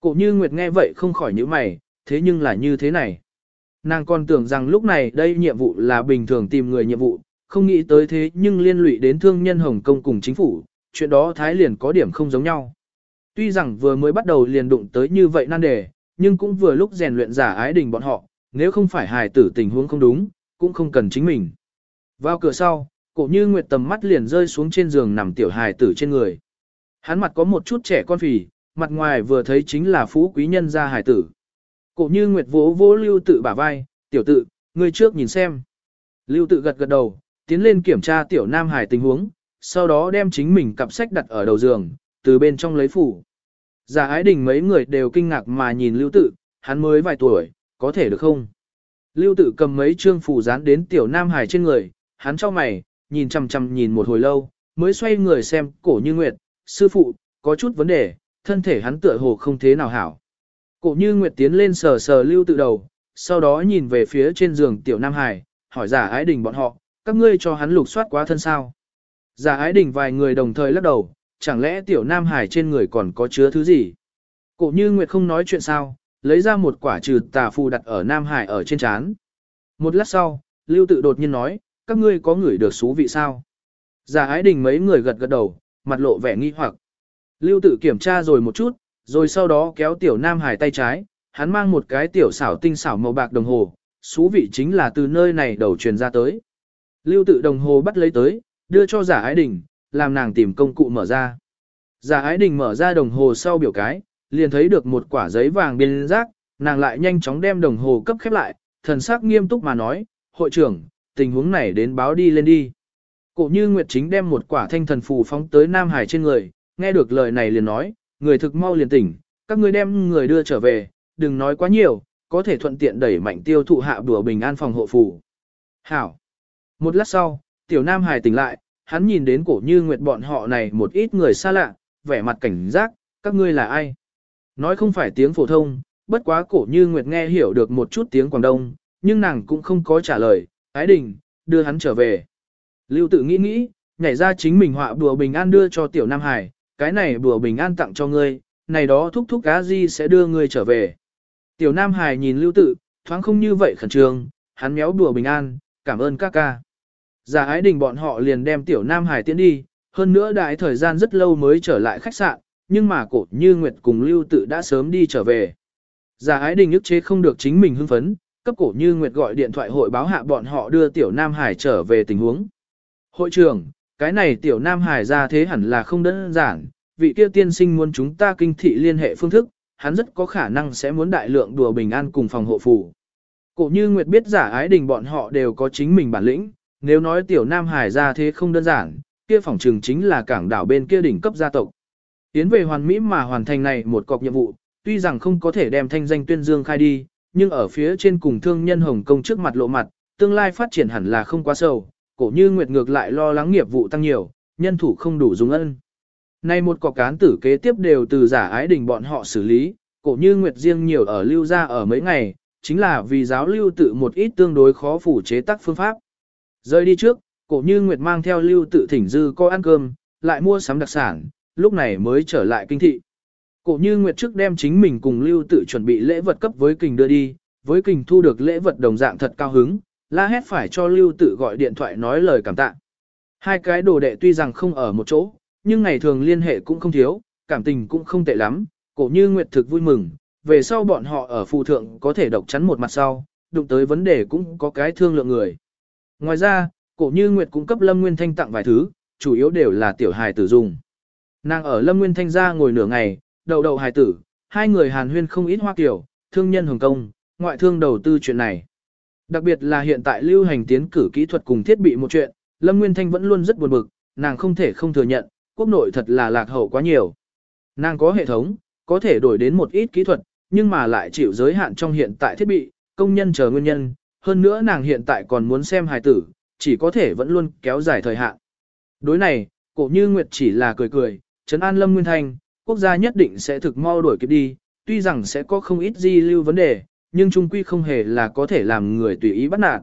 Cổ như Nguyệt nghe vậy không khỏi nhíu mày, thế nhưng là như thế này. Nàng còn tưởng rằng lúc này đây nhiệm vụ là bình thường tìm người nhiệm vụ, không nghĩ tới thế nhưng liên lụy đến thương nhân Hồng Kông cùng chính phủ, chuyện đó Thái liền có điểm không giống nhau. Tuy rằng vừa mới bắt đầu liền đụng tới như vậy nan đề, nhưng cũng vừa lúc rèn luyện giả ái đình bọn họ, nếu không phải hài tử tình huống không đúng, cũng không cần chính mình. Vào cửa sau, cổ như nguyệt tầm mắt liền rơi xuống trên giường nằm tiểu hài tử trên người. Hắn mặt có một chút trẻ con phì, mặt ngoài vừa thấy chính là phú quý nhân gia hài tử. Cổ như nguyệt vỗ vỗ lưu tự bả vai, tiểu tự, ngươi trước nhìn xem. Lưu tự gật gật đầu, tiến lên kiểm tra tiểu nam hải tình huống, sau đó đem chính mình cặp sách đặt ở đầu giường, từ bên trong lấy phủ. Giả ái đình mấy người đều kinh ngạc mà nhìn lưu tự, hắn mới vài tuổi, có thể được không? Lưu tự cầm mấy trương phủ dán đến tiểu nam hải trên người, hắn cho mày, nhìn chằm chằm nhìn một hồi lâu, mới xoay người xem cổ như nguyệt, sư phụ, có chút vấn đề, thân thể hắn tựa hồ không thế nào hảo. Cổ như nguyệt tiến lên sờ sờ lưu tự đầu, sau đó nhìn về phía trên giường tiểu nam hải, hỏi giả ái đình bọn họ, các ngươi cho hắn lục soát quá thân sao. Giả ái đỉnh vài người đồng thời lắc đầu, chẳng lẽ tiểu nam hải trên người còn có chứa thứ gì? Cổ như Nguyệt không nói chuyện sao, lấy ra một quả trừ tà phù đặt ở nam hải ở trên chán. Một lát sau, lưu tự đột nhiên nói, các ngươi có ngửi được xú vị sao? Giả ái đình mấy người gật gật đầu, mặt lộ vẻ nghi hoặc. Lưu tự kiểm tra rồi một chút, rồi sau đó kéo tiểu nam hải tay trái, hắn mang một cái tiểu xảo tinh xảo màu bạc đồng hồ, xú vị chính là từ nơi này đầu truyền ra tới. Lưu tự đồng hồ bắt lấy tới, đưa cho giả ái đình, làm nàng tìm công cụ mở ra. Giả ái đình mở ra đồng hồ sau biểu cái, liền thấy được một quả giấy vàng bên rác, nàng lại nhanh chóng đem đồng hồ cấp khép lại, thần sắc nghiêm túc mà nói, hội trưởng, tình huống này đến báo đi lên đi. Cổ như Nguyệt Chính đem một quả thanh thần phù phóng tới Nam Hải trên người, nghe được lời này liền nói, người thực mau liền tỉnh, các ngươi đem người đưa trở về, đừng nói quá nhiều, có thể thuận tiện đẩy mạnh tiêu thụ hạ đùa bình an phòng hộ phù. Hảo. Một lát sau, tiểu nam hải tỉnh lại, hắn nhìn đến cổ như nguyệt bọn họ này một ít người xa lạ, vẻ mặt cảnh giác, các ngươi là ai? Nói không phải tiếng phổ thông, bất quá cổ như nguyệt nghe hiểu được một chút tiếng Quảng Đông, nhưng nàng cũng không có trả lời, ái đình, đưa hắn trở về. Lưu tự nghĩ nghĩ, nhảy ra chính mình họa bùa bình an đưa cho tiểu nam hải, cái này bùa bình an tặng cho ngươi, này đó thúc thúc cá di sẽ đưa ngươi trở về. Tiểu nam hải nhìn lưu tự, thoáng không như vậy khẩn trương, hắn méo bùa bình an, cảm ơn các ca. Giả ái đình bọn họ liền đem tiểu Nam Hải tiến đi, hơn nữa đại thời gian rất lâu mới trở lại khách sạn, nhưng mà cổ như Nguyệt cùng Lưu Tự đã sớm đi trở về. Giả ái đình ức chế không được chính mình hưng phấn, cấp cổ như Nguyệt gọi điện thoại hội báo hạ bọn họ đưa tiểu Nam Hải trở về tình huống. Hội trưởng, cái này tiểu Nam Hải ra thế hẳn là không đơn giản, vị kia tiên sinh muốn chúng ta kinh thị liên hệ phương thức, hắn rất có khả năng sẽ muốn đại lượng đùa bình an cùng phòng hộ phủ. Cổ như Nguyệt biết giả ái đình bọn họ đều có chính mình bản lĩnh, nếu nói tiểu Nam Hải ra thế không đơn giản, kia phòng trường chính là cảng đảo bên kia đỉnh cấp gia tộc. Tiến về hoàn mỹ mà hoàn thành này một cọc nhiệm vụ, tuy rằng không có thể đem thanh danh tuyên dương khai đi, nhưng ở phía trên cùng thương nhân Hồng Kông trước mặt lộ mặt, tương lai phát triển hẳn là không quá sâu, cổ như Nguyệt ngược lại lo lắng nghiệp vụ tăng nhiều, nhân thủ không đủ dùng ân. Nay một cọc cán tử kế tiếp đều từ giả ái đình bọn họ xử lý, cổ như Nguyệt riêng nhiều ở lưu ra ở mấy ngày, chính là vì giáo lưu tự một ít tương đối khó phủ chế tác phương pháp. Rời đi trước, cổ như Nguyệt mang theo lưu tự thỉnh dư coi ăn cơm, lại mua sắm đặc sản, lúc này mới trở lại kinh thị. Cổ như Nguyệt trước đem chính mình cùng lưu tự chuẩn bị lễ vật cấp với kình đưa đi, với kình thu được lễ vật đồng dạng thật cao hứng, la hét phải cho lưu tự gọi điện thoại nói lời cảm tạ. Hai cái đồ đệ tuy rằng không ở một chỗ, nhưng ngày thường liên hệ cũng không thiếu, cảm tình cũng không tệ lắm, cổ như Nguyệt thực vui mừng, về sau bọn họ ở phù thượng có thể độc chắn một mặt sau, đụng tới vấn đề cũng có cái thương lượng người. Ngoài ra, cổ như Nguyệt cũng cấp Lâm Nguyên Thanh tặng vài thứ, chủ yếu đều là tiểu hài tử dùng. Nàng ở Lâm Nguyên Thanh ra ngồi nửa ngày, đầu đầu hài tử, hai người hàn huyên không ít hoa kiểu, thương nhân Hồng Kông, ngoại thương đầu tư chuyện này. Đặc biệt là hiện tại lưu hành tiến cử kỹ thuật cùng thiết bị một chuyện, Lâm Nguyên Thanh vẫn luôn rất buồn bực, nàng không thể không thừa nhận, quốc nội thật là lạc hậu quá nhiều. Nàng có hệ thống, có thể đổi đến một ít kỹ thuật, nhưng mà lại chịu giới hạn trong hiện tại thiết bị, công nhân chờ nguyên nhân, hơn nữa nàng hiện tại còn muốn xem hài tử, chỉ có thể vẫn luôn kéo dài thời hạn. Đối này, cổ như Nguyệt chỉ là cười cười, Trấn An Lâm Nguyên Thanh, quốc gia nhất định sẽ thực mau đuổi kịp đi, tuy rằng sẽ có không ít di lưu vấn đề, nhưng trung quy không hề là có thể làm người tùy ý bắt nạt.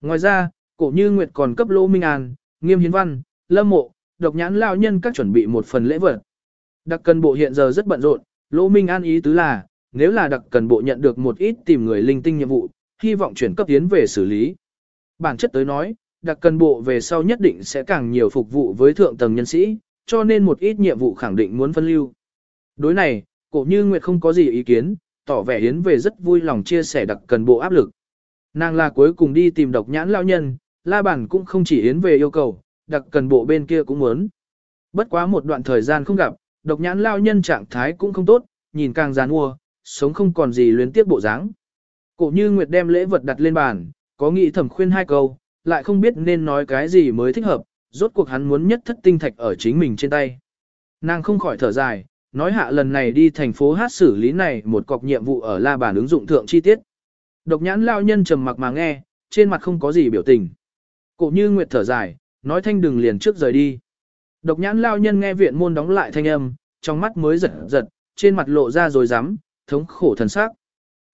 Ngoài ra, cổ như Nguyệt còn cấp Lô Minh An, Nghiêm Hiến Văn, Lâm Mộ, độc nhãn lao nhân các chuẩn bị một phần lễ vật. Đặc cần bộ hiện giờ rất bận rộn, Lô Minh An ý tứ là, nếu là đặc cần bộ nhận được một ít tìm người linh tinh nhiệm vụ, hy vọng chuyển cấp tiến về xử lý. Bản chất tới nói, đặc cần bộ về sau nhất định sẽ càng nhiều phục vụ với thượng tầng nhân sĩ, cho nên một ít nhiệm vụ khẳng định muốn phân lưu. Đối này, cổ như Nguyệt không có gì ý kiến, tỏ vẻ Yến về rất vui lòng chia sẻ đặc cần bộ áp lực. Nàng là cuối cùng đi tìm độc nhãn lao nhân, la bản cũng không chỉ Yến về yêu cầu, đặc cần bộ bên kia cũng muốn. Bất quá một đoạn thời gian không gặp, độc nhãn lao nhân trạng thái cũng không tốt, nhìn càng gián mua, sống không còn gì luyến tiếc bộ dáng. Cổ như Nguyệt đem lễ vật đặt lên bàn, có nghĩ thẩm khuyên hai câu, lại không biết nên nói cái gì mới thích hợp, rốt cuộc hắn muốn nhất thất tinh thạch ở chính mình trên tay. Nàng không khỏi thở dài, nói hạ lần này đi thành phố hát xử lý này một cọc nhiệm vụ ở la bàn ứng dụng thượng chi tiết. Độc nhãn lao nhân trầm mặc mà nghe, trên mặt không có gì biểu tình. Cổ như Nguyệt thở dài, nói thanh đừng liền trước rời đi. Độc nhãn lao nhân nghe viện môn đóng lại thanh âm, trong mắt mới giật giật, trên mặt lộ ra rồi dám thống khổ thần sắc.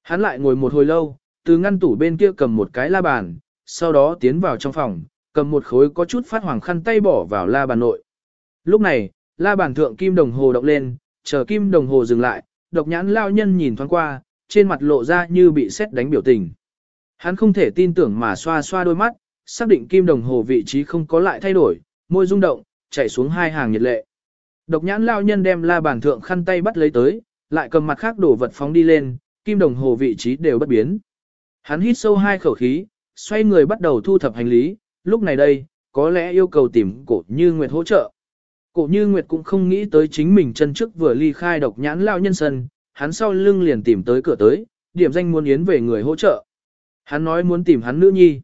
Hắn lại ngồi một hồi lâu, từ ngăn tủ bên kia cầm một cái la bàn, sau đó tiến vào trong phòng, cầm một khối có chút phát hoàng khăn tay bỏ vào la bàn nội. Lúc này, la bàn thượng kim đồng hồ động lên, chờ kim đồng hồ dừng lại, độc nhãn lao nhân nhìn thoáng qua, trên mặt lộ ra như bị xét đánh biểu tình. Hắn không thể tin tưởng mà xoa xoa đôi mắt, xác định kim đồng hồ vị trí không có lại thay đổi, môi rung động, chảy xuống hai hàng nhiệt lệ. Độc nhãn lao nhân đem la bàn thượng khăn tay bắt lấy tới, lại cầm mặt khác đổ vật phóng đi lên, kim đồng hồ vị trí đều bất biến. Hắn hít sâu hai khẩu khí, xoay người bắt đầu thu thập hành lý, lúc này đây, có lẽ yêu cầu tìm cổ như Nguyệt hỗ trợ. Cổ như Nguyệt cũng không nghĩ tới chính mình chân trước vừa ly khai độc nhãn lao nhân sân, hắn sau lưng liền tìm tới cửa tới, điểm danh muốn yến về người hỗ trợ. Hắn nói muốn tìm hắn nữ nhi.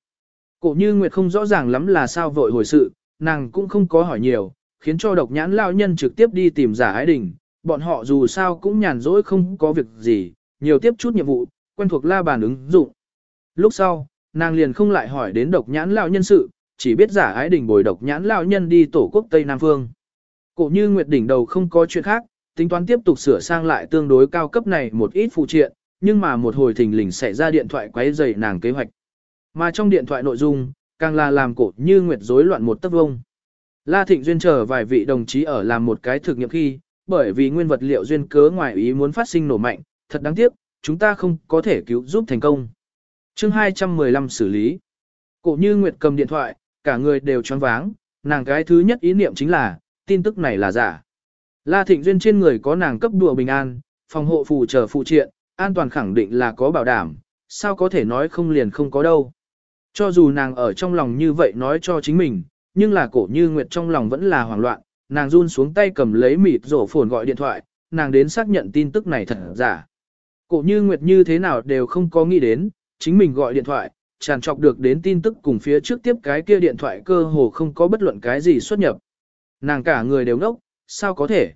Cổ như Nguyệt không rõ ràng lắm là sao vội hồi sự, nàng cũng không có hỏi nhiều, khiến cho độc nhãn lao nhân trực tiếp đi tìm giả ái đình. Bọn họ dù sao cũng nhàn rỗi không có việc gì, nhiều tiếp chút nhiệm vụ, quen thuộc la bàn ứng dụng. Lúc sau, nàng liền không lại hỏi đến độc nhãn lão nhân sự, chỉ biết giả ái đình bồi độc nhãn lão nhân đi tổ quốc Tây Nam Phương. Cổ như Nguyệt đỉnh đầu không có chuyện khác, tính toán tiếp tục sửa sang lại tương đối cao cấp này một ít phụ triện, nhưng mà một hồi thình lình xảy ra điện thoại quấy rầy nàng kế hoạch. Mà trong điện thoại nội dung, càng là làm cổ như Nguyệt rối loạn một tấc vông. La Thịnh Duyên chờ vài vị đồng chí ở làm một cái thực nghiệm khi, bởi vì nguyên vật liệu duyên cớ ngoài ý muốn phát sinh nổ mạnh, thật đáng tiếc, chúng ta không có thể cứu giúp thành công. chương 215 xử lý. Cổ như Nguyệt cầm điện thoại, cả người đều choáng váng, nàng cái thứ nhất ý niệm chính là, tin tức này là giả. La Thịnh Duyên trên người có nàng cấp đùa bình an, phòng hộ phù trợ phụ triện, an toàn khẳng định là có bảo đảm, sao có thể nói không liền không có đâu. Cho dù nàng ở trong lòng như vậy nói cho chính mình, nhưng là cổ như Nguyệt trong lòng vẫn là hoảng loạn, nàng run xuống tay cầm lấy mịt rổ phồn gọi điện thoại, nàng đến xác nhận tin tức này thật giả. Cổ như Nguyệt như thế nào đều không có nghĩ đến, chính mình gọi điện thoại, tràn trọc được đến tin tức cùng phía trước tiếp cái kia điện thoại cơ hồ không có bất luận cái gì xuất nhập. Nàng cả người đều ngốc, sao có thể?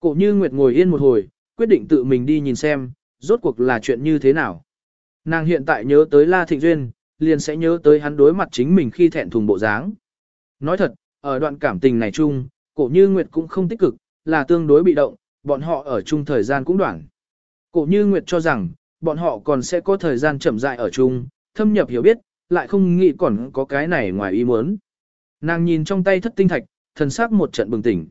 Cổ như Nguyệt ngồi yên một hồi, quyết định tự mình đi nhìn xem, rốt cuộc là chuyện như thế nào. Nàng hiện tại nhớ tới La Thịnh Duyên, liền sẽ nhớ tới hắn đối mặt chính mình khi thẹn thùng bộ dáng. Nói thật, ở đoạn cảm tình này chung, cổ như Nguyệt cũng không tích cực, là tương đối bị động, bọn họ ở chung thời gian cũng đoạn. Cổ như Nguyệt cho rằng, bọn họ còn sẽ có thời gian chậm dại ở chung, thâm nhập hiểu biết, lại không nghĩ còn có cái này ngoài ý muốn. Nàng nhìn trong tay thất tinh thạch, thần sắc một trận bừng tỉnh.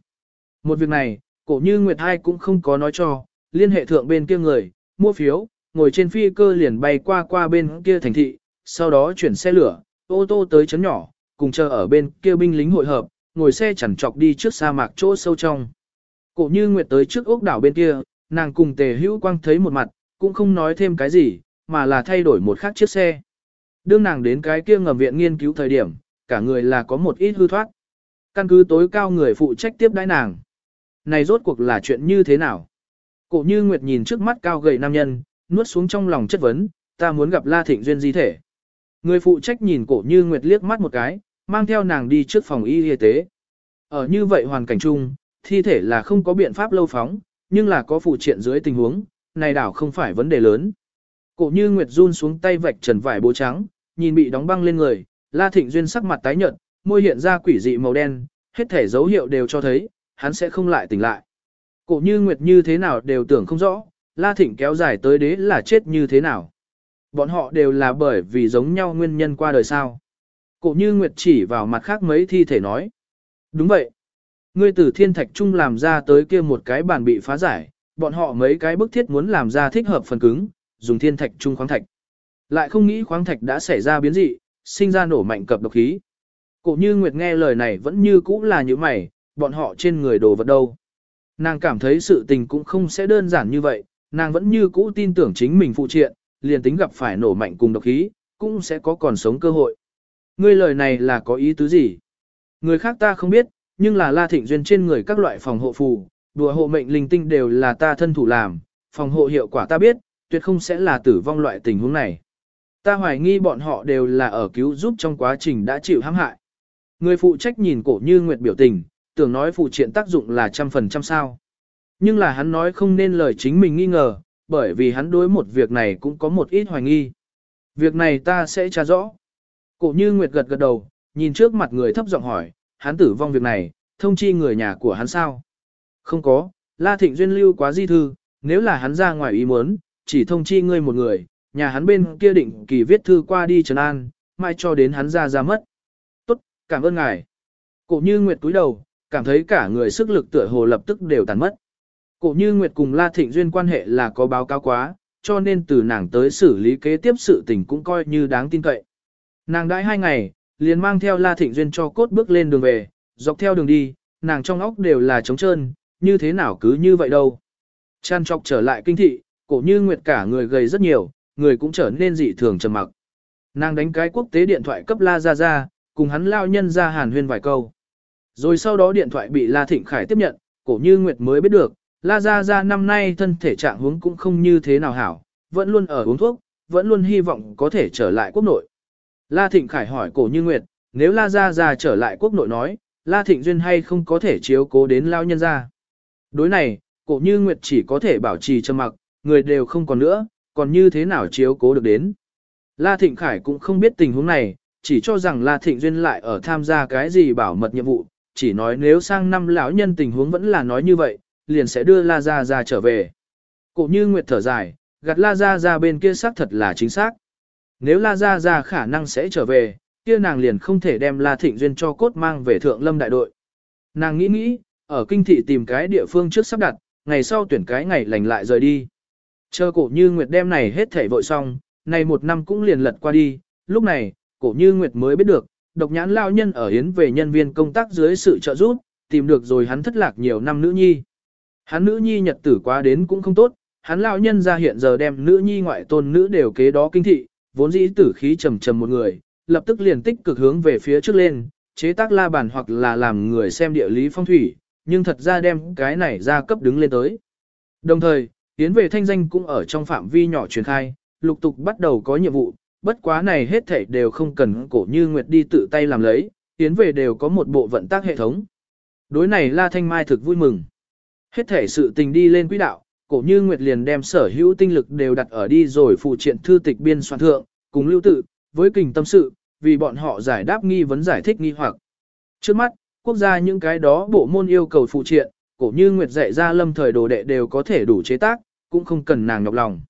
Một việc này, cổ như Nguyệt hai cũng không có nói cho, liên hệ thượng bên kia người, mua phiếu, ngồi trên phi cơ liền bay qua qua bên kia thành thị, sau đó chuyển xe lửa, ô tô tới chấn nhỏ, cùng chờ ở bên kia binh lính hội hợp, ngồi xe chẳng chọc đi trước sa mạc chỗ sâu trong. Cổ như Nguyệt tới trước ốc đảo bên kia, nàng cùng tề hữu quang thấy một mặt, cũng không nói thêm cái gì, mà là thay đổi một khác chiếc xe. Đương nàng đến cái kia ngầm viện nghiên cứu thời điểm, cả người là có một ít hư thoát. Căn cứ tối cao người phụ trách tiếp đãi nàng. Này rốt cuộc là chuyện như thế nào? Cổ như Nguyệt nhìn trước mắt cao gầy nam nhân, nuốt xuống trong lòng chất vấn, ta muốn gặp La Thịnh Duyên di thể. Người phụ trách nhìn cổ như Nguyệt liếc mắt một cái, mang theo nàng đi trước phòng y y tế. Ở như vậy hoàn cảnh chung, thi thể là không có biện pháp lâu phóng, nhưng là có phụ triện dưới tình huống, này đảo không phải vấn đề lớn. Cổ như Nguyệt run xuống tay vạch trần vải bố trắng, nhìn bị đóng băng lên người, La Thịnh Duyên sắc mặt tái nhợt, môi hiện ra quỷ dị màu đen, hết thể dấu hiệu đều cho thấy, hắn sẽ không lại tỉnh lại. Cổ như Nguyệt như thế nào đều tưởng không rõ, La Thịnh kéo dài tới đế là chết như thế nào. Bọn họ đều là bởi vì giống nhau nguyên nhân qua đời sao. Cổ như Nguyệt chỉ vào mặt khác mấy thi thể nói. Đúng vậy. Ngươi từ thiên thạch trung làm ra tới kia một cái bàn bị phá giải, bọn họ mấy cái bức thiết muốn làm ra thích hợp phần cứng, dùng thiên thạch trung khoáng thạch. Lại không nghĩ khoáng thạch đã xảy ra biến dị, sinh ra nổ mạnh cập độc khí. Cổ như Nguyệt nghe lời này vẫn như cũ là như mày, bọn họ trên người đồ vật đâu. Nàng cảm thấy sự tình cũng không sẽ đơn giản như vậy, nàng vẫn như cũ tin tưởng chính mình phụ triện, liền tính gặp phải nổ mạnh cùng độc khí, cũng sẽ có còn sống cơ hội. Ngươi lời này là có ý tứ gì? Người khác ta không biết, nhưng là La Thịnh Duyên trên người các loại phòng hộ phù, đùa hộ mệnh linh tinh đều là ta thân thủ làm, phòng hộ hiệu quả ta biết, tuyệt không sẽ là tử vong loại tình huống này. Ta hoài nghi bọn họ đều là ở cứu giúp trong quá trình đã chịu hãm hại. Người phụ trách nhìn cổ như nguyệt biểu tình, tưởng nói phụ triện tác dụng là trăm phần trăm sao. Nhưng là hắn nói không nên lời chính mình nghi ngờ, bởi vì hắn đối một việc này cũng có một ít hoài nghi. Việc này ta sẽ tra rõ. Cổ như nguyệt gật gật đầu, nhìn trước mặt người thấp giọng hỏi, hắn tử vong việc này, thông chi người nhà của hắn sao? Không có, La Thịnh Duyên lưu quá di thư, nếu là hắn ra ngoài ý muốn, chỉ thông chi ngươi một người, nhà hắn bên kia định kỳ viết thư qua đi Trần an, mai cho đến hắn ra ra mất. Tốt, cảm ơn ngài. Cổ như Nguyệt cúi đầu, cảm thấy cả người sức lực tựa hồ lập tức đều tàn mất. Cổ như Nguyệt cùng La Thịnh Duyên quan hệ là có báo cáo quá, cho nên từ nàng tới xử lý kế tiếp sự tình cũng coi như đáng tin cậy. Nàng đãi hai ngày, liền mang theo La Thịnh Duyên cho cốt bước lên đường về, dọc theo đường đi, nàng trong óc đều là trống trơn, như thế nào cứ như vậy đâu. Chăn chọc trở lại kinh thị, cổ như Nguyệt cả người gầy rất nhiều, người cũng trở nên dị thường trầm mặc. Nàng đánh cái quốc tế điện thoại cấp La Gia Gia, cùng hắn lao nhân ra hàn huyên vài câu. Rồi sau đó điện thoại bị La Thịnh Khải tiếp nhận, cổ như Nguyệt mới biết được, La Gia Gia năm nay thân thể trạng huống cũng không như thế nào hảo, vẫn luôn ở uống thuốc, vẫn luôn hy vọng có thể trở lại quốc nội. La Thịnh Khải hỏi cổ như Nguyệt, nếu La Gia Gia trở lại quốc nội nói, La Thịnh Duyên hay không có thể chiếu cố đến lao nhân Gia? Đối này, cổ như Nguyệt chỉ có thể bảo trì trầm mặc, người đều không còn nữa, còn như thế nào chiếu cố được đến. La Thịnh Khải cũng không biết tình huống này, chỉ cho rằng La Thịnh Duyên lại ở tham gia cái gì bảo mật nhiệm vụ, chỉ nói nếu sang năm lão nhân tình huống vẫn là nói như vậy, liền sẽ đưa La Gia Gia trở về. Cổ như Nguyệt thở dài, gặt La Gia Gia bên kia xác thật là chính xác. Nếu La Gia Gia khả năng sẽ trở về, kia nàng liền không thể đem La Thịnh Duyên cho cốt mang về thượng lâm đại đội. Nàng nghĩ nghĩ, ở kinh thị tìm cái địa phương trước sắp đặt, ngày sau tuyển cái ngày lành lại rời đi. Chờ cổ như Nguyệt đem này hết thể vội xong, này một năm cũng liền lật qua đi, lúc này, cổ như Nguyệt mới biết được, độc nhãn lao nhân ở hiến về nhân viên công tác dưới sự trợ giúp, tìm được rồi hắn thất lạc nhiều năm nữ nhi. Hắn nữ nhi nhật tử quá đến cũng không tốt, hắn lao nhân ra hiện giờ đem nữ nhi ngoại tôn nữ đều kế đó kinh thị, vốn dĩ tử khí trầm trầm một người, lập tức liền tích cực hướng về phía trước lên, chế tác la bàn hoặc là làm người xem địa lý phong thủy, nhưng thật ra đem cái này ra cấp đứng lên tới. Đồng thời, tiến về thanh danh cũng ở trong phạm vi nhỏ truyền khai, lục tục bắt đầu có nhiệm vụ, bất quá này hết thảy đều không cần cổ như Nguyệt đi tự tay làm lấy, tiến về đều có một bộ vận tác hệ thống. Đối này La Thanh Mai thực vui mừng. Hết thể sự tình đi lên quỹ đạo, cổ như Nguyệt liền đem sở hữu tinh lực đều đặt ở đi rồi phụ triện thư tịch biên soạn thượng, cùng lưu tự, với kình tâm sự, vì bọn họ giải đáp nghi vấn giải thích nghi hoặc. Trước mắt, quốc gia những cái đó bộ môn yêu cầu phụ triện, cổ như Nguyệt dạy ra lâm thời đồ đệ đều có thể đủ chế tác, cũng không cần nàng nhọc lòng.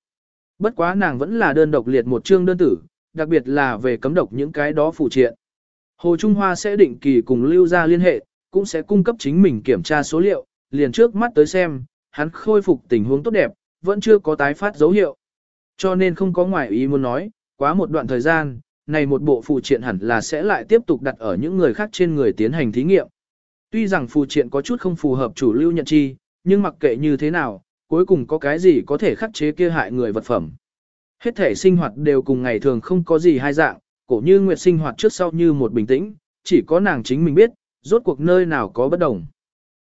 Bất quá nàng vẫn là đơn độc liệt một chương đơn tử, đặc biệt là về cấm độc những cái đó phụ triện. Hồ Trung Hoa sẽ định kỳ cùng lưu ra liên hệ, cũng sẽ cung cấp chính mình kiểm tra số liệu, liền trước mắt tới xem, hắn khôi phục tình huống tốt đẹp, vẫn chưa có tái phát dấu hiệu. Cho nên không có ngoại ý muốn nói, quá một đoạn thời gian, này một bộ phụ triện hẳn là sẽ lại tiếp tục đặt ở những người khác trên người tiến hành thí nghiệm. Tuy rằng phụ triện có chút không phù hợp chủ lưu nhận chi, nhưng mặc kệ như thế nào, cuối cùng có cái gì có thể khắc chế kia hại người vật phẩm. Hết thể sinh hoạt đều cùng ngày thường không có gì hai dạng, cổ như nguyệt sinh hoạt trước sau như một bình tĩnh, chỉ có nàng chính mình biết, rốt cuộc nơi nào có bất đồng.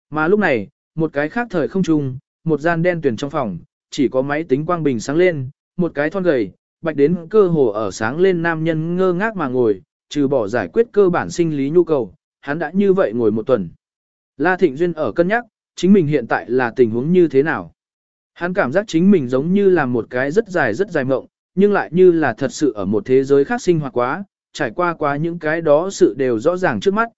Mà lúc này, một cái khác thời không trung, một gian đen tuyển trong phòng, chỉ có máy tính quang bình sáng lên, một cái thon gầy, bạch đến cơ hồ ở sáng lên nam nhân ngơ ngác mà ngồi, trừ bỏ giải quyết cơ bản sinh lý nhu cầu, hắn đã như vậy ngồi một tuần. La Thịnh Duyên ở cân nhắc, chính mình hiện tại là tình huống như thế nào. Hắn cảm giác chính mình giống như là một cái rất dài rất dài mộng, nhưng lại như là thật sự ở một thế giới khác sinh hoạt quá, trải qua quá những cái đó sự đều rõ ràng trước mắt.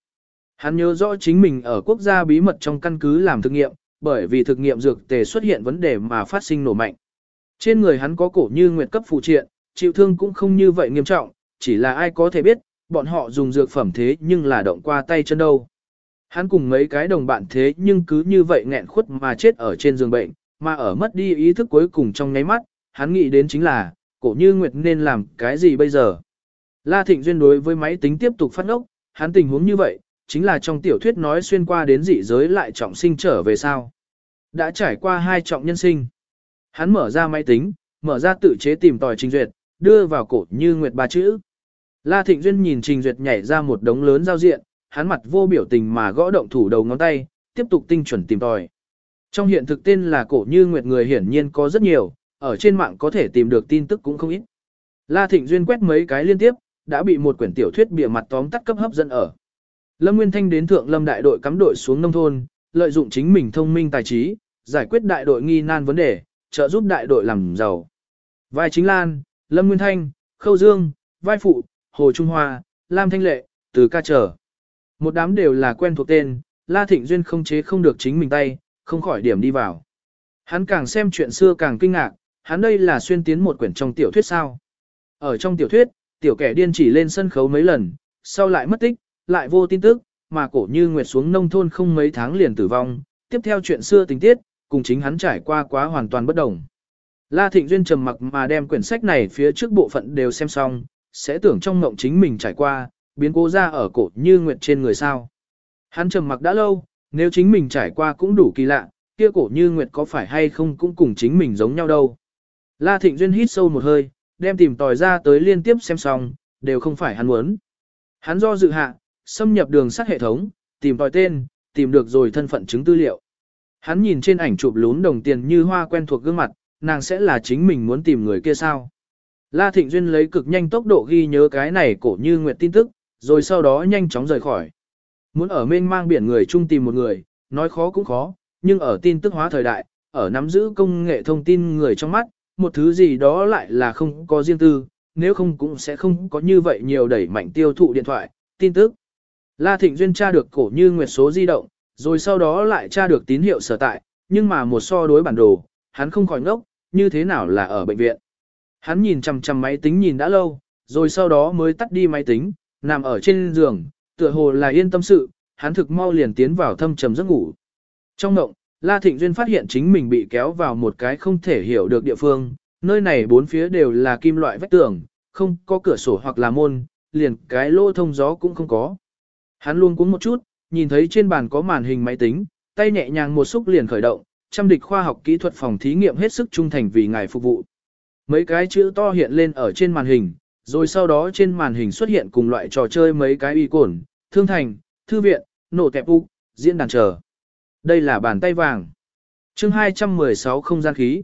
Hắn nhớ rõ chính mình ở quốc gia bí mật trong căn cứ làm thực nghiệm, bởi vì thực nghiệm dược tề xuất hiện vấn đề mà phát sinh nổ mạnh. Trên người hắn có cổ như nguyệt cấp phụ triện, chịu thương cũng không như vậy nghiêm trọng, chỉ là ai có thể biết, bọn họ dùng dược phẩm thế nhưng là động qua tay chân đâu. Hắn cùng mấy cái đồng bạn thế nhưng cứ như vậy nghẹn khuất mà chết ở trên giường bệnh, mà ở mất đi ý thức cuối cùng trong nháy mắt, hắn nghĩ đến chính là, cổ như Nguyệt nên làm cái gì bây giờ. La Thịnh Duyên đối với máy tính tiếp tục phát ốc, hắn tình huống như vậy, chính là trong tiểu thuyết nói xuyên qua đến dị giới lại trọng sinh trở về sao. Đã trải qua hai trọng nhân sinh. Hắn mở ra máy tính, mở ra tự chế tìm tòi trình duyệt, đưa vào cổ như Nguyệt ba chữ. La Thịnh Duyên nhìn trình duyệt nhảy ra một đống lớn giao diện, hắn mặt vô biểu tình mà gõ động thủ đầu ngón tay, tiếp tục tinh chuẩn tìm tòi. Trong hiện thực tên là cổ như nguyệt người hiển nhiên có rất nhiều, ở trên mạng có thể tìm được tin tức cũng không ít. La Thịnh Duyên quét mấy cái liên tiếp, đã bị một quyển tiểu thuyết bìa mặt tóm tắt cấp hấp dẫn ở. Lâm Nguyên Thanh đến thượng lâm đại đội cắm đội xuống nông thôn, lợi dụng chính mình thông minh tài trí, giải quyết đại đội nghi nan vấn đề, trợ giúp đại đội làm giàu. Vai chính Lan, Lâm Nguyên Thanh, Khâu Dương, Vai Phụ, Hồ Trung Hoa, Lam Thanh Lệ, Từ Ca Trở. Một đám đều là quen thuộc tên, La Thịnh Duyên không chế không được chính mình tay, không khỏi điểm đi vào. Hắn càng xem chuyện xưa càng kinh ngạc, hắn đây là xuyên tiến một quyển trong tiểu thuyết sao. Ở trong tiểu thuyết, tiểu kẻ điên chỉ lên sân khấu mấy lần, sau lại mất tích, lại vô tin tức, mà cổ như nguyệt xuống nông thôn không mấy tháng liền tử vong, tiếp theo chuyện xưa tình tiết, cùng chính hắn trải qua quá hoàn toàn bất đồng. La Thịnh Duyên trầm mặc mà đem quyển sách này phía trước bộ phận đều xem xong, sẽ tưởng trong mộng chính mình trải qua, biến cố ra ở cổ như nguyệt trên người sao. Hắn trầm mặc đã lâu, nếu chính mình trải qua cũng đủ kỳ lạ, kia cổ như nguyệt có phải hay không cũng cùng chính mình giống nhau đâu. La Thịnh Duyên hít sâu một hơi, đem tìm tòi ra tới liên tiếp xem xong, đều không phải hắn muốn. Hắn do dự hạ, xâm nhập đường sắt hệ thống, tìm tòi tên, tìm được rồi thân phận chứng tư liệu. Hắn nhìn trên ảnh chụp lún đồng tiền như hoa quen thuộc gương mặt, nàng sẽ là chính mình muốn tìm người kia sao. La Thịnh Duyên lấy cực nhanh tốc độ ghi nhớ cái này cổ như nguyệt tin tức, rồi sau đó nhanh chóng rời khỏi. Muốn ở mênh mang biển người chung tìm một người, nói khó cũng khó, nhưng ở tin tức hóa thời đại, ở nắm giữ công nghệ thông tin người trong mắt, một thứ gì đó lại là không có riêng tư, nếu không cũng sẽ không có như vậy nhiều đẩy mạnh tiêu thụ điện thoại, tin tức. La Thịnh Duyên tra được cổ như nguyệt số di động, rồi sau đó lại tra được tín hiệu sở tại, nhưng mà một so đối bản đồ, hắn không khỏi ngốc, như thế nào là ở bệnh viện. Hắn nhìn chằm chằm máy tính nhìn đã lâu, rồi sau đó mới tắt đi máy tính, nằm ở trên giường, tựa hồ là yên tâm sự, hắn thực mau liền tiến vào thâm trầm giấc ngủ. Trong mộng, La Thịnh Duyên phát hiện chính mình bị kéo vào một cái không thể hiểu được địa phương, nơi này bốn phía đều là kim loại vách tường, không có cửa sổ hoặc là môn, liền cái lỗ thông gió cũng không có. Hắn luôn cuống một chút, nhìn thấy trên bàn có màn hình máy tính, tay nhẹ nhàng một xúc liền khởi động, trăm địch khoa học kỹ thuật phòng thí nghiệm hết sức trung thành vì ngài phục vụ. Mấy cái chữ to hiện lên ở trên màn hình, rồi sau đó trên màn hình xuất hiện cùng loại trò chơi mấy cái y cồn, thương thành, thư viện, nổ tẹp u diễn đàn chờ. Đây là bàn tay vàng. chương 216 không gian khí.